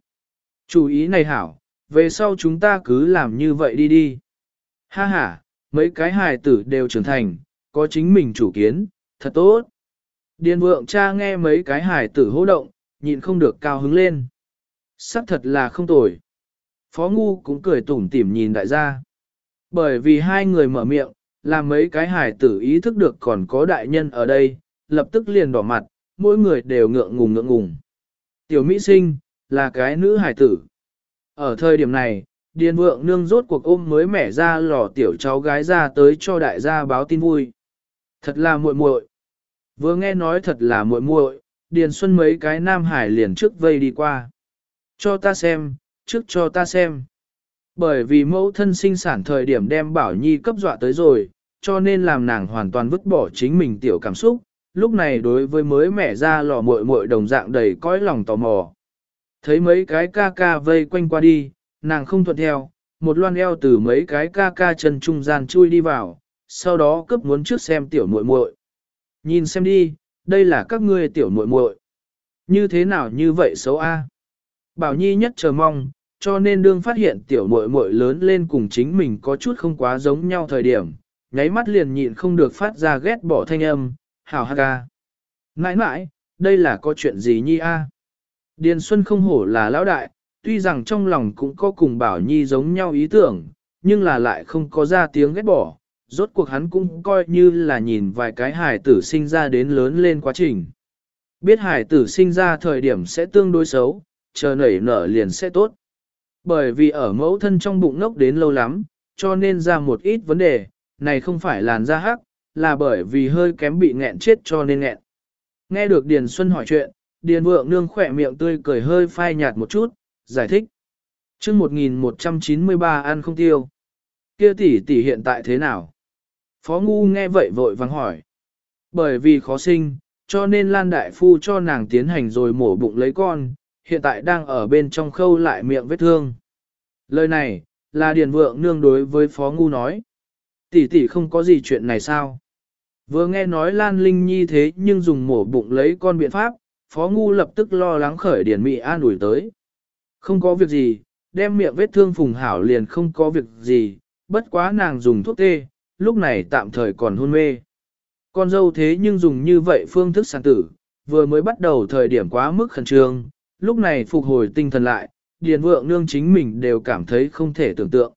Chủ ý này hảo, về sau chúng ta cứ làm như vậy đi đi. Ha ha, mấy cái hài tử đều trưởng thành, có chính mình chủ kiến, thật tốt. Điền vượng cha nghe mấy cái hài tử hô động, nhịn không được cao hứng lên. Sắc thật là không tồi. Phó Ngu cũng cười tủm tỉm nhìn đại gia. Bởi vì hai người mở miệng, làm mấy cái hài tử ý thức được còn có đại nhân ở đây, lập tức liền đỏ mặt, mỗi người đều ngượng ngùng ngượng ngùng. Tiểu Mỹ Sinh, là cái nữ hài tử. Ở thời điểm này, Điền vượng nương rốt cuộc ôm mới mẻ ra lò tiểu cháu gái ra tới cho đại gia báo tin vui. Thật là muội muội. Vừa nghe nói thật là muội muội, Điền Xuân mấy cái nam hải liền trước vây đi qua. Cho ta xem, trước cho ta xem. Bởi vì mẫu thân sinh sản thời điểm đem Bảo Nhi cấp dọa tới rồi, cho nên làm nàng hoàn toàn vứt bỏ chính mình tiểu cảm xúc. Lúc này đối với mới mẻ ra lò muội muội đồng dạng đầy cõi lòng tò mò. Thấy mấy cái ca ca vây quanh qua đi, nàng không thuận theo, một loan eo từ mấy cái ca ca chân trung gian chui đi vào, sau đó cấp muốn trước xem tiểu muội muội. Nhìn xem đi, đây là các ngươi tiểu muội muội. Như thế nào như vậy xấu a? Bảo Nhi nhất chờ mong, cho nên đương phát hiện tiểu muội muội lớn lên cùng chính mình có chút không quá giống nhau thời điểm, nháy mắt liền nhịn không được phát ra ghét bỏ thanh âm, hảo ha ca. Nãi nãi, đây là có chuyện gì nhi a? Điền Xuân không hổ là lão đại, tuy rằng trong lòng cũng có cùng Bảo Nhi giống nhau ý tưởng, nhưng là lại không có ra tiếng ghét bỏ, rốt cuộc hắn cũng coi như là nhìn vài cái hài tử sinh ra đến lớn lên quá trình. Biết hài tử sinh ra thời điểm sẽ tương đối xấu, chờ nảy nở liền sẽ tốt. Bởi vì ở mẫu thân trong bụng ngốc đến lâu lắm, cho nên ra một ít vấn đề, này không phải làn da hắc, là bởi vì hơi kém bị nghẹn chết cho nên nghẹn. Nghe được Điền Xuân hỏi chuyện, Điền vượng nương khỏe miệng tươi cười hơi phai nhạt một chút, giải thích. chương 1193 ăn không tiêu. Kia tỷ tỷ hiện tại thế nào? Phó Ngu nghe vậy vội vắng hỏi. Bởi vì khó sinh, cho nên Lan Đại Phu cho nàng tiến hành rồi mổ bụng lấy con, hiện tại đang ở bên trong khâu lại miệng vết thương. Lời này, là Điền Vượng nương đối với Phó Ngu nói. Tỷ tỷ không có gì chuyện này sao? Vừa nghe nói Lan Linh Nhi thế nhưng dùng mổ bụng lấy con biện pháp, Phó Ngu lập tức lo lắng khởi Điền mị an ủi tới. Không có việc gì, đem miệng vết thương phùng hảo liền không có việc gì, bất quá nàng dùng thuốc tê, lúc này tạm thời còn hôn mê. Con dâu thế nhưng dùng như vậy phương thức sản tử, vừa mới bắt đầu thời điểm quá mức khẩn trương, lúc này phục hồi tinh thần lại, điền vượng nương chính mình đều cảm thấy không thể tưởng tượng.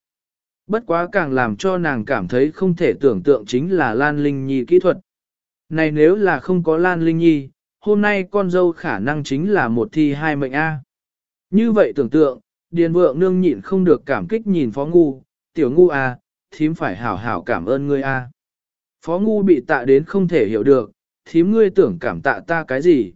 Bất quá càng làm cho nàng cảm thấy không thể tưởng tượng chính là Lan Linh Nhi kỹ thuật. Này nếu là không có Lan Linh Nhi, hôm nay con dâu khả năng chính là một thi hai mệnh A. Như vậy tưởng tượng, Điền vượng nương nhịn không được cảm kích nhìn Phó Ngu, tiểu Ngu à thím phải hảo hảo cảm ơn ngươi A. Phó Ngu bị tạ đến không thể hiểu được, thím ngươi tưởng cảm tạ ta cái gì.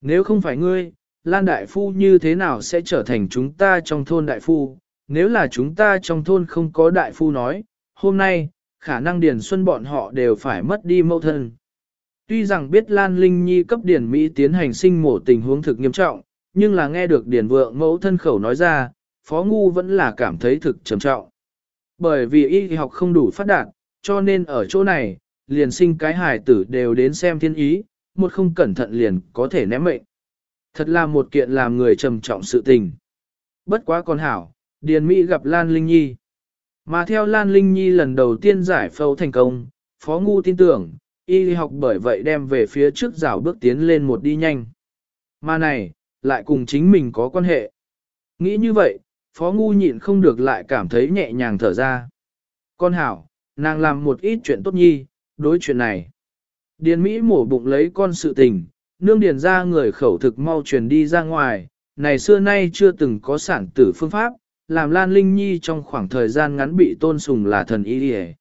Nếu không phải ngươi, Lan Đại Phu như thế nào sẽ trở thành chúng ta trong thôn Đại Phu, nếu là chúng ta trong thôn không có Đại Phu nói, hôm nay, khả năng Điền Xuân bọn họ đều phải mất đi mâu thân. Tuy rằng biết Lan Linh Nhi cấp Điền Mỹ tiến hành sinh mổ tình huống thực nghiêm trọng, nhưng là nghe được Điền Vượng mẫu thân khẩu nói ra, Phó Ngu vẫn là cảm thấy thực trầm trọng. Bởi vì y học không đủ phát đạt, cho nên ở chỗ này, liền sinh cái hài tử đều đến xem thiên ý, một không cẩn thận liền có thể ném mệnh. Thật là một kiện làm người trầm trọng sự tình. Bất quá con hảo, Điền Mỹ gặp Lan Linh Nhi. Mà theo Lan Linh Nhi lần đầu tiên giải phẫu thành công, Phó Ngu tin tưởng, y học bởi vậy đem về phía trước rào bước tiến lên một đi nhanh. Mà này, lại cùng chính mình có quan hệ. Nghĩ như vậy, Phó Ngu nhịn không được lại cảm thấy nhẹ nhàng thở ra. Con hảo, nàng làm một ít chuyện tốt nhi, đối chuyện này. Điền Mỹ mổ bụng lấy con sự tình, nương điền ra người khẩu thực mau truyền đi ra ngoài, này xưa nay chưa từng có sản tử phương pháp, làm Lan Linh Nhi trong khoảng thời gian ngắn bị tôn sùng là thần y đi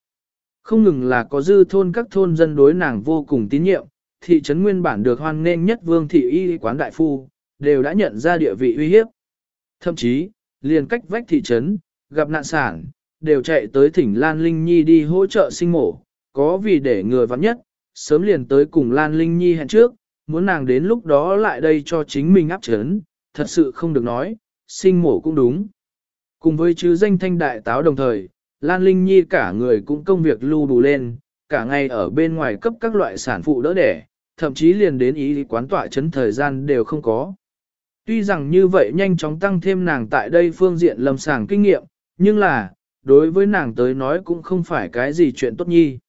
Không ngừng là có dư thôn các thôn dân đối nàng vô cùng tín nhiệm, thị trấn nguyên bản được hoan nghênh nhất vương thị y quán đại phu, đều đã nhận ra địa vị uy hiếp. Thậm chí, liền cách vách thị trấn, gặp nạn sản, đều chạy tới thỉnh Lan Linh Nhi đi hỗ trợ sinh mổ, có vì để ngừa vắng nhất, sớm liền tới cùng Lan Linh Nhi hẹn trước, muốn nàng đến lúc đó lại đây cho chính mình áp chấn, thật sự không được nói, sinh mổ cũng đúng. Cùng với chứ danh thanh đại táo đồng thời, Lan Linh Nhi cả người cũng công việc lưu đủ lên, cả ngày ở bên ngoài cấp các loại sản phụ đỡ đẻ, thậm chí liền đến ý quán tọa chấn thời gian đều không có. Tuy rằng như vậy nhanh chóng tăng thêm nàng tại đây phương diện lâm sàng kinh nghiệm, nhưng là, đối với nàng tới nói cũng không phải cái gì chuyện tốt nhi.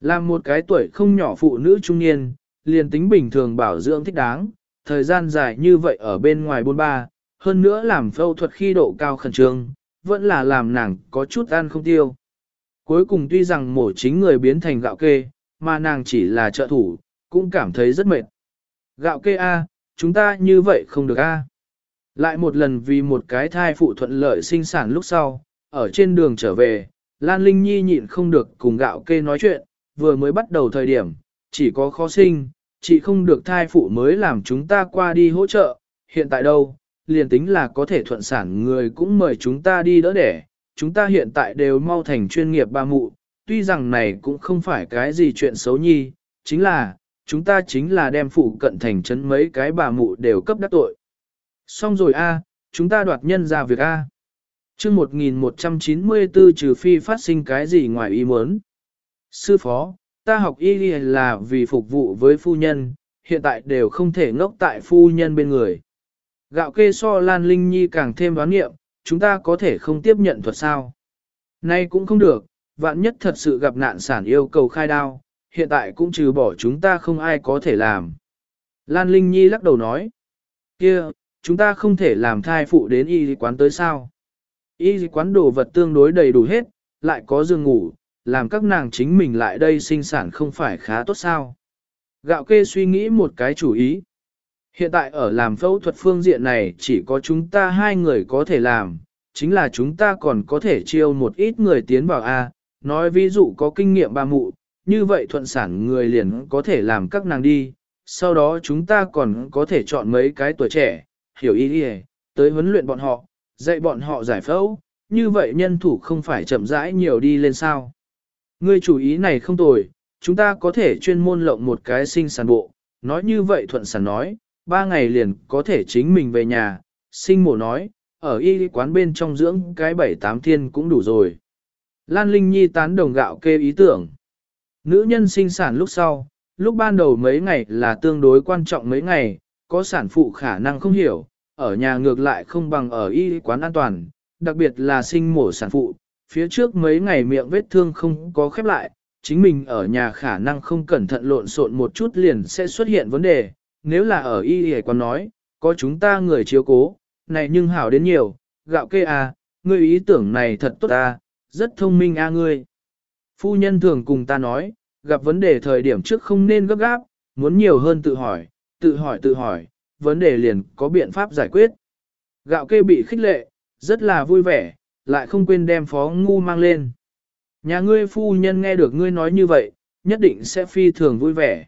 Làm một cái tuổi không nhỏ phụ nữ trung niên, liền tính bình thường bảo dưỡng thích đáng, thời gian dài như vậy ở bên ngoài bôn ba, hơn nữa làm phẫu thuật khi độ cao khẩn trương, vẫn là làm nàng có chút ăn không tiêu. Cuối cùng tuy rằng mổ chính người biến thành gạo kê, mà nàng chỉ là trợ thủ, cũng cảm thấy rất mệt. Gạo kê A, chúng ta như vậy không được A. À? Lại một lần vì một cái thai phụ thuận lợi sinh sản lúc sau, ở trên đường trở về, Lan Linh Nhi nhịn không được cùng gạo kê nói chuyện, vừa mới bắt đầu thời điểm, chỉ có khó sinh, chỉ không được thai phụ mới làm chúng ta qua đi hỗ trợ, hiện tại đâu, liền tính là có thể thuận sản người cũng mời chúng ta đi đỡ đẻ, chúng ta hiện tại đều mau thành chuyên nghiệp ba mụ, tuy rằng này cũng không phải cái gì chuyện xấu nhi, chính là, chúng ta chính là đem phụ cận thành chấn mấy cái bà mụ đều cấp đắc tội. Xong rồi a, chúng ta đoạt nhân ra việc a. À. Chương 1194 trừ phi phát sinh cái gì ngoài ý muốn. Sư phó, ta học y là vì phục vụ với phu nhân, hiện tại đều không thể ngốc tại phu nhân bên người. Gạo kê so Lan Linh Nhi càng thêm đoán nghiệm, chúng ta có thể không tiếp nhận thuật sao. Nay cũng không được, vạn nhất thật sự gặp nạn sản yêu cầu khai đao, hiện tại cũng trừ bỏ chúng ta không ai có thể làm. Lan Linh Nhi lắc đầu nói, kia, chúng ta không thể làm thai phụ đến y quán tới sao. Y quán đồ vật tương đối đầy đủ hết, lại có giường ngủ, làm các nàng chính mình lại đây sinh sản không phải khá tốt sao. Gạo kê suy nghĩ một cái chủ ý. Hiện tại ở làm phẫu thuật phương diện này chỉ có chúng ta hai người có thể làm, chính là chúng ta còn có thể chiêu một ít người tiến vào A, nói ví dụ có kinh nghiệm ba mụ, như vậy thuận sản người liền có thể làm các nàng đi, sau đó chúng ta còn có thể chọn mấy cái tuổi trẻ, hiểu ý đi tới huấn luyện bọn họ, dạy bọn họ giải phẫu, như vậy nhân thủ không phải chậm rãi nhiều đi lên sao. Ngươi chủ ý này không tồi, chúng ta có thể chuyên môn lộng một cái sinh sản bộ, nói như vậy thuận sản nói, ba ngày liền có thể chính mình về nhà, sinh mổ nói, ở y quán bên trong dưỡng cái bảy tám thiên cũng đủ rồi. Lan Linh Nhi tán đồng gạo kê ý tưởng. Nữ nhân sinh sản lúc sau, lúc ban đầu mấy ngày là tương đối quan trọng mấy ngày, có sản phụ khả năng không hiểu, ở nhà ngược lại không bằng ở y quán an toàn, đặc biệt là sinh mổ sản phụ, phía trước mấy ngày miệng vết thương không có khép lại, chính mình ở nhà khả năng không cẩn thận lộn xộn một chút liền sẽ xuất hiện vấn đề, nếu là ở y y quán nói, có chúng ta người chiếu cố, này nhưng hảo đến nhiều, gạo kê à, ngươi ý tưởng này thật tốt à, rất thông minh a à ngươi. Phu nhân thường cùng ta nói, gặp vấn đề thời điểm trước không nên gấp gáp, muốn nhiều hơn tự hỏi, tự hỏi tự hỏi, vấn đề liền có biện pháp giải quyết. Gạo kê bị khích lệ, rất là vui vẻ, lại không quên đem phó ngu mang lên. Nhà ngươi phu nhân nghe được ngươi nói như vậy, nhất định sẽ phi thường vui vẻ.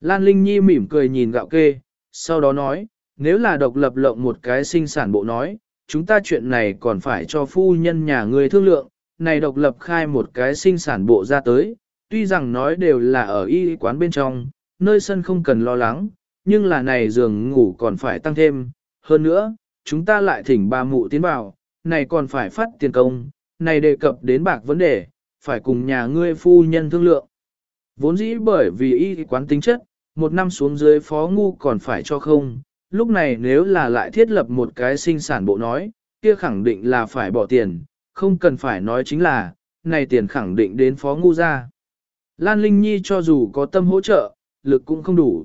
Lan Linh Nhi mỉm cười nhìn gạo kê, sau đó nói, nếu là độc lập lộng một cái sinh sản bộ nói, chúng ta chuyện này còn phải cho phu nhân nhà ngươi thương lượng, này độc lập khai một cái sinh sản bộ ra tới, tuy rằng nói đều là ở y quán bên trong, nơi sân không cần lo lắng, nhưng là này giường ngủ còn phải tăng thêm, hơn nữa, chúng ta lại thỉnh ba mụ tiến vào, này còn phải phát tiền công, này đề cập đến bạc vấn đề, phải cùng nhà ngươi phu nhân thương lượng. Vốn dĩ bởi vì y quán tính chất, một năm xuống dưới phó ngu còn phải cho không, lúc này nếu là lại thiết lập một cái sinh sản bộ nói, kia khẳng định là phải bỏ tiền, không cần phải nói chính là, này tiền khẳng định đến phó ngu ra. Lan Linh Nhi cho dù có tâm hỗ trợ, lực cũng không đủ.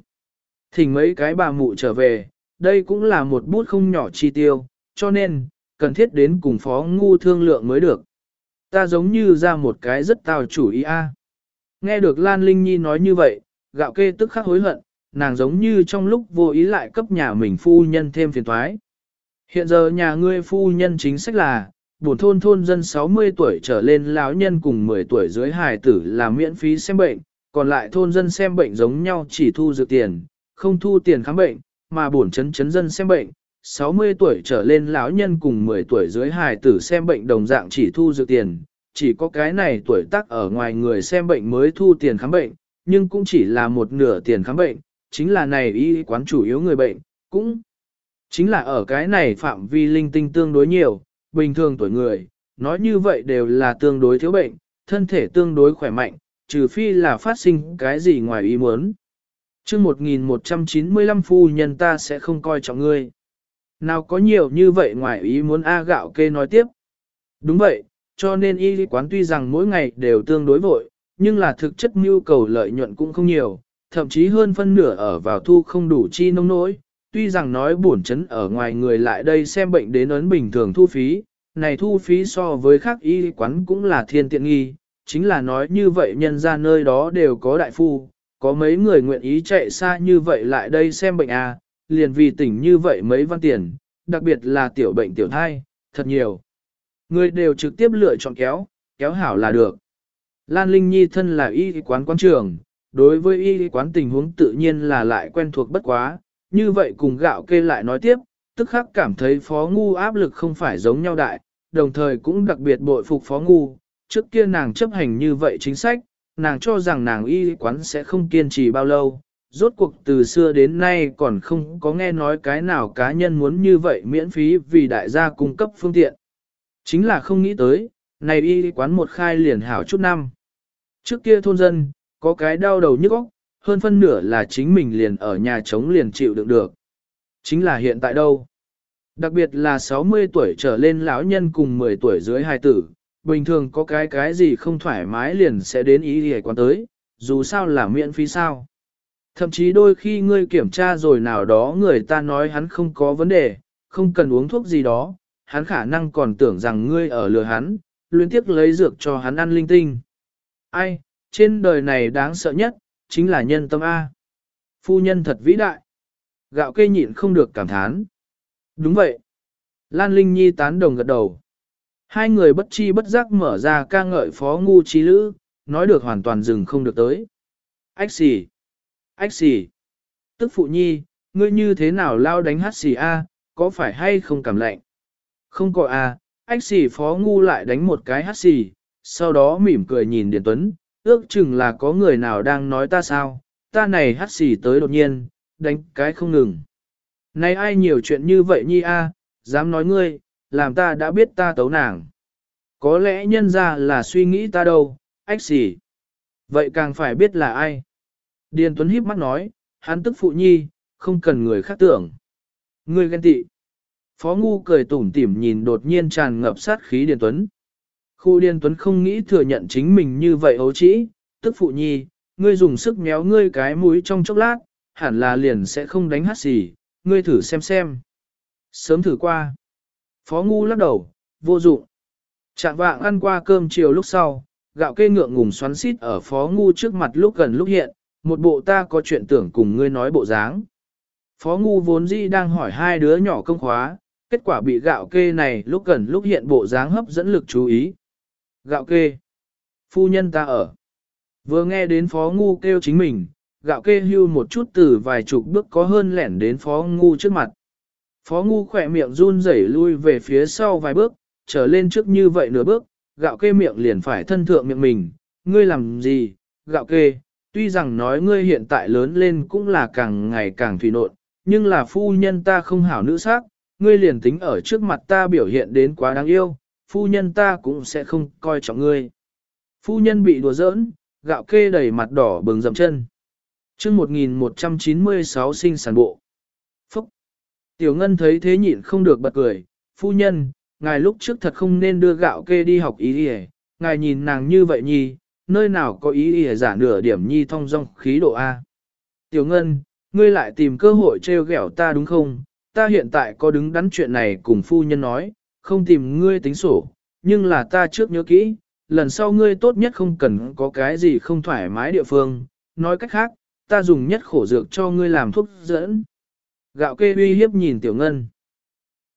Thỉnh mấy cái bà mụ trở về, đây cũng là một bút không nhỏ chi tiêu, cho nên, cần thiết đến cùng phó ngu thương lượng mới được. Ta giống như ra một cái rất tào chủ ý a. Nghe được Lan Linh Nhi nói như vậy, gạo kê tức khắc hối hận, nàng giống như trong lúc vô ý lại cấp nhà mình phu nhân thêm phiền thoái. Hiện giờ nhà ngươi phu nhân chính sách là, buồn thôn thôn dân 60 tuổi trở lên lão nhân cùng 10 tuổi dưới hài tử là miễn phí xem bệnh, còn lại thôn dân xem bệnh giống nhau chỉ thu dược tiền, không thu tiền khám bệnh, mà buồn chấn chấn dân xem bệnh, 60 tuổi trở lên lão nhân cùng 10 tuổi dưới hài tử xem bệnh đồng dạng chỉ thu dược tiền, chỉ có cái này tuổi tác ở ngoài người xem bệnh mới thu tiền khám bệnh, nhưng cũng chỉ là một nửa tiền khám bệnh, chính là này y quán chủ yếu người bệnh, cũng chính là ở cái này phạm vi linh tinh tương đối nhiều, bình thường tuổi người, nói như vậy đều là tương đối thiếu bệnh, thân thể tương đối khỏe mạnh, trừ phi là phát sinh cái gì ngoài ý muốn. chương 1195 phu nhân ta sẽ không coi trọng ngươi. Nào có nhiều như vậy ngoài ý muốn A gạo kê nói tiếp. Đúng vậy, cho nên y quán tuy rằng mỗi ngày đều tương đối vội, nhưng là thực chất nhu cầu lợi nhuận cũng không nhiều, thậm chí hơn phân nửa ở vào thu không đủ chi nông nỗi. Tuy rằng nói bổn chấn ở ngoài người lại đây xem bệnh đến ấn bình thường thu phí, này thu phí so với khác y quán cũng là thiên tiện nghi, chính là nói như vậy nhân ra nơi đó đều có đại phu, có mấy người nguyện ý chạy xa như vậy lại đây xem bệnh à, liền vì tỉnh như vậy mấy văn tiền, đặc biệt là tiểu bệnh tiểu thai, thật nhiều. Người đều trực tiếp lựa chọn kéo, kéo hảo là được. Lan Linh Nhi thân là y quán quán trường, đối với y quán tình huống tự nhiên là lại quen thuộc bất quá, như vậy cùng gạo kê lại nói tiếp, tức khắc cảm thấy phó ngu áp lực không phải giống nhau đại, đồng thời cũng đặc biệt bội phục phó ngu, trước kia nàng chấp hành như vậy chính sách, nàng cho rằng nàng y quán sẽ không kiên trì bao lâu, rốt cuộc từ xưa đến nay còn không có nghe nói cái nào cá nhân muốn như vậy miễn phí vì đại gia cung cấp phương tiện. Chính là không nghĩ tới, này y quán một khai liền hảo chút năm. Trước kia thôn dân, có cái đau đầu nhức óc, hơn phân nửa là chính mình liền ở nhà chống liền chịu đựng được. Chính là hiện tại đâu? Đặc biệt là 60 tuổi trở lên lão nhân cùng 10 tuổi dưới hai tử, bình thường có cái cái gì không thoải mái liền sẽ đến ý hề quán tới, dù sao là miễn phí sao. Thậm chí đôi khi ngươi kiểm tra rồi nào đó người ta nói hắn không có vấn đề, không cần uống thuốc gì đó, hắn khả năng còn tưởng rằng ngươi ở lừa hắn, luyến tiếc lấy dược cho hắn ăn linh tinh. Ai, trên đời này đáng sợ nhất, chính là nhân tâm A. Phu nhân thật vĩ đại. Gạo kê nhịn không được cảm thán. Đúng vậy. Lan Linh Nhi tán đồng gật đầu. Hai người bất chi bất giác mở ra ca ngợi phó ngu trí lữ, nói được hoàn toàn dừng không được tới. Ách xì. Ách xì. Tức phụ nhi, ngươi như thế nào lao đánh hát xì a, có phải hay không cảm lạnh? Không có a, ách xì phó ngu lại đánh một cái hát xì, sau đó mỉm cười nhìn Điền Tuấn, ước chừng là có người nào đang nói ta sao, ta này hắt xì tới đột nhiên, đánh cái không ngừng. Này ai nhiều chuyện như vậy nhi a, dám nói ngươi, làm ta đã biết ta tấu nàng. Có lẽ nhân ra là suy nghĩ ta đâu, ách xỉ. Vậy càng phải biết là ai. Điền Tuấn híp mắt nói, hắn tức phụ nhi, không cần người khác tưởng. Ngươi ghen tị. Phó Ngu cười tủm tỉm nhìn đột nhiên tràn ngập sát khí Điền Tuấn. Khu điên Tuấn không nghĩ thừa nhận chính mình như vậy ấu trĩ, tức phụ nhi, ngươi dùng sức méo ngươi cái mũi trong chốc lát, hẳn là liền sẽ không đánh hát gì, ngươi thử xem xem. Sớm thử qua. Phó Ngu lắc đầu, vô dụng. Trạng vạng ăn qua cơm chiều lúc sau, gạo kê ngượng ngùng xoắn xít ở Phó Ngu trước mặt lúc gần lúc hiện, một bộ ta có chuyện tưởng cùng ngươi nói bộ dáng. Phó Ngu vốn dĩ đang hỏi hai đứa nhỏ công khóa, kết quả bị gạo kê này lúc gần lúc hiện bộ dáng hấp dẫn lực chú ý. Gạo kê. Phu nhân ta ở. Vừa nghe đến phó ngu kêu chính mình, gạo kê hưu một chút từ vài chục bước có hơn lẻn đến phó ngu trước mặt. Phó ngu khỏe miệng run rẩy lui về phía sau vài bước, trở lên trước như vậy nửa bước, gạo kê miệng liền phải thân thượng miệng mình. Ngươi làm gì, gạo kê, tuy rằng nói ngươi hiện tại lớn lên cũng là càng ngày càng thủy nộn, nhưng là phu nhân ta không hảo nữ sắc, ngươi liền tính ở trước mặt ta biểu hiện đến quá đáng yêu, phu nhân ta cũng sẽ không coi trọng ngươi. Phu nhân bị đùa giỡn, gạo kê đầy mặt đỏ bừng dầm chân. chương 1196 sinh sản bộ. Phúc! Tiểu Ngân thấy thế nhịn không được bật cười, phu nhân, ngài lúc trước thật không nên đưa gạo kê đi học ý đi ngài nhìn nàng như vậy nhi, nơi nào có ý đi giả nửa điểm nhi thông dong khí độ A. Tiểu Ngân, ngươi lại tìm cơ hội trêu ghẹo ta đúng không? Ta hiện tại có đứng đắn chuyện này cùng phu nhân nói, không tìm ngươi tính sổ, nhưng là ta trước nhớ kỹ, lần sau ngươi tốt nhất không cần có cái gì không thoải mái địa phương, nói cách khác, ta dùng nhất khổ dược cho ngươi làm thuốc dẫn. Gạo kê uy hiếp nhìn tiểu ngân.